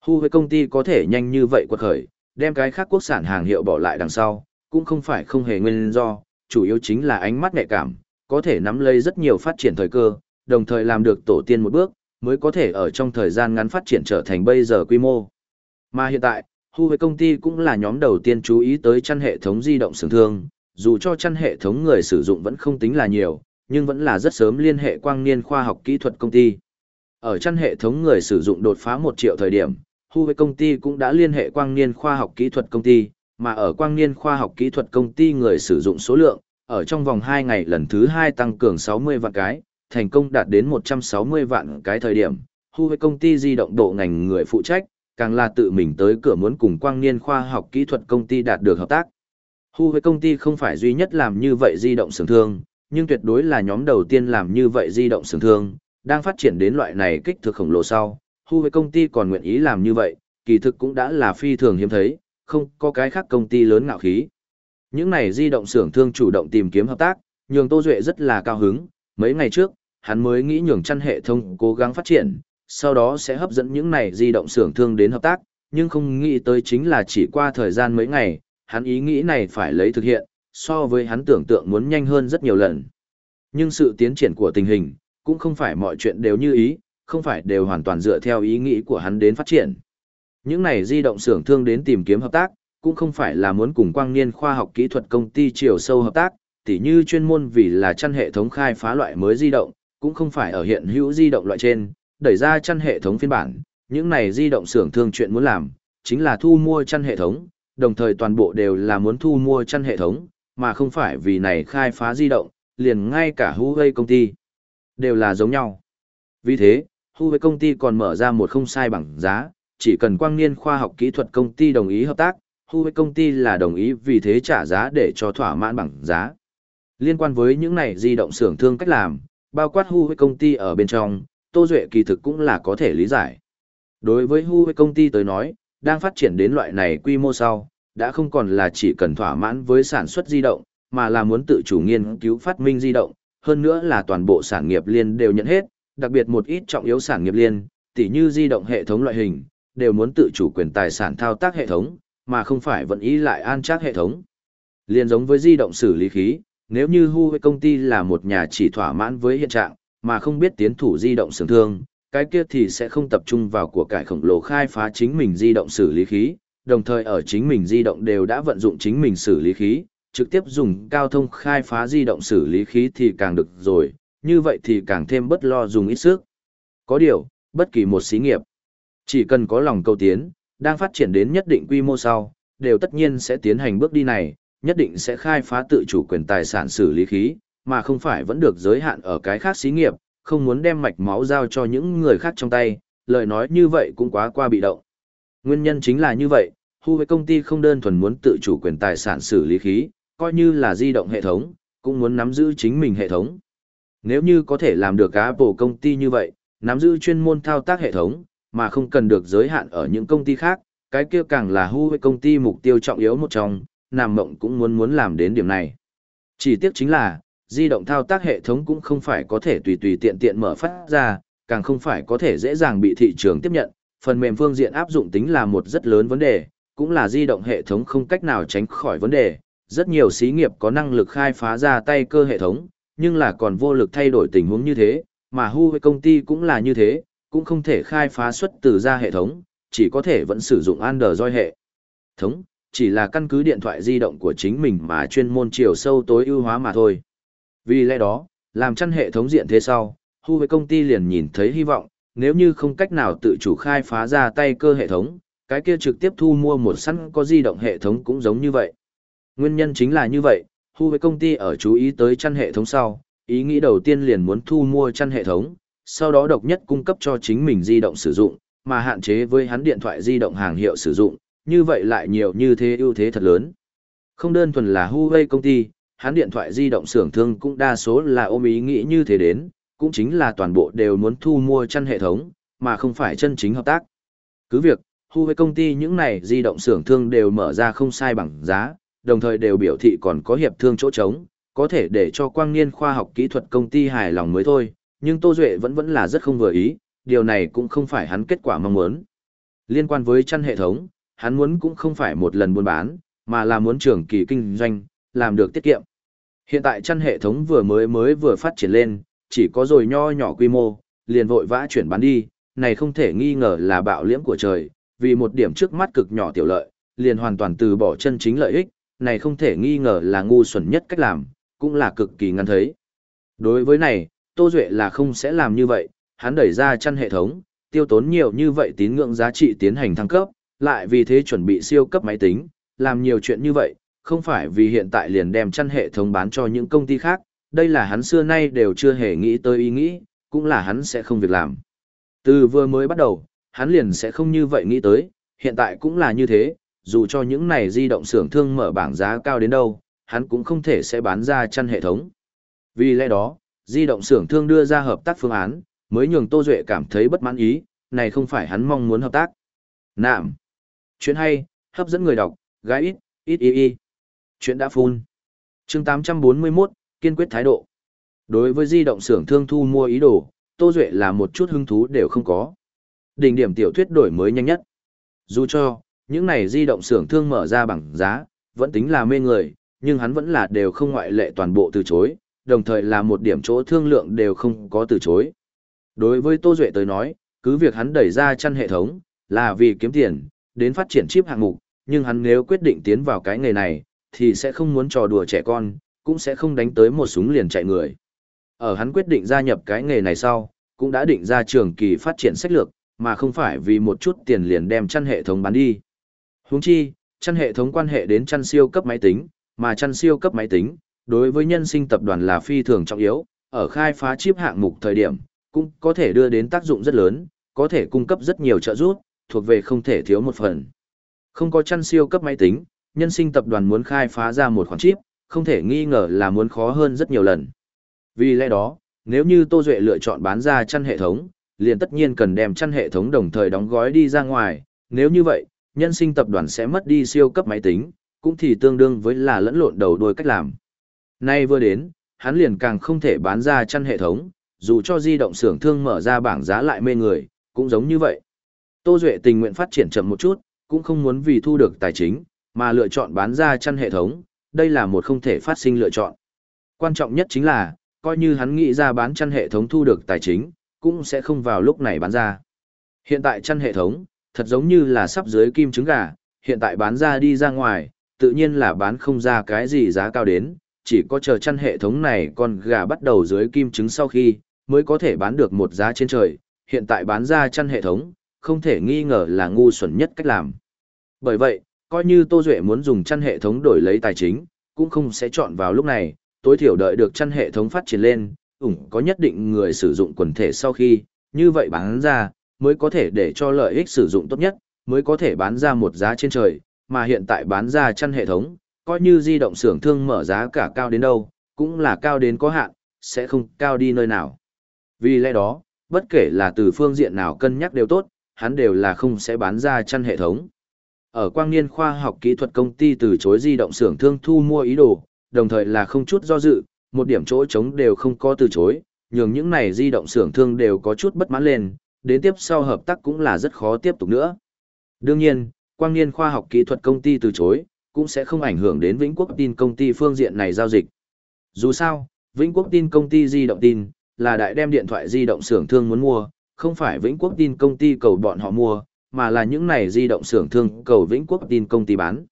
A: Hu với công ty có thể nhanh như vậy quật khởi, đem cái khác quốc sản hàng hiệu bỏ lại đằng sau, cũng không phải không hề nguyên do, chủ yếu chính là ánh mắt nhạy cảm, có thể nắm lấy rất nhiều phát triển thời cơ, đồng thời làm được tổ tiên một bước, mới có thể ở trong thời gian ngắn phát triển trở thành bây giờ quy mô. Mà hiện tại, Hu với công ty cũng là nhóm đầu tiên chú ý tới chăn hệ thống di động sưởng thương, dù cho chăn hệ thống người sử dụng vẫn không tính là nhiều, nhưng vẫn là rất sớm liên hệ quang niên khoa học kỹ thuật công ty. Ở chăn hệ thống người sử dụng đột phá 1 triệu thời điểm, Hu với công ty cũng đã liên hệ quang niên khoa học kỹ thuật công ty, mà ở quang niên khoa học kỹ thuật công ty người sử dụng số lượng, ở trong vòng 2 ngày lần thứ 2 tăng cường 60 vạn cái, thành công đạt đến 160 vạn cái thời điểm. Hu với công ty di động độ ngành người phụ trách, càng là tự mình tới cửa muốn cùng quang niên khoa học kỹ thuật công ty đạt được hợp tác. Hu với công ty không phải duy nhất làm như vậy di động sưởng thương, nhưng tuyệt đối là nhóm đầu tiên làm như vậy di động sưởng thương, đang phát triển đến loại này kích thước khổng lồ sau. Hu với công ty còn nguyện ý làm như vậy, kỳ thực cũng đã là phi thường hiếm thấy, không có cái khác công ty lớn ngạo khí. Những này di động xưởng thương chủ động tìm kiếm hợp tác, nhường Tô Duệ rất là cao hứng, mấy ngày trước, hắn mới nghĩ nhường chăn hệ thống cố gắng phát triển, sau đó sẽ hấp dẫn những này di động xưởng thương đến hợp tác, nhưng không nghĩ tới chính là chỉ qua thời gian mấy ngày, hắn ý nghĩ này phải lấy thực hiện, so với hắn tưởng tượng muốn nhanh hơn rất nhiều lần. Nhưng sự tiến triển của tình hình, cũng không phải mọi chuyện đều như ý, không phải đều hoàn toàn dựa theo ý nghĩ của hắn đến phát triển. Những này di động xưởng thương đến tìm kiếm hợp tác, cũng không phải là muốn cùng quang niên khoa học kỹ thuật công ty chiều sâu hợp tác, tỉ như chuyên môn vì là chăn hệ thống khai phá loại mới di động, cũng không phải ở hiện hữu di động loại trên, đẩy ra chăn hệ thống phiên bản, những này di động xưởng thương chuyện muốn làm, chính là thu mua chăn hệ thống, đồng thời toàn bộ đều là muốn thu mua chăn hệ thống, mà không phải vì này khai phá di động, liền ngay cả Huawei công ty, đều là giống nhau. Vì thế, Huawei công ty còn mở ra một không sai bằng giá, chỉ cần quang niên khoa học kỹ thuật công ty đồng ý hợp tác, Huawei công ty là đồng ý vì thế trả giá để cho thỏa mãn bằng giá. Liên quan với những này di động xưởng thương cách làm, bao quát Hu với công ty ở bên trong, Tô Duệ kỳ thực cũng là có thể lý giải. Đối với Hu với công ty tới nói, đang phát triển đến loại này quy mô sau, đã không còn là chỉ cần thỏa mãn với sản xuất di động, mà là muốn tự chủ nghiên cứu phát minh di động, hơn nữa là toàn bộ sản nghiệp liên đều nhận hết, đặc biệt một ít trọng yếu sản nghiệp liên, tỉ như di động hệ thống loại hình, đều muốn tự chủ quyền tài sản thao tác hệ thống, mà không phải vận ý lại an trác hệ thống. Liên giống với di động xử lý khí, nếu như Huawei công ty là một nhà chỉ thỏa mãn với hiện trạng, mà không biết tiến thủ di động sưởng thương, cái kia thì sẽ không tập trung vào của cải khổng lồ khai phá chính mình di động xử lý khí, đồng thời ở chính mình di động đều đã vận dụng chính mình xử lý khí, trực tiếp dùng cao thông khai phá di động xử lý khí thì càng được rồi, như vậy thì càng thêm bất lo dùng ít sức. Có điều, bất kỳ một xí nghiệp, chỉ cần có lòng cầu tiến, đang phát triển đến nhất định quy mô sau, đều tất nhiên sẽ tiến hành bước đi này, nhất định sẽ khai phá tự chủ quyền tài sản xử lý khí, mà không phải vẫn được giới hạn ở cái khác xí nghiệp, không muốn đem mạch máu giao cho những người khác trong tay, lời nói như vậy cũng quá qua bị động. Nguyên nhân chính là như vậy, Hu với công ty không đơn thuần muốn tự chủ quyền tài sản xử lý khí, coi như là di động hệ thống, cũng muốn nắm giữ chính mình hệ thống. Nếu như có thể làm được Apple công ty như vậy, nắm giữ chuyên môn thao tác hệ thống, mà không cần được giới hạn ở những công ty khác, cái kia càng là Hu với công ty mục tiêu trọng yếu một trong, Nam Mộng cũng muốn muốn làm đến điểm này. Chỉ tiếc chính là, di động thao tác hệ thống cũng không phải có thể tùy tùy tiện tiện mở phát ra, càng không phải có thể dễ dàng bị thị trường tiếp nhận, phần mềm phương diện áp dụng tính là một rất lớn vấn đề, cũng là di động hệ thống không cách nào tránh khỏi vấn đề. Rất nhiều xí nghiệp có năng lực khai phá ra tay cơ hệ thống, nhưng là còn vô lực thay đổi tình huống như thế, mà Huawei công ty cũng là như thế, cũng không thể khai phá xuất từ ra hệ thống, chỉ có thể vẫn sử dụng Android hệ thống, chỉ là căn cứ điện thoại di động của chính mình mà chuyên môn chiều sâu tối ưu hóa mà thôi. Vì lẽ đó, làm chăn hệ thống diện thế sau, Hu với công ty liền nhìn thấy hy vọng, nếu như không cách nào tự chủ khai phá ra tay cơ hệ thống, cái kia trực tiếp thu mua một sẵn có di động hệ thống cũng giống như vậy. Nguyên nhân chính là như vậy, Hu với công ty ở chú ý tới chăn hệ thống sau, ý nghĩ đầu tiên liền muốn thu mua chăn hệ thống, sau đó độc nhất cung cấp cho chính mình di động sử dụng, mà hạn chế với hắn điện thoại di động hàng hiệu sử dụng, như vậy lại nhiều như thế ưu thế thật lớn. Không đơn thuần là Huawei công ty, hắn điện thoại di động xưởng thương cũng đa số là ôm ý nghĩ như thế đến, cũng chính là toàn bộ đều muốn thu mua chăn hệ thống, mà không phải chân chính hợp tác. Cứ việc, Huawei công ty những này di động xưởng thương đều mở ra không sai bằng giá, đồng thời đều biểu thị còn có hiệp thương chỗ trống, có thể để cho quang niên khoa học kỹ thuật công ty hài lòng mới thôi, nhưng Tô Duệ vẫn vẫn là rất không vừa ý, điều này cũng không phải hắn kết quả mong muốn. Liên quan với chăn hệ thống, hắn muốn cũng không phải một lần buôn bán, mà là muốn trường kỳ kinh doanh, làm được tiết kiệm. Hiện tại chăn hệ thống vừa mới mới vừa phát triển lên, chỉ có rồi nho nhỏ quy mô, liền vội vã chuyển bán đi, này không thể nghi ngờ là bạo liễm của trời, vì một điểm trước mắt cực nhỏ tiểu lợi, liền hoàn toàn từ bỏ chân chính lợi ích, này không thể nghi ngờ là ngu xuẩn nhất cách làm, cũng là cực kỳ ngăn thấy. Đối với này, Tô Duệ là không sẽ làm như vậy, hắn đẩy ra chăn hệ thống, tiêu tốn nhiều như vậy tín ngưỡng giá trị tiến hành thăng cấp, lại vì thế chuẩn bị siêu cấp máy tính, làm nhiều chuyện như vậy, không phải vì hiện tại liền đem chăn hệ thống bán cho những công ty khác, đây là hắn xưa nay đều chưa hề nghĩ tới ý nghĩ, cũng là hắn sẽ không việc làm. Từ vừa mới bắt đầu, hắn liền sẽ không như vậy nghĩ tới, hiện tại cũng là như thế, dù cho những này di động xưởng thương mở bảng giá cao đến đâu, hắn cũng không thể sẽ bán ra chăn hệ thống. Vì lẽ đó, di động xưởng thương đưa ra hợp tác phương án, mới nhường Tô Duệ cảm thấy bất mãn ý, này không phải hắn mong muốn hợp tác. Nạm. Chuyện hay, hấp dẫn người đọc, gái ít, ít y y. Chuyện đã phun. chương 841, kiên quyết thái độ. Đối với di động xưởng thương thu mua ý đồ, Tô Duệ là một chút hứng thú đều không có. Đỉnh điểm tiểu thuyết đổi mới nhanh nhất. Dù cho, những này di động xưởng thương mở ra bằng giá, vẫn tính là mê người, nhưng hắn vẫn là đều không ngoại lệ toàn bộ từ chối, đồng thời là một điểm chỗ thương lượng đều không có từ chối. Đối với Tô Duệ tới nói, cứ việc hắn đẩy ra chăn hệ thống, là vì kiếm tiền, đến phát triển chip hạng mục, nhưng hắn nếu quyết định tiến vào cái nghề này, thì sẽ không muốn trò đùa trẻ con, cũng sẽ không đánh tới một súng liền chạy người. Ở hắn quyết định gia nhập cái nghề này sau, cũng đã định ra trường kỳ phát triển sách lược, mà không phải vì một chút tiền liền đem chăn hệ thống bán đi. Huống chi, chăn hệ thống quan hệ đến chăn siêu cấp máy tính, mà chăn siêu cấp máy tính, đối với nhân sinh tập đoàn là phi thường trọng yếu, ở khai phá chip hạng mục thời điểm, cũng có thể đưa đến tác dụng rất lớn, có thể cung cấp rất nhiều trợ giúp, thuộc về không thể thiếu một phần. Không có chăn siêu cấp máy tính, nhân sinh tập đoàn muốn khai phá ra một khoản chip, không thể nghi ngờ là muốn khó hơn rất nhiều lần. Vì lẽ đó, nếu như Tô Duệ lựa chọn bán ra chăn hệ thống, liền tất nhiên cần đem chăn hệ thống đồng thời đóng gói đi ra ngoài, nếu như vậy, nhân sinh tập đoàn sẽ mất đi siêu cấp máy tính, cũng thì tương đương với là lẫn lộn đầu đuôi cách làm. Nay vừa đến, hắn liền càng không thể bán ra chăn hệ thống, dù cho di động xưởng thương mở ra bảng giá lại mê người, cũng giống như vậy. Tô Duệ tình nguyện phát triển chậm một chút, cũng không muốn vì thu được tài chính, mà lựa chọn bán ra chăn hệ thống, đây là một không thể phát sinh lựa chọn. Quan trọng nhất chính là, coi như hắn nghĩ ra bán chăn hệ thống thu được tài chính, cũng sẽ không vào lúc này bán ra. Hiện tại chăn hệ thống, thật giống như là sắp dưới kim trứng gà, hiện tại bán ra đi ra ngoài, tự nhiên là bán không ra cái gì giá cao đến, chỉ có chờ chăn hệ thống này con gà bắt đầu dưới kim trứng sau khi, mới có thể bán được một giá trên trời, hiện tại bán ra chăn hệ thống, không thể nghi ngờ là ngu xuẩn nhất cách làm. Bởi vậy, coi như Tô Duệ muốn dùng chăn hệ thống đổi lấy tài chính, cũng không sẽ chọn vào lúc này, tối thiểu đợi được chăn hệ thống phát triển lên, ủng có nhất định người sử dụng quần thể sau khi, như vậy bán ra, mới có thể để cho lợi ích sử dụng tốt nhất, mới có thể bán ra một giá trên trời, mà hiện tại bán ra chăn hệ thống, coi như di động xưởng thương mở giá cả cao đến đâu, cũng là cao đến có hạn, sẽ không cao đi nơi nào. Vì lẽ đó, bất kể là từ phương diện nào cân nhắc đều tốt, hắn đều là không sẽ bán ra chăn hệ thống. Ở quang niên khoa học kỹ thuật công ty từ chối di động xưởng thương thu mua ý đồ, đồng thời là không chút do dự, một điểm chỗ trống đều không có từ chối, nhường những này di động xưởng thương đều có chút bất mãn lên, đến tiếp sau hợp tác cũng là rất khó tiếp tục nữa. Đương nhiên, quang niên khoa học kỹ thuật công ty từ chối, cũng sẽ không ảnh hưởng đến Vĩnh Quốc tin công ty phương diện này giao dịch. Dù sao, Vĩnh Quốc tin công ty di động tin, là đại đem điện thoại di động xưởng thương muốn mua, không phải Vĩnh Quốc tin công ty cầu bọn họ mua, mà là những này di động xưởng thương cầu Vĩnh Quốc tin công ty bán.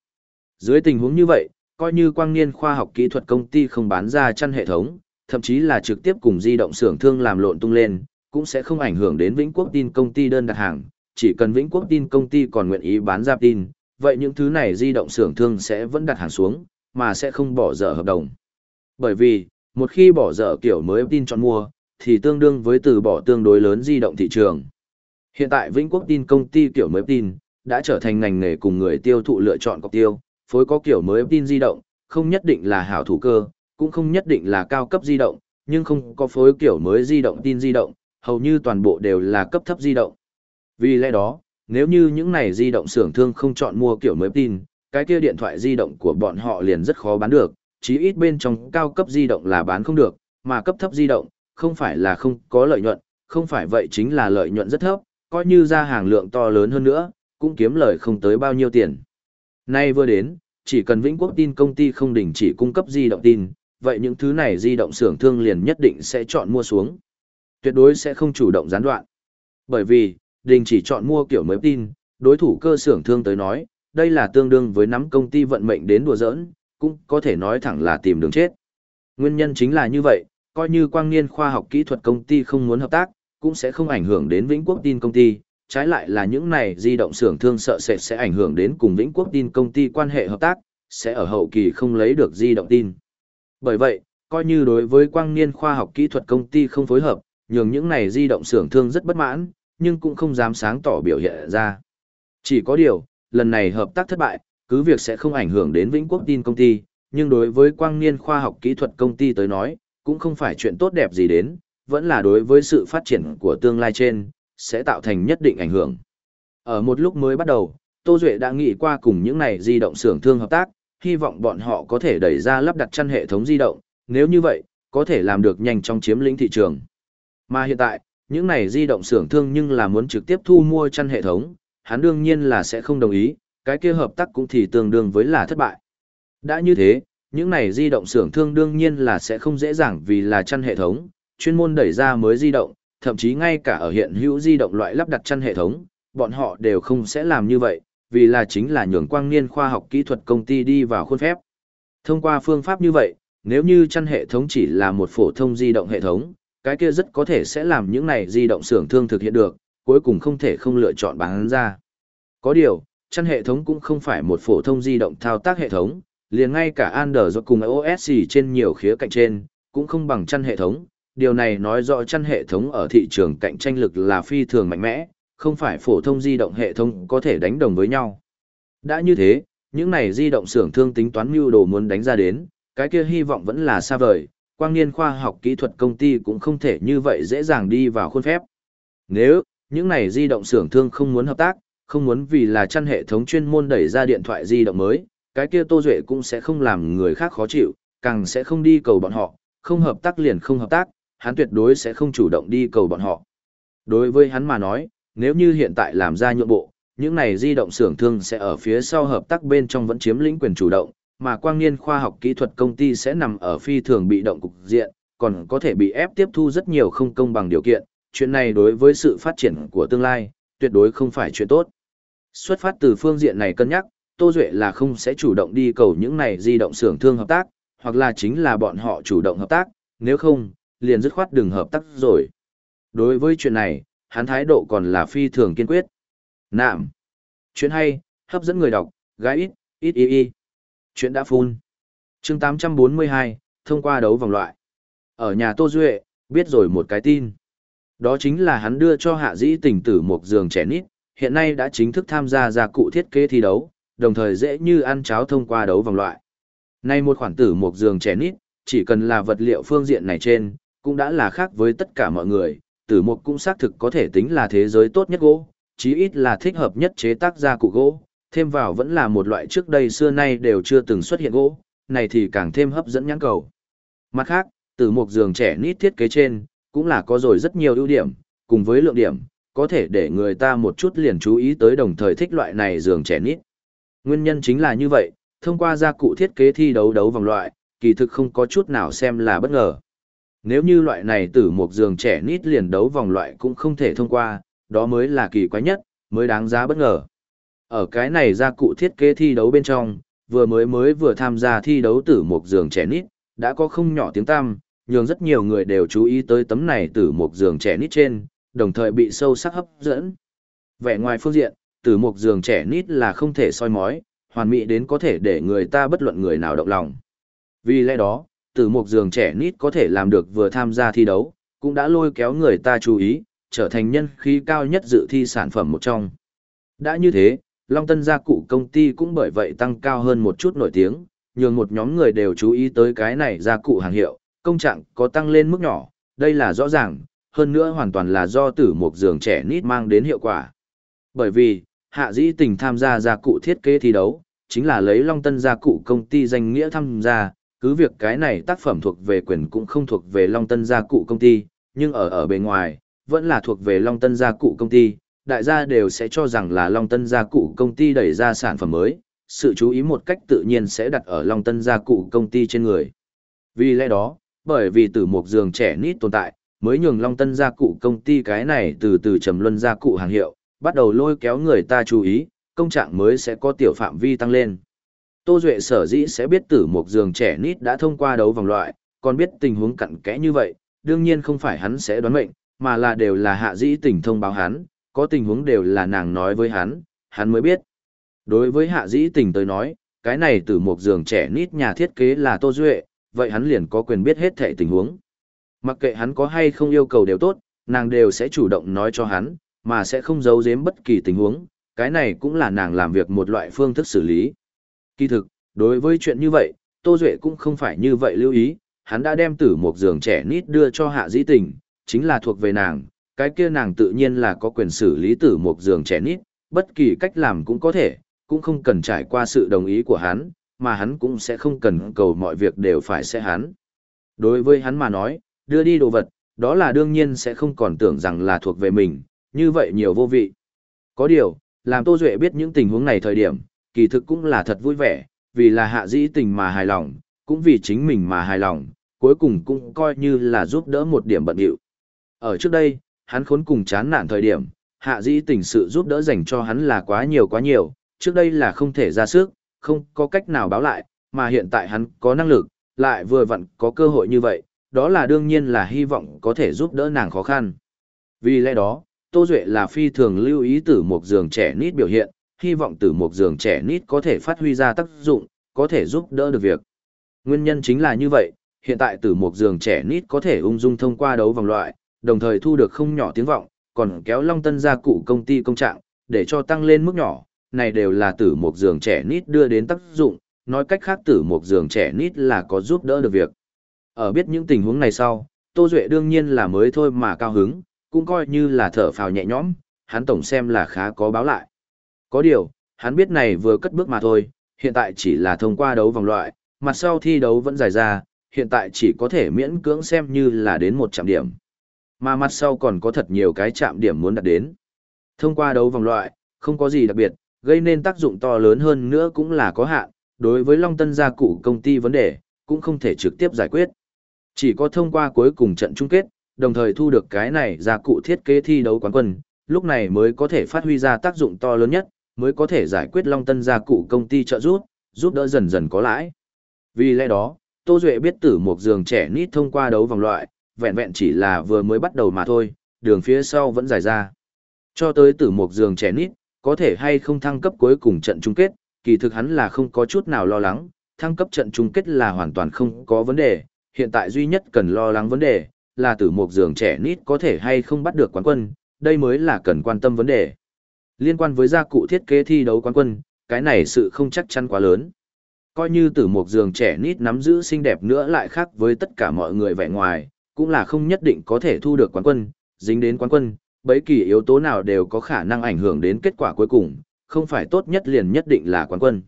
A: Dưới tình huống như vậy, coi như quang niên khoa học kỹ thuật công ty không bán ra chăn hệ thống, thậm chí là trực tiếp cùng di động xưởng thương làm lộn tung lên, cũng sẽ không ảnh hưởng đến Vĩnh Quốc tin công ty đơn đặt hàng, chỉ cần Vĩnh Quốc tin công ty còn nguyện ý bán ra tin, vậy những thứ này di động xưởng thương sẽ vẫn đặt hàng xuống, mà sẽ không bỏ dở hợp đồng. Bởi vì, một khi bỏ dở kiểu mới tin chọn mua, thì tương đương với từ bỏ tương đối lớn di động thị trường. Hiện tại Vĩnh Quốc tin công ty kiểu mới tin, đã trở thành ngành nghề cùng người tiêu thụ lựa chọn cọc tiêu, phối có kiểu mới tin di động, không nhất định là hảo thủ cơ, cũng không nhất định là cao cấp di động, nhưng không có phối kiểu mới di động tin di động, hầu như toàn bộ đều là cấp thấp di động. Vì lẽ đó, nếu như những này di động xưởng thương không chọn mua kiểu mới tin, cái kia điện thoại di động của bọn họ liền rất khó bán được, chí ít bên trong cao cấp di động là bán không được, mà cấp thấp di động, không phải là không có lợi nhuận, không phải vậy chính là lợi nhuận rất thấp, coi như ra hàng lượng to lớn hơn nữa, cũng kiếm lời không tới bao nhiêu tiền. Nay vừa đến, chỉ cần Vĩnh Quốc tin công ty không đình chỉ cung cấp di động tin, vậy những thứ này di động xưởng thương liền nhất định sẽ chọn mua xuống. Tuyệt đối sẽ không chủ động gián đoạn. Bởi vì, đình chỉ chọn mua kiểu mới tin, đối thủ cơ xưởng thương tới nói, đây là tương đương với nắm công ty vận mệnh đến đùa giỡn, cũng có thể nói thẳng là tìm đường chết. Nguyên nhân chính là như vậy, coi như quang niên khoa học kỹ thuật công ty không muốn hợp tác, cũng sẽ không ảnh hưởng đến Vĩnh Quốc tin công ty, trái lại là những này di động xưởng thương sợ sẽ sẽ ảnh hưởng đến cùng Vĩnh Quốc tin công ty quan hệ hợp tác, sẽ ở hậu kỳ không lấy được di động tin. Bởi vậy, coi như đối với quang niên khoa học kỹ thuật công ty không phối hợp, nhường những này di động xưởng thương rất bất mãn, nhưng cũng không dám sáng tỏ biểu hiện ra. Chỉ có điều, lần này hợp tác thất bại, cứ việc sẽ không ảnh hưởng đến Vĩnh Quốc tin công ty, nhưng đối với quang niên khoa học kỹ thuật công ty tới nói, cũng không phải chuyện tốt đẹp gì đến, vẫn là đối với sự phát triển của tương lai trên, sẽ tạo thành nhất định ảnh hưởng. Ở một lúc mới bắt đầu, Tô Duệ đã nghĩ qua cùng những này di động xưởng thương hợp tác, hy vọng bọn họ có thể đẩy ra lắp đặt chăn hệ thống di động, nếu như vậy, có thể làm được nhanh trong chiếm lĩnh thị trường. Mà hiện tại, những này di động xưởng thương nhưng là muốn trực tiếp thu mua chăn hệ thống, hắn đương nhiên là sẽ không đồng ý, cái kia hợp tác cũng thì tương đương với là thất bại. Đã như thế, những này di động xưởng thương đương nhiên là sẽ không dễ dàng vì là chăn hệ thống, chuyên môn đẩy ra mới di động, thậm chí ngay cả ở hiện hữu di động loại lắp đặt chăn hệ thống, bọn họ đều không sẽ làm như vậy, vì là chính là nhường quang niên khoa học kỹ thuật công ty đi vào khuôn phép. Thông qua phương pháp như vậy, nếu như chăn hệ thống chỉ là một phổ thông di động hệ thống, cái kia rất có thể sẽ làm những này di động xưởng thương thực hiện được, cuối cùng không thể không lựa chọn bán ra. Có điều, chăn hệ thống cũng không phải một phổ thông di động thao tác hệ thống, liền ngay cả Android cùng iOS trên nhiều khía cạnh trên, cũng không bằng chăn hệ thống. Điều này nói rõ chăn hệ thống ở thị trường cạnh tranh lực là phi thường mạnh mẽ, không phải phổ thông di động hệ thống có thể đánh đồng với nhau. Đã như thế, những này di động xưởng thương tính toán mưu đồ muốn đánh ra đến, cái kia hy vọng vẫn là xa vời, quang niên khoa học kỹ thuật công ty cũng không thể như vậy dễ dàng đi vào khuôn phép. Nếu, những này di động xưởng thương không muốn hợp tác, không muốn vì là chăn hệ thống chuyên môn đẩy ra điện thoại di động mới, cái kia Tô Duệ cũng sẽ không làm người khác khó chịu, càng sẽ không đi cầu bọn họ, không hợp tác liền không hợp tác, hắn tuyệt đối sẽ không chủ động đi cầu bọn họ. Đối với hắn mà nói, nếu như hiện tại làm ra nhượng bộ, những này di động xưởng thương sẽ ở phía sau hợp tác bên trong vẫn chiếm lĩnh quyền chủ động, mà quang niên khoa học kỹ thuật công ty sẽ nằm ở phi thường bị động cục diện, còn có thể bị ép tiếp thu rất nhiều không công bằng điều kiện, chuyện này đối với sự phát triển của tương lai, tuyệt đối không phải chuyện tốt. Xuất phát từ phương diện này cân nhắc, Tô Duệ là không sẽ chủ động đi cầu những này di động xưởng thương hợp tác, hoặc là chính là bọn họ chủ động hợp tác, nếu không, liền dứt khoát đừng hợp tác rồi. Đối với chuyện này, hắn thái độ còn là phi thường kiên quyết. Nạm. Chuyện hay, hấp dẫn người đọc, gái ít, ít y y. Chuyện đã phun. chương 842, thông qua đấu vòng loại. Ở nhà Tô Duệ, biết rồi một cái tin. Đó chính là hắn đưa cho hạ dĩ tỉnh tử một giường trẻ nít, hiện nay đã chính thức tham gia gia cụ thiết kế thi đấu, đồng thời dễ như ăn cháo thông qua đấu vòng loại. Nay một khoản tử một giường trẻ nít, chỉ cần là vật liệu phương diện này trên, cũng đã là khác với tất cả mọi người, tử mục cũng xác thực có thể tính là thế giới tốt nhất gỗ, chí ít là thích hợp nhất chế tác ra cụ gỗ, thêm vào vẫn là một loại trước đây xưa nay đều chưa từng xuất hiện gỗ, này thì càng thêm hấp dẫn nhãn cầu. Mặt khác, tử mục giường trẻ nít thiết kế trên, cũng là có rồi rất nhiều ưu điểm, cùng với lượng điểm, có thể để người ta một chút liền chú ý tới đồng thời thích loại này giường trẻ nít. Nguyên nhân chính là như vậy, thông qua gia cụ thiết kế thi đấu đấu vòng loại, kỳ thực không có chút nào xem là bất ngờ. Nếu như loại này tử một giường trẻ nít liền đấu vòng loại cũng không thể thông qua, đó mới là kỳ quái nhất, mới đáng giá bất ngờ. Ở cái này gia cụ thiết kế thi đấu bên trong, vừa mới mới vừa tham gia thi đấu tử một giường trẻ nít, đã có không nhỏ tiếng tăm, nhường rất nhiều người đều chú ý tới tấm này từ một giường trẻ nít trên, đồng thời bị sâu sắc hấp dẫn. Vẻ ngoài phương diện, từ một giường trẻ nít là không thể soi mói, hoàn mỹ đến có thể để người ta bất luận người nào động lòng. Vì lẽ đó, từ một giường trẻ nít có thể làm được vừa tham gia thi đấu, cũng đã lôi kéo người ta chú ý, trở thành nhân khí cao nhất dự thi sản phẩm một trong. Đã như thế, Long Tân gia cụ công ty cũng bởi vậy tăng cao hơn một chút nổi tiếng, nhường một nhóm người đều chú ý tới cái này gia cụ hàng hiệu, công trạng có tăng lên mức nhỏ, đây là rõ ràng, hơn nữa hoàn toàn là do tử một giường trẻ nít mang đến hiệu quả. Bởi vì, hạ dĩ tình tham gia gia cụ thiết kế thi đấu, chính là lấy Long Tân gia cụ công ty danh nghĩa tham gia, cứ việc cái này tác phẩm thuộc về quyền cũng không thuộc về Long Tân gia cụ công ty, nhưng ở ở bề ngoài, vẫn là thuộc về Long Tân gia cụ công ty, đại gia đều sẽ cho rằng là Long Tân gia cụ công ty đẩy ra sản phẩm mới, sự chú ý một cách tự nhiên sẽ đặt ở Long Tân gia cụ công ty trên người. Vì lẽ đó, bởi vì từ một giường trẻ nít tồn tại, mới nhường Long Tân gia cụ công ty cái này từ từ trầm luân gia cụ hàng hiệu, bắt đầu lôi kéo người ta chú ý, công trạng mới sẽ có tiểu phạm vi tăng lên. Tô Duệ sở dĩ sẽ biết tử một giường trẻ nít đã thông qua đấu vòng loại, còn biết tình huống cặn kẽ như vậy, đương nhiên không phải hắn sẽ đoán mệnh, mà là đều là hạ dĩ tình thông báo hắn, có tình huống đều là nàng nói với hắn, hắn mới biết. Đối với hạ dĩ tình tới nói, cái này từ một giường trẻ nít nhà thiết kế là Tô Duệ, vậy hắn liền có quyền biết hết thệ tình huống. Mặc kệ hắn có hay không yêu cầu đều tốt, nàng đều sẽ chủ động nói cho hắn, mà sẽ không giấu giếm bất kỳ tình huống, cái này cũng là nàng làm việc một loại phương thức xử lý. Kỳ thực, đối với chuyện như vậy, Tô Duệ cũng không phải như vậy lưu ý, hắn đã đem tử một giường trẻ nít đưa cho hạ dĩ tình, chính là thuộc về nàng, cái kia nàng tự nhiên là có quyền xử lý tử một giường trẻ nít, bất kỳ cách làm cũng có thể, cũng không cần trải qua sự đồng ý của hắn, mà hắn cũng sẽ không cần cầu mọi việc đều phải sẽ hắn. Đối với hắn mà nói, đưa đi đồ vật, đó là đương nhiên sẽ không còn tưởng rằng là thuộc về mình, như vậy nhiều vô vị. Có điều, làm Tô Duệ biết những tình huống này thời điểm, kỳ thực cũng là thật vui vẻ, vì là hạ dĩ tình mà hài lòng, cũng vì chính mình mà hài lòng, cuối cùng cũng coi như là giúp đỡ một điểm bận hiệu. Ở trước đây, hắn khốn cùng chán nản thời điểm, hạ dĩ tình sự giúp đỡ dành cho hắn là quá nhiều quá nhiều, trước đây là không thể ra sức, không có cách nào báo lại, mà hiện tại hắn có năng lực, lại vừa vặn có cơ hội như vậy, đó là đương nhiên là hy vọng có thể giúp đỡ nàng khó khăn. Vì lẽ đó, Tô Duệ là phi thường lưu ý tử mục giường trẻ nít biểu hiện, hy vọng tử mục giường trẻ nít có thể phát huy ra tác dụng, có thể giúp đỡ được việc. Nguyên nhân chính là như vậy, hiện tại tử mục giường trẻ nít có thể ung dung thông qua đấu vòng loại, đồng thời thu được không nhỏ tiếng vọng, còn kéo Long Tân ra cụ công ty công trạng, để cho tăng lên mức nhỏ, này đều là tử mục giường trẻ nít đưa đến tác dụng, nói cách khác tử mục giường trẻ nít là có giúp đỡ được việc. Ở biết những tình huống này sau, Tô Duệ đương nhiên là mới thôi mà cao hứng, cũng coi như là thở phào nhẹ nhõm, hắn tổng xem là khá có báo lại. Có điều, hắn biết này vừa cất bước mà thôi, hiện tại chỉ là thông qua đấu vòng loại, mặt sau thi đấu vẫn dài ra, hiện tại chỉ có thể miễn cưỡng xem như là đến một trạm điểm. Mà mặt sau còn có thật nhiều cái chạm điểm muốn đạt đến. Thông qua đấu vòng loại, không có gì đặc biệt, gây nên tác dụng to lớn hơn nữa cũng là có hạn, đối với Long Tân gia cụ công ty vấn đề, cũng không thể trực tiếp giải quyết. Chỉ có thông qua cuối cùng trận chung kết, đồng thời thu được cái này gia cụ thiết kế thi đấu quán quân, lúc này mới có thể phát huy ra tác dụng to lớn nhất, mới có thể giải quyết Long Tân gia cụ công ty trợ giúp, giúp đỡ dần dần có lãi. Vì lẽ đó, Tô Duệ biết tử một giường trẻ nít thông qua đấu vòng loại, vẹn vẹn chỉ là vừa mới bắt đầu mà thôi, đường phía sau vẫn dài ra. Cho tới tử một giường trẻ nít, có thể hay không thăng cấp cuối cùng trận chung kết, kỳ thực hắn là không có chút nào lo lắng, thăng cấp trận chung kết là hoàn toàn không có vấn đề, hiện tại duy nhất cần lo lắng vấn đề, là tử mục giường trẻ nít có thể hay không bắt được quán quân, đây mới là cần quan tâm vấn đề. Liên quan với gia cụ thiết kế thi đấu quán quân, cái này sự không chắc chắn quá lớn. Coi như tử mục giường trẻ nít nắm giữ xinh đẹp nữa lại khác với tất cả mọi người vẻ ngoài, cũng là không nhất định có thể thu được quán quân, dính đến quán quân, bấy kỳ yếu tố nào đều có khả năng ảnh hưởng đến kết quả cuối cùng, không phải tốt nhất liền nhất định là quán quân.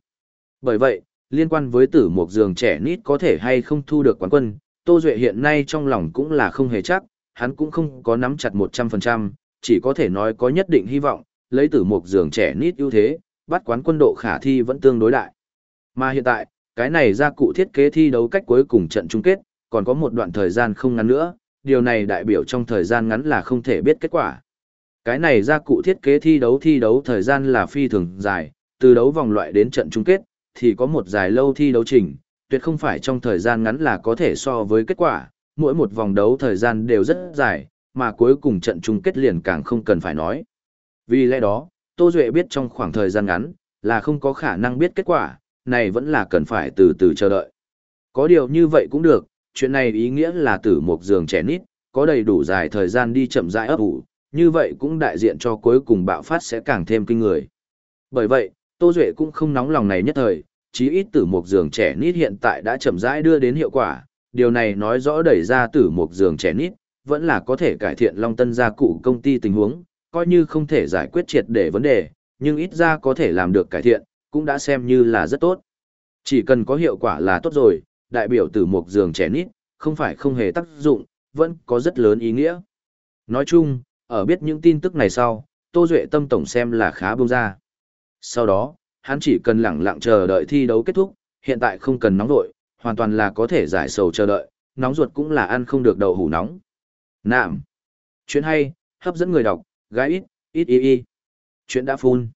A: Bởi vậy, liên quan với tử mục giường trẻ nít có thể hay không thu được quán quân, Tô Duệ hiện nay trong lòng cũng là không hề chắc, hắn cũng không có nắm chặt 100%, chỉ có thể nói có nhất định hy vọng, lấy tử một giường trẻ nít ưu thế, bắt quán quân độ khả thi vẫn tương đối đại. Mà hiện tại, cái này ra cụ thiết kế thi đấu cách cuối cùng trận chung kết, còn có một đoạn thời gian không ngắn nữa, điều này đại biểu trong thời gian ngắn là không thể biết kết quả. Cái này ra cụ thiết kế thi đấu thi đấu thời gian là phi thường dài, từ đấu vòng loại đến trận chung kết, thì có một dài lâu thi đấu trình, tuyệt không phải trong thời gian ngắn là có thể so với kết quả, mỗi một vòng đấu thời gian đều rất dài, mà cuối cùng trận chung kết liền càng không cần phải nói. Vì lẽ đó, Tô Duệ biết trong khoảng thời gian ngắn, là không có khả năng biết kết quả, này vẫn là cần phải từ từ chờ đợi. Có điều như vậy cũng được, chuyện này ý nghĩa là tử một giường trẻ nít, có đầy đủ dài thời gian đi chậm rãi ấp ủ, như vậy cũng đại diện cho cuối cùng bạo phát sẽ càng thêm kinh người. Bởi vậy, Tô Duệ cũng không nóng lòng này nhất thời, chí ít tử mục giường trẻ nít hiện tại đã chậm rãi đưa đến hiệu quả, điều này nói rõ đẩy ra tử mục giường trẻ nít, vẫn là có thể cải thiện Long Tân gia cụ công ty tình huống, coi như không thể giải quyết triệt để vấn đề, nhưng ít ra có thể làm được cải thiện, cũng đã xem như là rất tốt. Chỉ cần có hiệu quả là tốt rồi, đại biểu tử mục giường trẻ nít, không phải không hề tác dụng, vẫn có rất lớn ý nghĩa. Nói chung, ở biết những tin tức này sau, Tô Duệ tâm tổng xem là khá bông ra. Sau đó, hắn chỉ cần lẳng lặng chờ đợi thi đấu kết thúc, hiện tại không cần nóng vội, hoàn toàn là có thể giải sầu chờ đợi, nóng ruột cũng là ăn không được đậu hủ nóng. Nạm. Chuyện hay, hấp dẫn người đọc, gái ít, ít y y. Chuyện đã phun.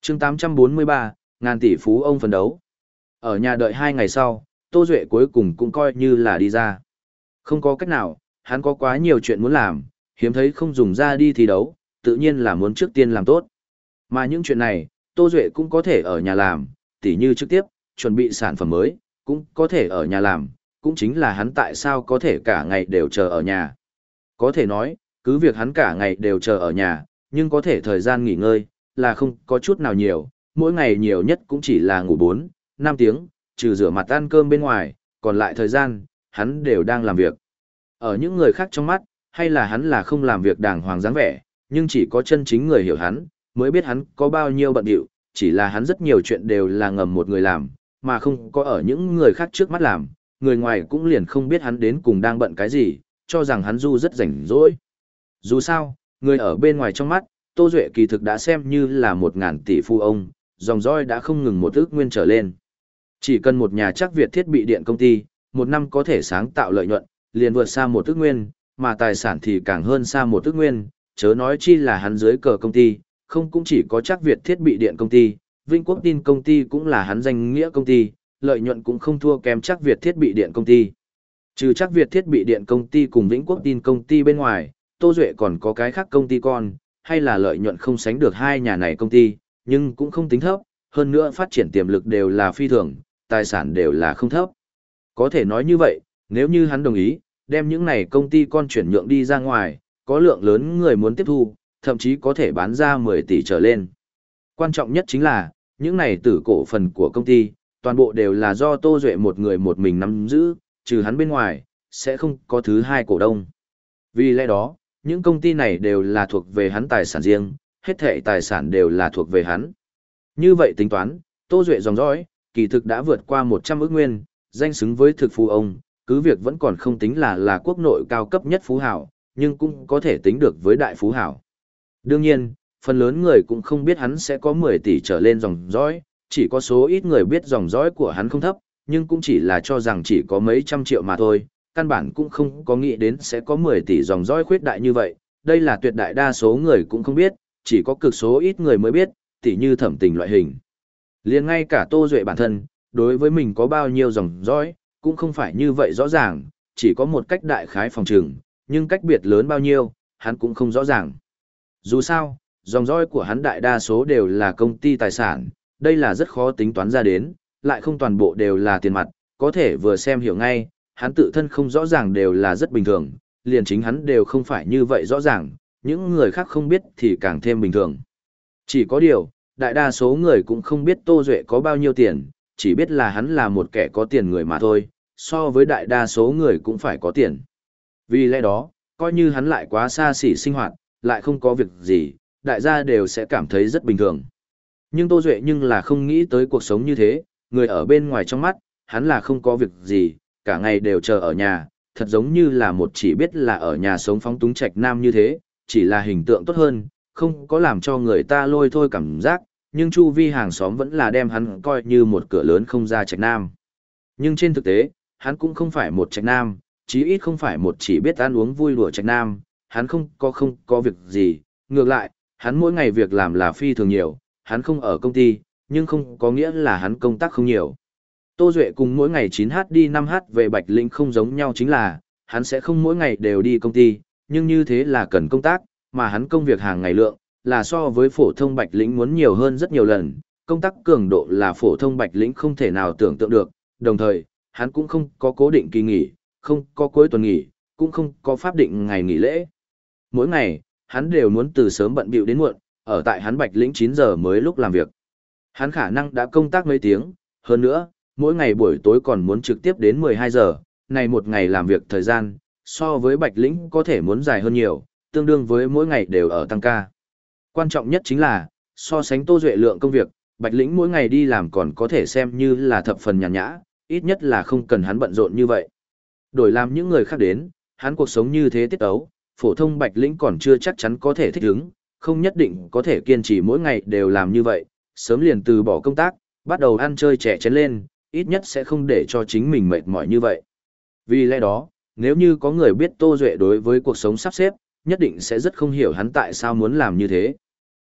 A: chương 843, ngàn tỷ phú ông phấn đấu. Ở nhà đợi hai ngày sau, Tô Duệ cuối cùng cũng coi như là đi ra. Không có cách nào, hắn có quá nhiều chuyện muốn làm, hiếm thấy không dùng ra đi thi đấu, tự nhiên là muốn trước tiên làm tốt. Mà những chuyện này, Tô Duệ cũng có thể ở nhà làm, tỉ như trực tiếp, chuẩn bị sản phẩm mới, cũng có thể ở nhà làm, cũng chính là hắn tại sao có thể cả ngày đều chờ ở nhà. Có thể nói, cứ việc hắn cả ngày đều chờ ở nhà, nhưng có thể thời gian nghỉ ngơi, là không có chút nào nhiều, mỗi ngày nhiều nhất cũng chỉ là ngủ 4, 5 tiếng, trừ rửa mặt ăn cơm bên ngoài, còn lại thời gian, hắn đều đang làm việc. Ở những người khác trong mắt, hay là hắn là không làm việc đàng hoàng dáng vẻ, nhưng chỉ có chân chính người hiểu hắn, mới biết hắn có bao nhiêu bận điệu, chỉ là hắn rất nhiều chuyện đều là ngầm một người làm, mà không có ở những người khác trước mắt làm, người ngoài cũng liền không biết hắn đến cùng đang bận cái gì, cho rằng hắn du rất rảnh rỗi. Dù sao, người ở bên ngoài trong mắt, Tô Duệ kỳ thực đã xem như là một ngàn tỷ phu ông, dòng roi đã không ngừng một ước nguyên trở lên. Chỉ cần một nhà chắc Việt thiết bị điện công ty, một năm có thể sáng tạo lợi nhuận, liền vượt xa một ước nguyên, mà tài sản thì càng hơn xa một ước nguyên, chớ nói chi là hắn dưới cờ công ty, không cũng chỉ có chắc Việt thiết bị điện công ty, Vinh Quốc tin công ty cũng là hắn danh nghĩa công ty, lợi nhuận cũng không thua kém chắc Việt thiết bị điện công ty. Trừ chắc Việt thiết bị điện công ty cùng Vĩnh Quốc tin công ty bên ngoài, Tô Duệ còn có cái khác công ty con, hay là lợi nhuận không sánh được hai nhà này công ty, nhưng cũng không tính thấp, hơn nữa phát triển tiềm lực đều là phi thường, tài sản đều là không thấp. Có thể nói như vậy, nếu như hắn đồng ý, đem những này công ty con chuyển nhượng đi ra ngoài, có lượng lớn người muốn tiếp thu, thậm chí có thể bán ra 10 tỷ trở lên. Quan trọng nhất chính là, những này tử cổ phần của công ty, toàn bộ đều là do Tô Duệ một người một mình nắm giữ, trừ hắn bên ngoài, sẽ không có thứ hai cổ đông. Vì lẽ đó, những công ty này đều là thuộc về hắn tài sản riêng, hết thệ tài sản đều là thuộc về hắn. Như vậy tính toán, Tô Duệ dòng dõi, kỳ thực đã vượt qua 100 ước nguyên, danh xứng với thực phú ông, cứ việc vẫn còn không tính là là quốc nội cao cấp nhất phú hảo, nhưng cũng có thể tính được với đại phú hảo. Đương nhiên, phần lớn người cũng không biết hắn sẽ có 10 tỷ trở lên dòng dõi, chỉ có số ít người biết dòng dõi của hắn không thấp, nhưng cũng chỉ là cho rằng chỉ có mấy trăm triệu mà thôi, căn bản cũng không có nghĩ đến sẽ có 10 tỷ dòng dõi khuyết đại như vậy, đây là tuyệt đại đa số người cũng không biết, chỉ có cực số ít người mới biết, tỷ như thẩm tình loại hình. liền ngay cả Tô Duệ bản thân, đối với mình có bao nhiêu dòng dõi, cũng không phải như vậy rõ ràng, chỉ có một cách đại khái phòng trường, nhưng cách biệt lớn bao nhiêu, hắn cũng không rõ ràng. Dù sao, dòng dõi của hắn đại đa số đều là công ty tài sản, đây là rất khó tính toán ra đến, lại không toàn bộ đều là tiền mặt, có thể vừa xem hiểu ngay, hắn tự thân không rõ ràng đều là rất bình thường, liền chính hắn đều không phải như vậy rõ ràng, những người khác không biết thì càng thêm bình thường. Chỉ có điều, đại đa số người cũng không biết Tô Duệ có bao nhiêu tiền, chỉ biết là hắn là một kẻ có tiền người mà thôi, so với đại đa số người cũng phải có tiền. Vì lẽ đó, coi như hắn lại quá xa xỉ sinh hoạt, lại không có việc gì, đại gia đều sẽ cảm thấy rất bình thường. Nhưng Tô Duệ nhưng là không nghĩ tới cuộc sống như thế, người ở bên ngoài trong mắt, hắn là không có việc gì, cả ngày đều chờ ở nhà, thật giống như là một chỉ biết là ở nhà sống phóng túng trạch nam như thế, chỉ là hình tượng tốt hơn, không có làm cho người ta lôi thôi cảm giác, nhưng chu vi hàng xóm vẫn là đem hắn coi như một cửa lớn không ra trạch nam. Nhưng trên thực tế, hắn cũng không phải một trạch nam, chí ít không phải một chỉ biết ăn uống vui đùa trạch nam, hắn không có không có việc gì, ngược lại, hắn mỗi ngày việc làm là phi thường nhiều, hắn không ở công ty, nhưng không có nghĩa là hắn công tác không nhiều. Tô Duệ cùng mỗi ngày 9h đi 5h về Bạch Linh không giống nhau chính là, hắn sẽ không mỗi ngày đều đi công ty, nhưng như thế là cần công tác, mà hắn công việc hàng ngày lượng, là so với phổ thông bạch lĩnh muốn nhiều hơn rất nhiều lần, công tác cường độ là phổ thông bạch lĩnh không thể nào tưởng tượng được, đồng thời, hắn cũng không có cố định kỳ nghỉ, không có cuối tuần nghỉ, cũng không có pháp định ngày nghỉ lễ. Mỗi ngày, hắn đều muốn từ sớm bận bịu đến muộn, ở tại hắn bạch lĩnh 9 giờ mới lúc làm việc. Hắn khả năng đã công tác mấy tiếng, hơn nữa, mỗi ngày buổi tối còn muốn trực tiếp đến 12 giờ, này một ngày làm việc thời gian, so với bạch lĩnh có thể muốn dài hơn nhiều, tương đương với mỗi ngày đều ở tăng ca. Quan trọng nhất chính là, so sánh tô duệ lượng công việc, bạch lĩnh mỗi ngày đi làm còn có thể xem như là thập phần nhàn nhã, ít nhất là không cần hắn bận rộn như vậy. Đổi làm những người khác đến, hắn cuộc sống như thế tiết ấu, phổ thông bạch lĩnh còn chưa chắc chắn có thể thích ứng, không nhất định có thể kiên trì mỗi ngày đều làm như vậy, sớm liền từ bỏ công tác, bắt đầu ăn chơi trẻ chén lên, ít nhất sẽ không để cho chính mình mệt mỏi như vậy. Vì lẽ đó, nếu như có người biết Tô Duệ đối với cuộc sống sắp xếp, nhất định sẽ rất không hiểu hắn tại sao muốn làm như thế.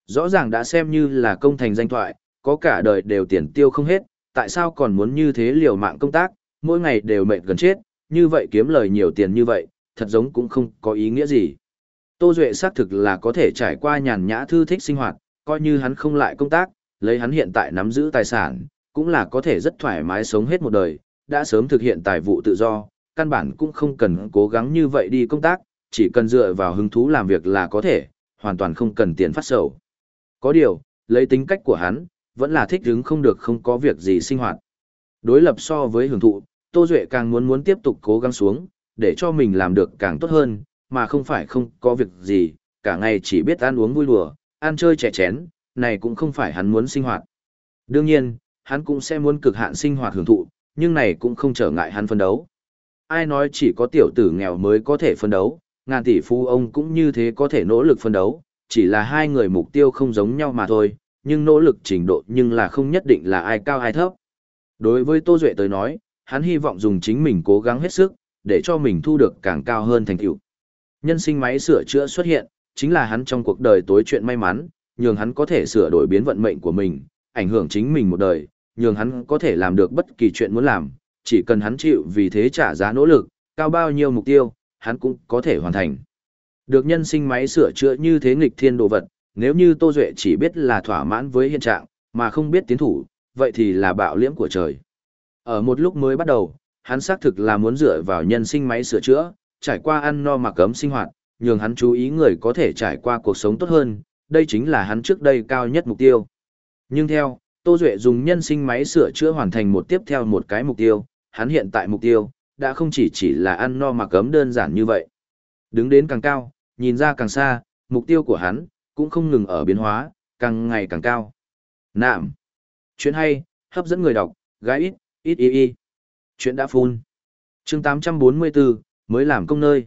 A: Rõ ràng đã xem như là công thành danh thoại, có cả đời đều tiền tiêu không hết, tại sao còn muốn như thế liều mạng công tác, mỗi ngày đều mệt gần chết, như vậy kiếm lời nhiều tiền như vậy, thật giống cũng không có ý nghĩa gì. Tô Duệ xác thực là có thể trải qua nhàn nhã thư thích sinh hoạt, coi như hắn không lại công tác, lấy hắn hiện tại nắm giữ tài sản, cũng là có thể rất thoải mái sống hết một đời, đã sớm thực hiện tài vụ tự do, căn bản cũng không cần cố gắng như vậy đi công tác, chỉ cần dựa vào hứng thú làm việc là có thể, hoàn toàn không cần tiền phát sầu. Có điều, lấy tính cách của hắn, vẫn là thích hứng không được không có việc gì sinh hoạt. Đối lập so với hưởng thụ, Tô Duệ càng muốn muốn tiếp tục cố gắng xuống, để cho mình làm được càng tốt hơn, mà không phải không có việc gì, cả ngày chỉ biết ăn uống vui đùa, ăn chơi trẻ chén, này cũng không phải hắn muốn sinh hoạt. Đương nhiên, hắn cũng sẽ muốn cực hạn sinh hoạt hưởng thụ, nhưng này cũng không trở ngại hắn phân đấu. Ai nói chỉ có tiểu tử nghèo mới có thể phân đấu, ngàn tỷ phú ông cũng như thế có thể nỗ lực phân đấu, chỉ là hai người mục tiêu không giống nhau mà thôi, nhưng nỗ lực trình độ nhưng là không nhất định là ai cao ai thấp. Đối với Tô Duệ tới nói, hắn hy vọng dùng chính mình cố gắng hết sức, để cho mình thu được càng cao hơn thành tựu. Nhân sinh máy sửa chữa xuất hiện, chính là hắn trong cuộc đời tối chuyện may mắn, nhường hắn có thể sửa đổi biến vận mệnh của mình, ảnh hưởng chính mình một đời, nhường hắn có thể làm được bất kỳ chuyện muốn làm, chỉ cần hắn chịu vì thế trả giá nỗ lực, cao bao nhiêu mục tiêu, hắn cũng có thể hoàn thành. Được nhân sinh máy sửa chữa như thế nghịch thiên đồ vật, nếu như Tô Duệ chỉ biết là thỏa mãn với hiện trạng, mà không biết tiến thủ, vậy thì là bạo liễm của trời. Ở một lúc mới bắt đầu, hắn xác thực là muốn dựa vào nhân sinh máy sửa chữa, trải qua ăn no mặc cấm sinh hoạt, nhường hắn chú ý người có thể trải qua cuộc sống tốt hơn, đây chính là hắn trước đây cao nhất mục tiêu. Nhưng theo, Tô Duệ dùng nhân sinh máy sửa chữa hoàn thành một tiếp theo một cái mục tiêu, hắn hiện tại mục tiêu, đã không chỉ chỉ là ăn no mặc cấm đơn giản như vậy. Đứng đến càng cao, nhìn ra càng xa, mục tiêu của hắn, cũng không ngừng ở biến hóa, càng ngày càng cao. Nạm. Chuyện hay, hấp dẫn người đọc, gái ít, ít y y. Chuyện đã phun. chương 844, mới làm công nơi.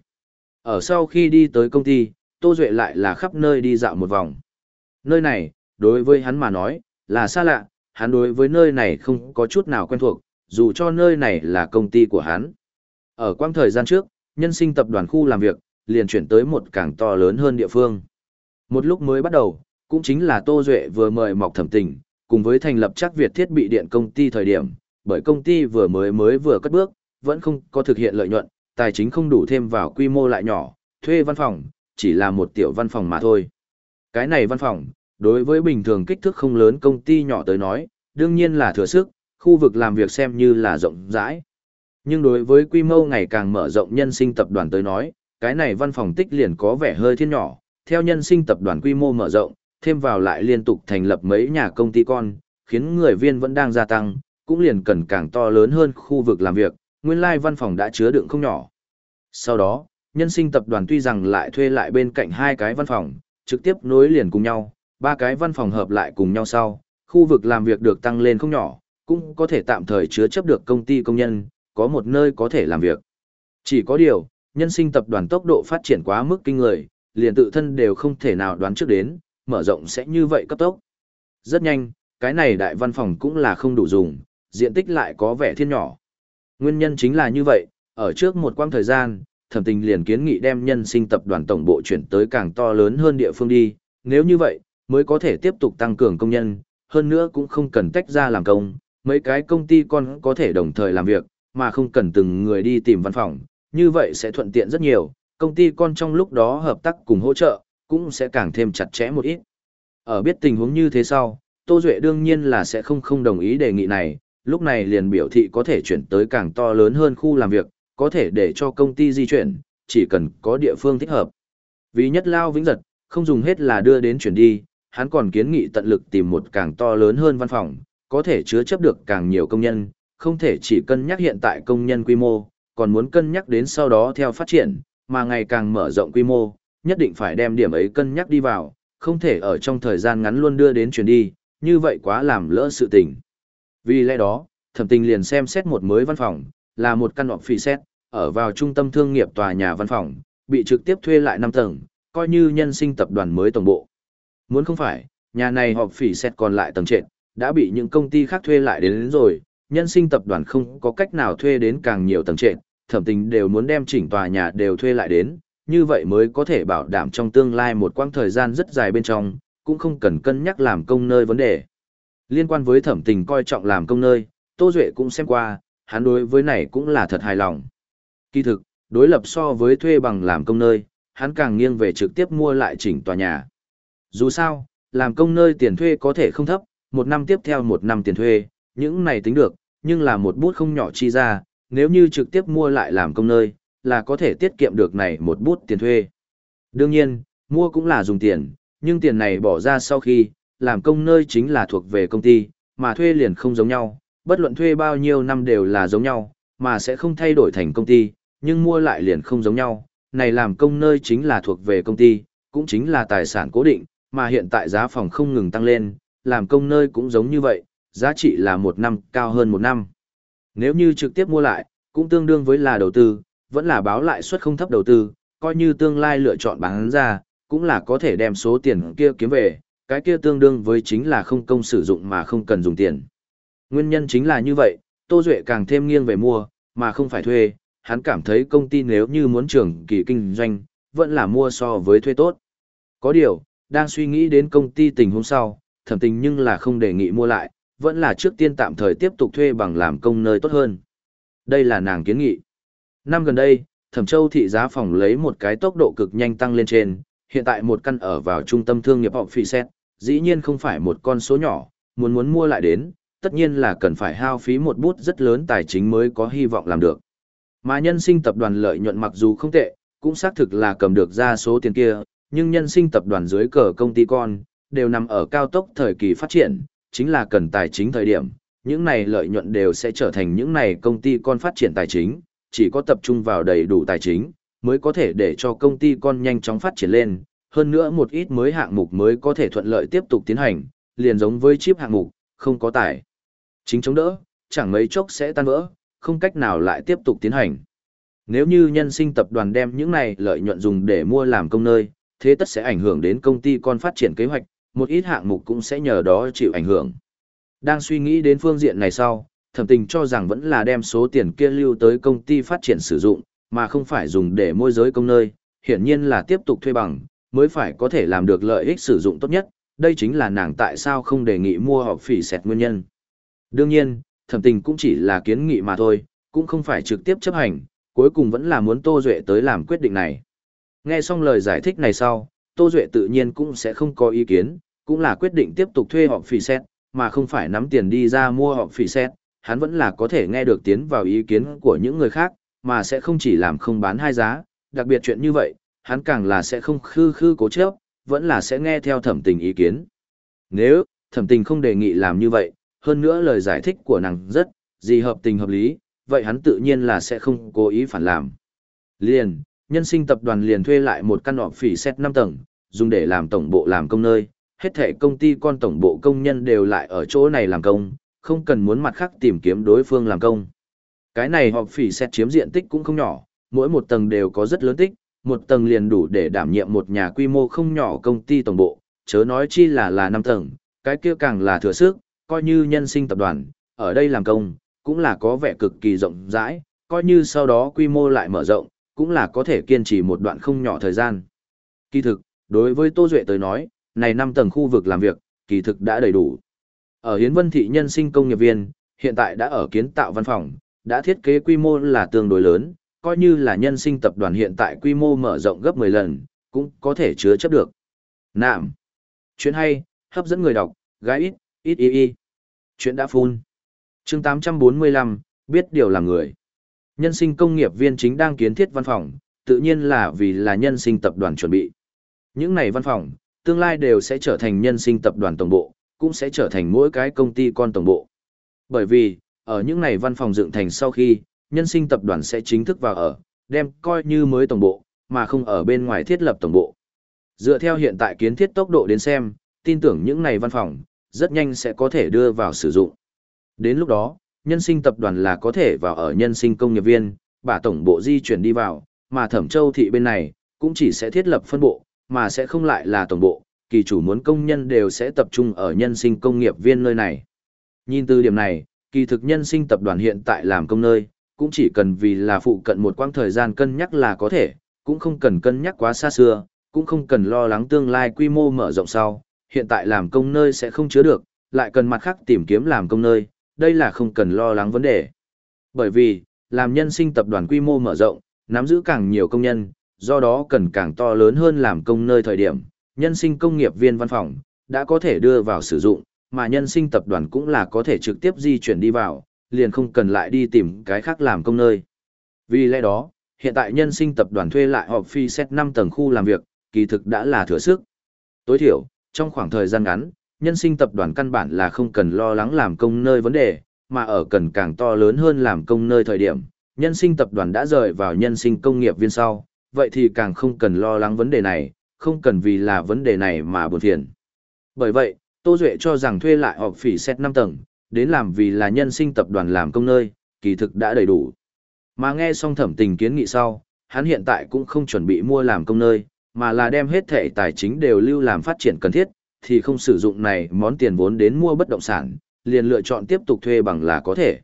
A: Ở sau khi đi tới công ty, Tô Duệ lại là khắp nơi đi dạo một vòng. Nơi này, đối với hắn mà nói, là xa lạ, hắn đối với nơi này không có chút nào quen thuộc, dù cho nơi này là công ty của hắn. Ở quang thời gian trước, nhân sinh tập đoàn khu làm việc, liền chuyển tới một càng to lớn hơn địa phương. Một lúc mới bắt đầu, cũng chính là Tô Duệ vừa mời mọc thẩm tình, cùng với thành lập chắc Việt thiết bị điện công ty thời điểm, bởi công ty vừa mới mới vừa cất bước, vẫn không có thực hiện lợi nhuận, tài chính không đủ thêm vào quy mô lại nhỏ, thuê văn phòng, chỉ là một tiểu văn phòng mà thôi. Cái này văn phòng, đối với bình thường kích thước không lớn công ty nhỏ tới nói, đương nhiên là thừa sức, khu vực làm việc xem như là rộng rãi. Nhưng đối với quy mô ngày càng mở rộng nhân sinh tập đoàn tới nói, cái này văn phòng tích liền có vẻ hơi thiên nhỏ, theo nhân sinh tập đoàn quy mô mở rộng, thêm vào lại liên tục thành lập mấy nhà công ty con, khiến người viên vẫn đang gia tăng, cũng liền cần càng to lớn hơn khu vực làm việc, nguyên lai văn phòng đã chứa đựng không nhỏ. Sau đó, nhân sinh tập đoàn tuy rằng lại thuê lại bên cạnh hai cái văn phòng, trực tiếp nối liền cùng nhau, ba cái văn phòng hợp lại cùng nhau sau, khu vực làm việc được tăng lên không nhỏ, cũng có thể tạm thời chứa chấp được công ty công nhân, có một nơi có thể làm việc. Chỉ có điều, nhân sinh tập đoàn tốc độ phát triển quá mức kinh người, liền tự thân đều không thể nào đoán trước đến, mở rộng sẽ như vậy cấp tốc. Rất nhanh, cái này đại văn phòng cũng là không đủ dùng, diện tích lại có vẻ thiên nhỏ. Nguyên nhân chính là như vậy, ở trước một quãng thời gian, thẩm tình liền kiến nghị đem nhân sinh tập đoàn tổng bộ chuyển tới càng to lớn hơn địa phương đi, nếu như vậy, mới có thể tiếp tục tăng cường công nhân, hơn nữa cũng không cần tách ra làm công, mấy cái công ty con có thể đồng thời làm việc, mà không cần từng người đi tìm văn phòng, như vậy sẽ thuận tiện rất nhiều, công ty con trong lúc đó hợp tác cùng hỗ trợ, cũng sẽ càng thêm chặt chẽ một ít. Ở biết tình huống như thế sau, Tô Duệ đương nhiên là sẽ không không đồng ý đề nghị này, lúc này liền biểu thị có thể chuyển tới càng to lớn hơn khu làm việc, có thể để cho công ty di chuyển, chỉ cần có địa phương thích hợp. Vì nhất lao vĩnh giật, không dùng hết là đưa đến chuyển đi, hắn còn kiến nghị tận lực tìm một càng to lớn hơn văn phòng, có thể chứa chấp được càng nhiều công nhân, không thể chỉ cân nhắc hiện tại công nhân quy mô, còn muốn cân nhắc đến sau đó theo phát triển, mà ngày càng mở rộng quy mô, nhất định phải đem điểm ấy cân nhắc đi vào, không thể ở trong thời gian ngắn luôn đưa đến chuyển đi, như vậy quá làm lỡ sự tình. Vì lẽ đó, thẩm tình liền xem xét một mới văn phòng, là một căn họp phì xét, ở vào trung tâm thương nghiệp tòa nhà văn phòng, bị trực tiếp thuê lại 5 tầng, coi như nhân sinh tập đoàn mới tổng bộ. Muốn không phải, nhà này họp phỉ xét còn lại tầng trệt, đã bị những công ty khác thuê lại đến, đến rồi, nhân sinh tập đoàn không có cách nào thuê đến càng nhiều tầng trệt, thẩm tình đều muốn đem chỉnh tòa nhà đều thuê lại đến, như vậy mới có thể bảo đảm trong tương lai một quãng thời gian rất dài bên trong, cũng không cần cân nhắc làm công nơi vấn đề. Liên quan với thẩm tình coi trọng làm công nơi, Tô Duệ cũng xem qua, hắn đối với này cũng là thật hài lòng. Kỳ thực, đối lập so với thuê bằng làm công nơi, hắn càng nghiêng về trực tiếp mua lại chỉnh tòa nhà. Dù sao, làm công nơi tiền thuê có thể không thấp, một năm tiếp theo một năm tiền thuê, những này tính được, nhưng là một bút không nhỏ chi ra, nếu như trực tiếp mua lại làm công nơi, là có thể tiết kiệm được này một bút tiền thuê. Đương nhiên, mua cũng là dùng tiền, nhưng tiền này bỏ ra sau khi, làm công nơi chính là thuộc về công ty, mà thuê liền không giống nhau, bất luận thuê bao nhiêu năm đều là giống nhau, mà sẽ không thay đổi thành công ty, nhưng mua lại liền không giống nhau, này làm công nơi chính là thuộc về công ty, cũng chính là tài sản cố định, mà hiện tại giá phòng không ngừng tăng lên, làm công nơi cũng giống như vậy, giá trị là một năm cao hơn một năm. Nếu như trực tiếp mua lại, cũng tương đương với là đầu tư, vẫn là báo lại suất không thấp đầu tư, coi như tương lai lựa chọn bán ra, cũng là có thể đem số tiền kia kiếm về, cái kia tương đương với chính là không công sử dụng mà không cần dùng tiền. Nguyên nhân chính là như vậy, Tô Duệ càng thêm nghiêng về mua, mà không phải thuê, hắn cảm thấy công ty nếu như muốn trưởng kỳ kinh doanh, vẫn là mua so với thuê tốt. Có điều, đang suy nghĩ đến công ty tình huống sau, thẩm tình nhưng là không đề nghị mua lại, vẫn là trước tiên tạm thời tiếp tục thuê bằng làm công nơi tốt hơn. Đây là nàng kiến nghị. Năm gần đây, thẩm châu thị giá phòng lấy một cái tốc độ cực nhanh tăng lên trên, hiện tại một căn ở vào trung tâm thương nghiệp họ phi xét, dĩ nhiên không phải một con số nhỏ, muốn muốn mua lại đến, tất nhiên là cần phải hao phí một bút rất lớn tài chính mới có hy vọng làm được. Mà nhân sinh tập đoàn lợi nhuận mặc dù không tệ, cũng xác thực là cầm được ra số tiền kia, nhưng nhân sinh tập đoàn dưới cờ công ty con, đều nằm ở cao tốc thời kỳ phát triển, chính là cần tài chính thời điểm, những này lợi nhuận đều sẽ trở thành những này công ty con phát triển tài chính, chỉ có tập trung vào đầy đủ tài chính, mới có thể để cho công ty con nhanh chóng phát triển lên, hơn nữa một ít mới hạng mục mới có thể thuận lợi tiếp tục tiến hành, liền giống với chip hạng mục, không có tải. Chính chống đỡ, chẳng mấy chốc sẽ tan vỡ, không cách nào lại tiếp tục tiến hành. Nếu như nhân sinh tập đoàn đem những này lợi nhuận dùng để mua làm công nơi, thế tất sẽ ảnh hưởng đến công ty con phát triển kế hoạch, một ít hạng mục cũng sẽ nhờ đó chịu ảnh hưởng. Đang suy nghĩ đến phương diện này sau, thẩm tình cho rằng vẫn là đem số tiền kia lưu tới công ty phát triển sử dụng, mà không phải dùng để môi giới công nơi, hiển nhiên là tiếp tục thuê bằng, mới phải có thể làm được lợi ích sử dụng tốt nhất, đây chính là nàng tại sao không đề nghị mua họp phỉ sẹt nguyên nhân. Đương nhiên, thẩm tình cũng chỉ là kiến nghị mà thôi, cũng không phải trực tiếp chấp hành, cuối cùng vẫn là muốn Tô Duệ tới làm quyết định này. Nghe xong lời giải thích này sau, Tô Duệ tự nhiên cũng sẽ không có ý kiến, cũng là quyết định tiếp tục thuê họp phỉ xét, mà không phải nắm tiền đi ra mua họp phỉ xét, hắn vẫn là có thể nghe được tiến vào ý kiến của những người khác, mà sẽ không chỉ làm không bán hai giá, đặc biệt chuyện như vậy, hắn càng là sẽ không khư khư cố chấp, vẫn là sẽ nghe theo thẩm tình ý kiến. Nếu, thẩm tình không đề nghị làm như vậy, hơn nữa lời giải thích của nàng rất, gì hợp tình hợp lý, vậy hắn tự nhiên là sẽ không cố ý phản làm. Liền, nhân sinh tập đoàn liền thuê lại một căn họp phỉ xét 5 tầng, dùng để làm tổng bộ làm công nơi, hết thể công ty con tổng bộ công nhân đều lại ở chỗ này làm công, không cần muốn mặt khác tìm kiếm đối phương làm công. Cái này họp phỉ xét chiếm diện tích cũng không nhỏ, mỗi một tầng đều có rất lớn tích, một tầng liền đủ để đảm nhiệm một nhà quy mô không nhỏ công ty tổng bộ, chớ nói chi là là 5 tầng, cái kia càng là thừa sức, coi như nhân sinh tập đoàn, ở đây làm công, cũng là có vẻ cực kỳ rộng rãi, coi như sau đó quy mô lại mở rộng, cũng là có thể kiên trì một đoạn không nhỏ thời gian. Kỳ thực, đối với Tô Duệ tới nói, này 5 tầng khu vực làm việc, kỳ thực đã đầy đủ. Ở Hiến Vân Thị nhân sinh công nghiệp viên, hiện tại đã ở kiến tạo văn phòng, đã thiết kế quy mô là tương đối lớn, coi như là nhân sinh tập đoàn hiện tại quy mô mở rộng gấp 10 lần, cũng có thể chứa chấp được. Nạm. Chuyện hay, hấp dẫn người đọc, gái ít, ít y y. Chuyện đã phun. chương 845, biết điều làm người. Nhân sinh công nghiệp viên chính đang kiến thiết văn phòng, tự nhiên là vì là nhân sinh tập đoàn chuẩn bị. Những này văn phòng, tương lai đều sẽ trở thành nhân sinh tập đoàn tổng bộ, cũng sẽ trở thành mỗi cái công ty con tổng bộ. Bởi vì, ở những này văn phòng dựng thành sau khi, nhân sinh tập đoàn sẽ chính thức vào ở, đem coi như mới tổng bộ, mà không ở bên ngoài thiết lập tổng bộ. Dựa theo hiện tại kiến thiết tốc độ đến xem, tin tưởng những này văn phòng, rất nhanh sẽ có thể đưa vào sử dụng. Đến lúc đó, nhân sinh tập đoàn là có thể vào ở nhân sinh công nghiệp viên, bà tổng bộ di chuyển đi vào, mà thẩm châu thị bên này, cũng chỉ sẽ thiết lập phân bộ, mà sẽ không lại là tổng bộ, kỳ chủ muốn công nhân đều sẽ tập trung ở nhân sinh công nghiệp viên nơi này. Nhìn từ điểm này, kỳ thực nhân sinh tập đoàn hiện tại làm công nơi, cũng chỉ cần vì là phụ cận một quãng thời gian cân nhắc là có thể, cũng không cần cân nhắc quá xa xưa, cũng không cần lo lắng tương lai quy mô mở rộng sau, hiện tại làm công nơi sẽ không chứa được, lại cần mặt khác tìm kiếm làm công nơi, đây là không cần lo lắng vấn đề. Bởi vì, làm nhân sinh tập đoàn quy mô mở rộng, nắm giữ càng nhiều công nhân, do đó cần càng to lớn hơn làm công nơi thời điểm, nhân sinh công nghiệp viên văn phòng, đã có thể đưa vào sử dụng, mà nhân sinh tập đoàn cũng là có thể trực tiếp di chuyển đi vào, liền không cần lại đi tìm cái khác làm công nơi. Vì lẽ đó, hiện tại nhân sinh tập đoàn thuê lại họp phi xét 5 tầng khu làm việc, kỳ thực đã là thừa sức. Tối thiểu, trong khoảng thời gian ngắn, nhân sinh tập đoàn căn bản là không cần lo lắng làm công nơi vấn đề, mà ở cần càng to lớn hơn làm công nơi thời điểm, nhân sinh tập đoàn đã rời vào nhân sinh công nghiệp viên sau, vậy thì càng không cần lo lắng vấn đề này, không cần vì là vấn đề này mà buồn phiền. Bởi vậy, Tô Duệ cho rằng thuê lại họp phỉ xét 5 tầng, đến làm vì là nhân sinh tập đoàn làm công nơi, kỳ thực đã đầy đủ. Mà nghe xong thẩm tình kiến nghị sau, hắn hiện tại cũng không chuẩn bị mua làm công nơi, mà là đem hết thẻ tài chính đều lưu làm phát triển cần thiết, thì không sử dụng này món tiền vốn đến mua bất động sản, liền lựa chọn tiếp tục thuê bằng là có thể.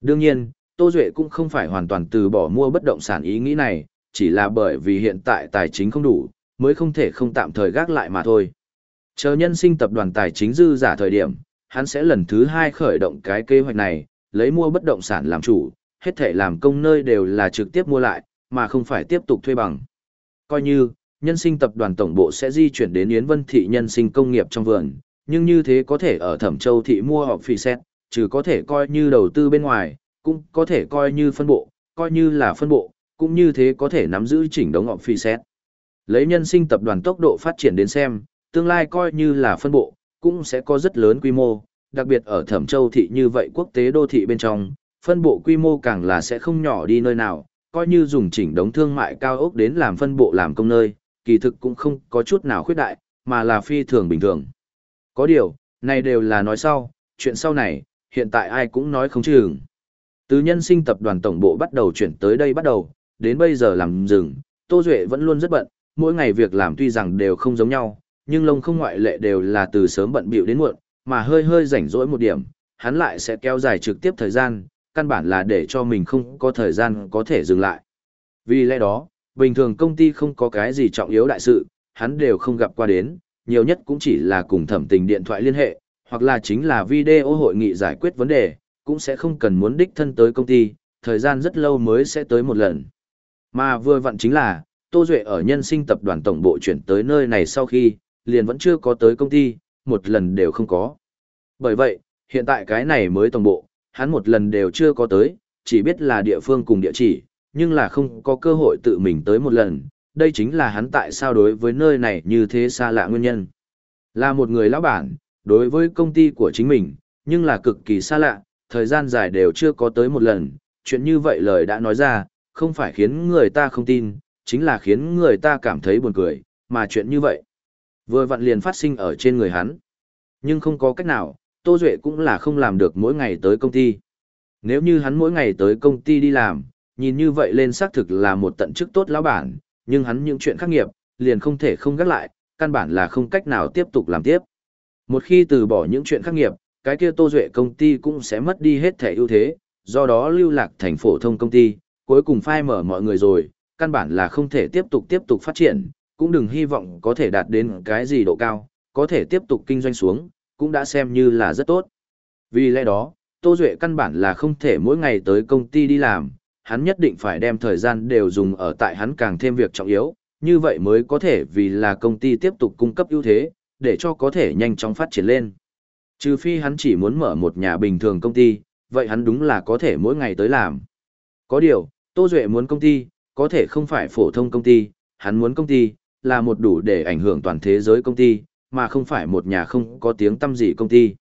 A: Đương nhiên, Tô Duệ cũng không phải hoàn toàn từ bỏ mua bất động sản ý nghĩ này, chỉ là bởi vì hiện tại tài chính không đủ, mới không thể không tạm thời gác lại mà thôi. Chờ nhân sinh tập đoàn tài chính dư giả thời điểm, hắn sẽ lần thứ hai khởi động cái kế hoạch này, lấy mua bất động sản làm chủ, hết thể làm công nơi đều là trực tiếp mua lại, mà không phải tiếp tục thuê bằng. Coi như, nhân sinh tập đoàn tổng bộ sẽ di chuyển đến Yến Vân Thị nhân sinh công nghiệp trong vườn, nhưng như thế có thể ở Thẩm Châu Thị mua họp phì xét, trừ có thể coi như đầu tư bên ngoài, cũng có thể coi như phân bộ, coi như là phân bộ, cũng như thế có thể nắm giữ chỉnh đống họp phì xét. Lấy nhân sinh tập đoàn tốc độ phát triển đến xem, tương lai coi như là phân bộ, cũng sẽ có rất lớn quy mô, đặc biệt ở Thẩm Châu thị như vậy quốc tế đô thị bên trong, phân bộ quy mô càng là sẽ không nhỏ đi nơi nào, coi như dùng chỉnh đống thương mại cao ốc đến làm phân bộ làm công nơi, kỳ thực cũng không có chút nào khuyết đại, mà là phi thường bình thường. Có điều, này đều là nói sau, chuyện sau này, hiện tại ai cũng nói không chừng. Từ nhân sinh tập đoàn tổng bộ bắt đầu chuyển tới đây bắt đầu, đến bây giờ làm dừng, Tô Duệ vẫn luôn rất bận, mỗi ngày việc làm tuy rằng đều không giống nhau, nhưng lông không ngoại lệ đều là từ sớm bận bịu đến muộn, mà hơi hơi rảnh rỗi một điểm, hắn lại sẽ kéo dài trực tiếp thời gian, căn bản là để cho mình không có thời gian có thể dừng lại. Vì lẽ đó, bình thường công ty không có cái gì trọng yếu đại sự, hắn đều không gặp qua đến, nhiều nhất cũng chỉ là cùng thẩm tình điện thoại liên hệ, hoặc là chính là video hội nghị giải quyết vấn đề, cũng sẽ không cần muốn đích thân tới công ty, thời gian rất lâu mới sẽ tới một lần. Mà vừa vặn chính là, Tô Duệ ở nhân sinh tập đoàn tổng bộ chuyển tới nơi này sau khi, liền vẫn chưa có tới công ty, một lần đều không có. Bởi vậy, hiện tại cái này mới tổng bộ, hắn một lần đều chưa có tới, chỉ biết là địa phương cùng địa chỉ, nhưng là không có cơ hội tự mình tới một lần. Đây chính là hắn tại sao đối với nơi này như thế xa lạ nguyên nhân. Là một người lão bản, đối với công ty của chính mình, nhưng là cực kỳ xa lạ, thời gian dài đều chưa có tới một lần. Chuyện như vậy lời đã nói ra, không phải khiến người ta không tin, chính là khiến người ta cảm thấy buồn cười, mà chuyện như vậy. Vừa vặn liền phát sinh ở trên người hắn. Nhưng không có cách nào, Tô Duệ cũng là không làm được mỗi ngày tới công ty. Nếu như hắn mỗi ngày tới công ty đi làm, nhìn như vậy lên xác thực là một tận chức tốt lão bản, nhưng hắn những chuyện khác nghiệp, liền không thể không gác lại, căn bản là không cách nào tiếp tục làm tiếp. Một khi từ bỏ những chuyện khác nghiệp, cái kia Tô Duệ công ty cũng sẽ mất đi hết thể ưu thế, do đó lưu lạc thành phổ thông công ty, cuối cùng phai mở mọi người rồi, căn bản là không thể tiếp tục tiếp tục phát triển, cũng đừng hy vọng có thể đạt đến cái gì độ cao, có thể tiếp tục kinh doanh xuống, cũng đã xem như là rất tốt. Vì lẽ đó, Tô Duệ căn bản là không thể mỗi ngày tới công ty đi làm, hắn nhất định phải đem thời gian đều dùng ở tại hắn càng thêm việc trọng yếu, như vậy mới có thể vì là công ty tiếp tục cung cấp ưu thế, để cho có thể nhanh chóng phát triển lên. Trừ phi hắn chỉ muốn mở một nhà bình thường công ty, vậy hắn đúng là có thể mỗi ngày tới làm. Có điều, Tô Duệ muốn công ty, có thể không phải phổ thông công ty, hắn muốn công ty, là một đủ để ảnh hưởng toàn thế giới công ty, mà không phải một nhà không có tiếng tâm gì công ty.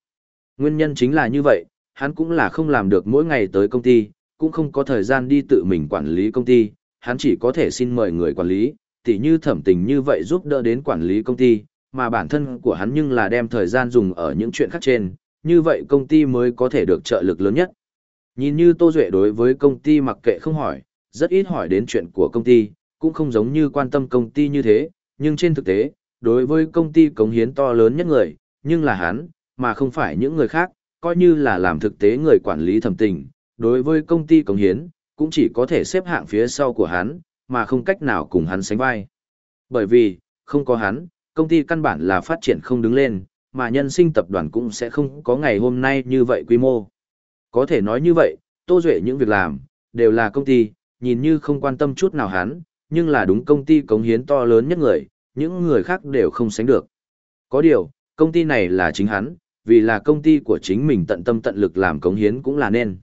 A: Nguyên nhân chính là như vậy, hắn cũng là không làm được mỗi ngày tới công ty, cũng không có thời gian đi tự mình quản lý công ty, hắn chỉ có thể xin mời người quản lý, tỉ như thẩm tình như vậy giúp đỡ đến quản lý công ty, mà bản thân của hắn nhưng là đem thời gian dùng ở những chuyện khác trên, như vậy công ty mới có thể được trợ lực lớn nhất. Nhìn như Tô Duệ đối với công ty mặc kệ không hỏi, rất ít hỏi đến chuyện của công ty, cũng không giống như quan tâm công ty như thế, nhưng trên thực tế, đối với công ty cống hiến to lớn nhất người, nhưng là hắn, mà không phải những người khác, coi như là làm thực tế người quản lý thẩm tình, đối với công ty cống hiến, cũng chỉ có thể xếp hạng phía sau của hắn, mà không cách nào cùng hắn sánh vai. Bởi vì, không có hắn, công ty căn bản là phát triển không đứng lên, mà nhân sinh tập đoàn cũng sẽ không có ngày hôm nay như vậy quy mô. Có thể nói như vậy, Tô Duệ những việc làm, đều là công ty, nhìn như không quan tâm chút nào hắn, nhưng là đúng công ty cống hiến to lớn nhất người, những người khác đều không sánh được. Có điều, công ty này là chính hắn, vì là công ty của chính mình tận tâm tận lực làm cống hiến cũng là nên.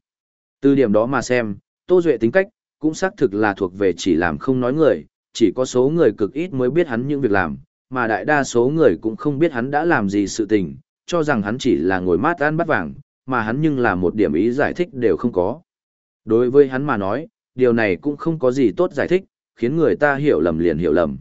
A: Từ điểm đó mà xem, Tô Duệ tính cách, cũng xác thực là thuộc về chỉ làm không nói người, chỉ có số người cực ít mới biết hắn những việc làm, mà đại đa số người cũng không biết hắn đã làm gì sự tình, cho rằng hắn chỉ là ngồi mát ăn bắt vàng, mà hắn nhưng là một điểm ý giải thích đều không có. Đối với hắn mà nói, điều này cũng không có gì tốt giải thích, khiến người ta hiểu lầm liền hiểu lầm.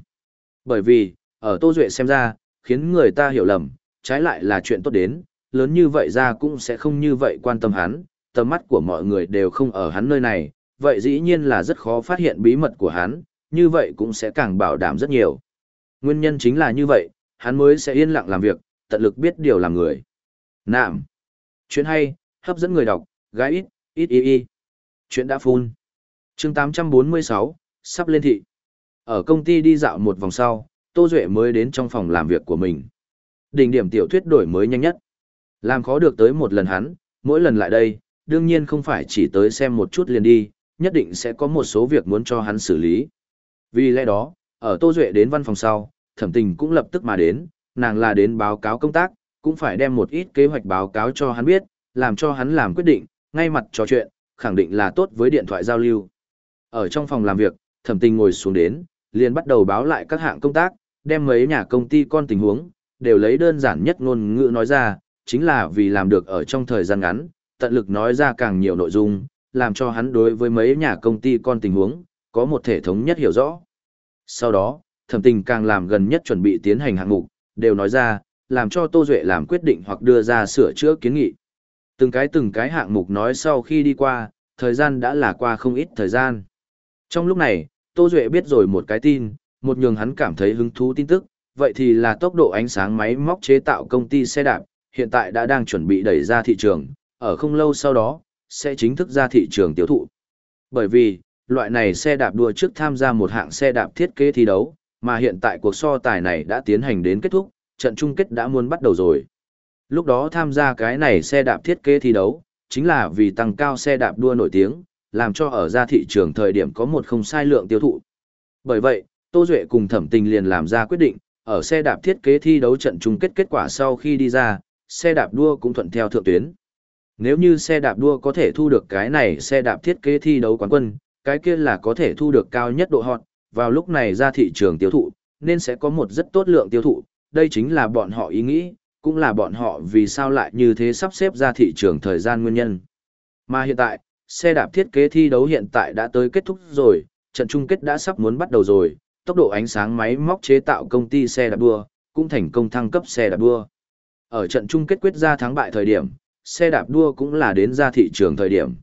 A: Bởi vì, ở Tô Duệ xem ra, khiến người ta hiểu lầm, trái lại là chuyện tốt đến, lớn như vậy ra cũng sẽ không như vậy quan tâm hắn, tầm mắt của mọi người đều không ở hắn nơi này, vậy dĩ nhiên là rất khó phát hiện bí mật của hắn, như vậy cũng sẽ càng bảo đảm rất nhiều. Nguyên nhân chính là như vậy, hắn mới sẽ yên lặng làm việc, tận lực biết điều làm người. Nạm. Chuyện hay, hấp dẫn người đọc, gái ít, ít y y. Chuyện đã phun. chương 846, sắp lên thị. Ở công ty đi dạo một vòng sau, Tô Duệ mới đến trong phòng làm việc của mình. Đỉnh điểm tiểu thuyết đổi mới nhanh nhất. Làm khó được tới một lần hắn, mỗi lần lại đây, đương nhiên không phải chỉ tới xem một chút liền đi, nhất định sẽ có một số việc muốn cho hắn xử lý. Vì lẽ đó, ở Tô Duệ đến văn phòng sau, thẩm tình cũng lập tức mà đến, nàng là đến báo cáo công tác, cũng phải đem một ít kế hoạch báo cáo cho hắn biết, làm cho hắn làm quyết định, ngay mặt trò chuyện, khẳng định là tốt với điện thoại giao lưu. Ở trong phòng làm việc, thẩm tình ngồi xuống đến, liền bắt đầu báo lại các hạng công tác, đem mấy nhà công ty con tình huống, đều lấy đơn giản nhất ngôn ngữ nói ra, chính là vì làm được ở trong thời gian ngắn, tận lực nói ra càng nhiều nội dung, làm cho hắn đối với mấy nhà công ty con tình huống, có một thể thống nhất hiểu rõ. Sau đó, thẩm tình càng làm gần nhất chuẩn bị tiến hành hạng mục, đều nói ra, làm cho Tô Duệ làm quyết định hoặc đưa ra sửa chữa kiến nghị. Từng cái từng cái hạng mục nói sau khi đi qua, thời gian đã là qua không ít thời gian. Trong lúc này, Tô Duệ biết rồi một cái tin, một nhường hắn cảm thấy hứng thú tin tức, vậy thì là tốc độ ánh sáng máy móc chế tạo công ty xe đạp, hiện tại đã đang chuẩn bị đẩy ra thị trường, ở không lâu sau đó, sẽ chính thức ra thị trường tiêu thụ. Bởi vì, loại này xe đạp đua trước tham gia một hạng xe đạp thiết kế thi đấu, mà hiện tại cuộc so tài này đã tiến hành đến kết thúc, trận chung kết đã muốn bắt đầu rồi. Lúc đó tham gia cái này xe đạp thiết kế thi đấu, chính là vì tăng cao xe đạp đua nổi tiếng, làm cho ở ra thị trường thời điểm có một không sai lượng tiêu thụ. Bởi vậy, Tô Duệ cùng thẩm tình liền làm ra quyết định, ở xe đạp thiết kế thi đấu trận chung kết kết quả sau khi đi ra, xe đạp đua cũng thuận theo thượng tuyến. Nếu như xe đạp đua có thể thu được cái này xe đạp thiết kế thi đấu quán quân, cái kia là có thể thu được cao nhất độ hot, vào lúc này ra thị trường tiêu thụ, nên sẽ có một rất tốt lượng tiêu thụ, đây chính là bọn họ ý nghĩ, cũng là bọn họ vì sao lại như thế sắp xếp ra thị trường thời gian nguyên nhân. Mà hiện tại, xe đạp thiết kế thi đấu hiện tại đã tới kết thúc rồi, trận chung kết đã sắp muốn bắt đầu rồi, tốc độ ánh sáng máy móc chế tạo công ty xe đạp đua, cũng thành công thăng cấp xe đạp đua. Ở trận chung kết quyết ra thắng bại thời điểm, xe đạp đua cũng là đến ra thị trường thời điểm.